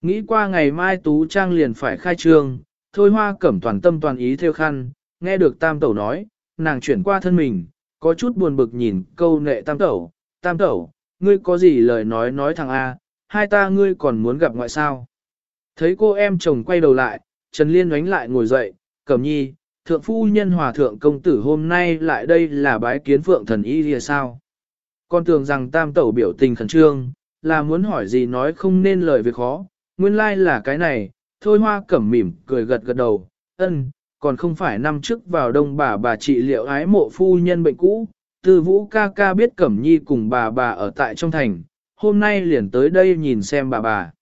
Nghĩ qua ngày mai Tú Trang liền phải khai trương, thôi hoa cẩm toàn tâm toàn ý theo khăn, nghe được tam tẩu nói, nàng chuyển qua thân mình, có chút buồn bực nhìn câu nệ tam tẩu, tam tẩu, ngươi có gì lời nói nói thằng A, hai ta ngươi còn muốn gặp ngoại sao. Thấy cô em chồng quay đầu lại, Trần Liên đánh lại ngồi dậy, cẩm nhi, thượng phu nhân hòa thượng công tử hôm nay lại đây là bái kiến phượng thần y lìa sao. Con tưởng rằng tam tẩu biểu tình khẩn trương, là muốn hỏi gì nói không nên lời việc khó, nguyên lai like là cái này, thôi hoa cẩm mỉm, cười gật gật đầu, ân, còn không phải năm trước vào đông bà bà trị liệu ái mộ phu nhân bệnh cũ, tư vũ ca ca biết cẩm nhi cùng bà bà ở tại trong thành, hôm nay liền tới đây nhìn xem bà bà.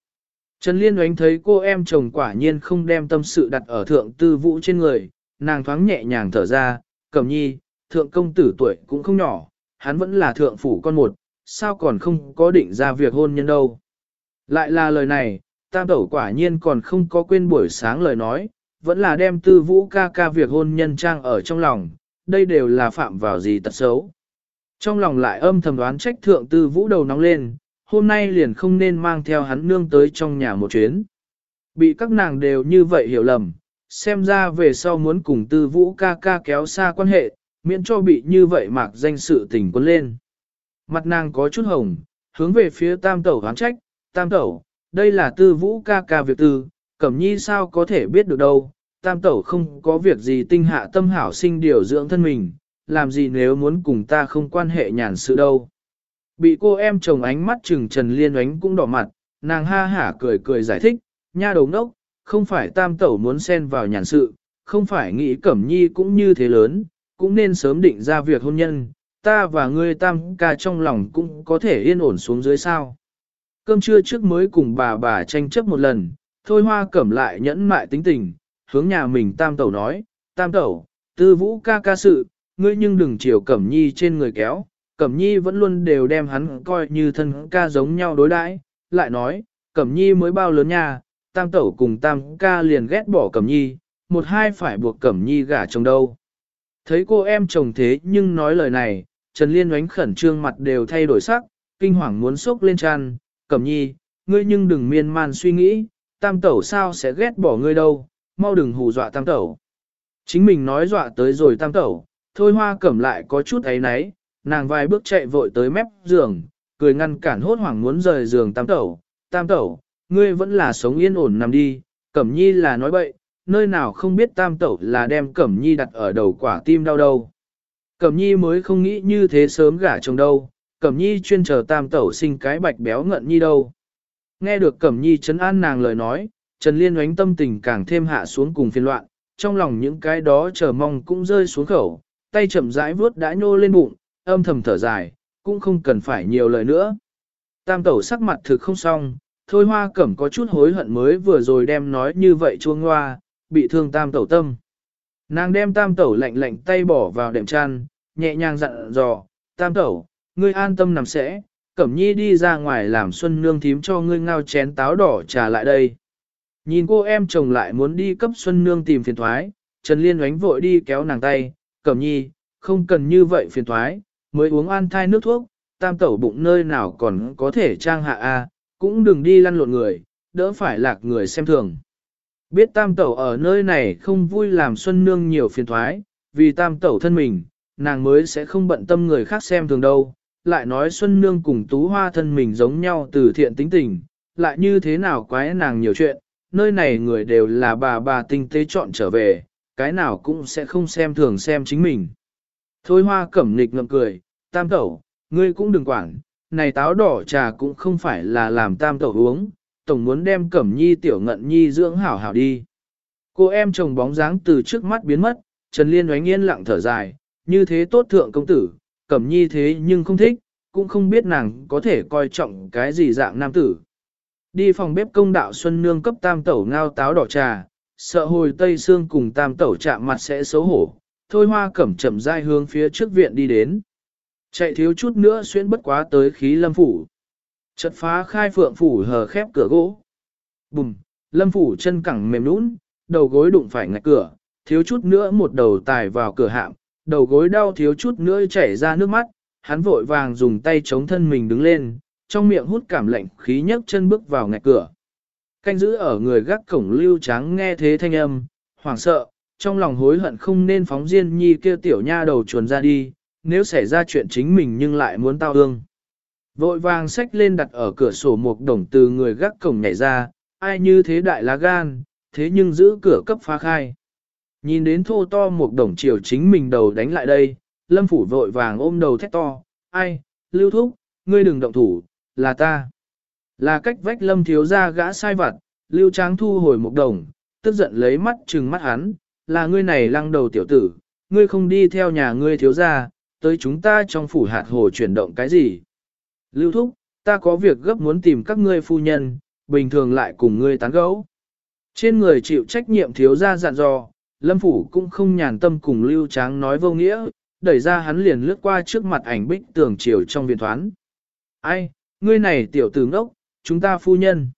Trần Liên oánh thấy cô em chồng quả nhiên không đem tâm sự đặt ở thượng tư vũ trên người, nàng thoáng nhẹ nhàng thở ra, cẩm nhi, thượng công tử tuổi cũng không nhỏ, hắn vẫn là thượng phủ con một, sao còn không có định ra việc hôn nhân đâu. Lại là lời này, tam tẩu quả nhiên còn không có quên buổi sáng lời nói, vẫn là đem tư vũ ca ca việc hôn nhân trang ở trong lòng, đây đều là phạm vào gì tật xấu. Trong lòng lại âm thầm đoán trách thượng tư vũ đầu nóng lên, hôm nay liền không nên mang theo hắn nương tới trong nhà một chuyến. Bị các nàng đều như vậy hiểu lầm, xem ra về sau muốn cùng tư vũ ca ca kéo xa quan hệ, miễn cho bị như vậy mạc danh sự tình quân lên. Mặt nàng có chút hồng, hướng về phía tam tẩu hoán trách, tam tẩu, đây là tư vũ ca ca việc tư, cẩm nhi sao có thể biết được đâu, tam tẩu không có việc gì tinh hạ tâm hảo sinh điều dưỡng thân mình, làm gì nếu muốn cùng ta không quan hệ nhàn sự đâu. Bị cô em chồng ánh mắt trừng trần liên ánh cũng đỏ mặt, nàng ha hả cười cười giải thích, nha đầu nốc, không phải tam tẩu muốn xen vào nhàn sự, không phải nghĩ cẩm nhi cũng như thế lớn, cũng nên sớm định ra việc hôn nhân, ta và ngươi tam ca trong lòng cũng có thể yên ổn xuống dưới sao. Cơm trưa trước mới cùng bà bà tranh chấp một lần, thôi hoa cẩm lại nhẫn mại tính tình, hướng nhà mình tam tẩu nói, tam tẩu, tư vũ ca ca sự, ngươi nhưng đừng chiều cẩm nhi trên người kéo, cẩm nhi vẫn luôn đều đem hắn coi như thân ca giống nhau đối đãi, lại nói, cẩm nhi mới bao lớn nha, tam tẩu cùng tam ca liền ghét bỏ cẩm nhi, một hai phải buộc cẩm nhi gả chồng đâu. Thấy cô em chồng thế nhưng nói lời này, Trần Liên oánh khẩn trương mặt đều thay đổi sắc, kinh hoàng muốn sốc lên tràn, cẩm nhi, ngươi nhưng đừng miên man suy nghĩ, tam tẩu sao sẽ ghét bỏ ngươi đâu, mau đừng hù dọa tam tẩu. Chính mình nói dọa tới rồi tam tẩu, thôi hoa cẩm lại có chút ấy náy, nàng vài bước chạy vội tới mép giường, cười ngăn cản hốt hoảng muốn rời giường tam tẩu, tam tẩu, ngươi vẫn là sống yên ổn nằm đi, cẩm nhi là nói bậy, nơi nào không biết tam tẩu là đem cẩm nhi đặt ở đầu quả tim đau đâu. Cẩm nhi mới không nghĩ như thế sớm gả chồng đâu, cẩm nhi chuyên chờ tam tẩu sinh cái bạch béo ngận nhi đâu. Nghe được cẩm nhi chấn an nàng lời nói, Trần Liên oánh tâm tình càng thêm hạ xuống cùng phiên loạn, trong lòng những cái đó chờ mong cũng rơi xuống khẩu, tay chậm rãi vuốt đã nhô lên bụng, âm thầm thở dài, cũng không cần phải nhiều lời nữa. Tam tẩu sắc mặt thực không xong, thôi hoa cẩm có chút hối hận mới vừa rồi đem nói như vậy chuông hoa, bị thương tam tẩu tâm. Nàng đem tam tẩu lạnh lạnh tay bỏ vào đệm chăn, nhẹ nhàng dặn dò, tam tẩu, ngươi an tâm nằm sẽ, cẩm nhi đi ra ngoài làm xuân nương thím cho ngươi ngao chén táo đỏ trà lại đây. Nhìn cô em chồng lại muốn đi cấp xuân nương tìm phiền thoái, Trần Liên oánh vội đi kéo nàng tay, cẩm nhi, không cần như vậy phiền thoái, mới uống an thai nước thuốc, tam tẩu bụng nơi nào còn có thể trang hạ a, cũng đừng đi lăn lộn người, đỡ phải lạc người xem thường. Biết tam tẩu ở nơi này không vui làm Xuân Nương nhiều phiền thoái, vì tam tẩu thân mình, nàng mới sẽ không bận tâm người khác xem thường đâu. Lại nói Xuân Nương cùng Tú Hoa thân mình giống nhau từ thiện tính tình, lại như thế nào quái nàng nhiều chuyện, nơi này người đều là bà bà tinh tế chọn trở về, cái nào cũng sẽ không xem thường xem chính mình. Thôi Hoa cẩm nịch ngậm cười, tam tẩu, ngươi cũng đừng quản, này táo đỏ trà cũng không phải là làm tam tẩu uống, tổng muốn đem cẩm nhi tiểu ngận nhi dưỡng hảo hảo đi. Cô em chồng bóng dáng từ trước mắt biến mất, Trần Liên oánh yên lặng thở dài, như thế tốt thượng công tử, cẩm nhi thế nhưng không thích, cũng không biết nàng có thể coi trọng cái gì dạng nam tử. Đi phòng bếp công đạo Xuân Nương cấp tam tẩu ngao táo đỏ trà, sợ hồi Tây Sương cùng tam tẩu chạm mặt sẽ xấu hổ, thôi hoa cẩm chậm rãi hướng phía trước viện đi đến. Chạy thiếu chút nữa xuyên bất quá tới khí lâm phủ. chật phá khai phượng phủ hờ khép cửa gỗ. Bùm, lâm phủ chân cẳng mềm nũng, đầu gối đụng phải ngạch cửa, thiếu chút nữa một đầu tài vào cửa hạm, đầu gối đau thiếu chút nữa chảy ra nước mắt, hắn vội vàng dùng tay chống thân mình đứng lên, trong miệng hút cảm lạnh khí nhấc chân bước vào ngạch cửa. Canh giữ ở người gác cổng lưu tráng nghe thế thanh âm, hoảng sợ, trong lòng hối hận không nên phóng Diên Nhi kia tiểu nha đầu chuồn ra đi, nếu xảy ra chuyện chính mình nhưng lại muốn tao ương. Vội vàng xách lên đặt ở cửa sổ một đồng từ người gác cổng nhảy ra, ai như thế đại lá gan, thế nhưng giữ cửa cấp phá khai. Nhìn đến thô to một đồng chiều chính mình đầu đánh lại đây, lâm phủ vội vàng ôm đầu thét to, ai, lưu thúc, ngươi đừng động thủ, là ta. Là cách vách lâm thiếu ra gã sai vặt, lưu tráng thu hồi một đồng, tức giận lấy mắt trừng mắt hắn, là ngươi này lăng đầu tiểu tử, ngươi không đi theo nhà ngươi thiếu ra, tới chúng ta trong phủ hạt hồ chuyển động cái gì. Lưu thúc, ta có việc gấp muốn tìm các ngươi phu nhân, bình thường lại cùng ngươi tán gẫu. Trên người chịu trách nhiệm thiếu ra dặn dò, lâm phủ cũng không nhàn tâm cùng lưu tráng nói vô nghĩa, đẩy ra hắn liền lướt qua trước mặt ảnh bích tường chiều trong viện thoán. Ai, ngươi này tiểu tử ngốc, chúng ta phu nhân.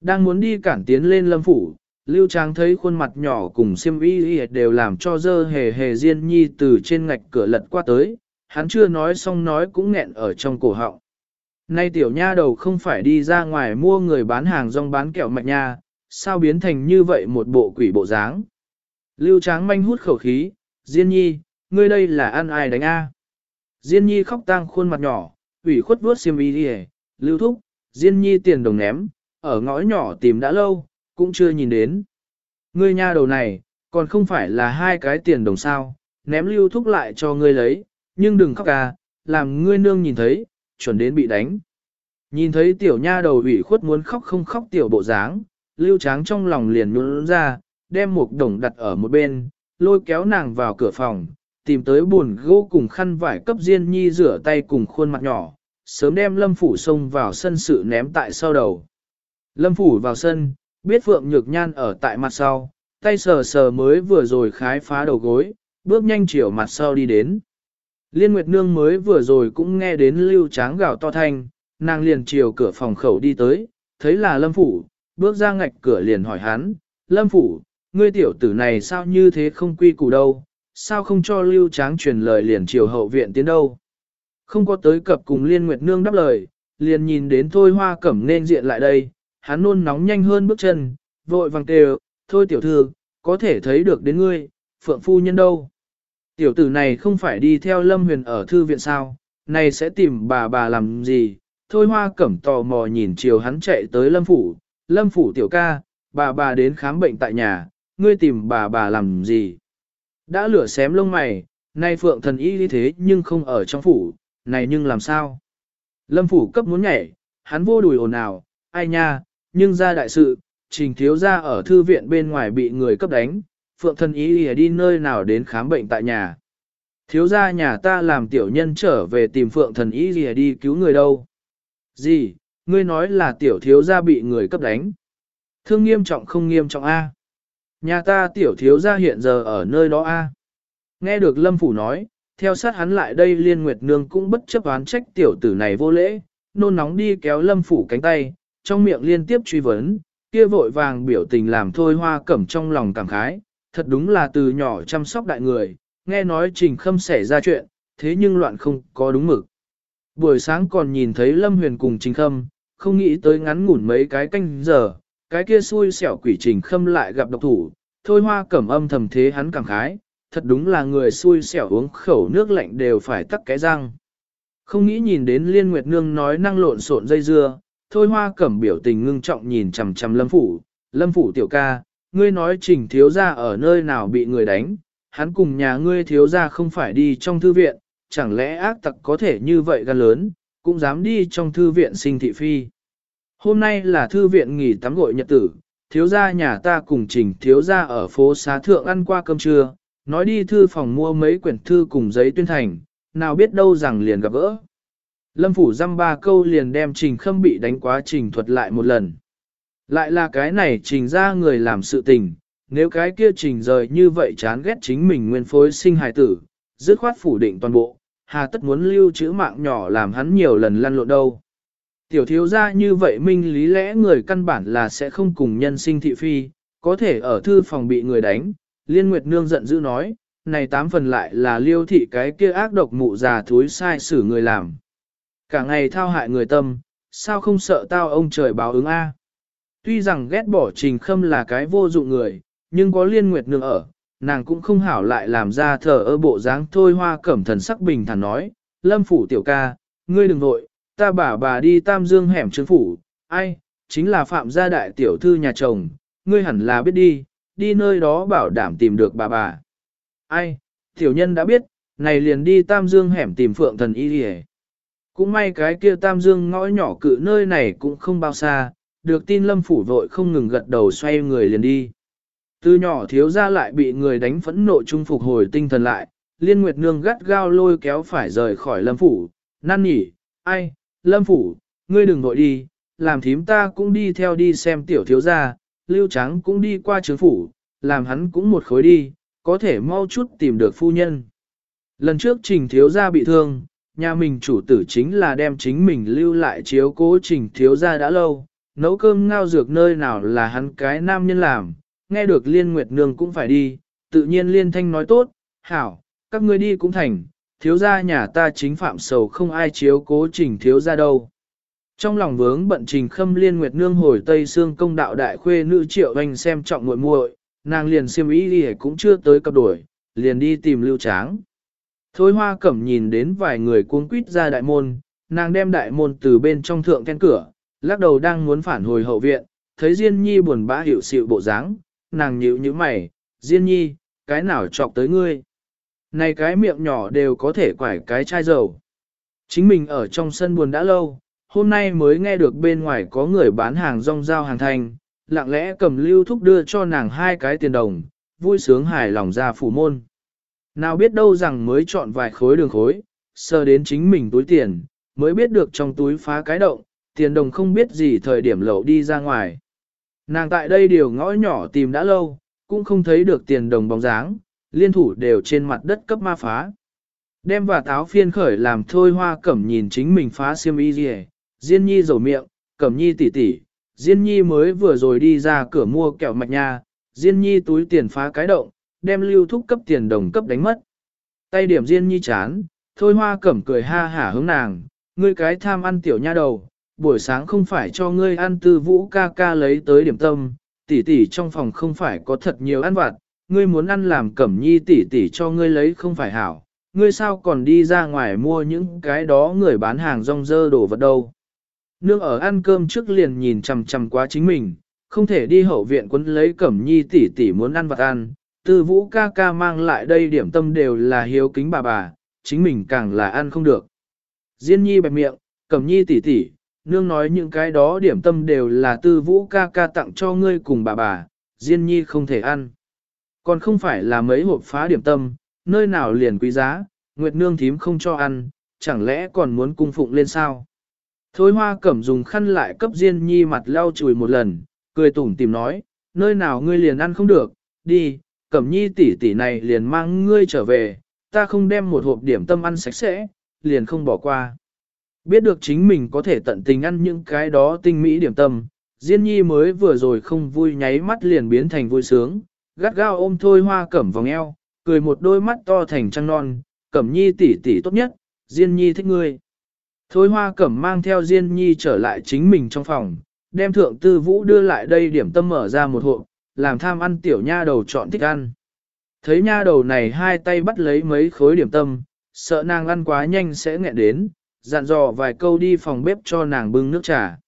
Đang muốn đi cản tiến lên lâm phủ, lưu tráng thấy khuôn mặt nhỏ cùng siêm y đều làm cho dơ hề hề diên nhi từ trên ngạch cửa lật qua tới, hắn chưa nói xong nói cũng nghẹn ở trong cổ họng. Nay tiểu nha đầu không phải đi ra ngoài mua người bán hàng rong bán kẹo mạch nha, sao biến thành như vậy một bộ quỷ bộ dáng. Lưu tráng manh hút khẩu khí, Diên nhi, ngươi đây là ăn ai đánh a? Diên nhi khóc tang khuôn mặt nhỏ, ủy khuất vuốt xiêm y đi lưu thúc, Diên nhi tiền đồng ném, ở ngõ nhỏ tìm đã lâu, cũng chưa nhìn đến. Ngươi nha đầu này, còn không phải là hai cái tiền đồng sao, ném lưu thúc lại cho ngươi lấy, nhưng đừng khóc à, làm ngươi nương nhìn thấy, chuẩn đến bị đánh. Nhìn thấy tiểu nha đầu ủy khuất muốn khóc không khóc tiểu bộ dáng, lưu tráng trong lòng liền nhún ra, đem một đồng đặt ở một bên, lôi kéo nàng vào cửa phòng, tìm tới buồn gỗ cùng khăn vải cấp Diên Nhi rửa tay cùng khuôn mặt nhỏ, sớm đem Lâm Phủ xông vào sân sự ném tại sau đầu. Lâm Phủ vào sân, biết Phượng Nhược Nhan ở tại mặt sau, tay sờ sờ mới vừa rồi khái phá đầu gối, bước nhanh chiều mặt sau đi đến. Liên Nguyệt Nương mới vừa rồi cũng nghe đến lưu tráng gào to thanh, nàng liền chiều cửa phòng khẩu đi tới, thấy là Lâm Phủ, bước ra ngạch cửa liền hỏi hắn, Lâm Phủ, ngươi tiểu tử này sao như thế không quy củ đâu, sao không cho lưu tráng truyền lời liền chiều hậu viện tiến đâu. Không có tới cập cùng Liên Nguyệt Nương đáp lời, liền nhìn đến Thôi Hoa Cẩm nên diện lại đây, hắn nôn nóng nhanh hơn bước chân, vội vàng kêu, thôi tiểu thư, có thể thấy được đến ngươi, Phượng Phu Nhân đâu. Tiểu tử này không phải đi theo Lâm Huyền ở thư viện sao, này sẽ tìm bà bà làm gì, Thôi Hoa Cẩm tò mò nhìn chiều hắn chạy tới Lâm Phủ, Lâm Phủ tiểu ca, bà bà đến khám bệnh tại nhà, ngươi tìm bà bà làm gì. Đã lửa xém lông mày, nay phượng thần y như thế nhưng không ở trong phủ, này nhưng làm sao? Lâm phủ cấp muốn nhảy, hắn vô đùi ồn ào, ai nha, nhưng ra đại sự, trình thiếu ra ở thư viện bên ngoài bị người cấp đánh, phượng thần y đi nơi nào đến khám bệnh tại nhà. Thiếu gia nhà ta làm tiểu nhân trở về tìm phượng thần y gì đi cứu người đâu. Gì, ngươi nói là tiểu thiếu gia bị người cấp đánh. Thương nghiêm trọng không nghiêm trọng A. Nhà ta tiểu thiếu gia hiện giờ ở nơi đó A. Nghe được Lâm Phủ nói, theo sát hắn lại đây Liên Nguyệt Nương cũng bất chấp oán trách tiểu tử này vô lễ, nôn nóng đi kéo Lâm Phủ cánh tay, trong miệng liên tiếp truy vấn, kia vội vàng biểu tình làm thôi hoa cẩm trong lòng cảm khái, thật đúng là từ nhỏ chăm sóc đại người, nghe nói trình khâm xảy ra chuyện, thế nhưng loạn không có đúng mực. Buổi sáng còn nhìn thấy Lâm Huyền cùng trình khâm, không nghĩ tới ngắn ngủn mấy cái canh giờ, cái kia xui xẻo quỷ trình khâm lại gặp độc thủ, thôi hoa cẩm âm thầm thế hắn cảm khái, thật đúng là người xui xẻo uống khẩu nước lạnh đều phải tắc cái răng. Không nghĩ nhìn đến Liên Nguyệt Nương nói năng lộn xộn dây dưa, thôi hoa cẩm biểu tình ngưng trọng nhìn chầm chầm lâm phủ, lâm phủ tiểu ca, ngươi nói trình thiếu gia ở nơi nào bị người đánh, hắn cùng nhà ngươi thiếu gia không phải đi trong thư viện, chẳng lẽ ác tặc có thể như vậy gan lớn, cũng dám đi trong thư viện sinh thị phi. Hôm nay là thư viện nghỉ tắm gội nhật tử, thiếu gia nhà ta cùng trình thiếu gia ở phố xá thượng ăn qua cơm trưa, nói đi thư phòng mua mấy quyển thư cùng giấy tuyên thành, nào biết đâu rằng liền gặp gỡ. Lâm Phủ dăm ba câu liền đem trình khâm bị đánh quá trình thuật lại một lần. Lại là cái này trình ra người làm sự tình, nếu cái kia trình rời như vậy chán ghét chính mình nguyên phối sinh hài tử, dứt khoát phủ định toàn bộ, hà tất muốn lưu chữ mạng nhỏ làm hắn nhiều lần lăn lộn đâu. Tiểu thiếu gia như vậy minh lý lẽ người căn bản là sẽ không cùng nhân sinh thị phi, có thể ở thư phòng bị người đánh, liên nguyệt nương giận dữ nói, này tám phần lại là liêu thị cái kia ác độc mụ già thúi sai xử người làm. Cả ngày thao hại người tâm, sao không sợ tao ông trời báo ứng A. Tuy rằng ghét bỏ trình khâm là cái vô dụng người, nhưng có liên nguyệt nương ở, nàng cũng không hảo lại làm ra thờ ơ bộ dáng thôi hoa cẩm thần sắc bình thản nói, lâm phủ tiểu ca, ngươi đừng vội, ta bà bà đi tam dương hẻm trương phủ, ai, chính là phạm gia đại tiểu thư nhà chồng, ngươi hẳn là biết đi, đi nơi đó bảo đảm tìm được bà bà. Ai, tiểu nhân đã biết, này liền đi Tam Dương hẻm tìm Phượng Thần Y đi Cũng may cái kia Tam Dương ngõ nhỏ cự nơi này cũng không bao xa, được tin Lâm Phủ vội không ngừng gật đầu xoay người liền đi. Từ nhỏ thiếu ra lại bị người đánh phẫn nộ trung phục hồi tinh thần lại, Liên Nguyệt Nương gắt gao lôi kéo phải rời khỏi Lâm Phủ, năn nỉ, ai, Lâm Phủ, ngươi đừng vội đi, làm thím ta cũng đi theo đi xem tiểu thiếu gia, Lưu Trắng cũng đi qua trướng phủ, làm hắn cũng một khối đi, có thể mau chút tìm được phu nhân. Lần trước trình thiếu gia bị thương, nhà mình chủ tử chính là đem chính mình lưu lại chiếu cố trình thiếu gia đã lâu, nấu cơm ngao dược nơi nào là hắn cái nam nhân làm, nghe được liên nguyệt nương cũng phải đi, tự nhiên liên thanh nói tốt, hảo, các ngươi đi cũng thành, thiếu gia nhà ta chính phạm sầu không ai chiếu cố trình thiếu gia đâu. Trong lòng vướng bận trình khâm liên nguyệt nương hồi Tây Sương công đạo đại khuê nữ triệu anh xem trọng muội muội, nàng liền siêm ý đi cũng chưa tới cặp đuổi, liền đi tìm lưu tráng. Thôi hoa cẩm nhìn đến vài người cuống quýt ra đại môn, nàng đem đại môn từ bên trong thượng then cửa, lắc đầu đang muốn phản hồi hậu viện, thấy Diên Nhi buồn bã hiểu xịu bộ dáng, nàng nhíu như mày, Diên Nhi, cái nào chọc tới ngươi? Này cái miệng nhỏ đều có thể quải cái chai dầu. Chính mình ở trong sân buồn đã lâu, hôm nay mới nghe được bên ngoài có người bán hàng rong giao hàng thành, lặng lẽ cầm lưu thúc đưa cho nàng hai cái tiền đồng, vui sướng hài lòng ra phủ môn. Nào biết đâu rằng mới chọn vài khối đường khối, sơ đến chính mình túi tiền, mới biết được trong túi phá cái động, tiền đồng không biết gì thời điểm lậu đi ra ngoài. Nàng tại đây điều ngõ nhỏ tìm đã lâu, cũng không thấy được tiền đồng bóng dáng, liên thủ đều trên mặt đất cấp ma phá. Đem và táo phiên khởi làm thôi hoa cẩm nhìn chính mình phá xiêm y gì Diên nhi dầu miệng, cẩm nhi tỉ tỉ, Diên nhi mới vừa rồi đi ra cửa mua kẹo mạch nha, Diên nhi túi tiền phá cái động, đem lưu thúc cấp tiền đồng cấp đánh mất. Tay điểm Diên nhi chán, thôi hoa cẩm cười ha hả hướng nàng, ngươi cái tham ăn tiểu nha đầu, buổi sáng không phải cho ngươi ăn tư vũ ca ca lấy tới điểm tâm, tỷ tỷ trong phòng không phải có thật nhiều ăn vặt, ngươi muốn ăn làm cẩm nhi tỷ tỷ cho ngươi lấy không phải hảo, ngươi sao còn đi ra ngoài mua những cái đó người bán hàng rong dơ đổ vật đâu. Nương ở ăn cơm trước liền nhìn chằm chằm quá chính mình, không thể đi hậu viện quấn lấy cẩm nhi tỷ tỷ muốn ăn vật ăn, tư vũ ca ca mang lại đây điểm tâm đều là hiếu kính bà bà, chính mình càng là ăn không được. Diên nhi bẹp miệng, cẩm nhi tỷ tỷ, nương nói những cái đó điểm tâm đều là tư vũ ca ca tặng cho ngươi cùng bà bà, Diên nhi không thể ăn. Còn không phải là mấy hộp phá điểm tâm, nơi nào liền quý giá, Nguyệt nương thím không cho ăn, chẳng lẽ còn muốn cung phụng lên sao? Thôi hoa cẩm dùng khăn lại cấp Diên nhi mặt lau chùi một lần, cười tủm tìm nói, nơi nào ngươi liền ăn không được, đi, cẩm nhi tỷ tỷ này liền mang ngươi trở về, ta không đem một hộp điểm tâm ăn sạch sẽ, liền không bỏ qua. Biết được chính mình có thể tận tình ăn những cái đó tinh mỹ điểm tâm, Diên nhi mới vừa rồi không vui nháy mắt liền biến thành vui sướng, gắt gao ôm thôi hoa cẩm vòng eo, cười một đôi mắt to thành trăng non, cẩm nhi tỷ tỷ tốt nhất, Diên nhi thích ngươi. Thôi hoa cẩm mang theo Diên nhi trở lại chính mình trong phòng, đem thượng tư vũ đưa lại đây điểm tâm mở ra một hộp, làm tham ăn tiểu nha đầu chọn thích ăn. Thấy nha đầu này hai tay bắt lấy mấy khối điểm tâm, sợ nàng ăn quá nhanh sẽ nghẹn đến, dặn dò vài câu đi phòng bếp cho nàng bưng nước trà.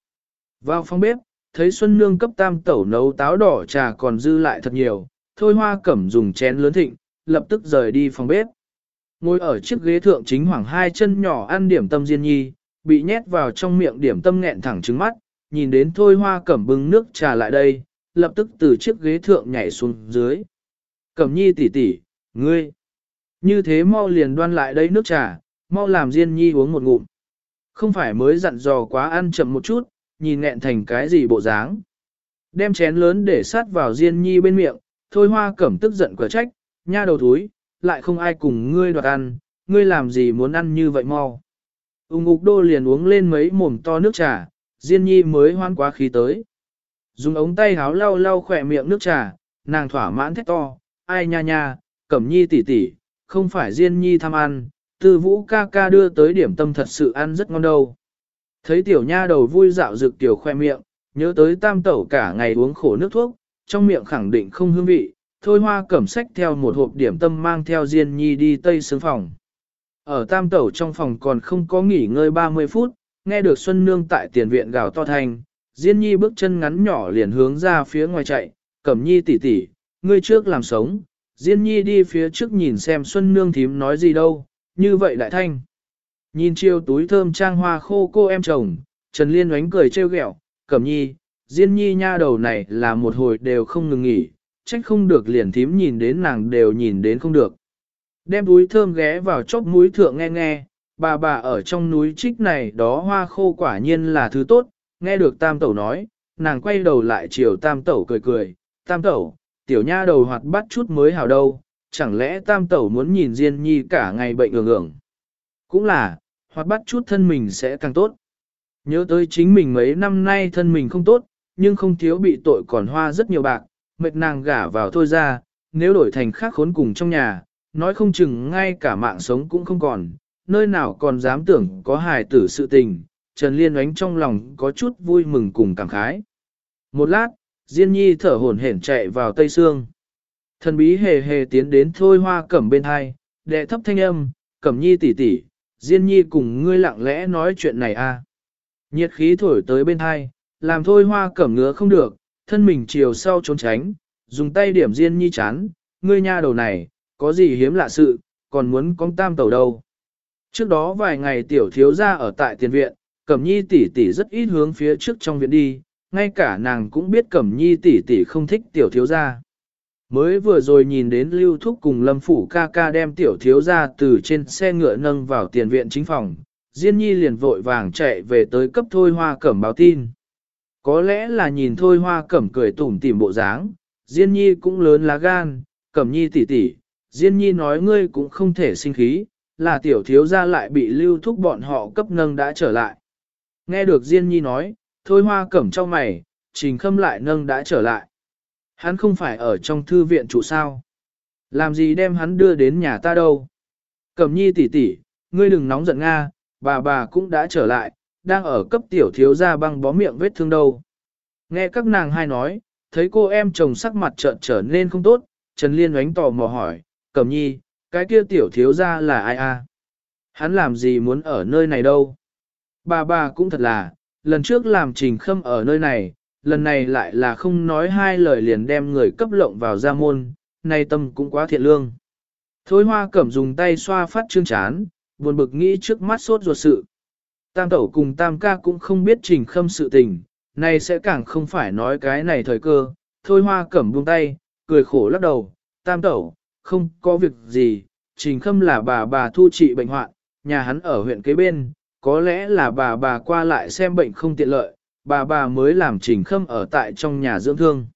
Vào phòng bếp, thấy Xuân Nương cấp tam tẩu nấu táo đỏ trà còn dư lại thật nhiều, thôi hoa cẩm dùng chén lớn thịnh, lập tức rời đi phòng bếp. Ngồi ở chiếc ghế thượng chính hoàng hai chân nhỏ ăn điểm tâm diên nhi, bị nhét vào trong miệng điểm tâm nghẹn thẳng trứng mắt, nhìn đến thôi hoa cẩm bưng nước trà lại đây, lập tức từ chiếc ghế thượng nhảy xuống dưới. Cẩm nhi tỷ tỷ, ngươi, như thế mau liền đoan lại đây nước trà, mau làm Diên Nhi uống một ngụm. Không phải mới dặn dò quá ăn chậm một chút, nhìn nghẹn thành cái gì bộ dáng. Đem chén lớn để sát vào Diên Nhi bên miệng, thôi hoa cẩm tức giận quả trách, nha đầu thúi, lại không ai cùng ngươi đoạt ăn, ngươi làm gì muốn ăn như vậy mau. Úng ngục đô liền uống lên mấy mồm to nước trà, Diên Nhi mới hoan quá khí tới. Dùng ống tay háo lau lau khỏe miệng nước trà, nàng thỏa mãn thét to, ai nha nha, cẩm nhi tỷ tỷ, không phải Diên Nhi tham ăn, tư vũ ca ca đưa tới điểm tâm thật sự ăn rất ngon đâu. Thấy tiểu nha đầu vui dạo rực tiểu khoe miệng, nhớ tới tam tẩu cả ngày uống khổ nước thuốc, trong miệng khẳng định không hương vị, thôi hoa cẩm sách theo một hộp điểm tâm mang theo Diên Nhi đi tây sướng phòng. Ở tam tẩu trong phòng còn không có nghỉ ngơi 30 phút, nghe được Xuân Nương tại tiền viện gào to thành, Diên Nhi bước chân ngắn nhỏ liền hướng ra phía ngoài chạy, Cẩm nhi tỷ tỷ, ngươi trước làm sống, Diên nhi đi phía trước nhìn xem Xuân Nương thím nói gì đâu, như vậy đại thanh. Nhìn chiêu túi thơm trang hoa khô cô em chồng, Trần Liên oánh cười trêu ghẹo, Cẩm nhi, Diên nhi nha đầu này là một hồi đều không ngừng nghỉ, trách không được liền thím nhìn đến nàng đều nhìn đến không được. Đem túi thơm ghé vào chóp mũi thượng nghe nghe, bà bà ở trong núi trích này đó hoa khô quả nhiên là thứ tốt, nghe được tam tẩu nói, nàng quay đầu lại chiều tam tẩu cười cười, tam tẩu, tiểu nha đầu hoạt bắt chút mới hào đâu, chẳng lẽ tam tẩu muốn nhìn Diên Nhi cả ngày bệnh ường ưởng. Cũng là, hoạt bắt chút thân mình sẽ càng tốt. Nhớ tới chính mình mấy năm nay thân mình không tốt, nhưng không thiếu bị tội còn hoa rất nhiều bạc, mệt nàng gả vào thôi ra, nếu đổi thành khác khốn cùng trong nhà, nói không chừng ngay cả mạng sống cũng không còn, nơi nào còn dám tưởng có hài tử sự tình, Trần Liên oánh trong lòng có chút vui mừng cùng cảm khái. Một lát, Diên Nhi thở hổn hển chạy vào Tây Sương. Thần bí hề hề tiến đến thôi hoa cẩm bên hai, đệ thấp thanh âm, cẩm nhi tỷ tỷ, Diên Nhi cùng ngươi lặng lẽ nói chuyện này a. À. Nhiệt khí thổi tới bên hai, làm thôi hoa cẩm ngứa không được, thân mình chiều sau trốn tránh, dùng tay điểm Diên Nhi chán, ngươi nha đầu này, có gì hiếm lạ sự, còn muốn con tam tàu đâu. Trước đó vài ngày tiểu thiếu gia ở tại tiền viện, Cẩm Nhi tỷ tỷ rất ít hướng phía trước trong viện đi, ngay cả nàng cũng biết Cẩm Nhi tỷ tỷ không thích tiểu thiếu gia. Mới vừa rồi nhìn đến Lưu Thúc cùng Lâm Phủ ca ca đem tiểu thiếu gia từ trên xe ngựa nâng vào tiền viện chính phòng, Diên Nhi liền vội vàng chạy về tới cấp Thôi Hoa Cẩm báo tin. Có lẽ là nhìn Thôi Hoa Cẩm cười tủm tỉm bộ dáng, Diên Nhi cũng lớn lá gan, Cẩm Nhi tỷ tỷ, Diên Nhi nói ngươi cũng không thể sinh khí, là tiểu thiếu gia lại bị Lưu Thúc bọn họ cấp nâng đã trở lại. Nghe được Diên Nhi nói, thôi hoa cẩm trong mày, trình khâm lại nâng đã trở lại. Hắn không phải ở trong thư viện trụ sao. Làm gì đem hắn đưa đến nhà ta đâu. Cẩm nhi tỷ tỷ, ngươi đừng nóng giận Nga, bà bà cũng đã trở lại, đang ở cấp tiểu thiếu gia băng bó miệng vết thương đâu. Nghe các nàng hai nói, thấy cô em chồng sắc mặt trợn trở nên không tốt, Trần Liên oánh tò mò hỏi, Cẩm nhi, cái kia tiểu thiếu gia là ai a? Hắn làm gì muốn ở nơi này đâu? Bà bà cũng thật là, lần trước làm trình khâm ở nơi này, lần này lại là không nói hai lời liền đem người cấp lộng vào gia môn, nay tâm cũng quá thiện lương. Thôi hoa cẩm dùng tay xoa phát trương chán, buồn bực nghĩ trước mắt sốt ruột sự. Tam tẩu cùng tam ca cũng không biết trình khâm sự tình, này sẽ càng không phải nói cái này thời cơ. Thôi hoa cẩm buông tay, cười khổ lắc đầu, tam tẩu, không có việc gì, trình khâm là bà bà thu trị bệnh hoạn, nhà hắn ở huyện kế bên, có lẽ là bà bà qua lại xem bệnh không tiện lợi, bà bà mới làm trình khâm ở tại trong nhà dưỡng thương.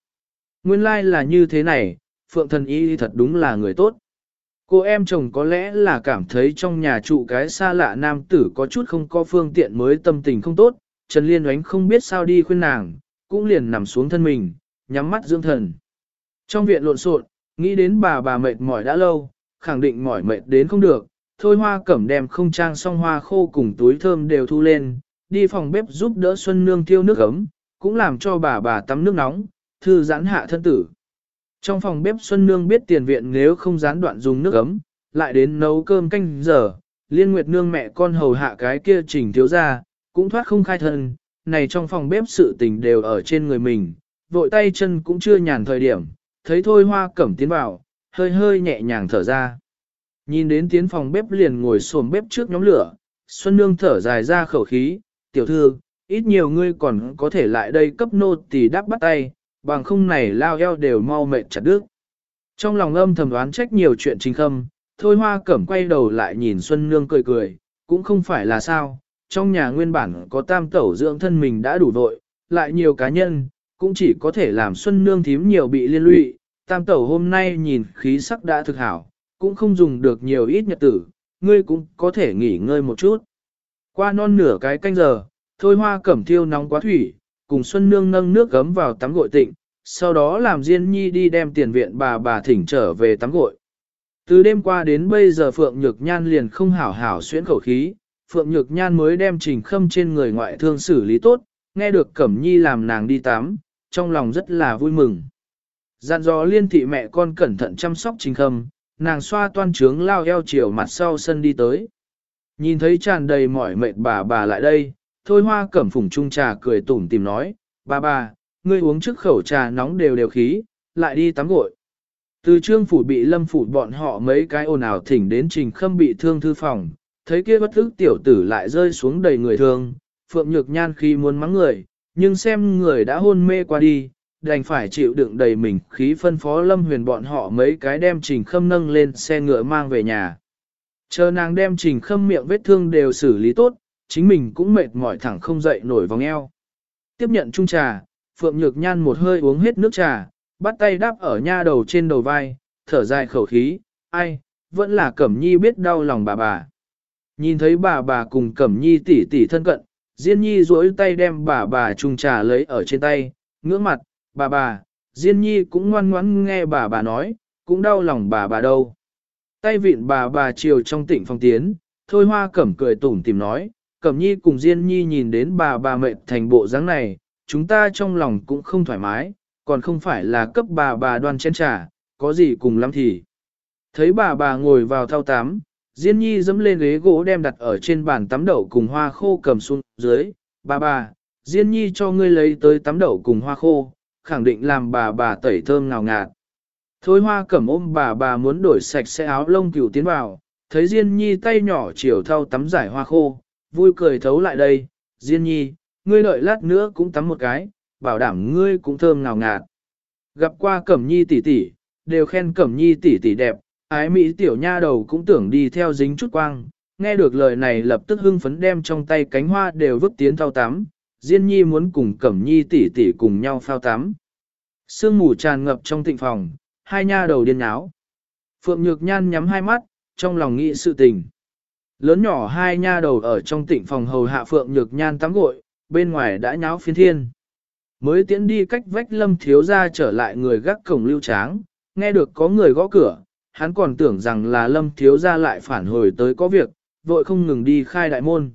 Nguyên lai like là như thế này, Phượng thần y thật đúng là người tốt. Cô em chồng có lẽ là cảm thấy trong nhà trụ cái xa lạ nam tử có chút không có phương tiện mới tâm tình không tốt, Trần Liên oánh không biết sao đi khuyên nàng, cũng liền nằm xuống thân mình, nhắm mắt dưỡng thần. Trong viện lộn xộn, nghĩ đến bà bà mệt mỏi đã lâu, khẳng định mỏi mệt đến không được, thôi hoa cẩm đem không trang xong hoa khô cùng túi thơm đều thu lên, đi phòng bếp giúp đỡ Xuân Nương tiêu nước ấm, cũng làm cho bà bà tắm nước nóng, thư giãn hạ thân tử. Trong phòng bếp Xuân Nương biết tiền viện nếu không gián đoạn dùng nước ấm, lại đến nấu cơm canh giờ, liên nguyệt nương mẹ con hầu hạ cái kia chỉnh thiếu ra, cũng thoát không khai thân, này trong phòng bếp sự tình đều ở trên người mình, vội tay chân cũng chưa nhàn thời điểm, thấy thôi hoa cẩm tiến vào, hơi hơi nhẹ nhàng thở ra. Nhìn đến tiến phòng bếp liền ngồi xổm bếp trước nhóm lửa, Xuân Nương thở dài ra khẩu khí, tiểu thư, ít nhiều ngươi còn có thể lại đây cấp nô tỳ đáp bắt tay, bằng không này lao eo đều mau mệt chặt đứt. Trong lòng âm thầm đoán trách nhiều chuyện chính khâm, thôi hoa cẩm quay đầu lại nhìn Xuân Nương cười cười, cũng không phải là sao, trong nhà nguyên bản có tam tẩu dưỡng thân mình đã đủ vội, lại nhiều cá nhân, cũng chỉ có thể làm Xuân Nương thím nhiều bị liên lụy, tam tẩu hôm nay nhìn khí sắc đã thực hảo, cũng không dùng được nhiều ít nhật tử, ngươi cũng có thể nghỉ ngơi một chút. Qua non nửa cái canh giờ, thôi hoa cẩm thiêu nóng quá thủy, cùng Xuân Nương nâng nước gấm vào tắm gội tịnh, sau đó làm Diên Nhi đi đem tiền viện bà bà thỉnh trở về tắm gội. Từ đêm qua đến bây giờ Phượng Nhược Nhan liền không hảo hảo xuyễn khẩu khí, Phượng Nhược Nhan mới đem trình khâm trên người ngoại thương xử lý tốt, nghe được Cẩm Nhi làm nàng đi tắm, trong lòng rất là vui mừng. Dặn dò liên thị mẹ con cẩn thận chăm sóc trình khâm, nàng xoa toan trướng lao eo chiều mặt sau sân đi tới. Nhìn thấy tràn đầy mỏi mệt bà bà lại đây, thôi hoa cẩm phùng trung trà cười tủm tìm nói, bà bà, ngươi uống trước khẩu trà nóng đều đều khí, lại đi tắm gội. Từ trương phủ bị lâm phủ bọn họ mấy cái ồn ào thỉnh đến trình khâm bị thương thư phòng, thấy kia bất thức tiểu tử lại rơi xuống đầy người thương, phượng nhược nhan khi muốn mắng người, nhưng xem người đã hôn mê qua đi, đành phải chịu đựng đầy mình khí phân phó lâm huyền bọn họ mấy cái đem trình khâm nâng lên xe ngựa mang về nhà. Chờ nàng đem trình khâm miệng vết thương đều xử lý tốt, chính mình cũng mệt mỏi thẳng không dậy nổi vòng eo. Tiếp nhận chung trà, Phượng Nhược Nhan một hơi uống hết nước trà, bắt tay đáp ở nha đầu trên đầu vai, thở dài khẩu khí, ai, vẫn là Cẩm Nhi biết đau lòng bà bà. Nhìn thấy bà bà cùng Cẩm Nhi tỉ tỉ thân cận, Diên Nhi duỗi tay đem bà bà chung trà lấy ở trên tay, ngưỡng mặt, bà bà, Diên Nhi cũng ngoan ngoãn nghe bà bà nói, cũng đau lòng bà bà đâu. Tay vịn bà bà chiều trong tỉnh phong tiến, thôi hoa cẩm cười tủm tìm nói, cẩm nhi cùng Diên Nhi nhìn đến bà bà mệt thành bộ dáng này, chúng ta trong lòng cũng không thoải mái, còn không phải là cấp bà bà đoan chén trà, có gì cùng lắm thì. Thấy bà bà ngồi vào thao tắm, Diên Nhi dẫm lên ghế gỗ đem đặt ở trên bàn tắm đậu cùng hoa khô cầm xuống dưới, bà bà, Diên Nhi cho ngươi lấy tới tắm đậu cùng hoa khô, khẳng định làm bà bà tẩy thơm ngào ngạt. Thôi hoa cẩm ôm bà bà muốn đổi sạch sẽ áo lông cửu tiến vào, thấy Diên Nhi tay nhỏ chiều thao tắm giải hoa khô, vui cười thấu lại đây, Diên Nhi, ngươi đợi lát nữa cũng tắm một cái, bảo đảm ngươi cũng thơm ngào ngạt. Gặp qua Cẩm Nhi tỷ tỷ, đều khen Cẩm Nhi tỷ tỷ đẹp, ái mỹ tiểu nha đầu cũng tưởng đi theo dính chút quang, nghe được lời này lập tức hưng phấn đem trong tay cánh hoa đều vứt tiến thao tắm, Diên Nhi muốn cùng Cẩm Nhi tỷ tỷ cùng nhau phao tắm. Sương mù tràn ngập trong tịnh phòng, hai nha đầu điên áo. Phượng Nhược Nhan nhắm hai mắt, trong lòng nghĩ sự tình. Lớn nhỏ hai nha đầu ở trong tịnh phòng hầu hạ Phượng Nhược Nhan tắm gội, bên ngoài đã nháo phiên thiên. Mới tiến đi cách vách lâm thiếu ra trở lại người gác cổng lưu tráng, nghe được có người gõ cửa, hắn còn tưởng rằng là lâm thiếu ra lại phản hồi tới có việc, vội không ngừng đi khai đại môn.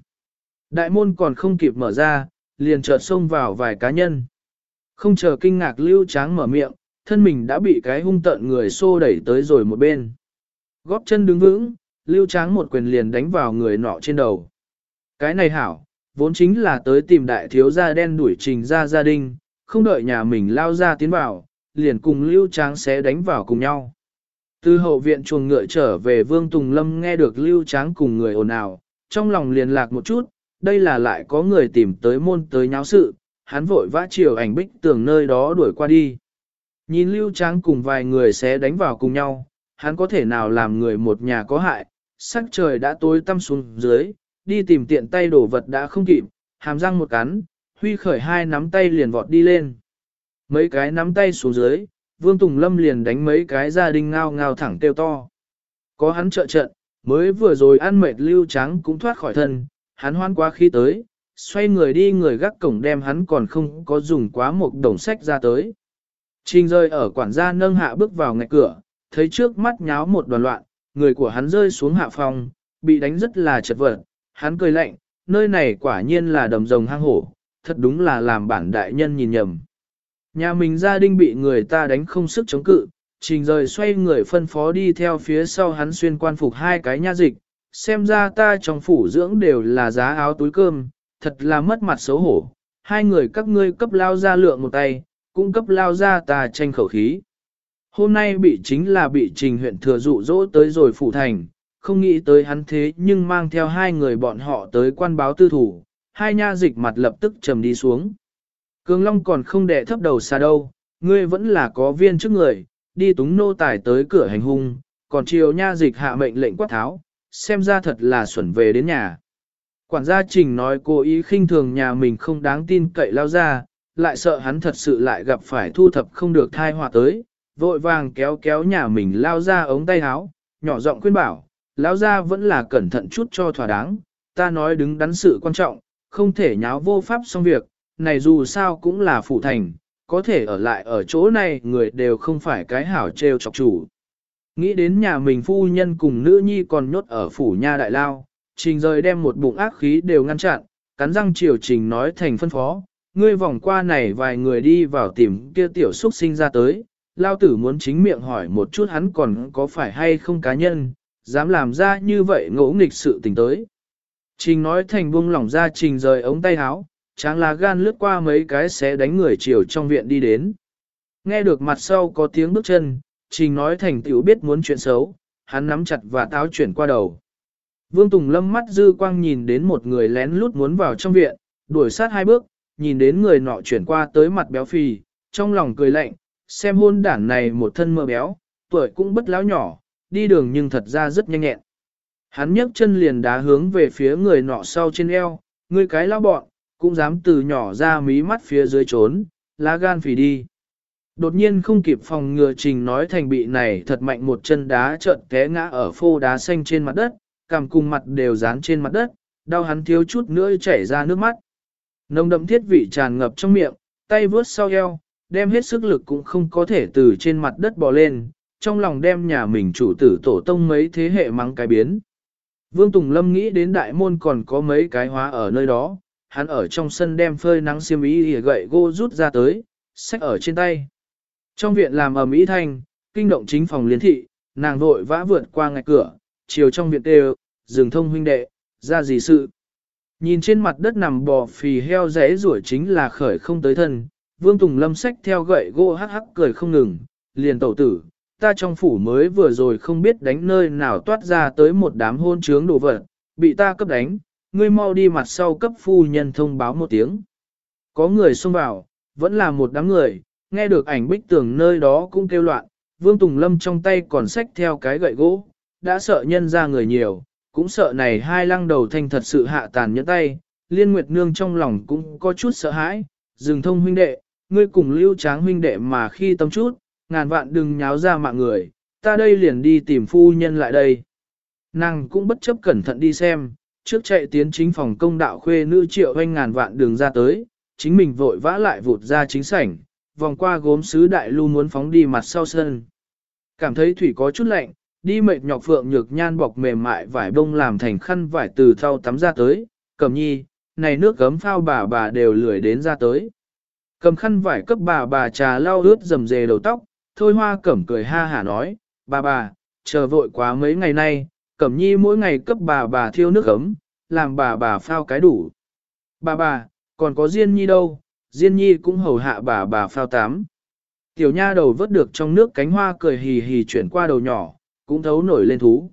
Đại môn còn không kịp mở ra, liền chợt xông vào vài cá nhân. Không chờ kinh ngạc lưu tráng mở miệng, thân mình đã bị cái hung tận người xô đẩy tới rồi một bên. Góp chân đứng vững, lưu tráng một quyền liền đánh vào người nọ trên đầu. Cái này hảo, vốn chính là tới tìm đại thiếu gia đen đuổi trình ra gia đình, không đợi nhà mình lao ra tiến vào, liền cùng lưu tráng sẽ đánh vào cùng nhau. Từ hậu viện chuồng ngựa trở về Vương Tùng Lâm nghe được lưu tráng cùng người ồn ào, trong lòng liền lạc một chút, đây là lại có người tìm tới môn tới nháo sự, hắn vội vã chiều ảnh bích tường nơi đó đuổi qua đi. Nhìn lưu tráng cùng vài người sẽ đánh vào cùng nhau, hắn có thể nào làm người một nhà có hại, sắc trời đã tối tăm xuống dưới, đi tìm tiện tay đổ vật đã không kịp, hàm răng một cắn, huy khởi hai nắm tay liền vọt đi lên. Mấy cái nắm tay xuống dưới, Vương Tùng Lâm liền đánh mấy cái gia đình ngao ngao thẳng tiêu to. Có hắn trợ trận, mới vừa rồi ăn mệt lưu trắng cũng thoát khỏi thân, hắn hoan quá khi tới, xoay người đi người gác cổng đem hắn còn không có dùng quá một đồng sách ra tới. Trình rơi ở quản gia nâng hạ bước vào ngạch cửa, thấy trước mắt nháo một đoàn loạn, người của hắn rơi xuống hạ phòng, bị đánh rất là chật vật, hắn cười lạnh, nơi này quả nhiên là đầm rồng hang hổ, thật đúng là làm bản đại nhân nhìn nhầm. Nhà mình gia đình bị người ta đánh không sức chống cự, trình rời xoay người phân phó đi theo phía sau hắn xuyên quan phục hai cái nha dịch, xem ra ta trong phủ dưỡng đều là giá áo túi cơm, thật là mất mặt xấu hổ, hai người các ngươi cấp lao ra lượng một tay, cung cấp lao ra ta tranh khẩu khí. Hôm nay bị chính là bị trình huyện thừa dụ dỗ tới rồi phủ thành, không nghĩ tới hắn thế nhưng mang theo hai người bọn họ tới quan báo tư thủ, hai nha dịch mặt lập tức trầm đi xuống. Cường Long còn không đẻ thấp đầu xa đâu, ngươi vẫn là có viên trước người, đi túng nô tài tới cửa hành hung, còn chiều nha dịch hạ mệnh lệnh quát tháo, xem ra thật là xuẩn về đến nhà. Quản gia trình nói cố ý khinh thường nhà mình không đáng tin cậy lao ra, lại sợ hắn thật sự lại gặp phải thu thập không được thai họa tới, vội vàng kéo kéo nhà mình lao ra ống tay áo, nhỏ giọng khuyên bảo, lao ra vẫn là cẩn thận chút cho thỏa đáng, ta nói đứng đắn sự quan trọng, không thể nháo vô pháp xong việc, này dù sao cũng là phụ thành, có thể ở lại ở chỗ này người đều không phải cái hảo trêu chọc chủ. Nghĩ đến nhà mình phu nhân cùng nữ nhi còn nhốt ở phủ nha đại lao, trình rời đem một bụng ác khí đều ngăn chặn, cắn răng chiều trình nói thành phân phó, ngươi vòng qua này vài người đi vào tìm kia tiểu xuất sinh ra tới, lao tử muốn chính miệng hỏi một chút hắn còn có phải hay không cá nhân, dám làm ra như vậy ngỗ nghịch sự tình tới. Trình nói thành buông lỏng ra trình rời ống tay háo, tráng lá gan lướt qua mấy cái sẽ đánh người chiều trong viện đi đến. Nghe được mặt sau có tiếng bước chân, Trình nói thành tiểu biết muốn chuyện xấu, hắn nắm chặt và táo chuyển qua đầu. Vương Tùng Lâm mắt dư quang nhìn đến một người lén lút muốn vào trong viện, đuổi sát hai bước, nhìn đến người nọ chuyển qua tới mặt béo phì, trong lòng cười lạnh, xem hôn đản này một thân mơ béo, tuổi cũng bất lão nhỏ, đi đường nhưng thật ra rất nhanh nhẹn. Hắn nhấc chân liền đá hướng về phía người nọ sau trên eo, người cái lão bọn, cũng dám từ nhỏ ra mí mắt phía dưới trốn, lá gan phì đi. Đột nhiên không kịp phòng ngừa trình nói thành bị này thật mạnh một chân đá trợn té ngã ở phô đá xanh trên mặt đất, cằm cùng mặt đều dán trên mặt đất, đau hắn thiếu chút nữa chảy ra nước mắt. Nồng đậm thiết vị tràn ngập trong miệng, tay vướt sau eo, đem hết sức lực cũng không có thể từ trên mặt đất bò lên, trong lòng đem nhà mình chủ tử tổ tông mấy thế hệ mắng cái biến. Vương Tùng Lâm nghĩ đến đại môn còn có mấy cái hóa ở nơi đó, hắn ở trong sân đem phơi nắng xiêm ý gậy gô rút ra tới, sách ở trên tay. Trong viện làm ở Mỹ thanh, kinh động chính phòng liên thị, nàng vội vã vượt qua ngạch cửa, chiều trong viện đều, rừng thông huynh đệ, ra gì sự. Nhìn trên mặt đất nằm bò phì heo rẽ rủi chính là khởi không tới thân, Vương Tùng Lâm sách theo gậy gỗ hắc hắc cười không ngừng, liền tẩu tử, ta trong phủ mới vừa rồi không biết đánh nơi nào toát ra tới một đám hôn trướng đồ vật, bị ta cấp đánh, ngươi mau đi mặt sau cấp phu nhân thông báo một tiếng. Có người xông vào, vẫn là một đám người, nghe được ảnh bích tường nơi đó cũng kêu loạn, Vương Tùng Lâm trong tay còn xách theo cái gậy gỗ, đã sợ nhân ra người nhiều, cũng sợ này hai lăng đầu thanh thật sự hạ tàn nhẫn tay, liên nguyệt nương trong lòng cũng có chút sợ hãi, dừng thông huynh đệ, ngươi cùng lưu tráng huynh đệ mà khi tâm chút, ngàn vạn đừng nháo ra mạng người, ta đây liền đi tìm phu nhân lại đây. Nàng cũng bất chấp cẩn thận đi xem, trước chạy tiến chính phòng công đạo khuê nữ triệu hoanh ngàn vạn đường ra tới, chính mình vội vã lại vụt ra chính sảnh, vòng qua gốm sứ đại lưu muốn phóng đi mặt sau sân. Cảm thấy thủy có chút lạnh, đi mệt nhọc phượng nhược nhan bọc mềm mại vải bông làm thành khăn vải từ thau tắm ra tới, cầm nhi, này nước gấm phao bà bà đều lười đến ra tới. Cầm khăn vải cấp bà bà trà lau ướt dầm dề đầu tóc, thôi hoa cẩm cười ha hả nói, bà bà, chờ vội quá mấy ngày nay, cẩm nhi mỗi ngày cấp bà bà thiêu nước gấm, làm bà bà phao cái đủ. Bà bà, còn có Diên Nhi đâu, Diên Nhi cũng hầu hạ bà bà phao tám. Tiểu nha đầu vớt được trong nước cánh hoa cười hì hì chuyển qua đầu nhỏ, cũng thấu nổi lên thú.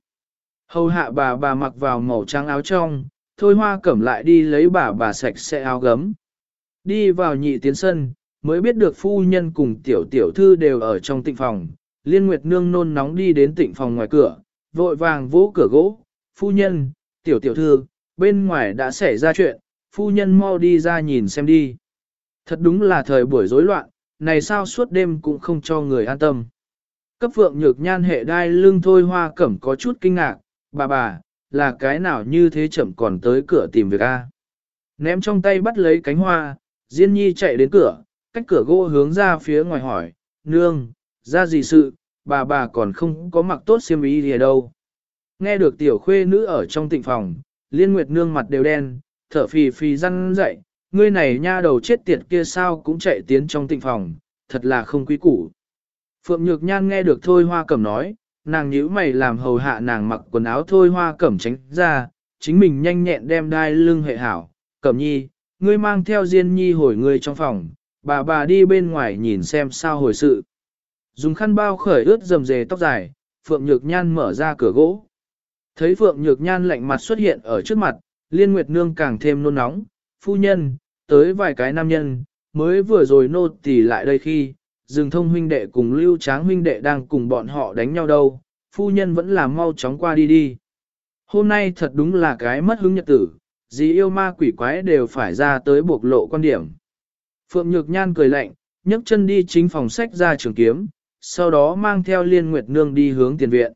Hầu hạ bà bà mặc vào màu trắng áo trong, thôi hoa cẩm lại đi lấy bà bà sạch sẽ áo gấm. Đi vào nhị tiến sân, mới biết được phu nhân cùng tiểu tiểu thư đều ở trong tịnh phòng. Liên Nguyệt Nương nôn nóng đi đến tịnh phòng ngoài cửa, vội vàng vỗ cửa gỗ. Phu nhân, tiểu tiểu thư, bên ngoài đã xảy ra chuyện, phu nhân mau đi ra nhìn xem đi. Thật đúng là thời buổi rối loạn, này sao suốt đêm cũng không cho người an tâm. Cấp phượng nhược nhan hệ đai lưng thôi hoa cẩm có chút kinh ngạc, bà bà, là cái nào như thế chậm còn tới cửa tìm việc a? Ném trong tay bắt lấy cánh hoa, Diên nhi chạy đến cửa, cách cửa gỗ hướng ra phía ngoài hỏi, nương, ra gì sự, bà bà còn không có mặc tốt xiêm y gì đâu. Nghe được tiểu khuê nữ ở trong tịnh phòng, liên nguyệt nương mặt đều đen, thở phì phì răn dậy, ngươi này nha đầu chết tiệt kia sao cũng chạy tiến trong tịnh phòng, thật là không quý củ. Phượng Nhược Nhan nghe được Thôi Hoa Cẩm nói, nàng nhíu mày làm hầu hạ nàng mặc quần áo Thôi Hoa Cẩm tránh ra, chính mình nhanh nhẹn đem đai lưng hệ hảo. Cẩm nhi, ngươi mang theo Diên Nhi hồi ngươi trong phòng, bà bà đi bên ngoài nhìn xem sao hồi sự. Dùng khăn bao khởi ướt dầm dề tóc dài, Phượng Nhược Nhan mở ra cửa gỗ. Thấy Phượng Nhược Nhan lạnh mặt xuất hiện ở trước mặt, Liên Nguyệt Nương càng thêm nôn nóng, phu nhân, tới vài cái nam nhân, mới vừa rồi nô tỳ lại đây khi, rừng thông huynh đệ cùng lưu tráng huynh đệ đang cùng bọn họ đánh nhau đâu, phu nhân vẫn là mau chóng qua đi đi. Hôm nay thật đúng là cái mất hứng nhật tử, gì yêu ma quỷ quái đều phải ra tới bộc lộ quan điểm. Phượng Nhược Nhan cười lạnh, nhấc chân đi chính phòng sách ra trường kiếm, sau đó mang theo Liên Nguyệt Nương đi hướng tiền viện.